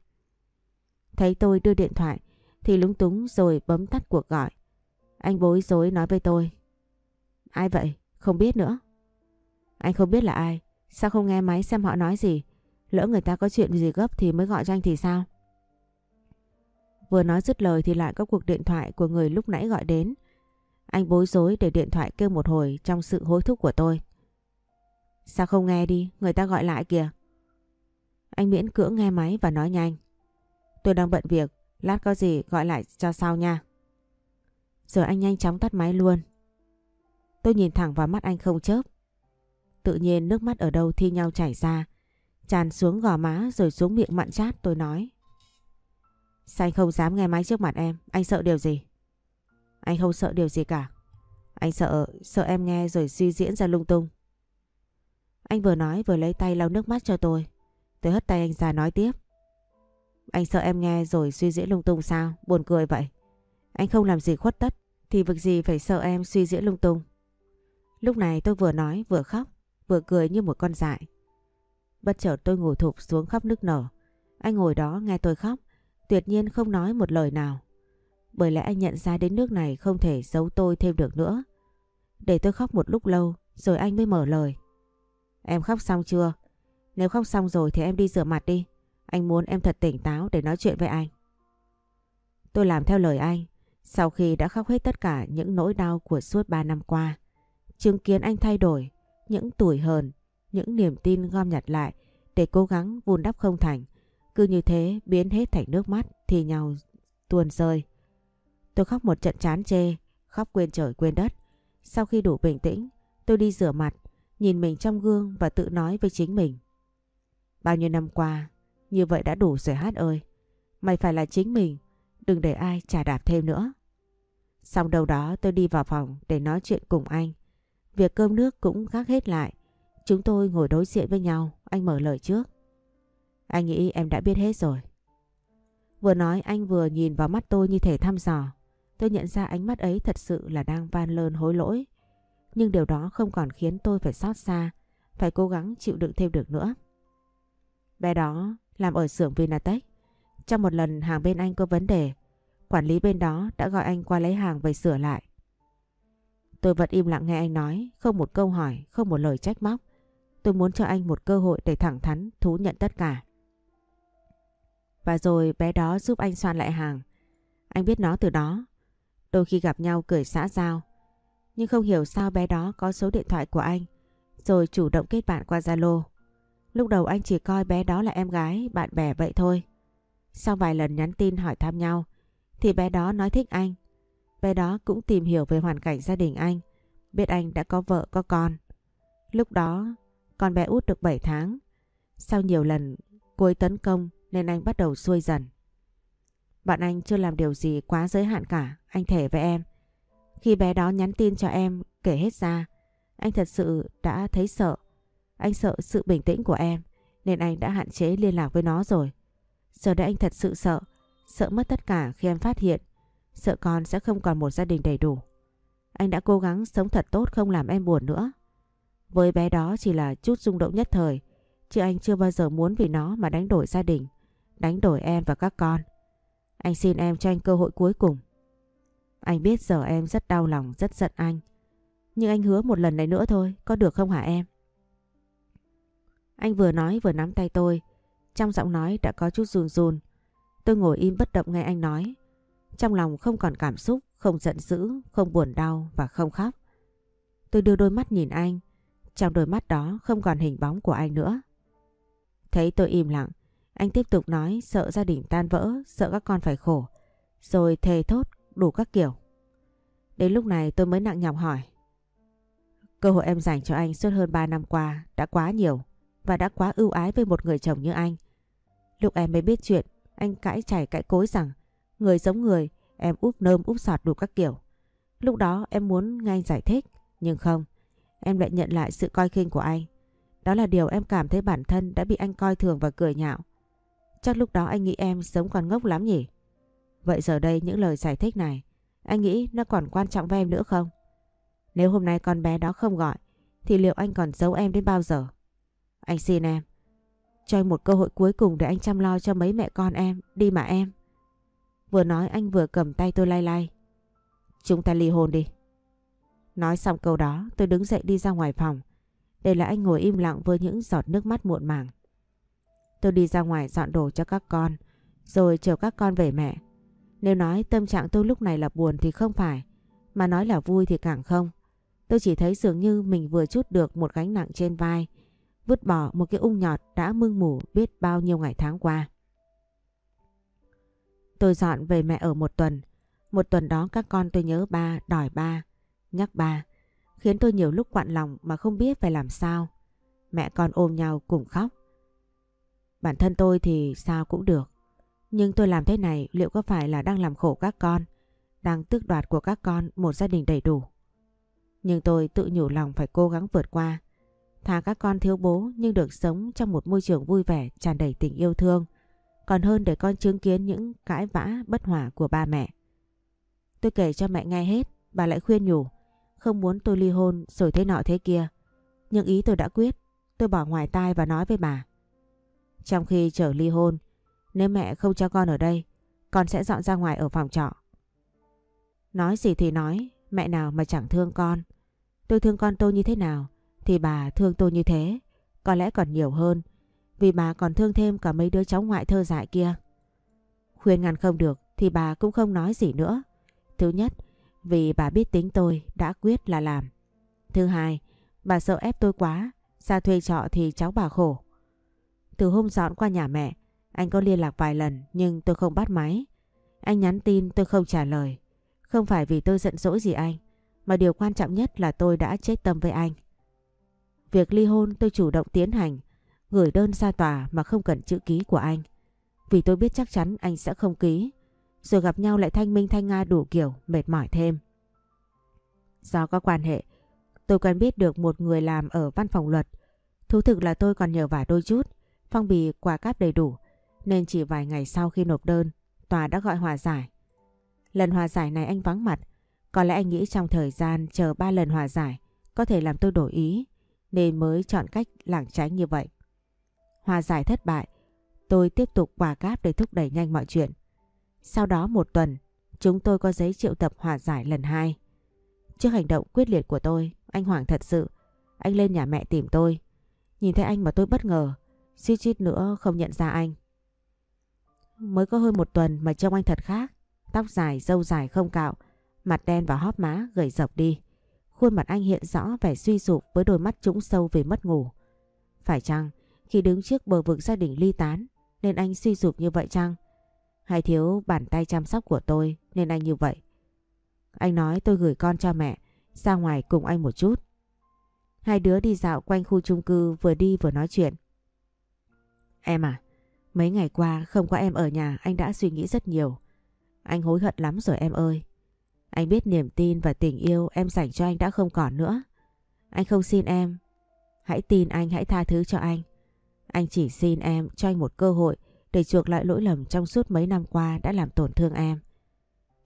Thấy tôi đưa điện thoại thì lúng túng rồi bấm tắt cuộc gọi. Anh bối rối nói với tôi. Ai vậy? Không biết nữa. Anh không biết là ai. Sao không nghe máy xem họ nói gì? Lỡ người ta có chuyện gì gấp thì mới gọi cho anh thì sao? Vừa nói dứt lời thì lại có cuộc điện thoại của người lúc nãy gọi đến. Anh bối rối để điện thoại kêu một hồi trong sự hối thúc của tôi. Sao không nghe đi, người ta gọi lại kìa. Anh miễn cưỡng nghe máy và nói nhanh. Tôi đang bận việc, lát có gì gọi lại cho sau nha. Rồi anh nhanh chóng tắt máy luôn. Tôi nhìn thẳng vào mắt anh không chớp. Tự nhiên nước mắt ở đâu thi nhau chảy ra, tràn xuống gò má rồi xuống miệng mặn chát tôi nói. Sao anh không dám nghe máy trước mặt em, anh sợ điều gì? Anh không sợ điều gì cả. Anh sợ, sợ em nghe rồi suy diễn ra lung tung. Anh vừa nói vừa lấy tay lau nước mắt cho tôi. Tôi hất tay anh ra nói tiếp. Anh sợ em nghe rồi suy diễn lung tung sao? Buồn cười vậy. Anh không làm gì khuất tất thì việc gì phải sợ em suy diễn lung tung. Lúc này tôi vừa nói vừa khóc, vừa cười như một con dại. Bất chợt tôi ngồi thụp xuống khóc nức nở. Anh ngồi đó nghe tôi khóc, tuyệt nhiên không nói một lời nào. Bởi lẽ anh nhận ra đến nước này không thể giấu tôi thêm được nữa. Để tôi khóc một lúc lâu rồi anh mới mở lời. Em khóc xong chưa? Nếu khóc xong rồi thì em đi rửa mặt đi. Anh muốn em thật tỉnh táo để nói chuyện với anh. Tôi làm theo lời anh. Sau khi đã khóc hết tất cả những nỗi đau của suốt 3 năm qua. Chứng kiến anh thay đổi, những tuổi hờn, những niềm tin gom nhặt lại để cố gắng vun đắp không thành. Cứ như thế biến hết thành nước mắt thì nhau tuôn rơi. Tôi khóc một trận chán chê, khóc quên trời quên đất. Sau khi đủ bình tĩnh, tôi đi rửa mặt, nhìn mình trong gương và tự nói với chính mình. Bao nhiêu năm qua, như vậy đã đủ rồi hát ơi. Mày phải là chính mình, đừng để ai trả đạp thêm nữa. Xong đầu đó tôi đi vào phòng để nói chuyện cùng anh. Việc cơm nước cũng gác hết lại. Chúng tôi ngồi đối diện với nhau, anh mở lời trước. Anh nghĩ em đã biết hết rồi. Vừa nói anh vừa nhìn vào mắt tôi như thể thăm dò. Tôi nhận ra ánh mắt ấy thật sự là đang van lơn hối lỗi. Nhưng điều đó không còn khiến tôi phải xót xa, phải cố gắng chịu đựng thêm được nữa. Bé đó làm ở xưởng Vinatech. Trong một lần hàng bên anh có vấn đề, quản lý bên đó đã gọi anh qua lấy hàng về sửa lại. Tôi vẫn im lặng nghe anh nói, không một câu hỏi, không một lời trách móc. Tôi muốn cho anh một cơ hội để thẳng thắn thú nhận tất cả. Và rồi bé đó giúp anh soạn lại hàng. Anh biết nó từ đó. Đôi khi gặp nhau cười xã giao. Nhưng không hiểu sao bé đó có số điện thoại của anh. Rồi chủ động kết bạn qua Zalo. Lúc đầu anh chỉ coi bé đó là em gái, bạn bè vậy thôi. Sau vài lần nhắn tin hỏi thăm nhau. Thì bé đó nói thích anh. Bé đó cũng tìm hiểu về hoàn cảnh gia đình anh. Biết anh đã có vợ có con. Lúc đó con bé út được 7 tháng. Sau nhiều lần cô ấy tấn công nên anh bắt đầu xuôi dần. Bạn anh chưa làm điều gì quá giới hạn cả, anh thề với em. Khi bé đó nhắn tin cho em kể hết ra, anh thật sự đã thấy sợ. Anh sợ sự bình tĩnh của em nên anh đã hạn chế liên lạc với nó rồi. Giờ đây anh thật sự sợ, sợ mất tất cả khi em phát hiện, sợ con sẽ không còn một gia đình đầy đủ. Anh đã cố gắng sống thật tốt không làm em buồn nữa. Với bé đó chỉ là chút rung động nhất thời, chứ anh chưa bao giờ muốn vì nó mà đánh đổi gia đình, đánh đổi em và các con. Anh xin em cho anh cơ hội cuối cùng. Anh biết giờ em rất đau lòng, rất giận anh. Nhưng anh hứa một lần này nữa thôi, có được không hả em? Anh vừa nói vừa nắm tay tôi. Trong giọng nói đã có chút run run. Tôi ngồi im bất động nghe anh nói. Trong lòng không còn cảm xúc, không giận dữ, không buồn đau và không khóc. Tôi đưa đôi mắt nhìn anh. Trong đôi mắt đó không còn hình bóng của anh nữa. Thấy tôi im lặng, anh tiếp tục nói sợ gia đình tan vỡ, sợ các con phải khổ. Rồi thề thốt đủ các kiểu. Đến lúc này tôi mới nặng nhọc hỏi. Cơ hội em dành cho anh suốt hơn 3 năm qua đã quá nhiều và đã quá ưu ái với một người chồng như anh. Lúc em mới biết chuyện, anh cãi chảy cãi cối rằng người giống người, em úp nơm úp sọt đủ các kiểu. Lúc đó em muốn ngay giải thích, nhưng không. Em lại nhận lại sự coi khinh của anh. Đó là điều em cảm thấy bản thân đã bị anh coi thường và cười nhạo. Chắc lúc đó anh nghĩ em sống còn ngốc lắm nhỉ? Vậy giờ đây những lời giải thích này, anh nghĩ nó còn quan trọng với em nữa không? Nếu hôm nay con bé đó không gọi, thì liệu anh còn giấu em đến bao giờ? Anh xin em, cho anh một cơ hội cuối cùng để anh chăm lo cho mấy mẹ con em, đi mà em. Vừa nói anh vừa cầm tay tôi lay lay. Chúng ta ly hôn đi. Nói xong câu đó tôi đứng dậy đi ra ngoài phòng. Để là anh ngồi im lặng với những giọt nước mắt muộn màng. Tôi đi ra ngoài dọn đồ cho các con, rồi chờ các con về mẹ. Nếu nói tâm trạng tôi lúc này là buồn thì không phải, mà nói là vui thì càng không. Tôi chỉ thấy dường như mình vừa chút được một gánh nặng trên vai, vứt bỏ một cái ung nhọt đã mưng mủ biết bao nhiêu ngày tháng qua. Tôi dọn về mẹ ở một tuần. Một tuần đó các con tôi nhớ ba, đòi ba, nhắc ba, khiến tôi nhiều lúc quặn lòng mà không biết phải làm sao. Mẹ con ôm nhau cùng khóc. Bản thân tôi thì sao cũng được. Nhưng tôi làm thế này liệu có phải là đang làm khổ các con, đang tước đoạt của các con một gia đình đầy đủ. Nhưng tôi tự nhủ lòng phải cố gắng vượt qua. Thà các con thiếu bố nhưng được sống trong một môi trường vui vẻ tràn đầy tình yêu thương. Còn hơn để con chứng kiến những cãi vã bất hòa của ba mẹ. Tôi kể cho mẹ nghe hết, bà lại khuyên nhủ. Không muốn tôi ly hôn rồi thế nọ thế kia. Nhưng ý tôi đã quyết, tôi bỏ ngoài tai và nói với bà. Trong khi chờ ly hôn, nếu mẹ không cho con ở đây, con sẽ dọn ra ngoài ở phòng trọ. Nói gì thì nói, mẹ nào mà chẳng thương con. Tôi thương con tôi như thế nào, thì bà thương tôi như thế. Có lẽ còn nhiều hơn, vì bà còn thương thêm cả mấy đứa cháu ngoại thơ dại kia. Khuyên ngăn không được thì bà cũng không nói gì nữa. Thứ nhất, vì bà biết tính tôi đã quyết là làm. Thứ hai, bà sợ ép tôi quá, ra thuê trọ thì cháu bà khổ. Từ hôm dọn qua nhà mẹ, anh có liên lạc vài lần nhưng tôi không bắt máy. Anh nhắn tin tôi không trả lời. Không phải vì tôi giận dỗi gì anh, mà điều quan trọng nhất là tôi đã chết tâm với anh. Việc ly hôn tôi chủ động tiến hành, gửi đơn ra tòa mà không cần chữ ký của anh. Vì tôi biết chắc chắn anh sẽ không ký, rồi gặp nhau lại thanh minh thanh nga đủ kiểu, mệt mỏi thêm. Do có quan hệ, tôi quen biết được một người làm ở văn phòng luật. Thú thực là tôi còn nhờ vả đôi chút, phong bì quà cáp đầy đủ, nên chỉ vài ngày sau khi nộp đơn, tòa đã gọi hòa giải. Lần hòa giải này anh vắng mặt, có lẽ anh nghĩ trong thời gian chờ ba lần hòa giải có thể làm tôi đổi ý, nên mới chọn cách lảng tránh như vậy. Hòa giải thất bại, tôi tiếp tục quà cáp để thúc đẩy nhanh mọi chuyện. Sau đó một tuần, chúng tôi có giấy triệu tập hòa giải lần hai. Trước hành động quyết liệt của tôi, anh Hoàng thật sự, anh lên nhà mẹ tìm tôi. Nhìn thấy anh mà tôi bất ngờ, suýt chít nữa không nhận ra anh. Mới có hơn một tuần mà trông anh thật khác. Tóc dài, râu dài không cạo, mặt đen và hóp má gầy dọc đi. Khuôn mặt anh hiện rõ vẻ suy sụp với đôi mắt trũng sâu vì mất ngủ. Phải chăng khi đứng trước bờ vực gia đình ly tán nên anh suy sụp như vậy chăng? Hay thiếu bàn tay chăm sóc của tôi nên anh như vậy? Anh nói tôi gửi con cho mẹ ra ngoài cùng anh một chút. Hai đứa đi dạo quanh khu chung cư vừa đi vừa nói chuyện. Em à, mấy ngày qua không có em ở nhà anh đã suy nghĩ rất nhiều. Anh hối hận lắm rồi em ơi. Anh biết niềm tin và tình yêu em dành cho anh đã không còn nữa. Anh không xin em. Hãy tin anh, hãy tha thứ cho anh. Anh chỉ xin em cho anh một cơ hội để chuộc lại lỗi lầm trong suốt mấy năm qua đã làm tổn thương em.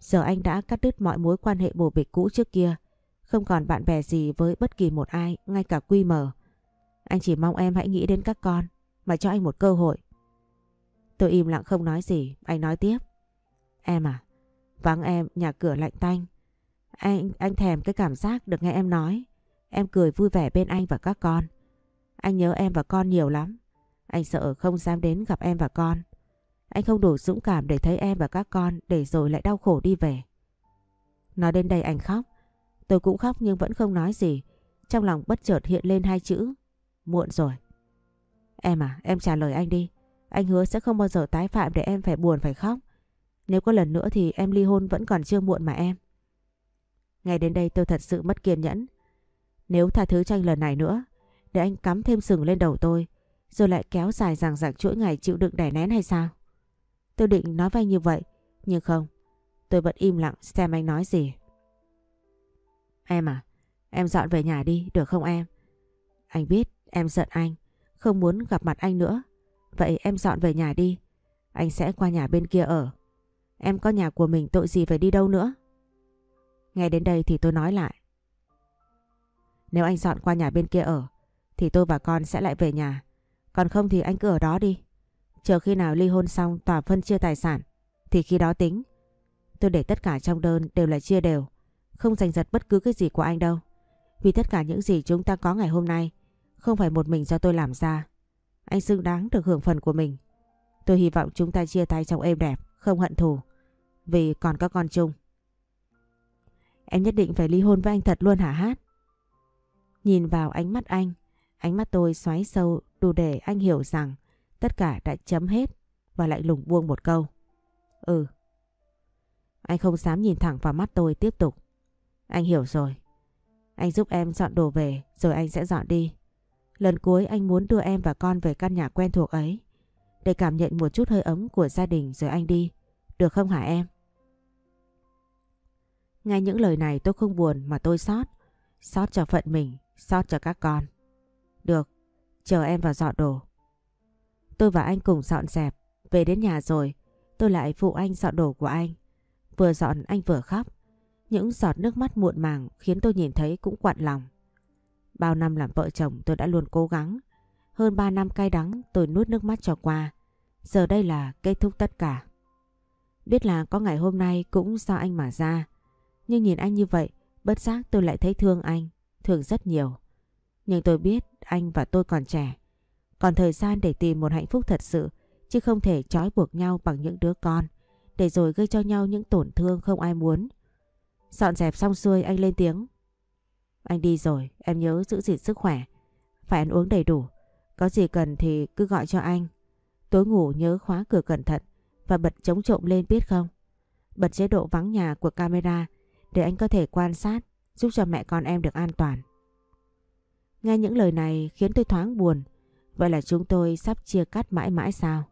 Giờ anh đã cắt đứt mọi mối quan hệ bồ bịch cũ trước kia. Không còn bạn bè gì với bất kỳ một ai, ngay cả quy mờ. Anh chỉ mong em hãy nghĩ đến các con, mà cho anh một cơ hội. Tôi im lặng không nói gì, anh nói tiếp. Em à, vắng em, nhà cửa lạnh tanh. Anh, anh thèm cái cảm giác được nghe em nói. Em cười vui vẻ bên anh và các con. Anh nhớ em và con nhiều lắm. Anh sợ không dám đến gặp em và con. Anh không đủ dũng cảm để thấy em và các con để rồi lại đau khổ đi về. Nói đến đây anh khóc. Tôi cũng khóc nhưng vẫn không nói gì. Trong lòng bất chợt hiện lên hai chữ. Muộn rồi. Em à, em trả lời anh đi. Anh hứa sẽ không bao giờ tái phạm để em phải buồn phải khóc. Nếu có lần nữa thì em ly hôn vẫn còn chưa muộn mà em. Ngay đến đây tôi thật sự mất kiên nhẫn. Nếu tha thứ cho anh lần này nữa, để anh cắm thêm sừng lên đầu tôi, rồi lại kéo dài rằng rạc chuỗi ngày chịu đựng đẻ nén hay sao? Tôi định nói với anh như vậy, nhưng không. Tôi vẫn im lặng xem anh nói gì. Em à, em dọn về nhà đi, được không em? Anh biết em giận anh, không muốn gặp mặt anh nữa. Vậy em dọn về nhà đi, anh sẽ qua nhà bên kia ở. Em có nhà của mình tội gì phải đi đâu nữa. Nghe đến đây thì tôi nói lại. Nếu anh dọn qua nhà bên kia ở, thì tôi và con sẽ lại về nhà. Còn không thì anh cứ ở đó đi. Chờ khi nào ly hôn xong tòa phân chia tài sản, thì khi đó tính. Tôi để tất cả trong đơn đều là chia đều, không giành giật bất cứ cái gì của anh đâu. Vì tất cả những gì chúng ta có ngày hôm nay không phải một mình do tôi làm ra. Anh xứng đáng được hưởng phần của mình. Tôi hy vọng chúng ta chia tay trong êm đẹp, không hận thù. Vì còn có con chung. Em nhất định phải ly hôn với anh thật luôn hả Hát? Nhìn vào ánh mắt anh, ánh mắt tôi xoáy sâu đủ để anh hiểu rằng tất cả đã chấm hết và lại lùng buông một câu. Ừ. Anh không dám nhìn thẳng vào mắt tôi tiếp tục. Anh hiểu rồi. Anh giúp em dọn đồ về rồi anh sẽ dọn đi. Lần cuối anh muốn đưa em và con về căn nhà quen thuộc ấy để cảm nhận một chút hơi ấm của gia đình rồi anh đi. Được không hả em? Nghe những lời này tôi không buồn mà tôi xót. Xót cho phận mình, xót cho các con. Được, chờ em vào dọn đồ. Tôi và anh cùng dọn dẹp. Về đến nhà rồi, tôi lại phụ anh dọn đồ của anh. Vừa dọn anh vừa khóc. Những giọt nước mắt muộn màng khiến tôi nhìn thấy cũng quặn lòng. Bao năm làm vợ chồng tôi đã luôn cố gắng. Hơn 3 năm cay đắng tôi nuốt nước mắt cho qua. Giờ đây là kết thúc tất cả. Biết là có ngày hôm nay cũng do anh mà ra. Nhưng nhìn anh như vậy, bất giác tôi lại thấy thương anh, thương rất nhiều. Nhưng tôi biết anh và tôi còn trẻ. Còn thời gian để tìm một hạnh phúc thật sự, chứ không thể trói buộc nhau bằng những đứa con, để rồi gây cho nhau những tổn thương không ai muốn. Dọn dẹp xong xuôi anh lên tiếng. Anh đi rồi, em nhớ giữ gìn sức khỏe. Phải ăn uống đầy đủ. Có gì cần thì cứ gọi cho anh. Tối ngủ nhớ khóa cửa cẩn thận và bật chống trộm lên biết không? Bật chế độ vắng nhà của camera để anh có thể quan sát giúp cho mẹ con em được an toàn. Nghe những lời này khiến tôi thoáng buồn. Vậy là chúng tôi sắp chia cắt mãi mãi sao?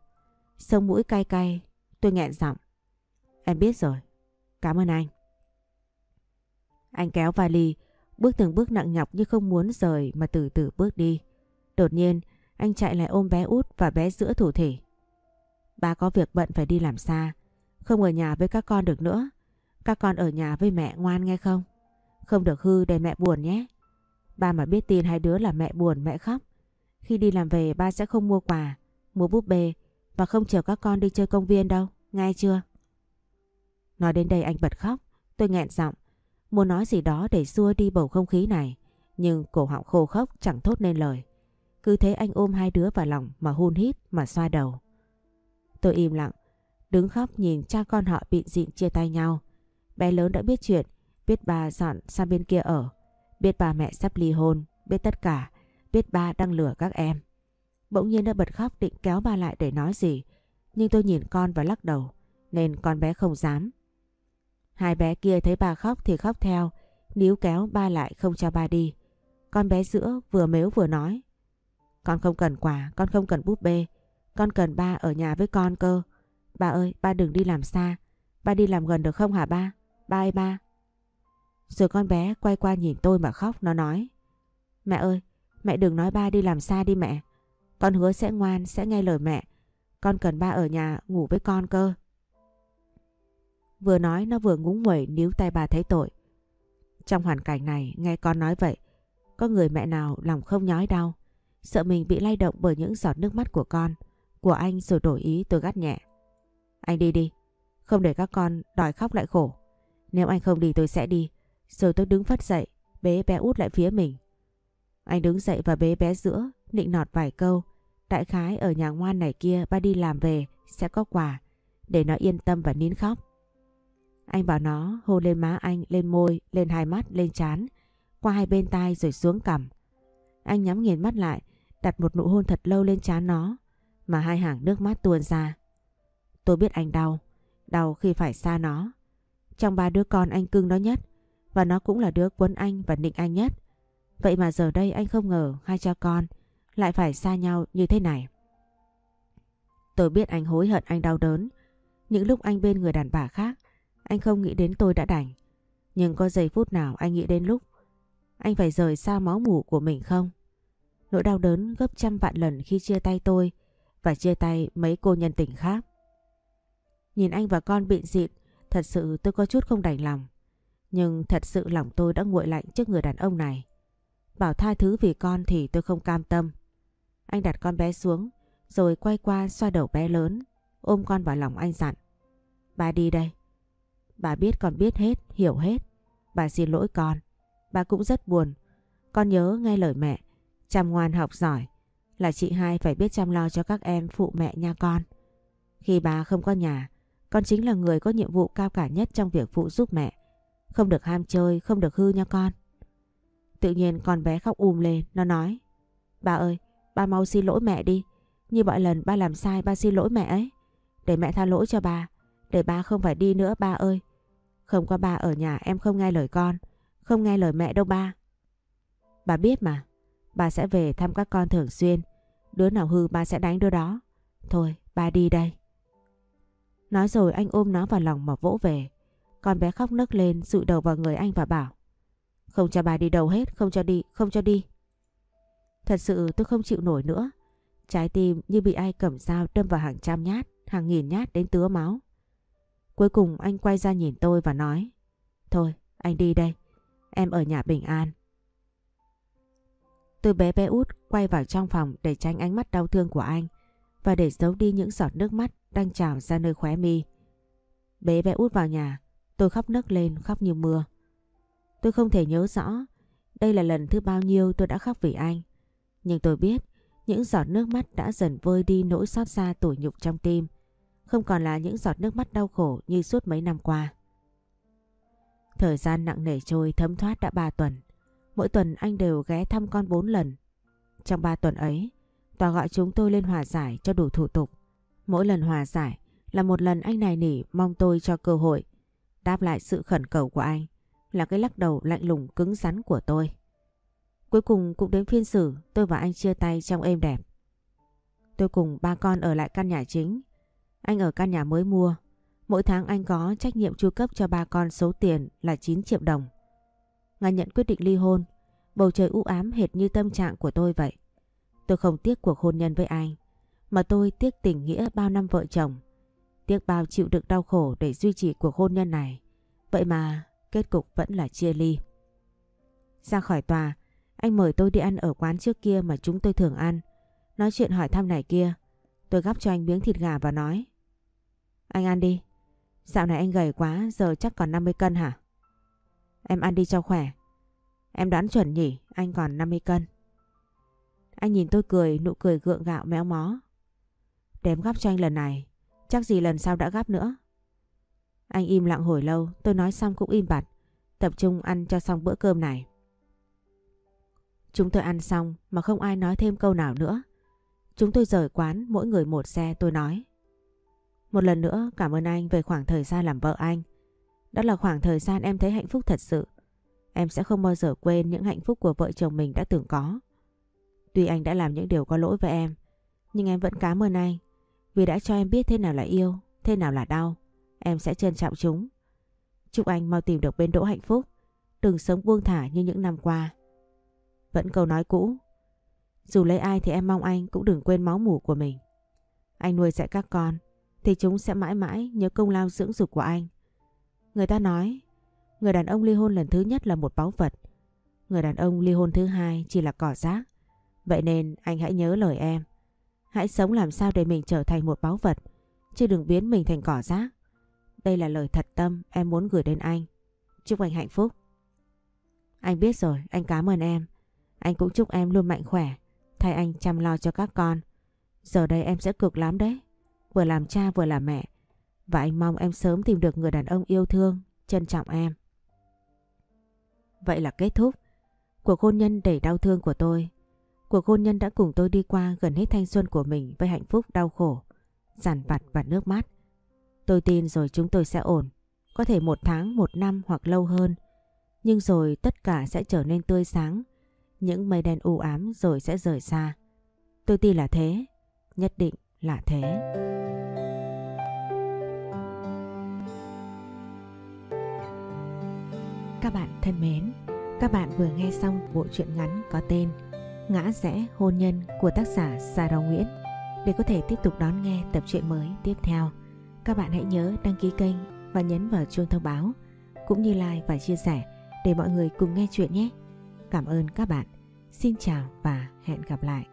Sông mũi cay cay, tôi nghẹn giọng. Em biết rồi. Cảm ơn anh. Anh kéo vali, bước từng bước nặng nhọc như không muốn rời mà từ từ bước đi. Đột nhiên, anh chạy lại ôm bé út và bé giữa thủ thể. Ba có việc bận phải đi làm xa, không ở nhà với các con được nữa. Các con ở nhà với mẹ ngoan nghe không? Không được hư để mẹ buồn nhé. Ba mà biết tin hai đứa là mẹ buồn mẹ khóc. Khi đi làm về ba sẽ không mua quà, mua búp bê và không chờ các con đi chơi công viên đâu, nghe chưa? Nói đến đây anh bật khóc, tôi nghẹn giọng, muốn nói gì đó để xua đi bầu không khí này, nhưng cổ họng khô khốc chẳng thốt nên lời. Cứ thế anh ôm hai đứa vào lòng mà hôn hít mà xoa đầu. Tôi im lặng, đứng khóc nhìn cha con họ bị dịn chia tay nhau. Bé lớn đã biết chuyện, biết bà dọn sang bên kia ở, biết bà mẹ sắp ly hôn, biết tất cả, biết ba đang lừa các em. Bỗng nhiên đã bật khóc định kéo ba lại để nói gì, nhưng tôi nhìn con và lắc đầu, nên con bé không dám. Hai bé kia thấy ba khóc thì khóc theo, níu kéo ba lại không cho ba đi. Con bé giữa vừa mếu vừa nói. Con không cần quà, con không cần búp bê, con cần ba ở nhà với con cơ. Ba ơi, ba đừng đi làm xa, ba đi làm gần được không hả ba? Ba ơi ba. Rồi con bé quay qua nhìn tôi mà khóc nó nói. Mẹ ơi mẹ đừng nói ba đi làm xa đi mẹ. Con hứa sẽ ngoan sẽ nghe lời mẹ. Con cần ba ở nhà ngủ với con cơ. Vừa nói nó vừa ngúng nguẩy níu tay bà thấy tội. Trong hoàn cảnh này nghe con nói vậy Có người mẹ nào lòng không nhói đau. Sợ mình bị lay động bởi những giọt nước mắt của con. Của anh rồi đổi ý tôi gắt nhẹ. Anh đi đi Không để các con đòi khóc lại khổ. Nếu anh không đi tôi sẽ đi. Rồi tôi đứng phát dậy Bế bé út lại phía mình. Anh đứng dậy và bế bé giữa Nịnh nọt vài câu. Đại khái ở nhà ngoan này kia ba đi làm về Sẽ có quà. Để nó yên tâm và nín khóc. Anh bảo nó hôn lên má anh Lên môi, lên hai mắt, lên trán Qua hai bên tai rồi xuống cằm. Anh nhắm nghiền mắt lại đặt một nụ hôn thật lâu lên trán nó mà hai hàng nước mắt tuôn ra. Tôi biết anh đau, đau khi phải xa nó. Trong ba đứa con anh cưng nó nhất và nó cũng là đứa quấn anh và nịnh anh nhất. Vậy mà giờ đây anh không ngờ hai cha con lại phải xa nhau như thế này. Tôi biết anh hối hận anh đau đớn. Những lúc anh bên người đàn bà khác, anh không nghĩ đến tôi đã đành. Nhưng có giây phút nào anh nghĩ đến lúc anh phải rời xa máu mủ của mình không? Nỗi đau đớn gấp trăm vạn lần khi chia tay tôi và chia tay mấy cô nhân tình khác. Nhìn anh và con bị dịn, thật sự tôi có chút không đành lòng. Nhưng thật sự lòng tôi đã nguội lạnh trước người đàn ông này. Bảo tha thứ vì con thì tôi không cam tâm. Anh đặt con bé xuống, rồi quay qua xoa đầu bé lớn, ôm con vào lòng anh dặn. Bà đi đây. Bà biết con biết hết, hiểu hết. Bà xin lỗi con. Bà cũng rất buồn. Con nhớ nghe lời mẹ, Chăm ngoan học giỏi là chị hai phải biết chăm lo cho các em phụ mẹ nha con. Khi bà không có nhà, con chính là người có nhiệm vụ cao cả nhất trong việc phụ giúp mẹ. Không được ham chơi, không được hư nha con. Tự nhiên con bé khóc um lên, nó nói. Bà ơi, ba mau xin lỗi mẹ đi. Như mọi lần ba làm sai ba xin lỗi mẹ ấy. Để mẹ tha lỗi cho ba. Để ba không phải đi nữa ba ơi. Không có ba ở nhà em không nghe lời con. Không nghe lời mẹ đâu ba. Bà biết mà, Bà sẽ về thăm các con thường xuyên. Đứa nào hư ba sẽ đánh đứa đó. Thôi, ba đi đây. Nói rồi anh ôm nó vào lòng mà vỗ về. Con bé khóc nấc lên dụi đầu vào người anh và bảo. Không cho bà đi đâu hết, không cho đi, không cho đi. Thật sự tôi không chịu nổi nữa. Trái tim như bị ai cầm dao đâm vào hàng trăm nhát, hàng nghìn nhát đến tứa máu. Cuối cùng anh quay ra nhìn tôi và nói. Thôi, anh đi đây. Em ở nhà bình an. Tôi bé bé út quay vào trong phòng để tránh ánh mắt đau thương của anh và để giấu đi những giọt nước mắt đang trào ra nơi khóe mi. Bé bé út vào nhà, tôi khóc nấc lên khóc như mưa. Tôi không thể nhớ rõ đây là lần thứ bao nhiêu tôi đã khóc vì anh. Nhưng tôi biết những giọt nước mắt đã dần vơi đi nỗi xót xa tủi nhục trong tim. Không còn là những giọt nước mắt đau khổ như suốt mấy năm qua. Thời gian nặng nề trôi thấm thoát đã 3 tuần. Mỗi tuần anh đều ghé thăm con 4 lần. Trong 3 tuần ấy, Tòa gọi chúng tôi lên hòa giải cho đủ thủ tục. Mỗi lần hòa giải là một lần anh này nỉ mong tôi cho cơ hội. Đáp lại sự khẩn cầu của anh là cái lắc đầu lạnh lùng cứng rắn của tôi. Cuối cùng cũng đến phiên xử tôi và anh chia tay trong êm đẹp. Tôi cùng ba con ở lại căn nhà chính. Anh ở căn nhà mới mua. Mỗi tháng anh có trách nhiệm chu cấp cho ba con số tiền là 9 triệu đồng. Ngài nhận quyết định ly hôn. Bầu trời u ám hệt như tâm trạng của tôi vậy. Tôi không tiếc cuộc hôn nhân với anh. Mà tôi tiếc tình nghĩa bao năm vợ chồng. Tiếc bao chịu đựng đau khổ để duy trì cuộc hôn nhân này. Vậy mà kết cục vẫn là chia ly. Ra khỏi tòa, anh mời tôi đi ăn ở quán trước kia mà chúng tôi thường ăn. Nói chuyện hỏi thăm này kia. Tôi gắp cho anh miếng thịt gà và nói. Anh ăn đi. Dạo này anh gầy quá, giờ chắc còn 50 cân hả? Em ăn đi cho khỏe. Em đoán chuẩn nhỉ, anh còn 50 cân. Anh nhìn tôi cười, nụ cười gượng gạo méo mó. Đếm gắp cho anh lần này, chắc gì lần sau đã gắp nữa. Anh im lặng hồi lâu, tôi nói xong cũng im bặt, tập trung ăn cho xong bữa cơm này. Chúng tôi ăn xong mà không ai nói thêm câu nào nữa. Chúng tôi rời quán mỗi người một xe tôi nói. Một lần nữa cảm ơn anh về khoảng thời gian làm vợ anh. Đó là khoảng thời gian em thấy hạnh phúc thật sự. Em sẽ không bao giờ quên những hạnh phúc của vợ chồng mình đã từng có. Tuy anh đã làm những điều có lỗi với em, nhưng em vẫn cảm ơn anh vì đã cho em biết thế nào là yêu, thế nào là đau. Em sẽ trân trọng chúng. Chúc anh mau tìm được bên đỗ hạnh phúc, đừng sống buông thả như những năm qua. Vẫn câu nói cũ, dù lấy ai thì em mong anh cũng đừng quên máu mủ của mình. Anh nuôi dạy các con thì chúng sẽ mãi mãi nhớ công lao dưỡng dục của anh. Người ta nói người đàn ông ly hôn lần thứ nhất là một báu vật. Người đàn ông ly hôn thứ hai chỉ là cỏ rác. Vậy nên anh hãy nhớ lời em. Hãy sống làm sao để mình trở thành một báu vật chứ đừng biến mình thành cỏ rác. Đây là lời thật tâm em muốn gửi đến anh. Chúc anh hạnh phúc. Anh biết rồi, anh cảm ơn em. Anh cũng chúc em luôn mạnh khỏe, thay anh chăm lo cho các con. Giờ đây em sẽ cực lắm đấy, vừa làm cha vừa làm mẹ. Và anh mong em sớm tìm được người đàn ông yêu thương, trân trọng em. Vậy là kết thúc. Cuộc hôn nhân đầy đau thương của tôi. Cuộc hôn nhân đã cùng tôi đi qua gần hết thanh xuân của mình với hạnh phúc đau khổ, giản vặt và nước mắt. Tôi tin rồi chúng tôi sẽ ổn. Có thể một tháng, một năm hoặc lâu hơn. Nhưng rồi tất cả sẽ trở nên tươi sáng. Những mây đen u ám rồi sẽ rời xa. Tôi tin là thế. Nhất định là thế. Các bạn thân mến, các bạn vừa nghe xong bộ truyện ngắn có tên Ngã rẽ hôn nhân của tác giả Sarah Nguyễn. Để có thể tiếp tục đón nghe tập truyện mới tiếp theo, các bạn hãy nhớ đăng ký kênh và nhấn vào chuông thông báo cũng như like và chia sẻ để mọi người cùng nghe chuyện nhé. Cảm ơn các bạn. Xin chào và hẹn gặp lại.